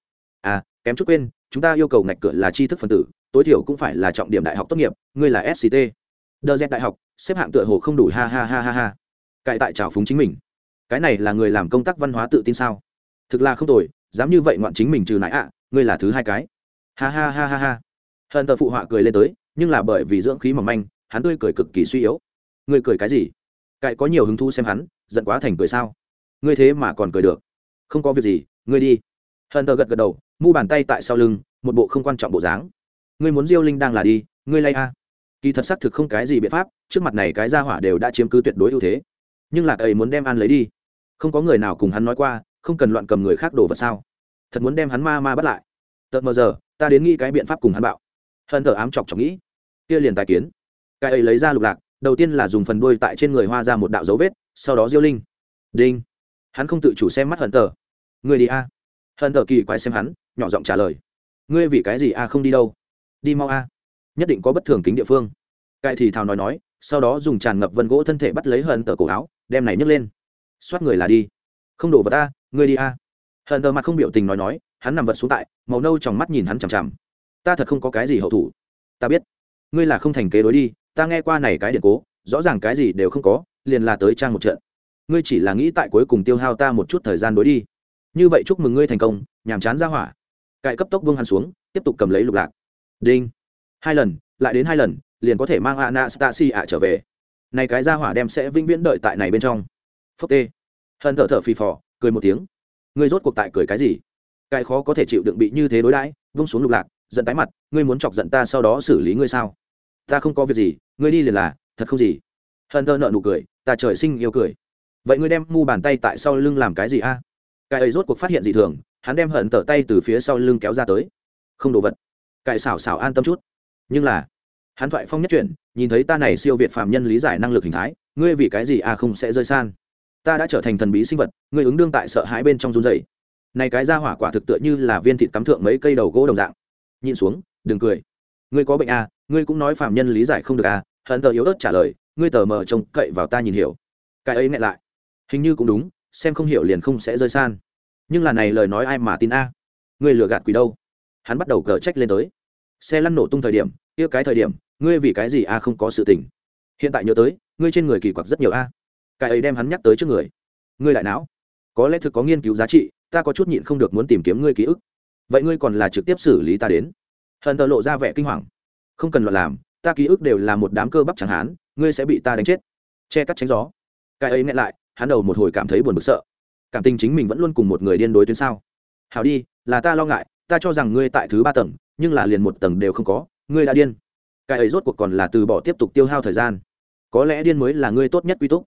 A: À kém chút quên, chúng ta yêu cầu ngạch cửa là tri thức phân tử, tối thiểu cũng phải là trọng điểm đại học tốt nghiệp, ngươi là sct đờ dẹt đại học, xếp hạng tựa hồ không đủ, ha ha ha ha ha. Cải tại trào phúng chính mình. Cái này là người làm công tác văn hóa tự tin sao? Thực là không tồi, dám như vậy ngoạn chính mình trừ nãi ạ, ngươi là thứ hai cái. Ha ha ha ha ha. Hận tờ phụ họa cười lên tới nhưng là bởi vì dưỡng khí mỏng manh, hắn tươi cười cực kỳ suy yếu. Ngươi cười cái gì? Cậy có nhiều hứng thú xem hắn, giận quá thành cười sao? Ngươi thế mà còn cười được. Không có việc gì, ngươi đi. Hận tờ gật gật đầu, mu bàn tay tại sau lưng, một bộ không quan trọng bộ dáng. Ngươi muốn diêu linh đang là đi, ngươi lay a. Kỳ thật xác thực không cái gì biện pháp, trước mặt này cái gia hỏa đều đã chiếm cứ tuyệt đối ưu thế. Nhưng lạc ấy muốn đem ăn lấy đi. Không có người nào cùng hắn nói qua, không cần loạn cầm người khác đồ vật sao? Thật muốn đem hắn ma ma bắt lại. Tợt mờ giờ, ta đến nghĩ cái biện pháp cùng hắn bạo. Hận thờ ám chọc chọc nghĩ kia liền tài kiến. Cái ấy lấy ra lục lạc, đầu tiên là dùng phần đuôi tại trên người hoa ra một đạo dấu vết, sau đó diêu linh. Đinh. Hắn không tự chủ xem mắt hận tờ người đi a. Hận tờ kỳ quái xem hắn, nhỏ giọng trả lời. Ngươi vì cái gì a không đi đâu? Đi mau a. Nhất định có bất thường kính địa phương. Cai thì thào nói nói, sau đó dùng tràn ngập vân gỗ thân thể bắt lấy hận tờ cổ áo, đem này nhấc lên. Xoát người là đi. Không đổ vào ta ngươi đi a. Hận tờ mặt không biểu tình nói nói, hắn nằm vật xuống tại, màu nâu trong mắt nhìn hắn chằm chằm. Ta thật không có cái gì hậu thủ. Ta biết ngươi là không thành kế đối đi, ta nghe qua này cái điện cố, rõ ràng cái gì đều không có, liền là tới trang một trận. Ngươi chỉ là nghĩ tại cuối cùng tiêu hao ta một chút thời gian đối đi. Như vậy chúc mừng ngươi thành công, nhàm chán ra hỏa. Cải cấp tốc vương hắn xuống, tiếp tục cầm lấy lục lạc. Đinh. Hai lần, lại đến hai lần, liền có thể mang anastasia trở về. Này cái ra hỏa đem sẽ vĩnh viễn đợi tại này bên trong. Phốc tê. Hân thở thở phì phò, cười một tiếng. Ngươi rốt cuộc tại cười cái gì? Cái khó có thể chịu đựng bị như thế đối đãi, vung xuống lục lạc, giận tái mặt, ngươi muốn chọc giận ta sau đó xử lý ngươi sao? Ta không có việc gì, ngươi đi liền là, thật không gì. Hân thơ nợ nụ cười, ta trời sinh yêu cười. Vậy ngươi đem mu bàn tay tại sau lưng làm cái gì a? Cái ấy rốt cuộc phát hiện gì thường, hắn đem hận tở tay từ phía sau lưng kéo ra tới. Không đồ vật. Cải xảo xảo an tâm chút. Nhưng là, hắn thoại phong nhất chuyển, nhìn thấy ta này siêu việt phạm nhân lý giải năng lực hình thái, ngươi vì cái gì a không sẽ rơi san? Ta đã trở thành thần bí sinh vật, ngươi ứng đương tại sợ hãi bên trong run dày này cái ra hỏa quả thực tựa như là viên thịt cắm thượng mấy cây đầu gỗ đồng dạng. Nhìn xuống, đừng cười ngươi có bệnh à? ngươi cũng nói phạm nhân lý giải không được à? hận tờ yếu ớt trả lời, ngươi tờ mờ trông cậy vào ta nhìn hiểu. Cái ấy ngại lại. Hình như cũng đúng, xem không hiểu liền không sẽ rơi san. Nhưng là này lời nói ai mà tin a? Ngươi lừa gạt quỷ đâu? Hắn bắt đầu cờ trách lên tới. Xe lăn nổ tung thời điểm, kia cái thời điểm, ngươi vì cái gì a không có sự tình? Hiện tại nhớ tới, ngươi trên người kỳ quặc rất nhiều a. Cái ấy đem hắn nhắc tới trước người. Ngươi đại não. Có lẽ thực có nghiên cứu giá trị, ta có chút nhịn không được muốn tìm kiếm ngươi ký ức. Vậy ngươi còn là trực tiếp xử lý ta đến hận tờ lộ ra vẻ kinh hoàng. Không cần loạn làm, ta ký ức đều là một đám cơ bắp chẳng hán, ngươi sẽ bị ta đánh chết. Che cắt tránh gió. Cái ấy nghe lại, hắn đầu một hồi cảm thấy buồn bực sợ. Cảm tình chính mình vẫn luôn cùng một người điên đối tuyến sao? Hảo đi, là ta lo ngại, ta cho rằng ngươi tại thứ ba tầng, nhưng là liền một tầng đều không có, ngươi đã điên. Cái ấy rốt cuộc còn là từ bỏ tiếp tục tiêu hao thời gian. Có lẽ điên mới là ngươi tốt nhất quy túc.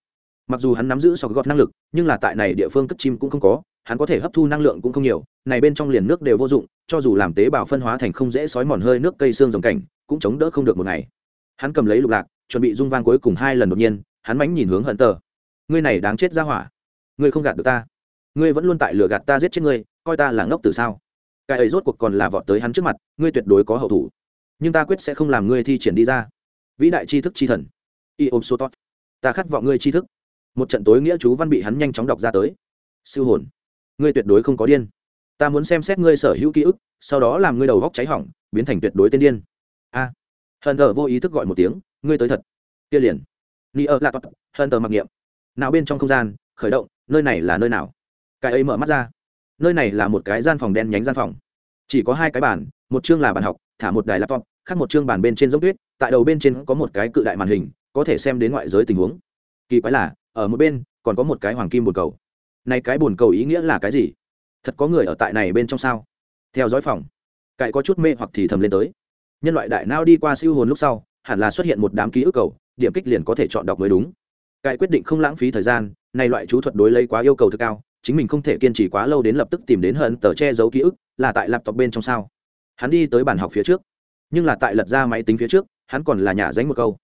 A: Mặc dù hắn nắm giữ sọc gọt năng lực, nhưng là tại này địa phương cất chim cũng không có hắn có thể hấp thu năng lượng cũng không nhiều, này bên trong liền nước đều vô dụng, cho dù làm tế bào phân hóa thành không dễ sói mòn hơi nước cây xương rồng cảnh, cũng chống đỡ không được một ngày. Hắn cầm lấy lục lạc, chuẩn bị dung vang cuối cùng hai lần đột nhiên, hắn mánh nhìn hướng hận tờ. Ngươi này đáng chết ra hỏa. Ngươi không gạt được ta. Ngươi vẫn luôn tại lừa gạt ta giết chết ngươi, coi ta là ngốc từ sao? Cái ấy rốt cuộc còn là vọt tới hắn trước mặt, ngươi tuyệt đối có hậu thủ. Nhưng ta quyết sẽ không làm ngươi thi triển đi ra. Vĩ đại tri thức tri thần. Y ôm số tốt ta khát vọng ngươi tri thức. Một trận tối nghĩa chú văn bị hắn nhanh chóng đọc ra tới. Siêu hồn ngươi tuyệt đối không có điên. Ta muốn xem xét ngươi sở hữu ký ức sau đó làm ngươi đầu góc cháy hỏng biến thành tuyệt đối tên điên. A. À, hờn thờ vô ý thức gọi một tiếng ngươi tới thật. Kia liền. Ni ơ là tốt hờn thờ mặc niệm. Nào bên trong không gian khởi động nơi này là nơi nào? Cái ấy mở mắt ra. Nơi này là một cái gian phòng đen nhánh gian phòng. Chỉ có hai cái bàn một chương là bàn học thả một đài laptop khác một chương bàn bên trên giống tuyết tại đầu bên trên có một cái cự đại màn hình có thể xem đến ngoại giới tình huống. Kỳ quái là ở một bên còn có một cái hoàng kim bồn cầu này cái bồn cầu ý nghĩa là cái gì? Thật có người ở tại này bên trong sao? Theo dõi phòng, cậy có chút mê hoặc thì thầm lên tới. Nhân loại đại nao đi qua siêu hồn lúc sau, hẳn là xuất hiện một đám ký ức cầu, điểm kích liền có thể chọn đọc mới đúng. Cậy quyết định không lãng phí thời gian, này loại chú thuật đối lấy quá yêu cầu thực cao, chính mình không thể kiên trì quá lâu đến lập tức tìm đến hận tờ che giấu ký ức, là tại laptop bên trong sao? Hắn đi tới bàn học phía trước, nhưng là tại lật ra máy tính phía trước, hắn còn là nhà dánh một câu.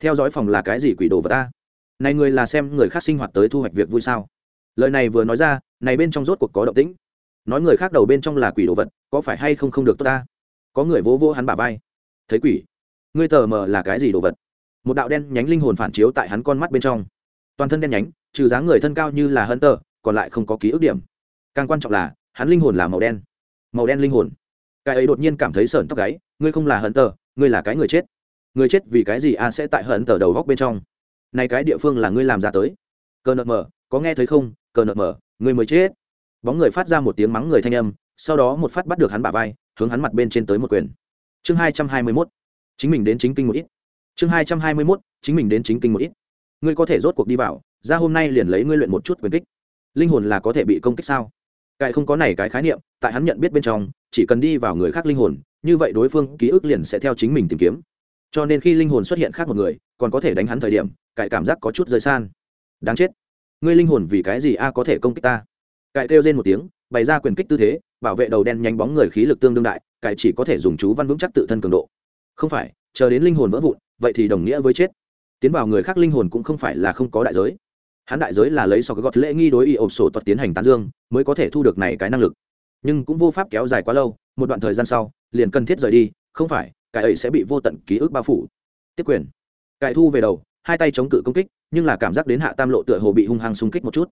A: Theo dõi phòng là cái gì quỷ đồ vật ta? Này người là xem người khác sinh hoạt tới thu hoạch việc vui sao? Lời này vừa nói ra, này bên trong rốt cuộc có động tĩnh. Nói người khác đầu bên trong là quỷ đồ vật, có phải hay không không được tốt ta? Có người vỗ vỗ hắn bả vai. Thấy quỷ? Ngươi tờ mờ là cái gì đồ vật? Một đạo đen nhánh linh hồn phản chiếu tại hắn con mắt bên trong. Toàn thân đen nhánh, trừ dáng người thân cao như là hân tờ còn lại không có ký ức điểm. Càng quan trọng là, hắn linh hồn là màu đen. Màu đen linh hồn. Cái ấy đột nhiên cảm thấy sởn tóc gáy, ngươi không là hận tờ ngươi là cái người chết. Người chết vì cái gì a sẽ tại hận tờ đầu góc bên trong? Này cái địa phương là ngươi làm ra tới. Cờ nợ mờ, có nghe thấy không? Cờ nợ mở, ngươi mới chết. Bóng người phát ra một tiếng mắng người thanh âm sau đó một phát bắt được hắn bả vai hướng hắn mặt bên trên tới một quyền. Chương hai trăm hai mươi mốt. Chính mình đến chính kinh một ít. Chương hai trăm hai mươi mốt chính mình đến chính kinh một ít. Ngươi có thể rốt cuộc đi vào ra hôm nay liền lấy ngươi luyện một chút quyền kích. Linh hồn là có thể bị công kích sao? Cái không có này cái khái niệm tại hắn nhận biết bên trong chỉ cần đi vào người khác linh hồn như vậy đối phương ký ức liền sẽ theo chính mình tìm kiếm. Cho nên khi linh hồn xuất hiện khác một người còn có thể đánh hắn thời điểm cải cảm giác có chút rời san. Đáng chết ngươi linh hồn vì cái gì a có thể công kích ta? Cải kêu trên một tiếng, bày ra quyền kích tư thế, bảo vệ đầu đen nhanh bóng người khí lực tương đương đại, cải chỉ có thể dùng chú văn vững chắc tự thân cường độ. Không phải, chờ đến linh hồn vỡ vụn, vậy thì đồng nghĩa với chết. Tiến vào người khác linh hồn cũng không phải là không có đại giới. Hắn đại giới là lấy so cái gọt lễ nghi đối y ộp sổ tuật tiến hành tán dương, mới có thể thu được này cái năng lực. Nhưng cũng vô pháp kéo dài quá lâu, một đoạn thời gian sau, liền cần thiết rời đi, không phải, cái ấy sẽ bị vô tận ký ức bao phủ. Tiếp quyền. Cải thu về đầu, hai tay chống cự công kích nhưng là cảm giác đến hạ tam lộ tựa hồ bị hung hăng xung kích một chút.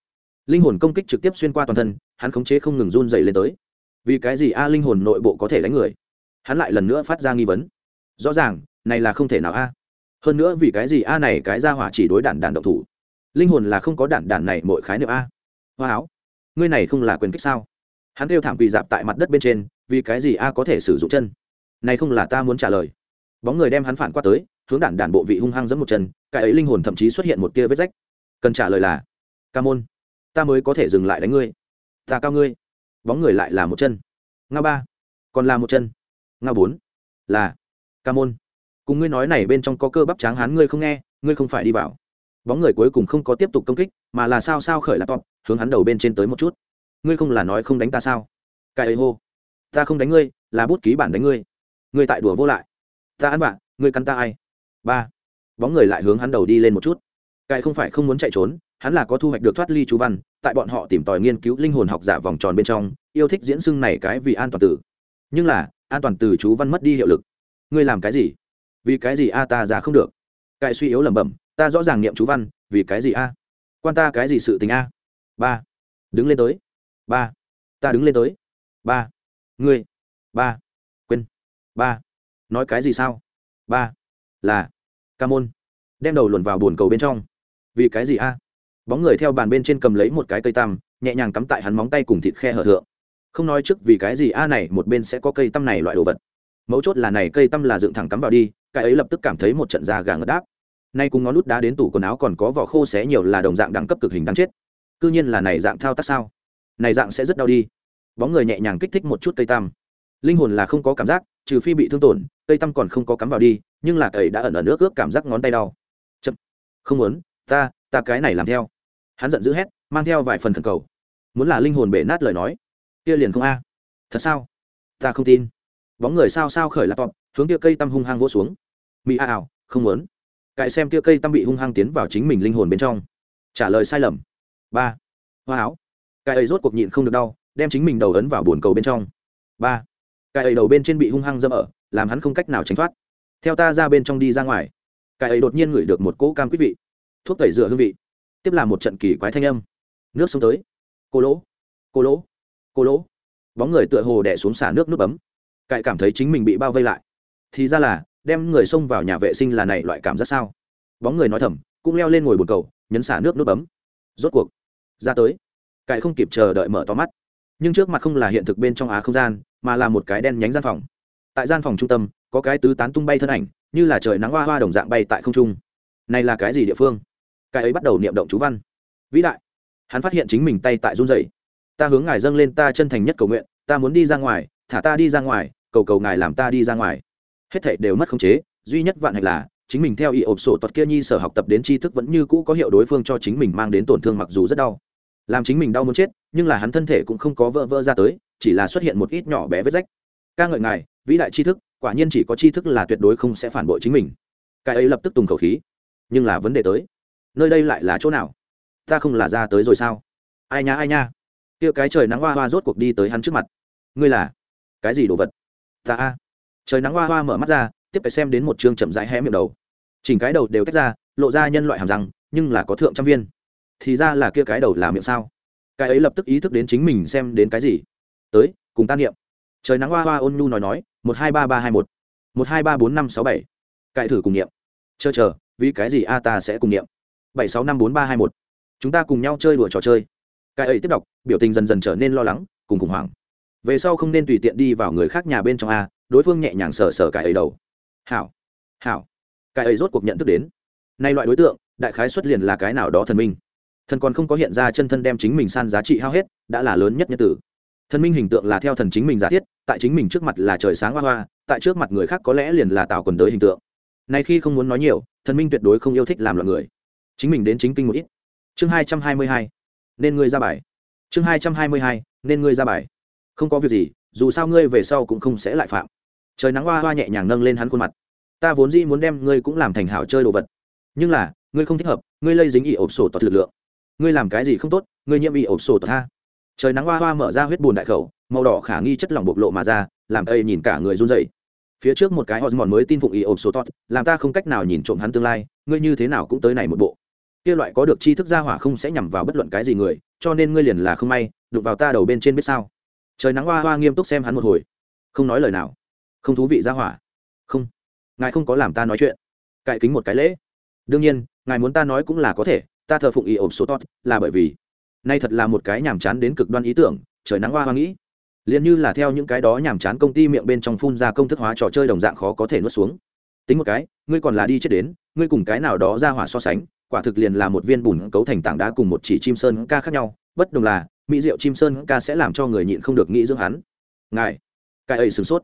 A: Linh hồn công kích trực tiếp xuyên qua toàn thân, hắn khống chế không ngừng run dày lên tới. Vì cái gì a linh hồn nội bộ có thể đánh người? Hắn lại lần nữa phát ra nghi vấn. Rõ ràng, này là không thể nào a. Hơn nữa vì cái gì a này cái ra hỏa chỉ đối đản đản động thủ? Linh hồn là không có đản đản này mọi khái niệm a. Hoa áo, ngươi này không là quyền kích sao? Hắn kêu thảm quỳ dạp tại mặt đất bên trên, vì cái gì a có thể sử dụng chân? Này không là ta muốn trả lời. Bóng người đem hắn phản qua tới hướng đản đản bộ vị hung hăng giẫm một chân, cái ấy linh hồn thậm chí xuất hiện một tia vết rách. Cần trả lời là, ca môn, ta mới có thể dừng lại đánh ngươi. Ta cao ngươi. Bóng người lại là một chân. Nga ba, còn là một chân. Nga bốn, là, ca môn, cùng ngươi nói này bên trong có cơ bắp tráng hán ngươi không nghe, ngươi không phải đi vào. Bóng người cuối cùng không có tiếp tục công kích, mà là sao sao khởi laptop, hướng hắn đầu bên trên tới một chút. Ngươi không là nói không đánh ta sao? Cái ấy hô, ta không đánh ngươi, là bút ký bản đánh ngươi. Ngươi tại đùa vô lại. Ta ăn bạn ngươi cắn ta ai? Ba. Bóng người lại hướng hắn đầu đi lên một chút. Cái không phải không muốn chạy trốn, hắn là có thu hoạch được thoát ly chú văn, tại bọn họ tìm tòi nghiên cứu linh hồn học giả vòng tròn bên trong, yêu thích diễn xưng này cái vì an toàn tử. Nhưng là, an toàn từ chú văn mất đi hiệu lực. Ngươi làm cái gì? Vì cái gì a ta giả không được? Cài suy yếu lẩm bẩm, ta rõ ràng niệm chú văn, vì cái gì a? Quan ta cái gì sự tình a? Ba. Đứng lên tới. Ba. Ta đứng lên tới. Ba. Ngươi. Ba. Quên. Ba. Nói cái gì sao? Ba là ca môn. Đem đầu luồn vào bồn cầu bên trong. Vì cái gì a? Bóng người theo bàn bên trên cầm lấy một cái cây tăm, nhẹ nhàng cắm tại hắn móng tay cùng thịt khe hở thượng. Không nói trước vì cái gì a này, một bên sẽ có cây tăm này loại đồ vật. Mấu chốt là này cây tăm là dựng thẳng cắm vào đi, cái ấy lập tức cảm thấy một trận da gà ngất đáp. Nay cùng ngón nút đá đến tủ quần áo còn có vỏ khô xé nhiều là đồng dạng đẳng cấp cực hình đáng chết. Cư nhiên là này dạng thao tác sao? Này dạng sẽ rất đau đi. Bóng người nhẹ nhàng kích thích một chút cây tăm. Linh hồn là không có cảm giác, trừ phi bị thương tổn, cây tăm còn không có cắm vào đi nhưng là ấy đã ẩn ẩn nước ước cảm giác ngón tay đau. Chậm. Không muốn, ta ta cái này làm theo. Hắn giận dữ hét, mang theo vài phần thần cầu. Muốn là linh hồn bể nát lời nói, kia liền không a. Thật sao? Ta không tin. Bóng người sao sao khởi laptop, hướng kia cây tăm hung hăng vỗ xuống. Mỹ a ảo, không muốn. Cậy xem kia cây tăm bị hung hăng tiến vào chính mình linh hồn bên trong. Trả lời sai lầm. Ba. Hoa áo. Cậy ấy rốt cuộc nhịn không được đau, đem chính mình đầu ấn vào bồn cầu bên trong. Ba. Cậy ấy đầu bên trên bị hung hăng dâm ở, làm hắn không cách nào tránh thoát theo ta ra bên trong đi ra ngoài. Cái ấy đột nhiên ngửi được một cỗ cam quý vị. Thuốc tẩy rửa hương vị. Tiếp là một trận kỳ quái thanh âm. Nước xuống tới. Cô lỗ. Cô lỗ. Cô lỗ. Bóng người tựa hồ đẻ xuống xả nước nước bấm. Cậy cảm thấy chính mình bị bao vây lại. Thì ra là, đem người xông vào nhà vệ sinh là này loại cảm giác sao? Bóng người nói thầm, cũng leo lên ngồi bồn cầu, nhấn xả nước nước bấm. Rốt cuộc, ra tới. Cậy không kịp chờ đợi mở to mắt. Nhưng trước mặt không là hiện thực bên trong á không gian, mà là một cái đen nhánh gian phòng. Tại gian phòng trung tâm có cái tứ tán tung bay thân ảnh, như là trời nắng hoa hoa đồng dạng bay tại không trung. Này là cái gì địa phương? Cái ấy bắt đầu niệm động chú văn. Vĩ đại, hắn phát hiện chính mình tay tại run rẩy. Ta hướng ngài dâng lên ta chân thành nhất cầu nguyện, ta muốn đi ra ngoài, thả ta đi ra ngoài, cầu cầu ngài làm ta đi ra ngoài. Hết thảy đều mất khống chế, duy nhất vạn hạnh là, chính mình theo ý ộp sổ toạt kia nhi sở học tập đến tri thức vẫn như cũ có hiệu đối phương cho chính mình mang đến tổn thương mặc dù rất đau. Làm chính mình đau muốn chết, nhưng là hắn thân thể cũng không có vỡ vỡ ra tới, chỉ là xuất hiện một ít nhỏ bé vết rách. Ca ngợi ngài, vĩ đại tri thức quả nhiên chỉ có tri thức là tuyệt đối không sẽ phản bội chính mình. Cái ấy lập tức tùng khẩu khí. Nhưng là vấn đề tới. Nơi đây lại là chỗ nào? Ta không là ra tới rồi sao? Ai nha ai nha? Kia cái trời nắng hoa hoa rốt cuộc đi tới hắn trước mặt. Ngươi là? Cái gì đồ vật? Ta a. Trời nắng hoa hoa mở mắt ra, tiếp phải xem đến một chương chậm rãi hé miệng đầu. Chỉnh cái đầu đều tách ra, lộ ra nhân loại hàm răng, nhưng là có thượng trăm viên. Thì ra là kia cái đầu là miệng sao? Cái ấy lập tức ý thức đến chính mình xem đến cái gì. Tới, cùng ta niệm. Trời nắng hoa hoa ôn nhu nói nói một hai ba ba hai một một hai ba bốn năm sáu bảy. Cải thử cùng niệm. Chờ chờ, vì cái gì a ta sẽ cùng niệm? bảy sáu năm bốn ba hai một. Chúng ta cùng nhau chơi đùa trò chơi. Cái ấy tiếp đọc, biểu tình dần dần trở nên lo lắng, cùng khủng hoảng. Về sau không nên tùy tiện đi vào người khác nhà bên trong a, đối phương nhẹ nhàng sờ sờ cái ấy đầu. Hảo hảo. Cái ấy rốt cuộc nhận thức đến. Nay loại đối tượng, đại khái xuất liền là cái nào đó thần minh. Thần còn không có hiện ra chân thân đem chính mình san giá trị hao hết, đã là lớn nhất nhân tử. Thần minh hình tượng là theo thần chính mình giả thiết tại chính mình trước mặt là trời sáng hoa hoa, tại trước mặt người khác có lẽ liền là tạo quần đới hình tượng. Nay khi không muốn nói nhiều, thần minh tuyệt đối không yêu thích làm loạn người. Chính mình đến chính kinh một ít. Chương hai trăm hai mươi hai. Nên ngươi ra bài. Chương hai trăm hai mươi hai. Nên ngươi ra bài. Không có việc gì, dù sao ngươi về sau cũng không sẽ lại phạm. Trời nắng hoa hoa nhẹ nhàng nâng lên hắn khuôn mặt. Ta vốn dĩ muốn đem ngươi cũng làm thành hảo chơi đồ vật. Nhưng là, ngươi không thích hợp, ngươi lây dính ỉ ộp sổ tọt lực lượng. Ngươi làm cái gì không tốt, ngươi nhiễm ỉ ộp sổ tọt tha trời nắng hoa hoa mở ra huyết bùn đại khẩu, màu đỏ khả nghi chất lỏng bộc lộ mà ra, làm ây nhìn cả người run dậy phía trước một cái osmond mới tin phụng ý ổn số tọt làm ta không cách nào nhìn trộm hắn tương lai, ngươi như thế nào cũng tới này một bộ. Kia loại có được tri thức gia hỏa không sẽ nhằm vào bất luận cái gì người, cho nên ngươi liền là không may, đụng vào ta đầu bên trên biết sao. Trời nắng hoa hoa nghiêm túc xem hắn một hồi. Không nói lời nào. Không thú vị gia hỏa. Không. Ngài không có làm ta nói chuyện. Cải kính một cái lễ. Đương nhiên, ngài muốn ta nói cũng là có thể, ta thờ phụng ý ổn số tốt, là bởi vì nay thật là một cái nhàm chán đến cực đoan ý tưởng, trời nắng hoa hoa nghĩ. Liền như là theo những cái đó nhàm chán công ty miệng bên trong phun ra công thức hóa trò chơi đồng dạng khó có thể nuốt xuống. Tính một cái, ngươi còn là đi chết đến, ngươi cùng cái nào đó ra hỏa so sánh, quả thực liền là một viên bùn cấu thành tảng đá cùng một chỉ chim sơn ca khác nhau, bất đồng là, mỹ rượu chim sơn ca sẽ làm cho người nhịn không được nghĩ dưỡng hắn. Ngài, cái ấy sửng sốt.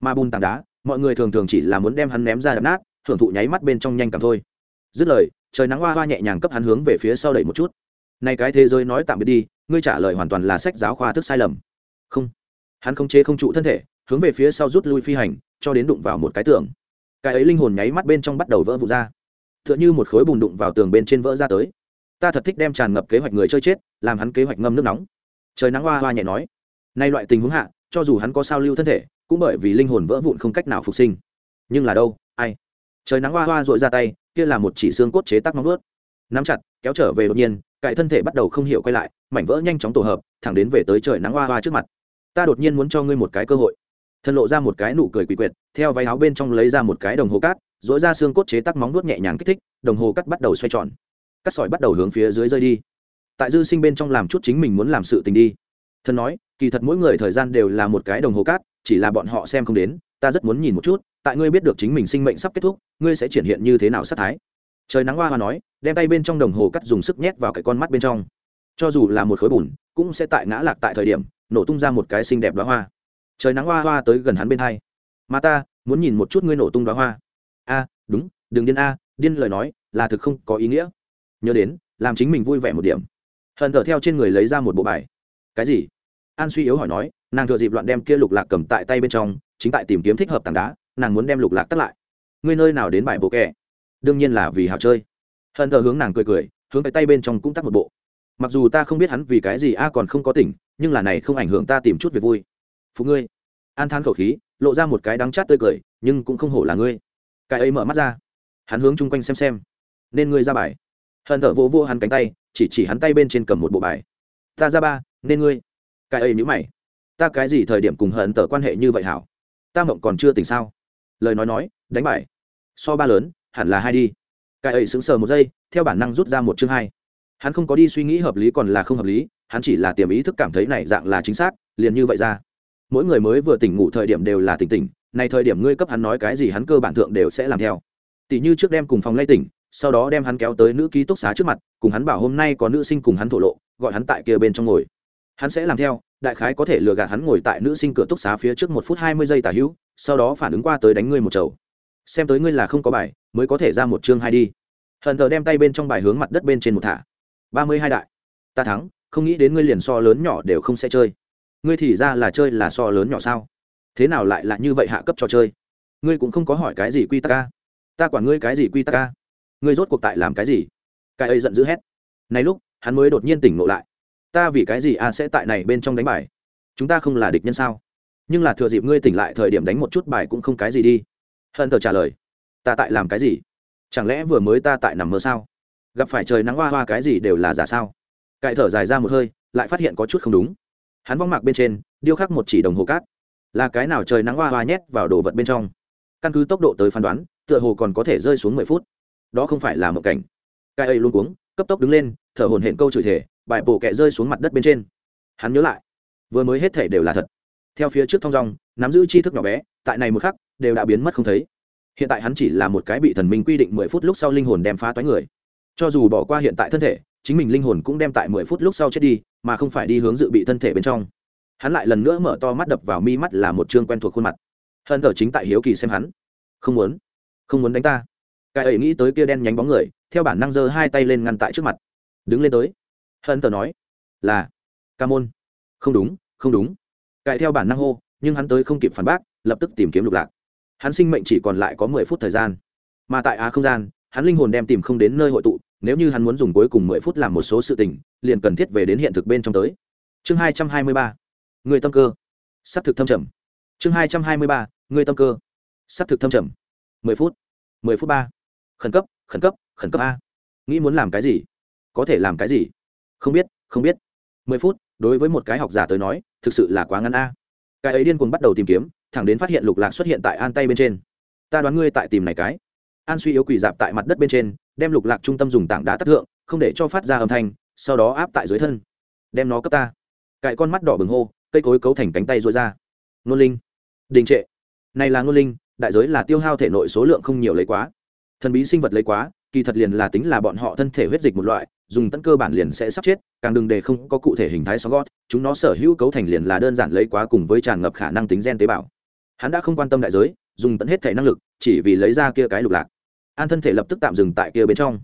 A: Mà bùn tảng đá, mọi người thường thường chỉ là muốn đem hắn ném ra đập nát thưởng thụ nháy mắt bên trong nhanh cảm thôi. Dứt lời, trời nắng hoa hoa nhẹ nhàng cấp hắn hướng về phía sau đẩy một chút nay cái thế giới nói tạm biệt đi, ngươi trả lời hoàn toàn là sách giáo khoa thức sai lầm. Không. Hắn không chế không trụ thân thể, hướng về phía sau rút lui phi hành, cho đến đụng vào một cái tường. Cái ấy linh hồn nháy mắt bên trong bắt đầu vỡ vụt ra. Tựa như một khối bùn đụng vào tường bên trên vỡ ra tới. Ta thật thích đem tràn ngập kế hoạch người chơi chết, làm hắn kế hoạch ngâm nước nóng. Trời nắng hoa hoa nhẹ nói. Nay loại tình huống hạ, cho dù hắn có sao lưu thân thể, cũng bởi vì linh hồn vỡ vụn không cách nào phục sinh. Nhưng là đâu, ai? Trời nắng hoa hoa dội ra tay, kia là một chỉ xương cốt chế tác móng vớt nắm chặt, kéo trở về đột nhiên cải thân thể bắt đầu không hiểu quay lại, mảnh vỡ nhanh chóng tổ hợp, thẳng đến về tới trời nắng hoa hoa trước mặt. Ta đột nhiên muốn cho ngươi một cái cơ hội. Thân lộ ra một cái nụ cười quỷ quyệt, theo váy áo bên trong lấy ra một cái đồng hồ cát dỗi ra xương cốt chế tác móng vuốt nhẹ nhàng kích thích, đồng hồ cắt bắt đầu xoay tròn. Cắt sỏi bắt đầu hướng phía dưới rơi đi. Tại dư sinh bên trong làm chút chính mình muốn làm sự tình đi. Thân nói, kỳ thật mỗi người thời gian đều là một cái đồng hồ cát, chỉ là bọn họ xem không đến, ta rất muốn nhìn một chút, tại ngươi biết được chính mình sinh mệnh sắp kết thúc, ngươi sẽ triển hiện như thế nào sát thái? Trời nắng hoa hoa nói, đem tay bên trong đồng hồ cắt dùng sức nhét vào cái con mắt bên trong. Cho dù là một khối bùn, cũng sẽ tại ngã lạc tại thời điểm, nổ tung ra một cái xinh đẹp đoá hoa. Trời nắng hoa hoa tới gần hắn bên hai. Mà ta, muốn nhìn một chút ngươi nổ tung đoá hoa. A, đúng, đừng điên a, điên lời nói, là thực không có ý nghĩa. Nhớ đến, làm chính mình vui vẻ một điểm. Hận thở theo trên người lấy ra một bộ bài. Cái gì? An suy yếu hỏi nói, nàng thừa dịp loạn đem kia lục lạc cầm tại tay bên trong, chính tại tìm kiếm thích hợp tảng đá, nàng muốn đem lục lạc tắt lại. Ngươi nơi nào đến bài bộ kẻ đương nhiên là vì hào chơi. Hận thờ hướng nàng cười cười, hướng cái tay bên trong cũng tắt một bộ. Mặc dù ta không biết hắn vì cái gì, a, còn không có tỉnh, nhưng là này không ảnh hưởng ta tìm chút việc vui. Phụ ngươi. An than khẩu khí, lộ ra một cái đắng chát tươi cười, nhưng cũng không hổ là ngươi. Cái ấy mở mắt ra. Hắn hướng chung quanh xem xem. Nên ngươi ra bài. Hận thở vô vô hắn cánh tay, chỉ chỉ hắn tay bên trên cầm một bộ bài. Ta ra ba, nên ngươi. Cái ấy nhữ mày. Ta cái gì thời điểm cùng hận tở quan hệ như vậy hảo? Ta mộng còn chưa tỉnh sao? Lời nói nói, đánh bài. So ba lớn hẳn là hai đi. Cái ấy sững sờ một giây, theo bản năng rút ra một chương hai. Hắn không có đi suy nghĩ hợp lý còn là không hợp lý, hắn chỉ là tiềm ý thức cảm thấy này dạng là chính xác, liền như vậy ra. Mỗi người mới vừa tỉnh ngủ thời điểm đều là tỉnh tỉnh, này thời điểm ngươi cấp hắn nói cái gì hắn cơ bản thượng đều sẽ làm theo. Tỷ như trước đem cùng phòng lay tỉnh, sau đó đem hắn kéo tới nữ ký túc xá trước mặt, cùng hắn bảo hôm nay có nữ sinh cùng hắn thổ lộ, gọi hắn tại kia bên trong ngồi. Hắn sẽ làm theo, đại khái có thể lừa gạt hắn ngồi tại nữ sinh cửa túc xá phía trước một phút hai mươi giây tả hữu, sau đó phản ứng qua tới đánh ngươi một chầu xem tới ngươi là không có bài, mới có thể ra một chương hai đi. Hận thờ đem tay bên trong bài hướng mặt đất bên trên một thả. Ba mươi hai đại. Ta thắng, không nghĩ đến ngươi liền so lớn nhỏ đều không sẽ chơi. Ngươi thì ra là chơi là so lớn nhỏ sao? Thế nào lại là như vậy hạ cấp trò chơi? Ngươi cũng không có hỏi cái gì quy tắc ca ta quản ngươi cái gì quy tắc ca ngươi rốt cuộc tại làm cái gì? Cái ấy giận dữ hét. Này lúc, hắn mới đột nhiên tỉnh ngộ lại. Ta vì cái gì a sẽ tại này bên trong đánh bài? Chúng ta không là địch nhân sao? Nhưng là thừa dịp ngươi tỉnh lại thời điểm đánh một chút bài cũng không cái gì đi hận thờ trả lời, ta tại làm cái gì? Chẳng lẽ vừa mới ta tại nằm mơ sao? Gặp phải trời nắng hoa hoa cái gì đều là giả sao? Cải thở dài ra một hơi, lại phát hiện có chút không đúng. Hắn vong mạc bên trên, điêu khắc một chỉ đồng hồ cát. Là cái nào trời nắng hoa hoa nhét vào đồ vật bên trong? Căn cứ tốc độ tới phán đoán, tựa hồ còn có thể rơi xuống mười phút. Đó không phải là một cảnh. Cái ấy luôn cuống, cấp tốc đứng lên, thở hồn hển câu chửi thể bài bổ kẹ rơi xuống mặt đất bên trên. Hắn nhớ lại, vừa mới hết thể đều là thật. Theo phía trước thong rong nắm giữ tri thức nhỏ bé, tại này một khắc đều đã biến mất không thấy. Hiện tại hắn chỉ là một cái bị thần minh quy định mười phút lúc sau linh hồn đem phá toái người. Cho dù bỏ qua hiện tại thân thể, chính mình linh hồn cũng đem tại mười phút lúc sau chết đi, mà không phải đi hướng dự bị thân thể bên trong. Hắn lại lần nữa mở to mắt đập vào mi mắt là một chương quen thuộc khuôn mặt. Hận thờ chính tại hiếu kỳ xem hắn. Không muốn không muốn đánh ta. Cái ấy nghĩ tới kia đen nhánh bóng người, theo bản năng giơ hai tay lên ngăn tại trước mặt. Đứng lên tới. Hận thờ nói, là, ca môn. Không đúng không đúng. Cái theo bản năng hô, nhưng hắn tới không kịp phản bác, lập tức tìm kiếm lục lạc hắn sinh mệnh chỉ còn lại có mười phút thời gian. Mà tại á không gian, hắn linh hồn đem tìm không đến nơi hội tụ, nếu như hắn muốn dùng cuối cùng mười phút làm một số sự tình, liền cần thiết về đến hiện thực bên trong tới. Chương hai trăm hai mươi ba. Người tâm cơ. S á c thực thâm trầm. Chương hai trăm hai mươi ba. Người tâm cơ. S á c thực thâm trầm. Mười phút. Mười phút ba. Khẩn cấp khẩn cấp khẩn cấp a. Nghĩ muốn làm cái gì? Có thể làm cái gì? Không biết không biết. Mười phút, đối với một cái học giả tới nói, thực sự là quá ngắn a. Cái ấy điên cuồng bắt đầu tìm kiếm thẳng đến phát hiện lục lạc xuất hiện tại an tay bên trên. Ta đoán ngươi tại tìm này cái. An suy yếu quỳ dạp tại mặt đất bên trên, đem lục lạc trung tâm dùng tảng đá tắt thượng, không để cho phát ra âm thanh, sau đó áp tại dưới thân. Đem nó cấp ta. Cãi con mắt đỏ bừng hô, cây cối cấu thành cánh tay rối ra. Ngôn linh. Đình trệ. Này là ngôn linh, đại giới là tiêu hao thể nội số lượng không nhiều lấy quá. Thần bí sinh vật lấy quá, kỳ thật liền là tính là bọn họ thân thể huyết dịch một loại, dùng tận cơ bản liền sẽ sắp chết, càng đừng để không có cụ thể hình thái sóng gót, chúng nó sở hữu cấu thành liền là đơn giản lấy quá cùng với tràn ngập khả năng tính gen tế bào hắn đã không quan tâm đại giới, dùng tận hết thể năng lực, chỉ vì lấy ra kia cái lục lạc. An thân thể lập tức tạm dừng tại kia bên trong.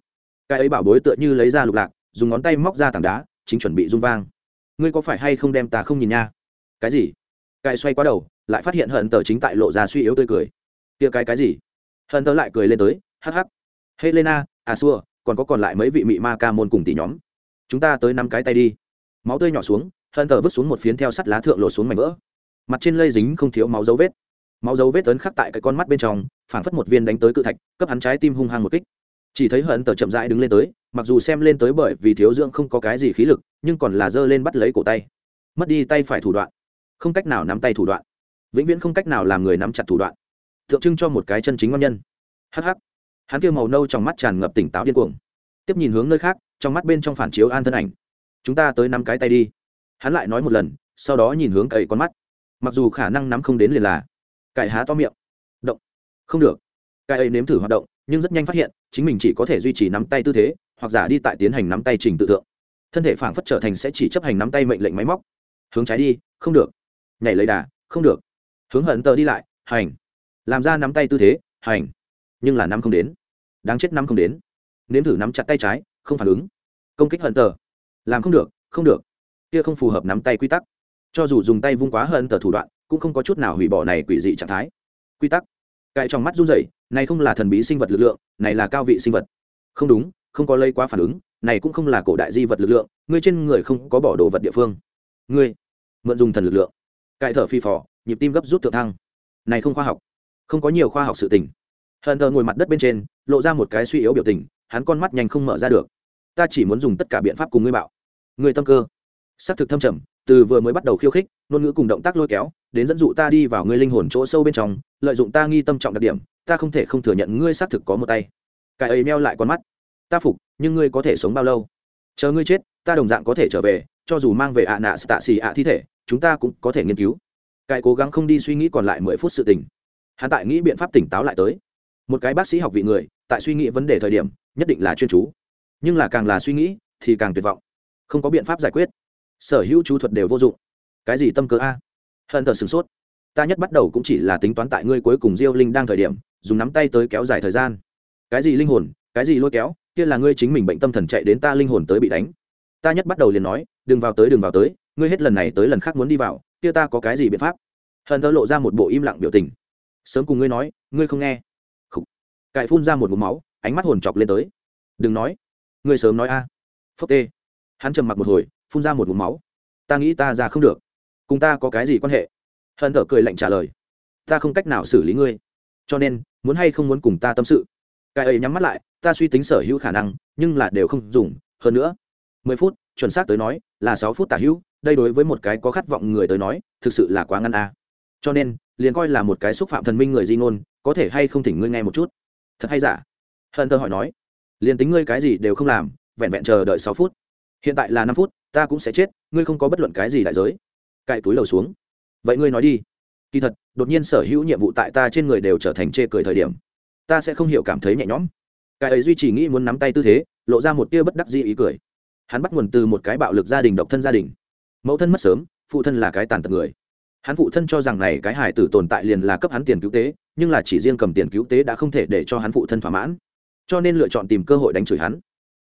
A: Cái ấy bảo bối tựa như lấy ra lục lạc, dùng ngón tay móc ra tảng đá, chính chuẩn bị rung vang. Ngươi có phải hay không đem ta không nhìn nha? Cái gì? Cái xoay qua đầu, lại phát hiện hận tờ chính tại lộ ra suy yếu tươi cười. Kia cái cái gì? Hận tờ lại cười lên tới, hắc hắc. Helena à xua còn có còn lại mấy vị mị ma ca môn cùng tỷ nhóm. Chúng ta tới năm cái tay đi. Máu tươi nhỏ xuống, hận tờ vứt xuống một phiến theo sắt lá thượng lộ xuống mảnh vỡ. Mặt trên lây dính không thiếu máu dấu vết máu dấu vết ấn khắc tại cái con mắt bên trong, phảng phất một viên đánh tới cự thạch, cấp hắn trái tim hung hăng một kích. Chỉ thấy hận tờ chậm rãi đứng lên tới, mặc dù xem lên tới bởi vì thiếu dưỡng không có cái gì khí lực, nhưng còn là giơ lên bắt lấy cổ tay. Mất đi tay phải thủ đoạn. Không cách nào nắm tay thủ đoạn. Vĩnh viễn không cách nào làm người nắm chặt thủ đoạn. Tượng trưng cho một cái chân chính ngon nhân. Hh hắn kêu màu nâu trong mắt tràn ngập tỉnh táo điên cuồng. Tiếp nhìn hướng nơi khác, trong mắt bên trong phản chiếu an thân ảnh. Chúng ta tới năm cái tay đi. Hắn lại nói một lần, sau đó nhìn hướng cậy con mắt. Mặc dù khả năng nắm không đến liền là cải há to miệng. Động. Không được. Cải ấy nếm thử hoạt động, nhưng rất nhanh phát hiện, chính mình chỉ có thể duy trì nắm tay tư thế, hoặc giả đi tại tiến hành nắm tay trình tự tượng. Thân thể phảng phất trở thành sẽ chỉ chấp hành nắm tay mệnh lệnh máy móc. Hướng trái đi, không được. Nhảy lấy đà, không được. Hướng hận tờ đi lại, hành. Làm ra nắm tay tư thế, hành. Nhưng là nắm không đến. Đáng chết nắm không đến. Nếm thử nắm chặt tay trái, không phản ứng. Công kích hận tờ. Làm không được không được. Kia không phù hợp nắm tay quy tắc. Cho dù dùng tay vung quá hận tờ thủ đoạn cũng không có chút nào hủy bỏ này quỷ dị trạng thái. Quy tắc. Cài trong mắt run rẩy, này không là thần bí sinh vật lực lượng, này là cao vị sinh vật. Không đúng, không có lây quá phản ứng, này cũng không là cổ đại di vật lực lượng, ngươi trên người không có bỏ đồ vật địa phương. Ngươi, mượn dùng thần lực lượng. Cài thở phi phò, nhịp tim gấp rút thượng thăng. Này không khoa học, không có nhiều khoa học sự tình. Hận thờ ngồi mặt đất bên trên, lộ ra một cái suy yếu biểu tình, hắn con mắt nhanh không mở ra được. Ta chỉ muốn dùng tất cả biện pháp cùng ngươi bạo. Ngươi tâm cơ. Xác thực thâm trầm, từ vừa mới bắt đầu khiêu khích, ngôn ngữ cùng động tác lôi kéo đến dẫn dụ ta đi vào ngươi linh hồn chỗ sâu bên trong, lợi dụng ta nghi tâm trọng đặc điểm, ta không thể không thừa nhận ngươi xác thực có một tay. Cái ấy meo lại con mắt. Ta phục, nhưng ngươi có thể sống bao lâu? Chờ ngươi chết, ta đồng dạng có thể trở về, cho dù mang về ạ nạ tạ xì ạ thi thể, chúng ta cũng có thể nghiên cứu. Cái cố gắng không đi suy nghĩ còn lại mười phút sự tình. Hắn tại nghĩ biện pháp tỉnh táo lại tới. Một cái bác sĩ học vị người, tại suy nghĩ vấn đề thời điểm, nhất định là chuyên chú. Nhưng là càng là suy nghĩ, thì càng tuyệt vọng. Không có biện pháp giải quyết. Sở hữu chú thuật đều vô dụng. Cái gì tâm cơ a? Hận thờ sửng sốt. Ta nhất bắt đầu cũng chỉ là tính toán tại ngươi cuối cùng diêu linh đang thời điểm, dùng nắm tay tới kéo dài thời gian. Cái gì linh hồn, cái gì lôi kéo, kia là ngươi chính mình bệnh tâm thần chạy đến ta linh hồn tới bị đánh. Ta nhất bắt đầu liền nói, đừng vào tới, đừng vào tới, ngươi hết lần này tới lần khác muốn đi vào, kia ta có cái gì biện pháp? Hận thơ lộ ra một bộ im lặng biểu tình. Sớm cùng ngươi nói, ngươi không nghe. Khủ. cải phun ra một mũ máu, ánh mắt hồn chọc lên tới. Đừng nói. Ngươi sớm nói a. À. phốc tê. Hắn trầm mặc một hồi, phun ra một mũ máu. Ta nghĩ ta ra không được cùng ta có cái gì quan hệ? Hận thở cười lạnh trả lời. Ta không cách nào xử lý ngươi. Cho nên, muốn hay không muốn cùng ta tâm sự? Cái ấy nhắm mắt lại, ta suy tính sở hữu khả năng, nhưng là đều không dùng. Hơn nữa, mười phút, chuẩn xác tới nói, là sáu phút tả hữu. Đây đối với một cái có khát vọng người tới nói, thực sự là quá ngăn a. Cho nên, liền coi là một cái xúc phạm thần minh người di ngôn, có thể hay không thỉnh ngươi nghe một chút? Thật hay giả? Hận tơ hỏi nói. Liền tính ngươi cái gì đều không làm, vẹn vẹn chờ đợi sáu phút. Hiện tại là năm phút, ta cũng sẽ chết, ngươi không có bất luận cái gì đại giới cài túi lầu xuống. Vậy ngươi nói đi. Kỳ thật, đột nhiên sở hữu nhiệm vụ tại ta trên người đều trở thành chê cười thời điểm. Ta sẽ không hiểu cảm thấy nhẹ nhõm. Cái ấy duy trì nghĩ muốn nắm tay tư thế, lộ ra một tia bất đắc dĩ ý cười. Hắn bắt nguồn từ một cái bạo lực gia đình độc thân gia đình. Mẫu thân mất sớm, phụ thân là cái tàn tật người. Hắn phụ thân cho rằng này cái hải tử tồn tại liền là cấp hắn tiền cứu tế, nhưng là chỉ riêng cầm tiền cứu tế đã không thể để cho hắn phụ thân thỏa mãn. Cho nên lựa chọn tìm cơ hội đánh chửi hắn.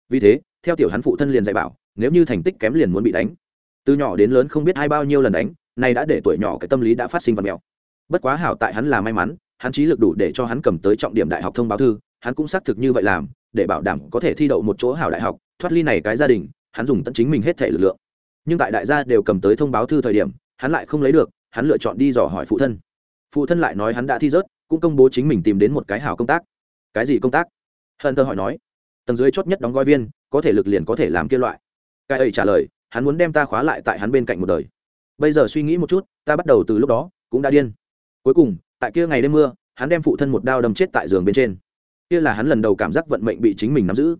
A: Vì thế, theo tiểu hắn phụ thân liền dạy bảo, nếu như thành tích kém liền muốn bị đánh từ nhỏ đến lớn không biết hai bao nhiêu lần đánh, nay đã để tuổi nhỏ cái tâm lý đã phát sinh vật mèo bất quá hảo tại hắn là may mắn, hắn trí lực đủ để cho hắn cầm tới trọng điểm đại học thông báo thư, hắn cũng xác thực như vậy làm, để bảo đảm có thể thi đậu một chỗ hảo đại học, thoát ly này cái gia đình, hắn dùng tận chính mình hết thể lực lượng. Nhưng tại đại gia đều cầm tới thông báo thư thời điểm, hắn lại không lấy được, hắn lựa chọn đi dò hỏi phụ thân. Phụ thân lại nói hắn đã thi rớt, cũng công bố chính mình tìm đến một cái hảo công tác. Cái gì công tác? Hận tơ hỏi nói. Tầng dưới chót nhất đóng gói viên, có thể lực liền có thể làm kia loại. Cái ấy trả lời hắn muốn đem ta khóa lại tại hắn bên cạnh một đời. Bây giờ suy nghĩ một chút, ta bắt đầu từ lúc đó cũng đã điên. Cuối cùng, tại kia ngày đêm mưa, hắn đem phụ thân một đao đâm chết tại giường bên trên. Kia là hắn lần đầu cảm giác vận mệnh bị chính mình nắm giữ.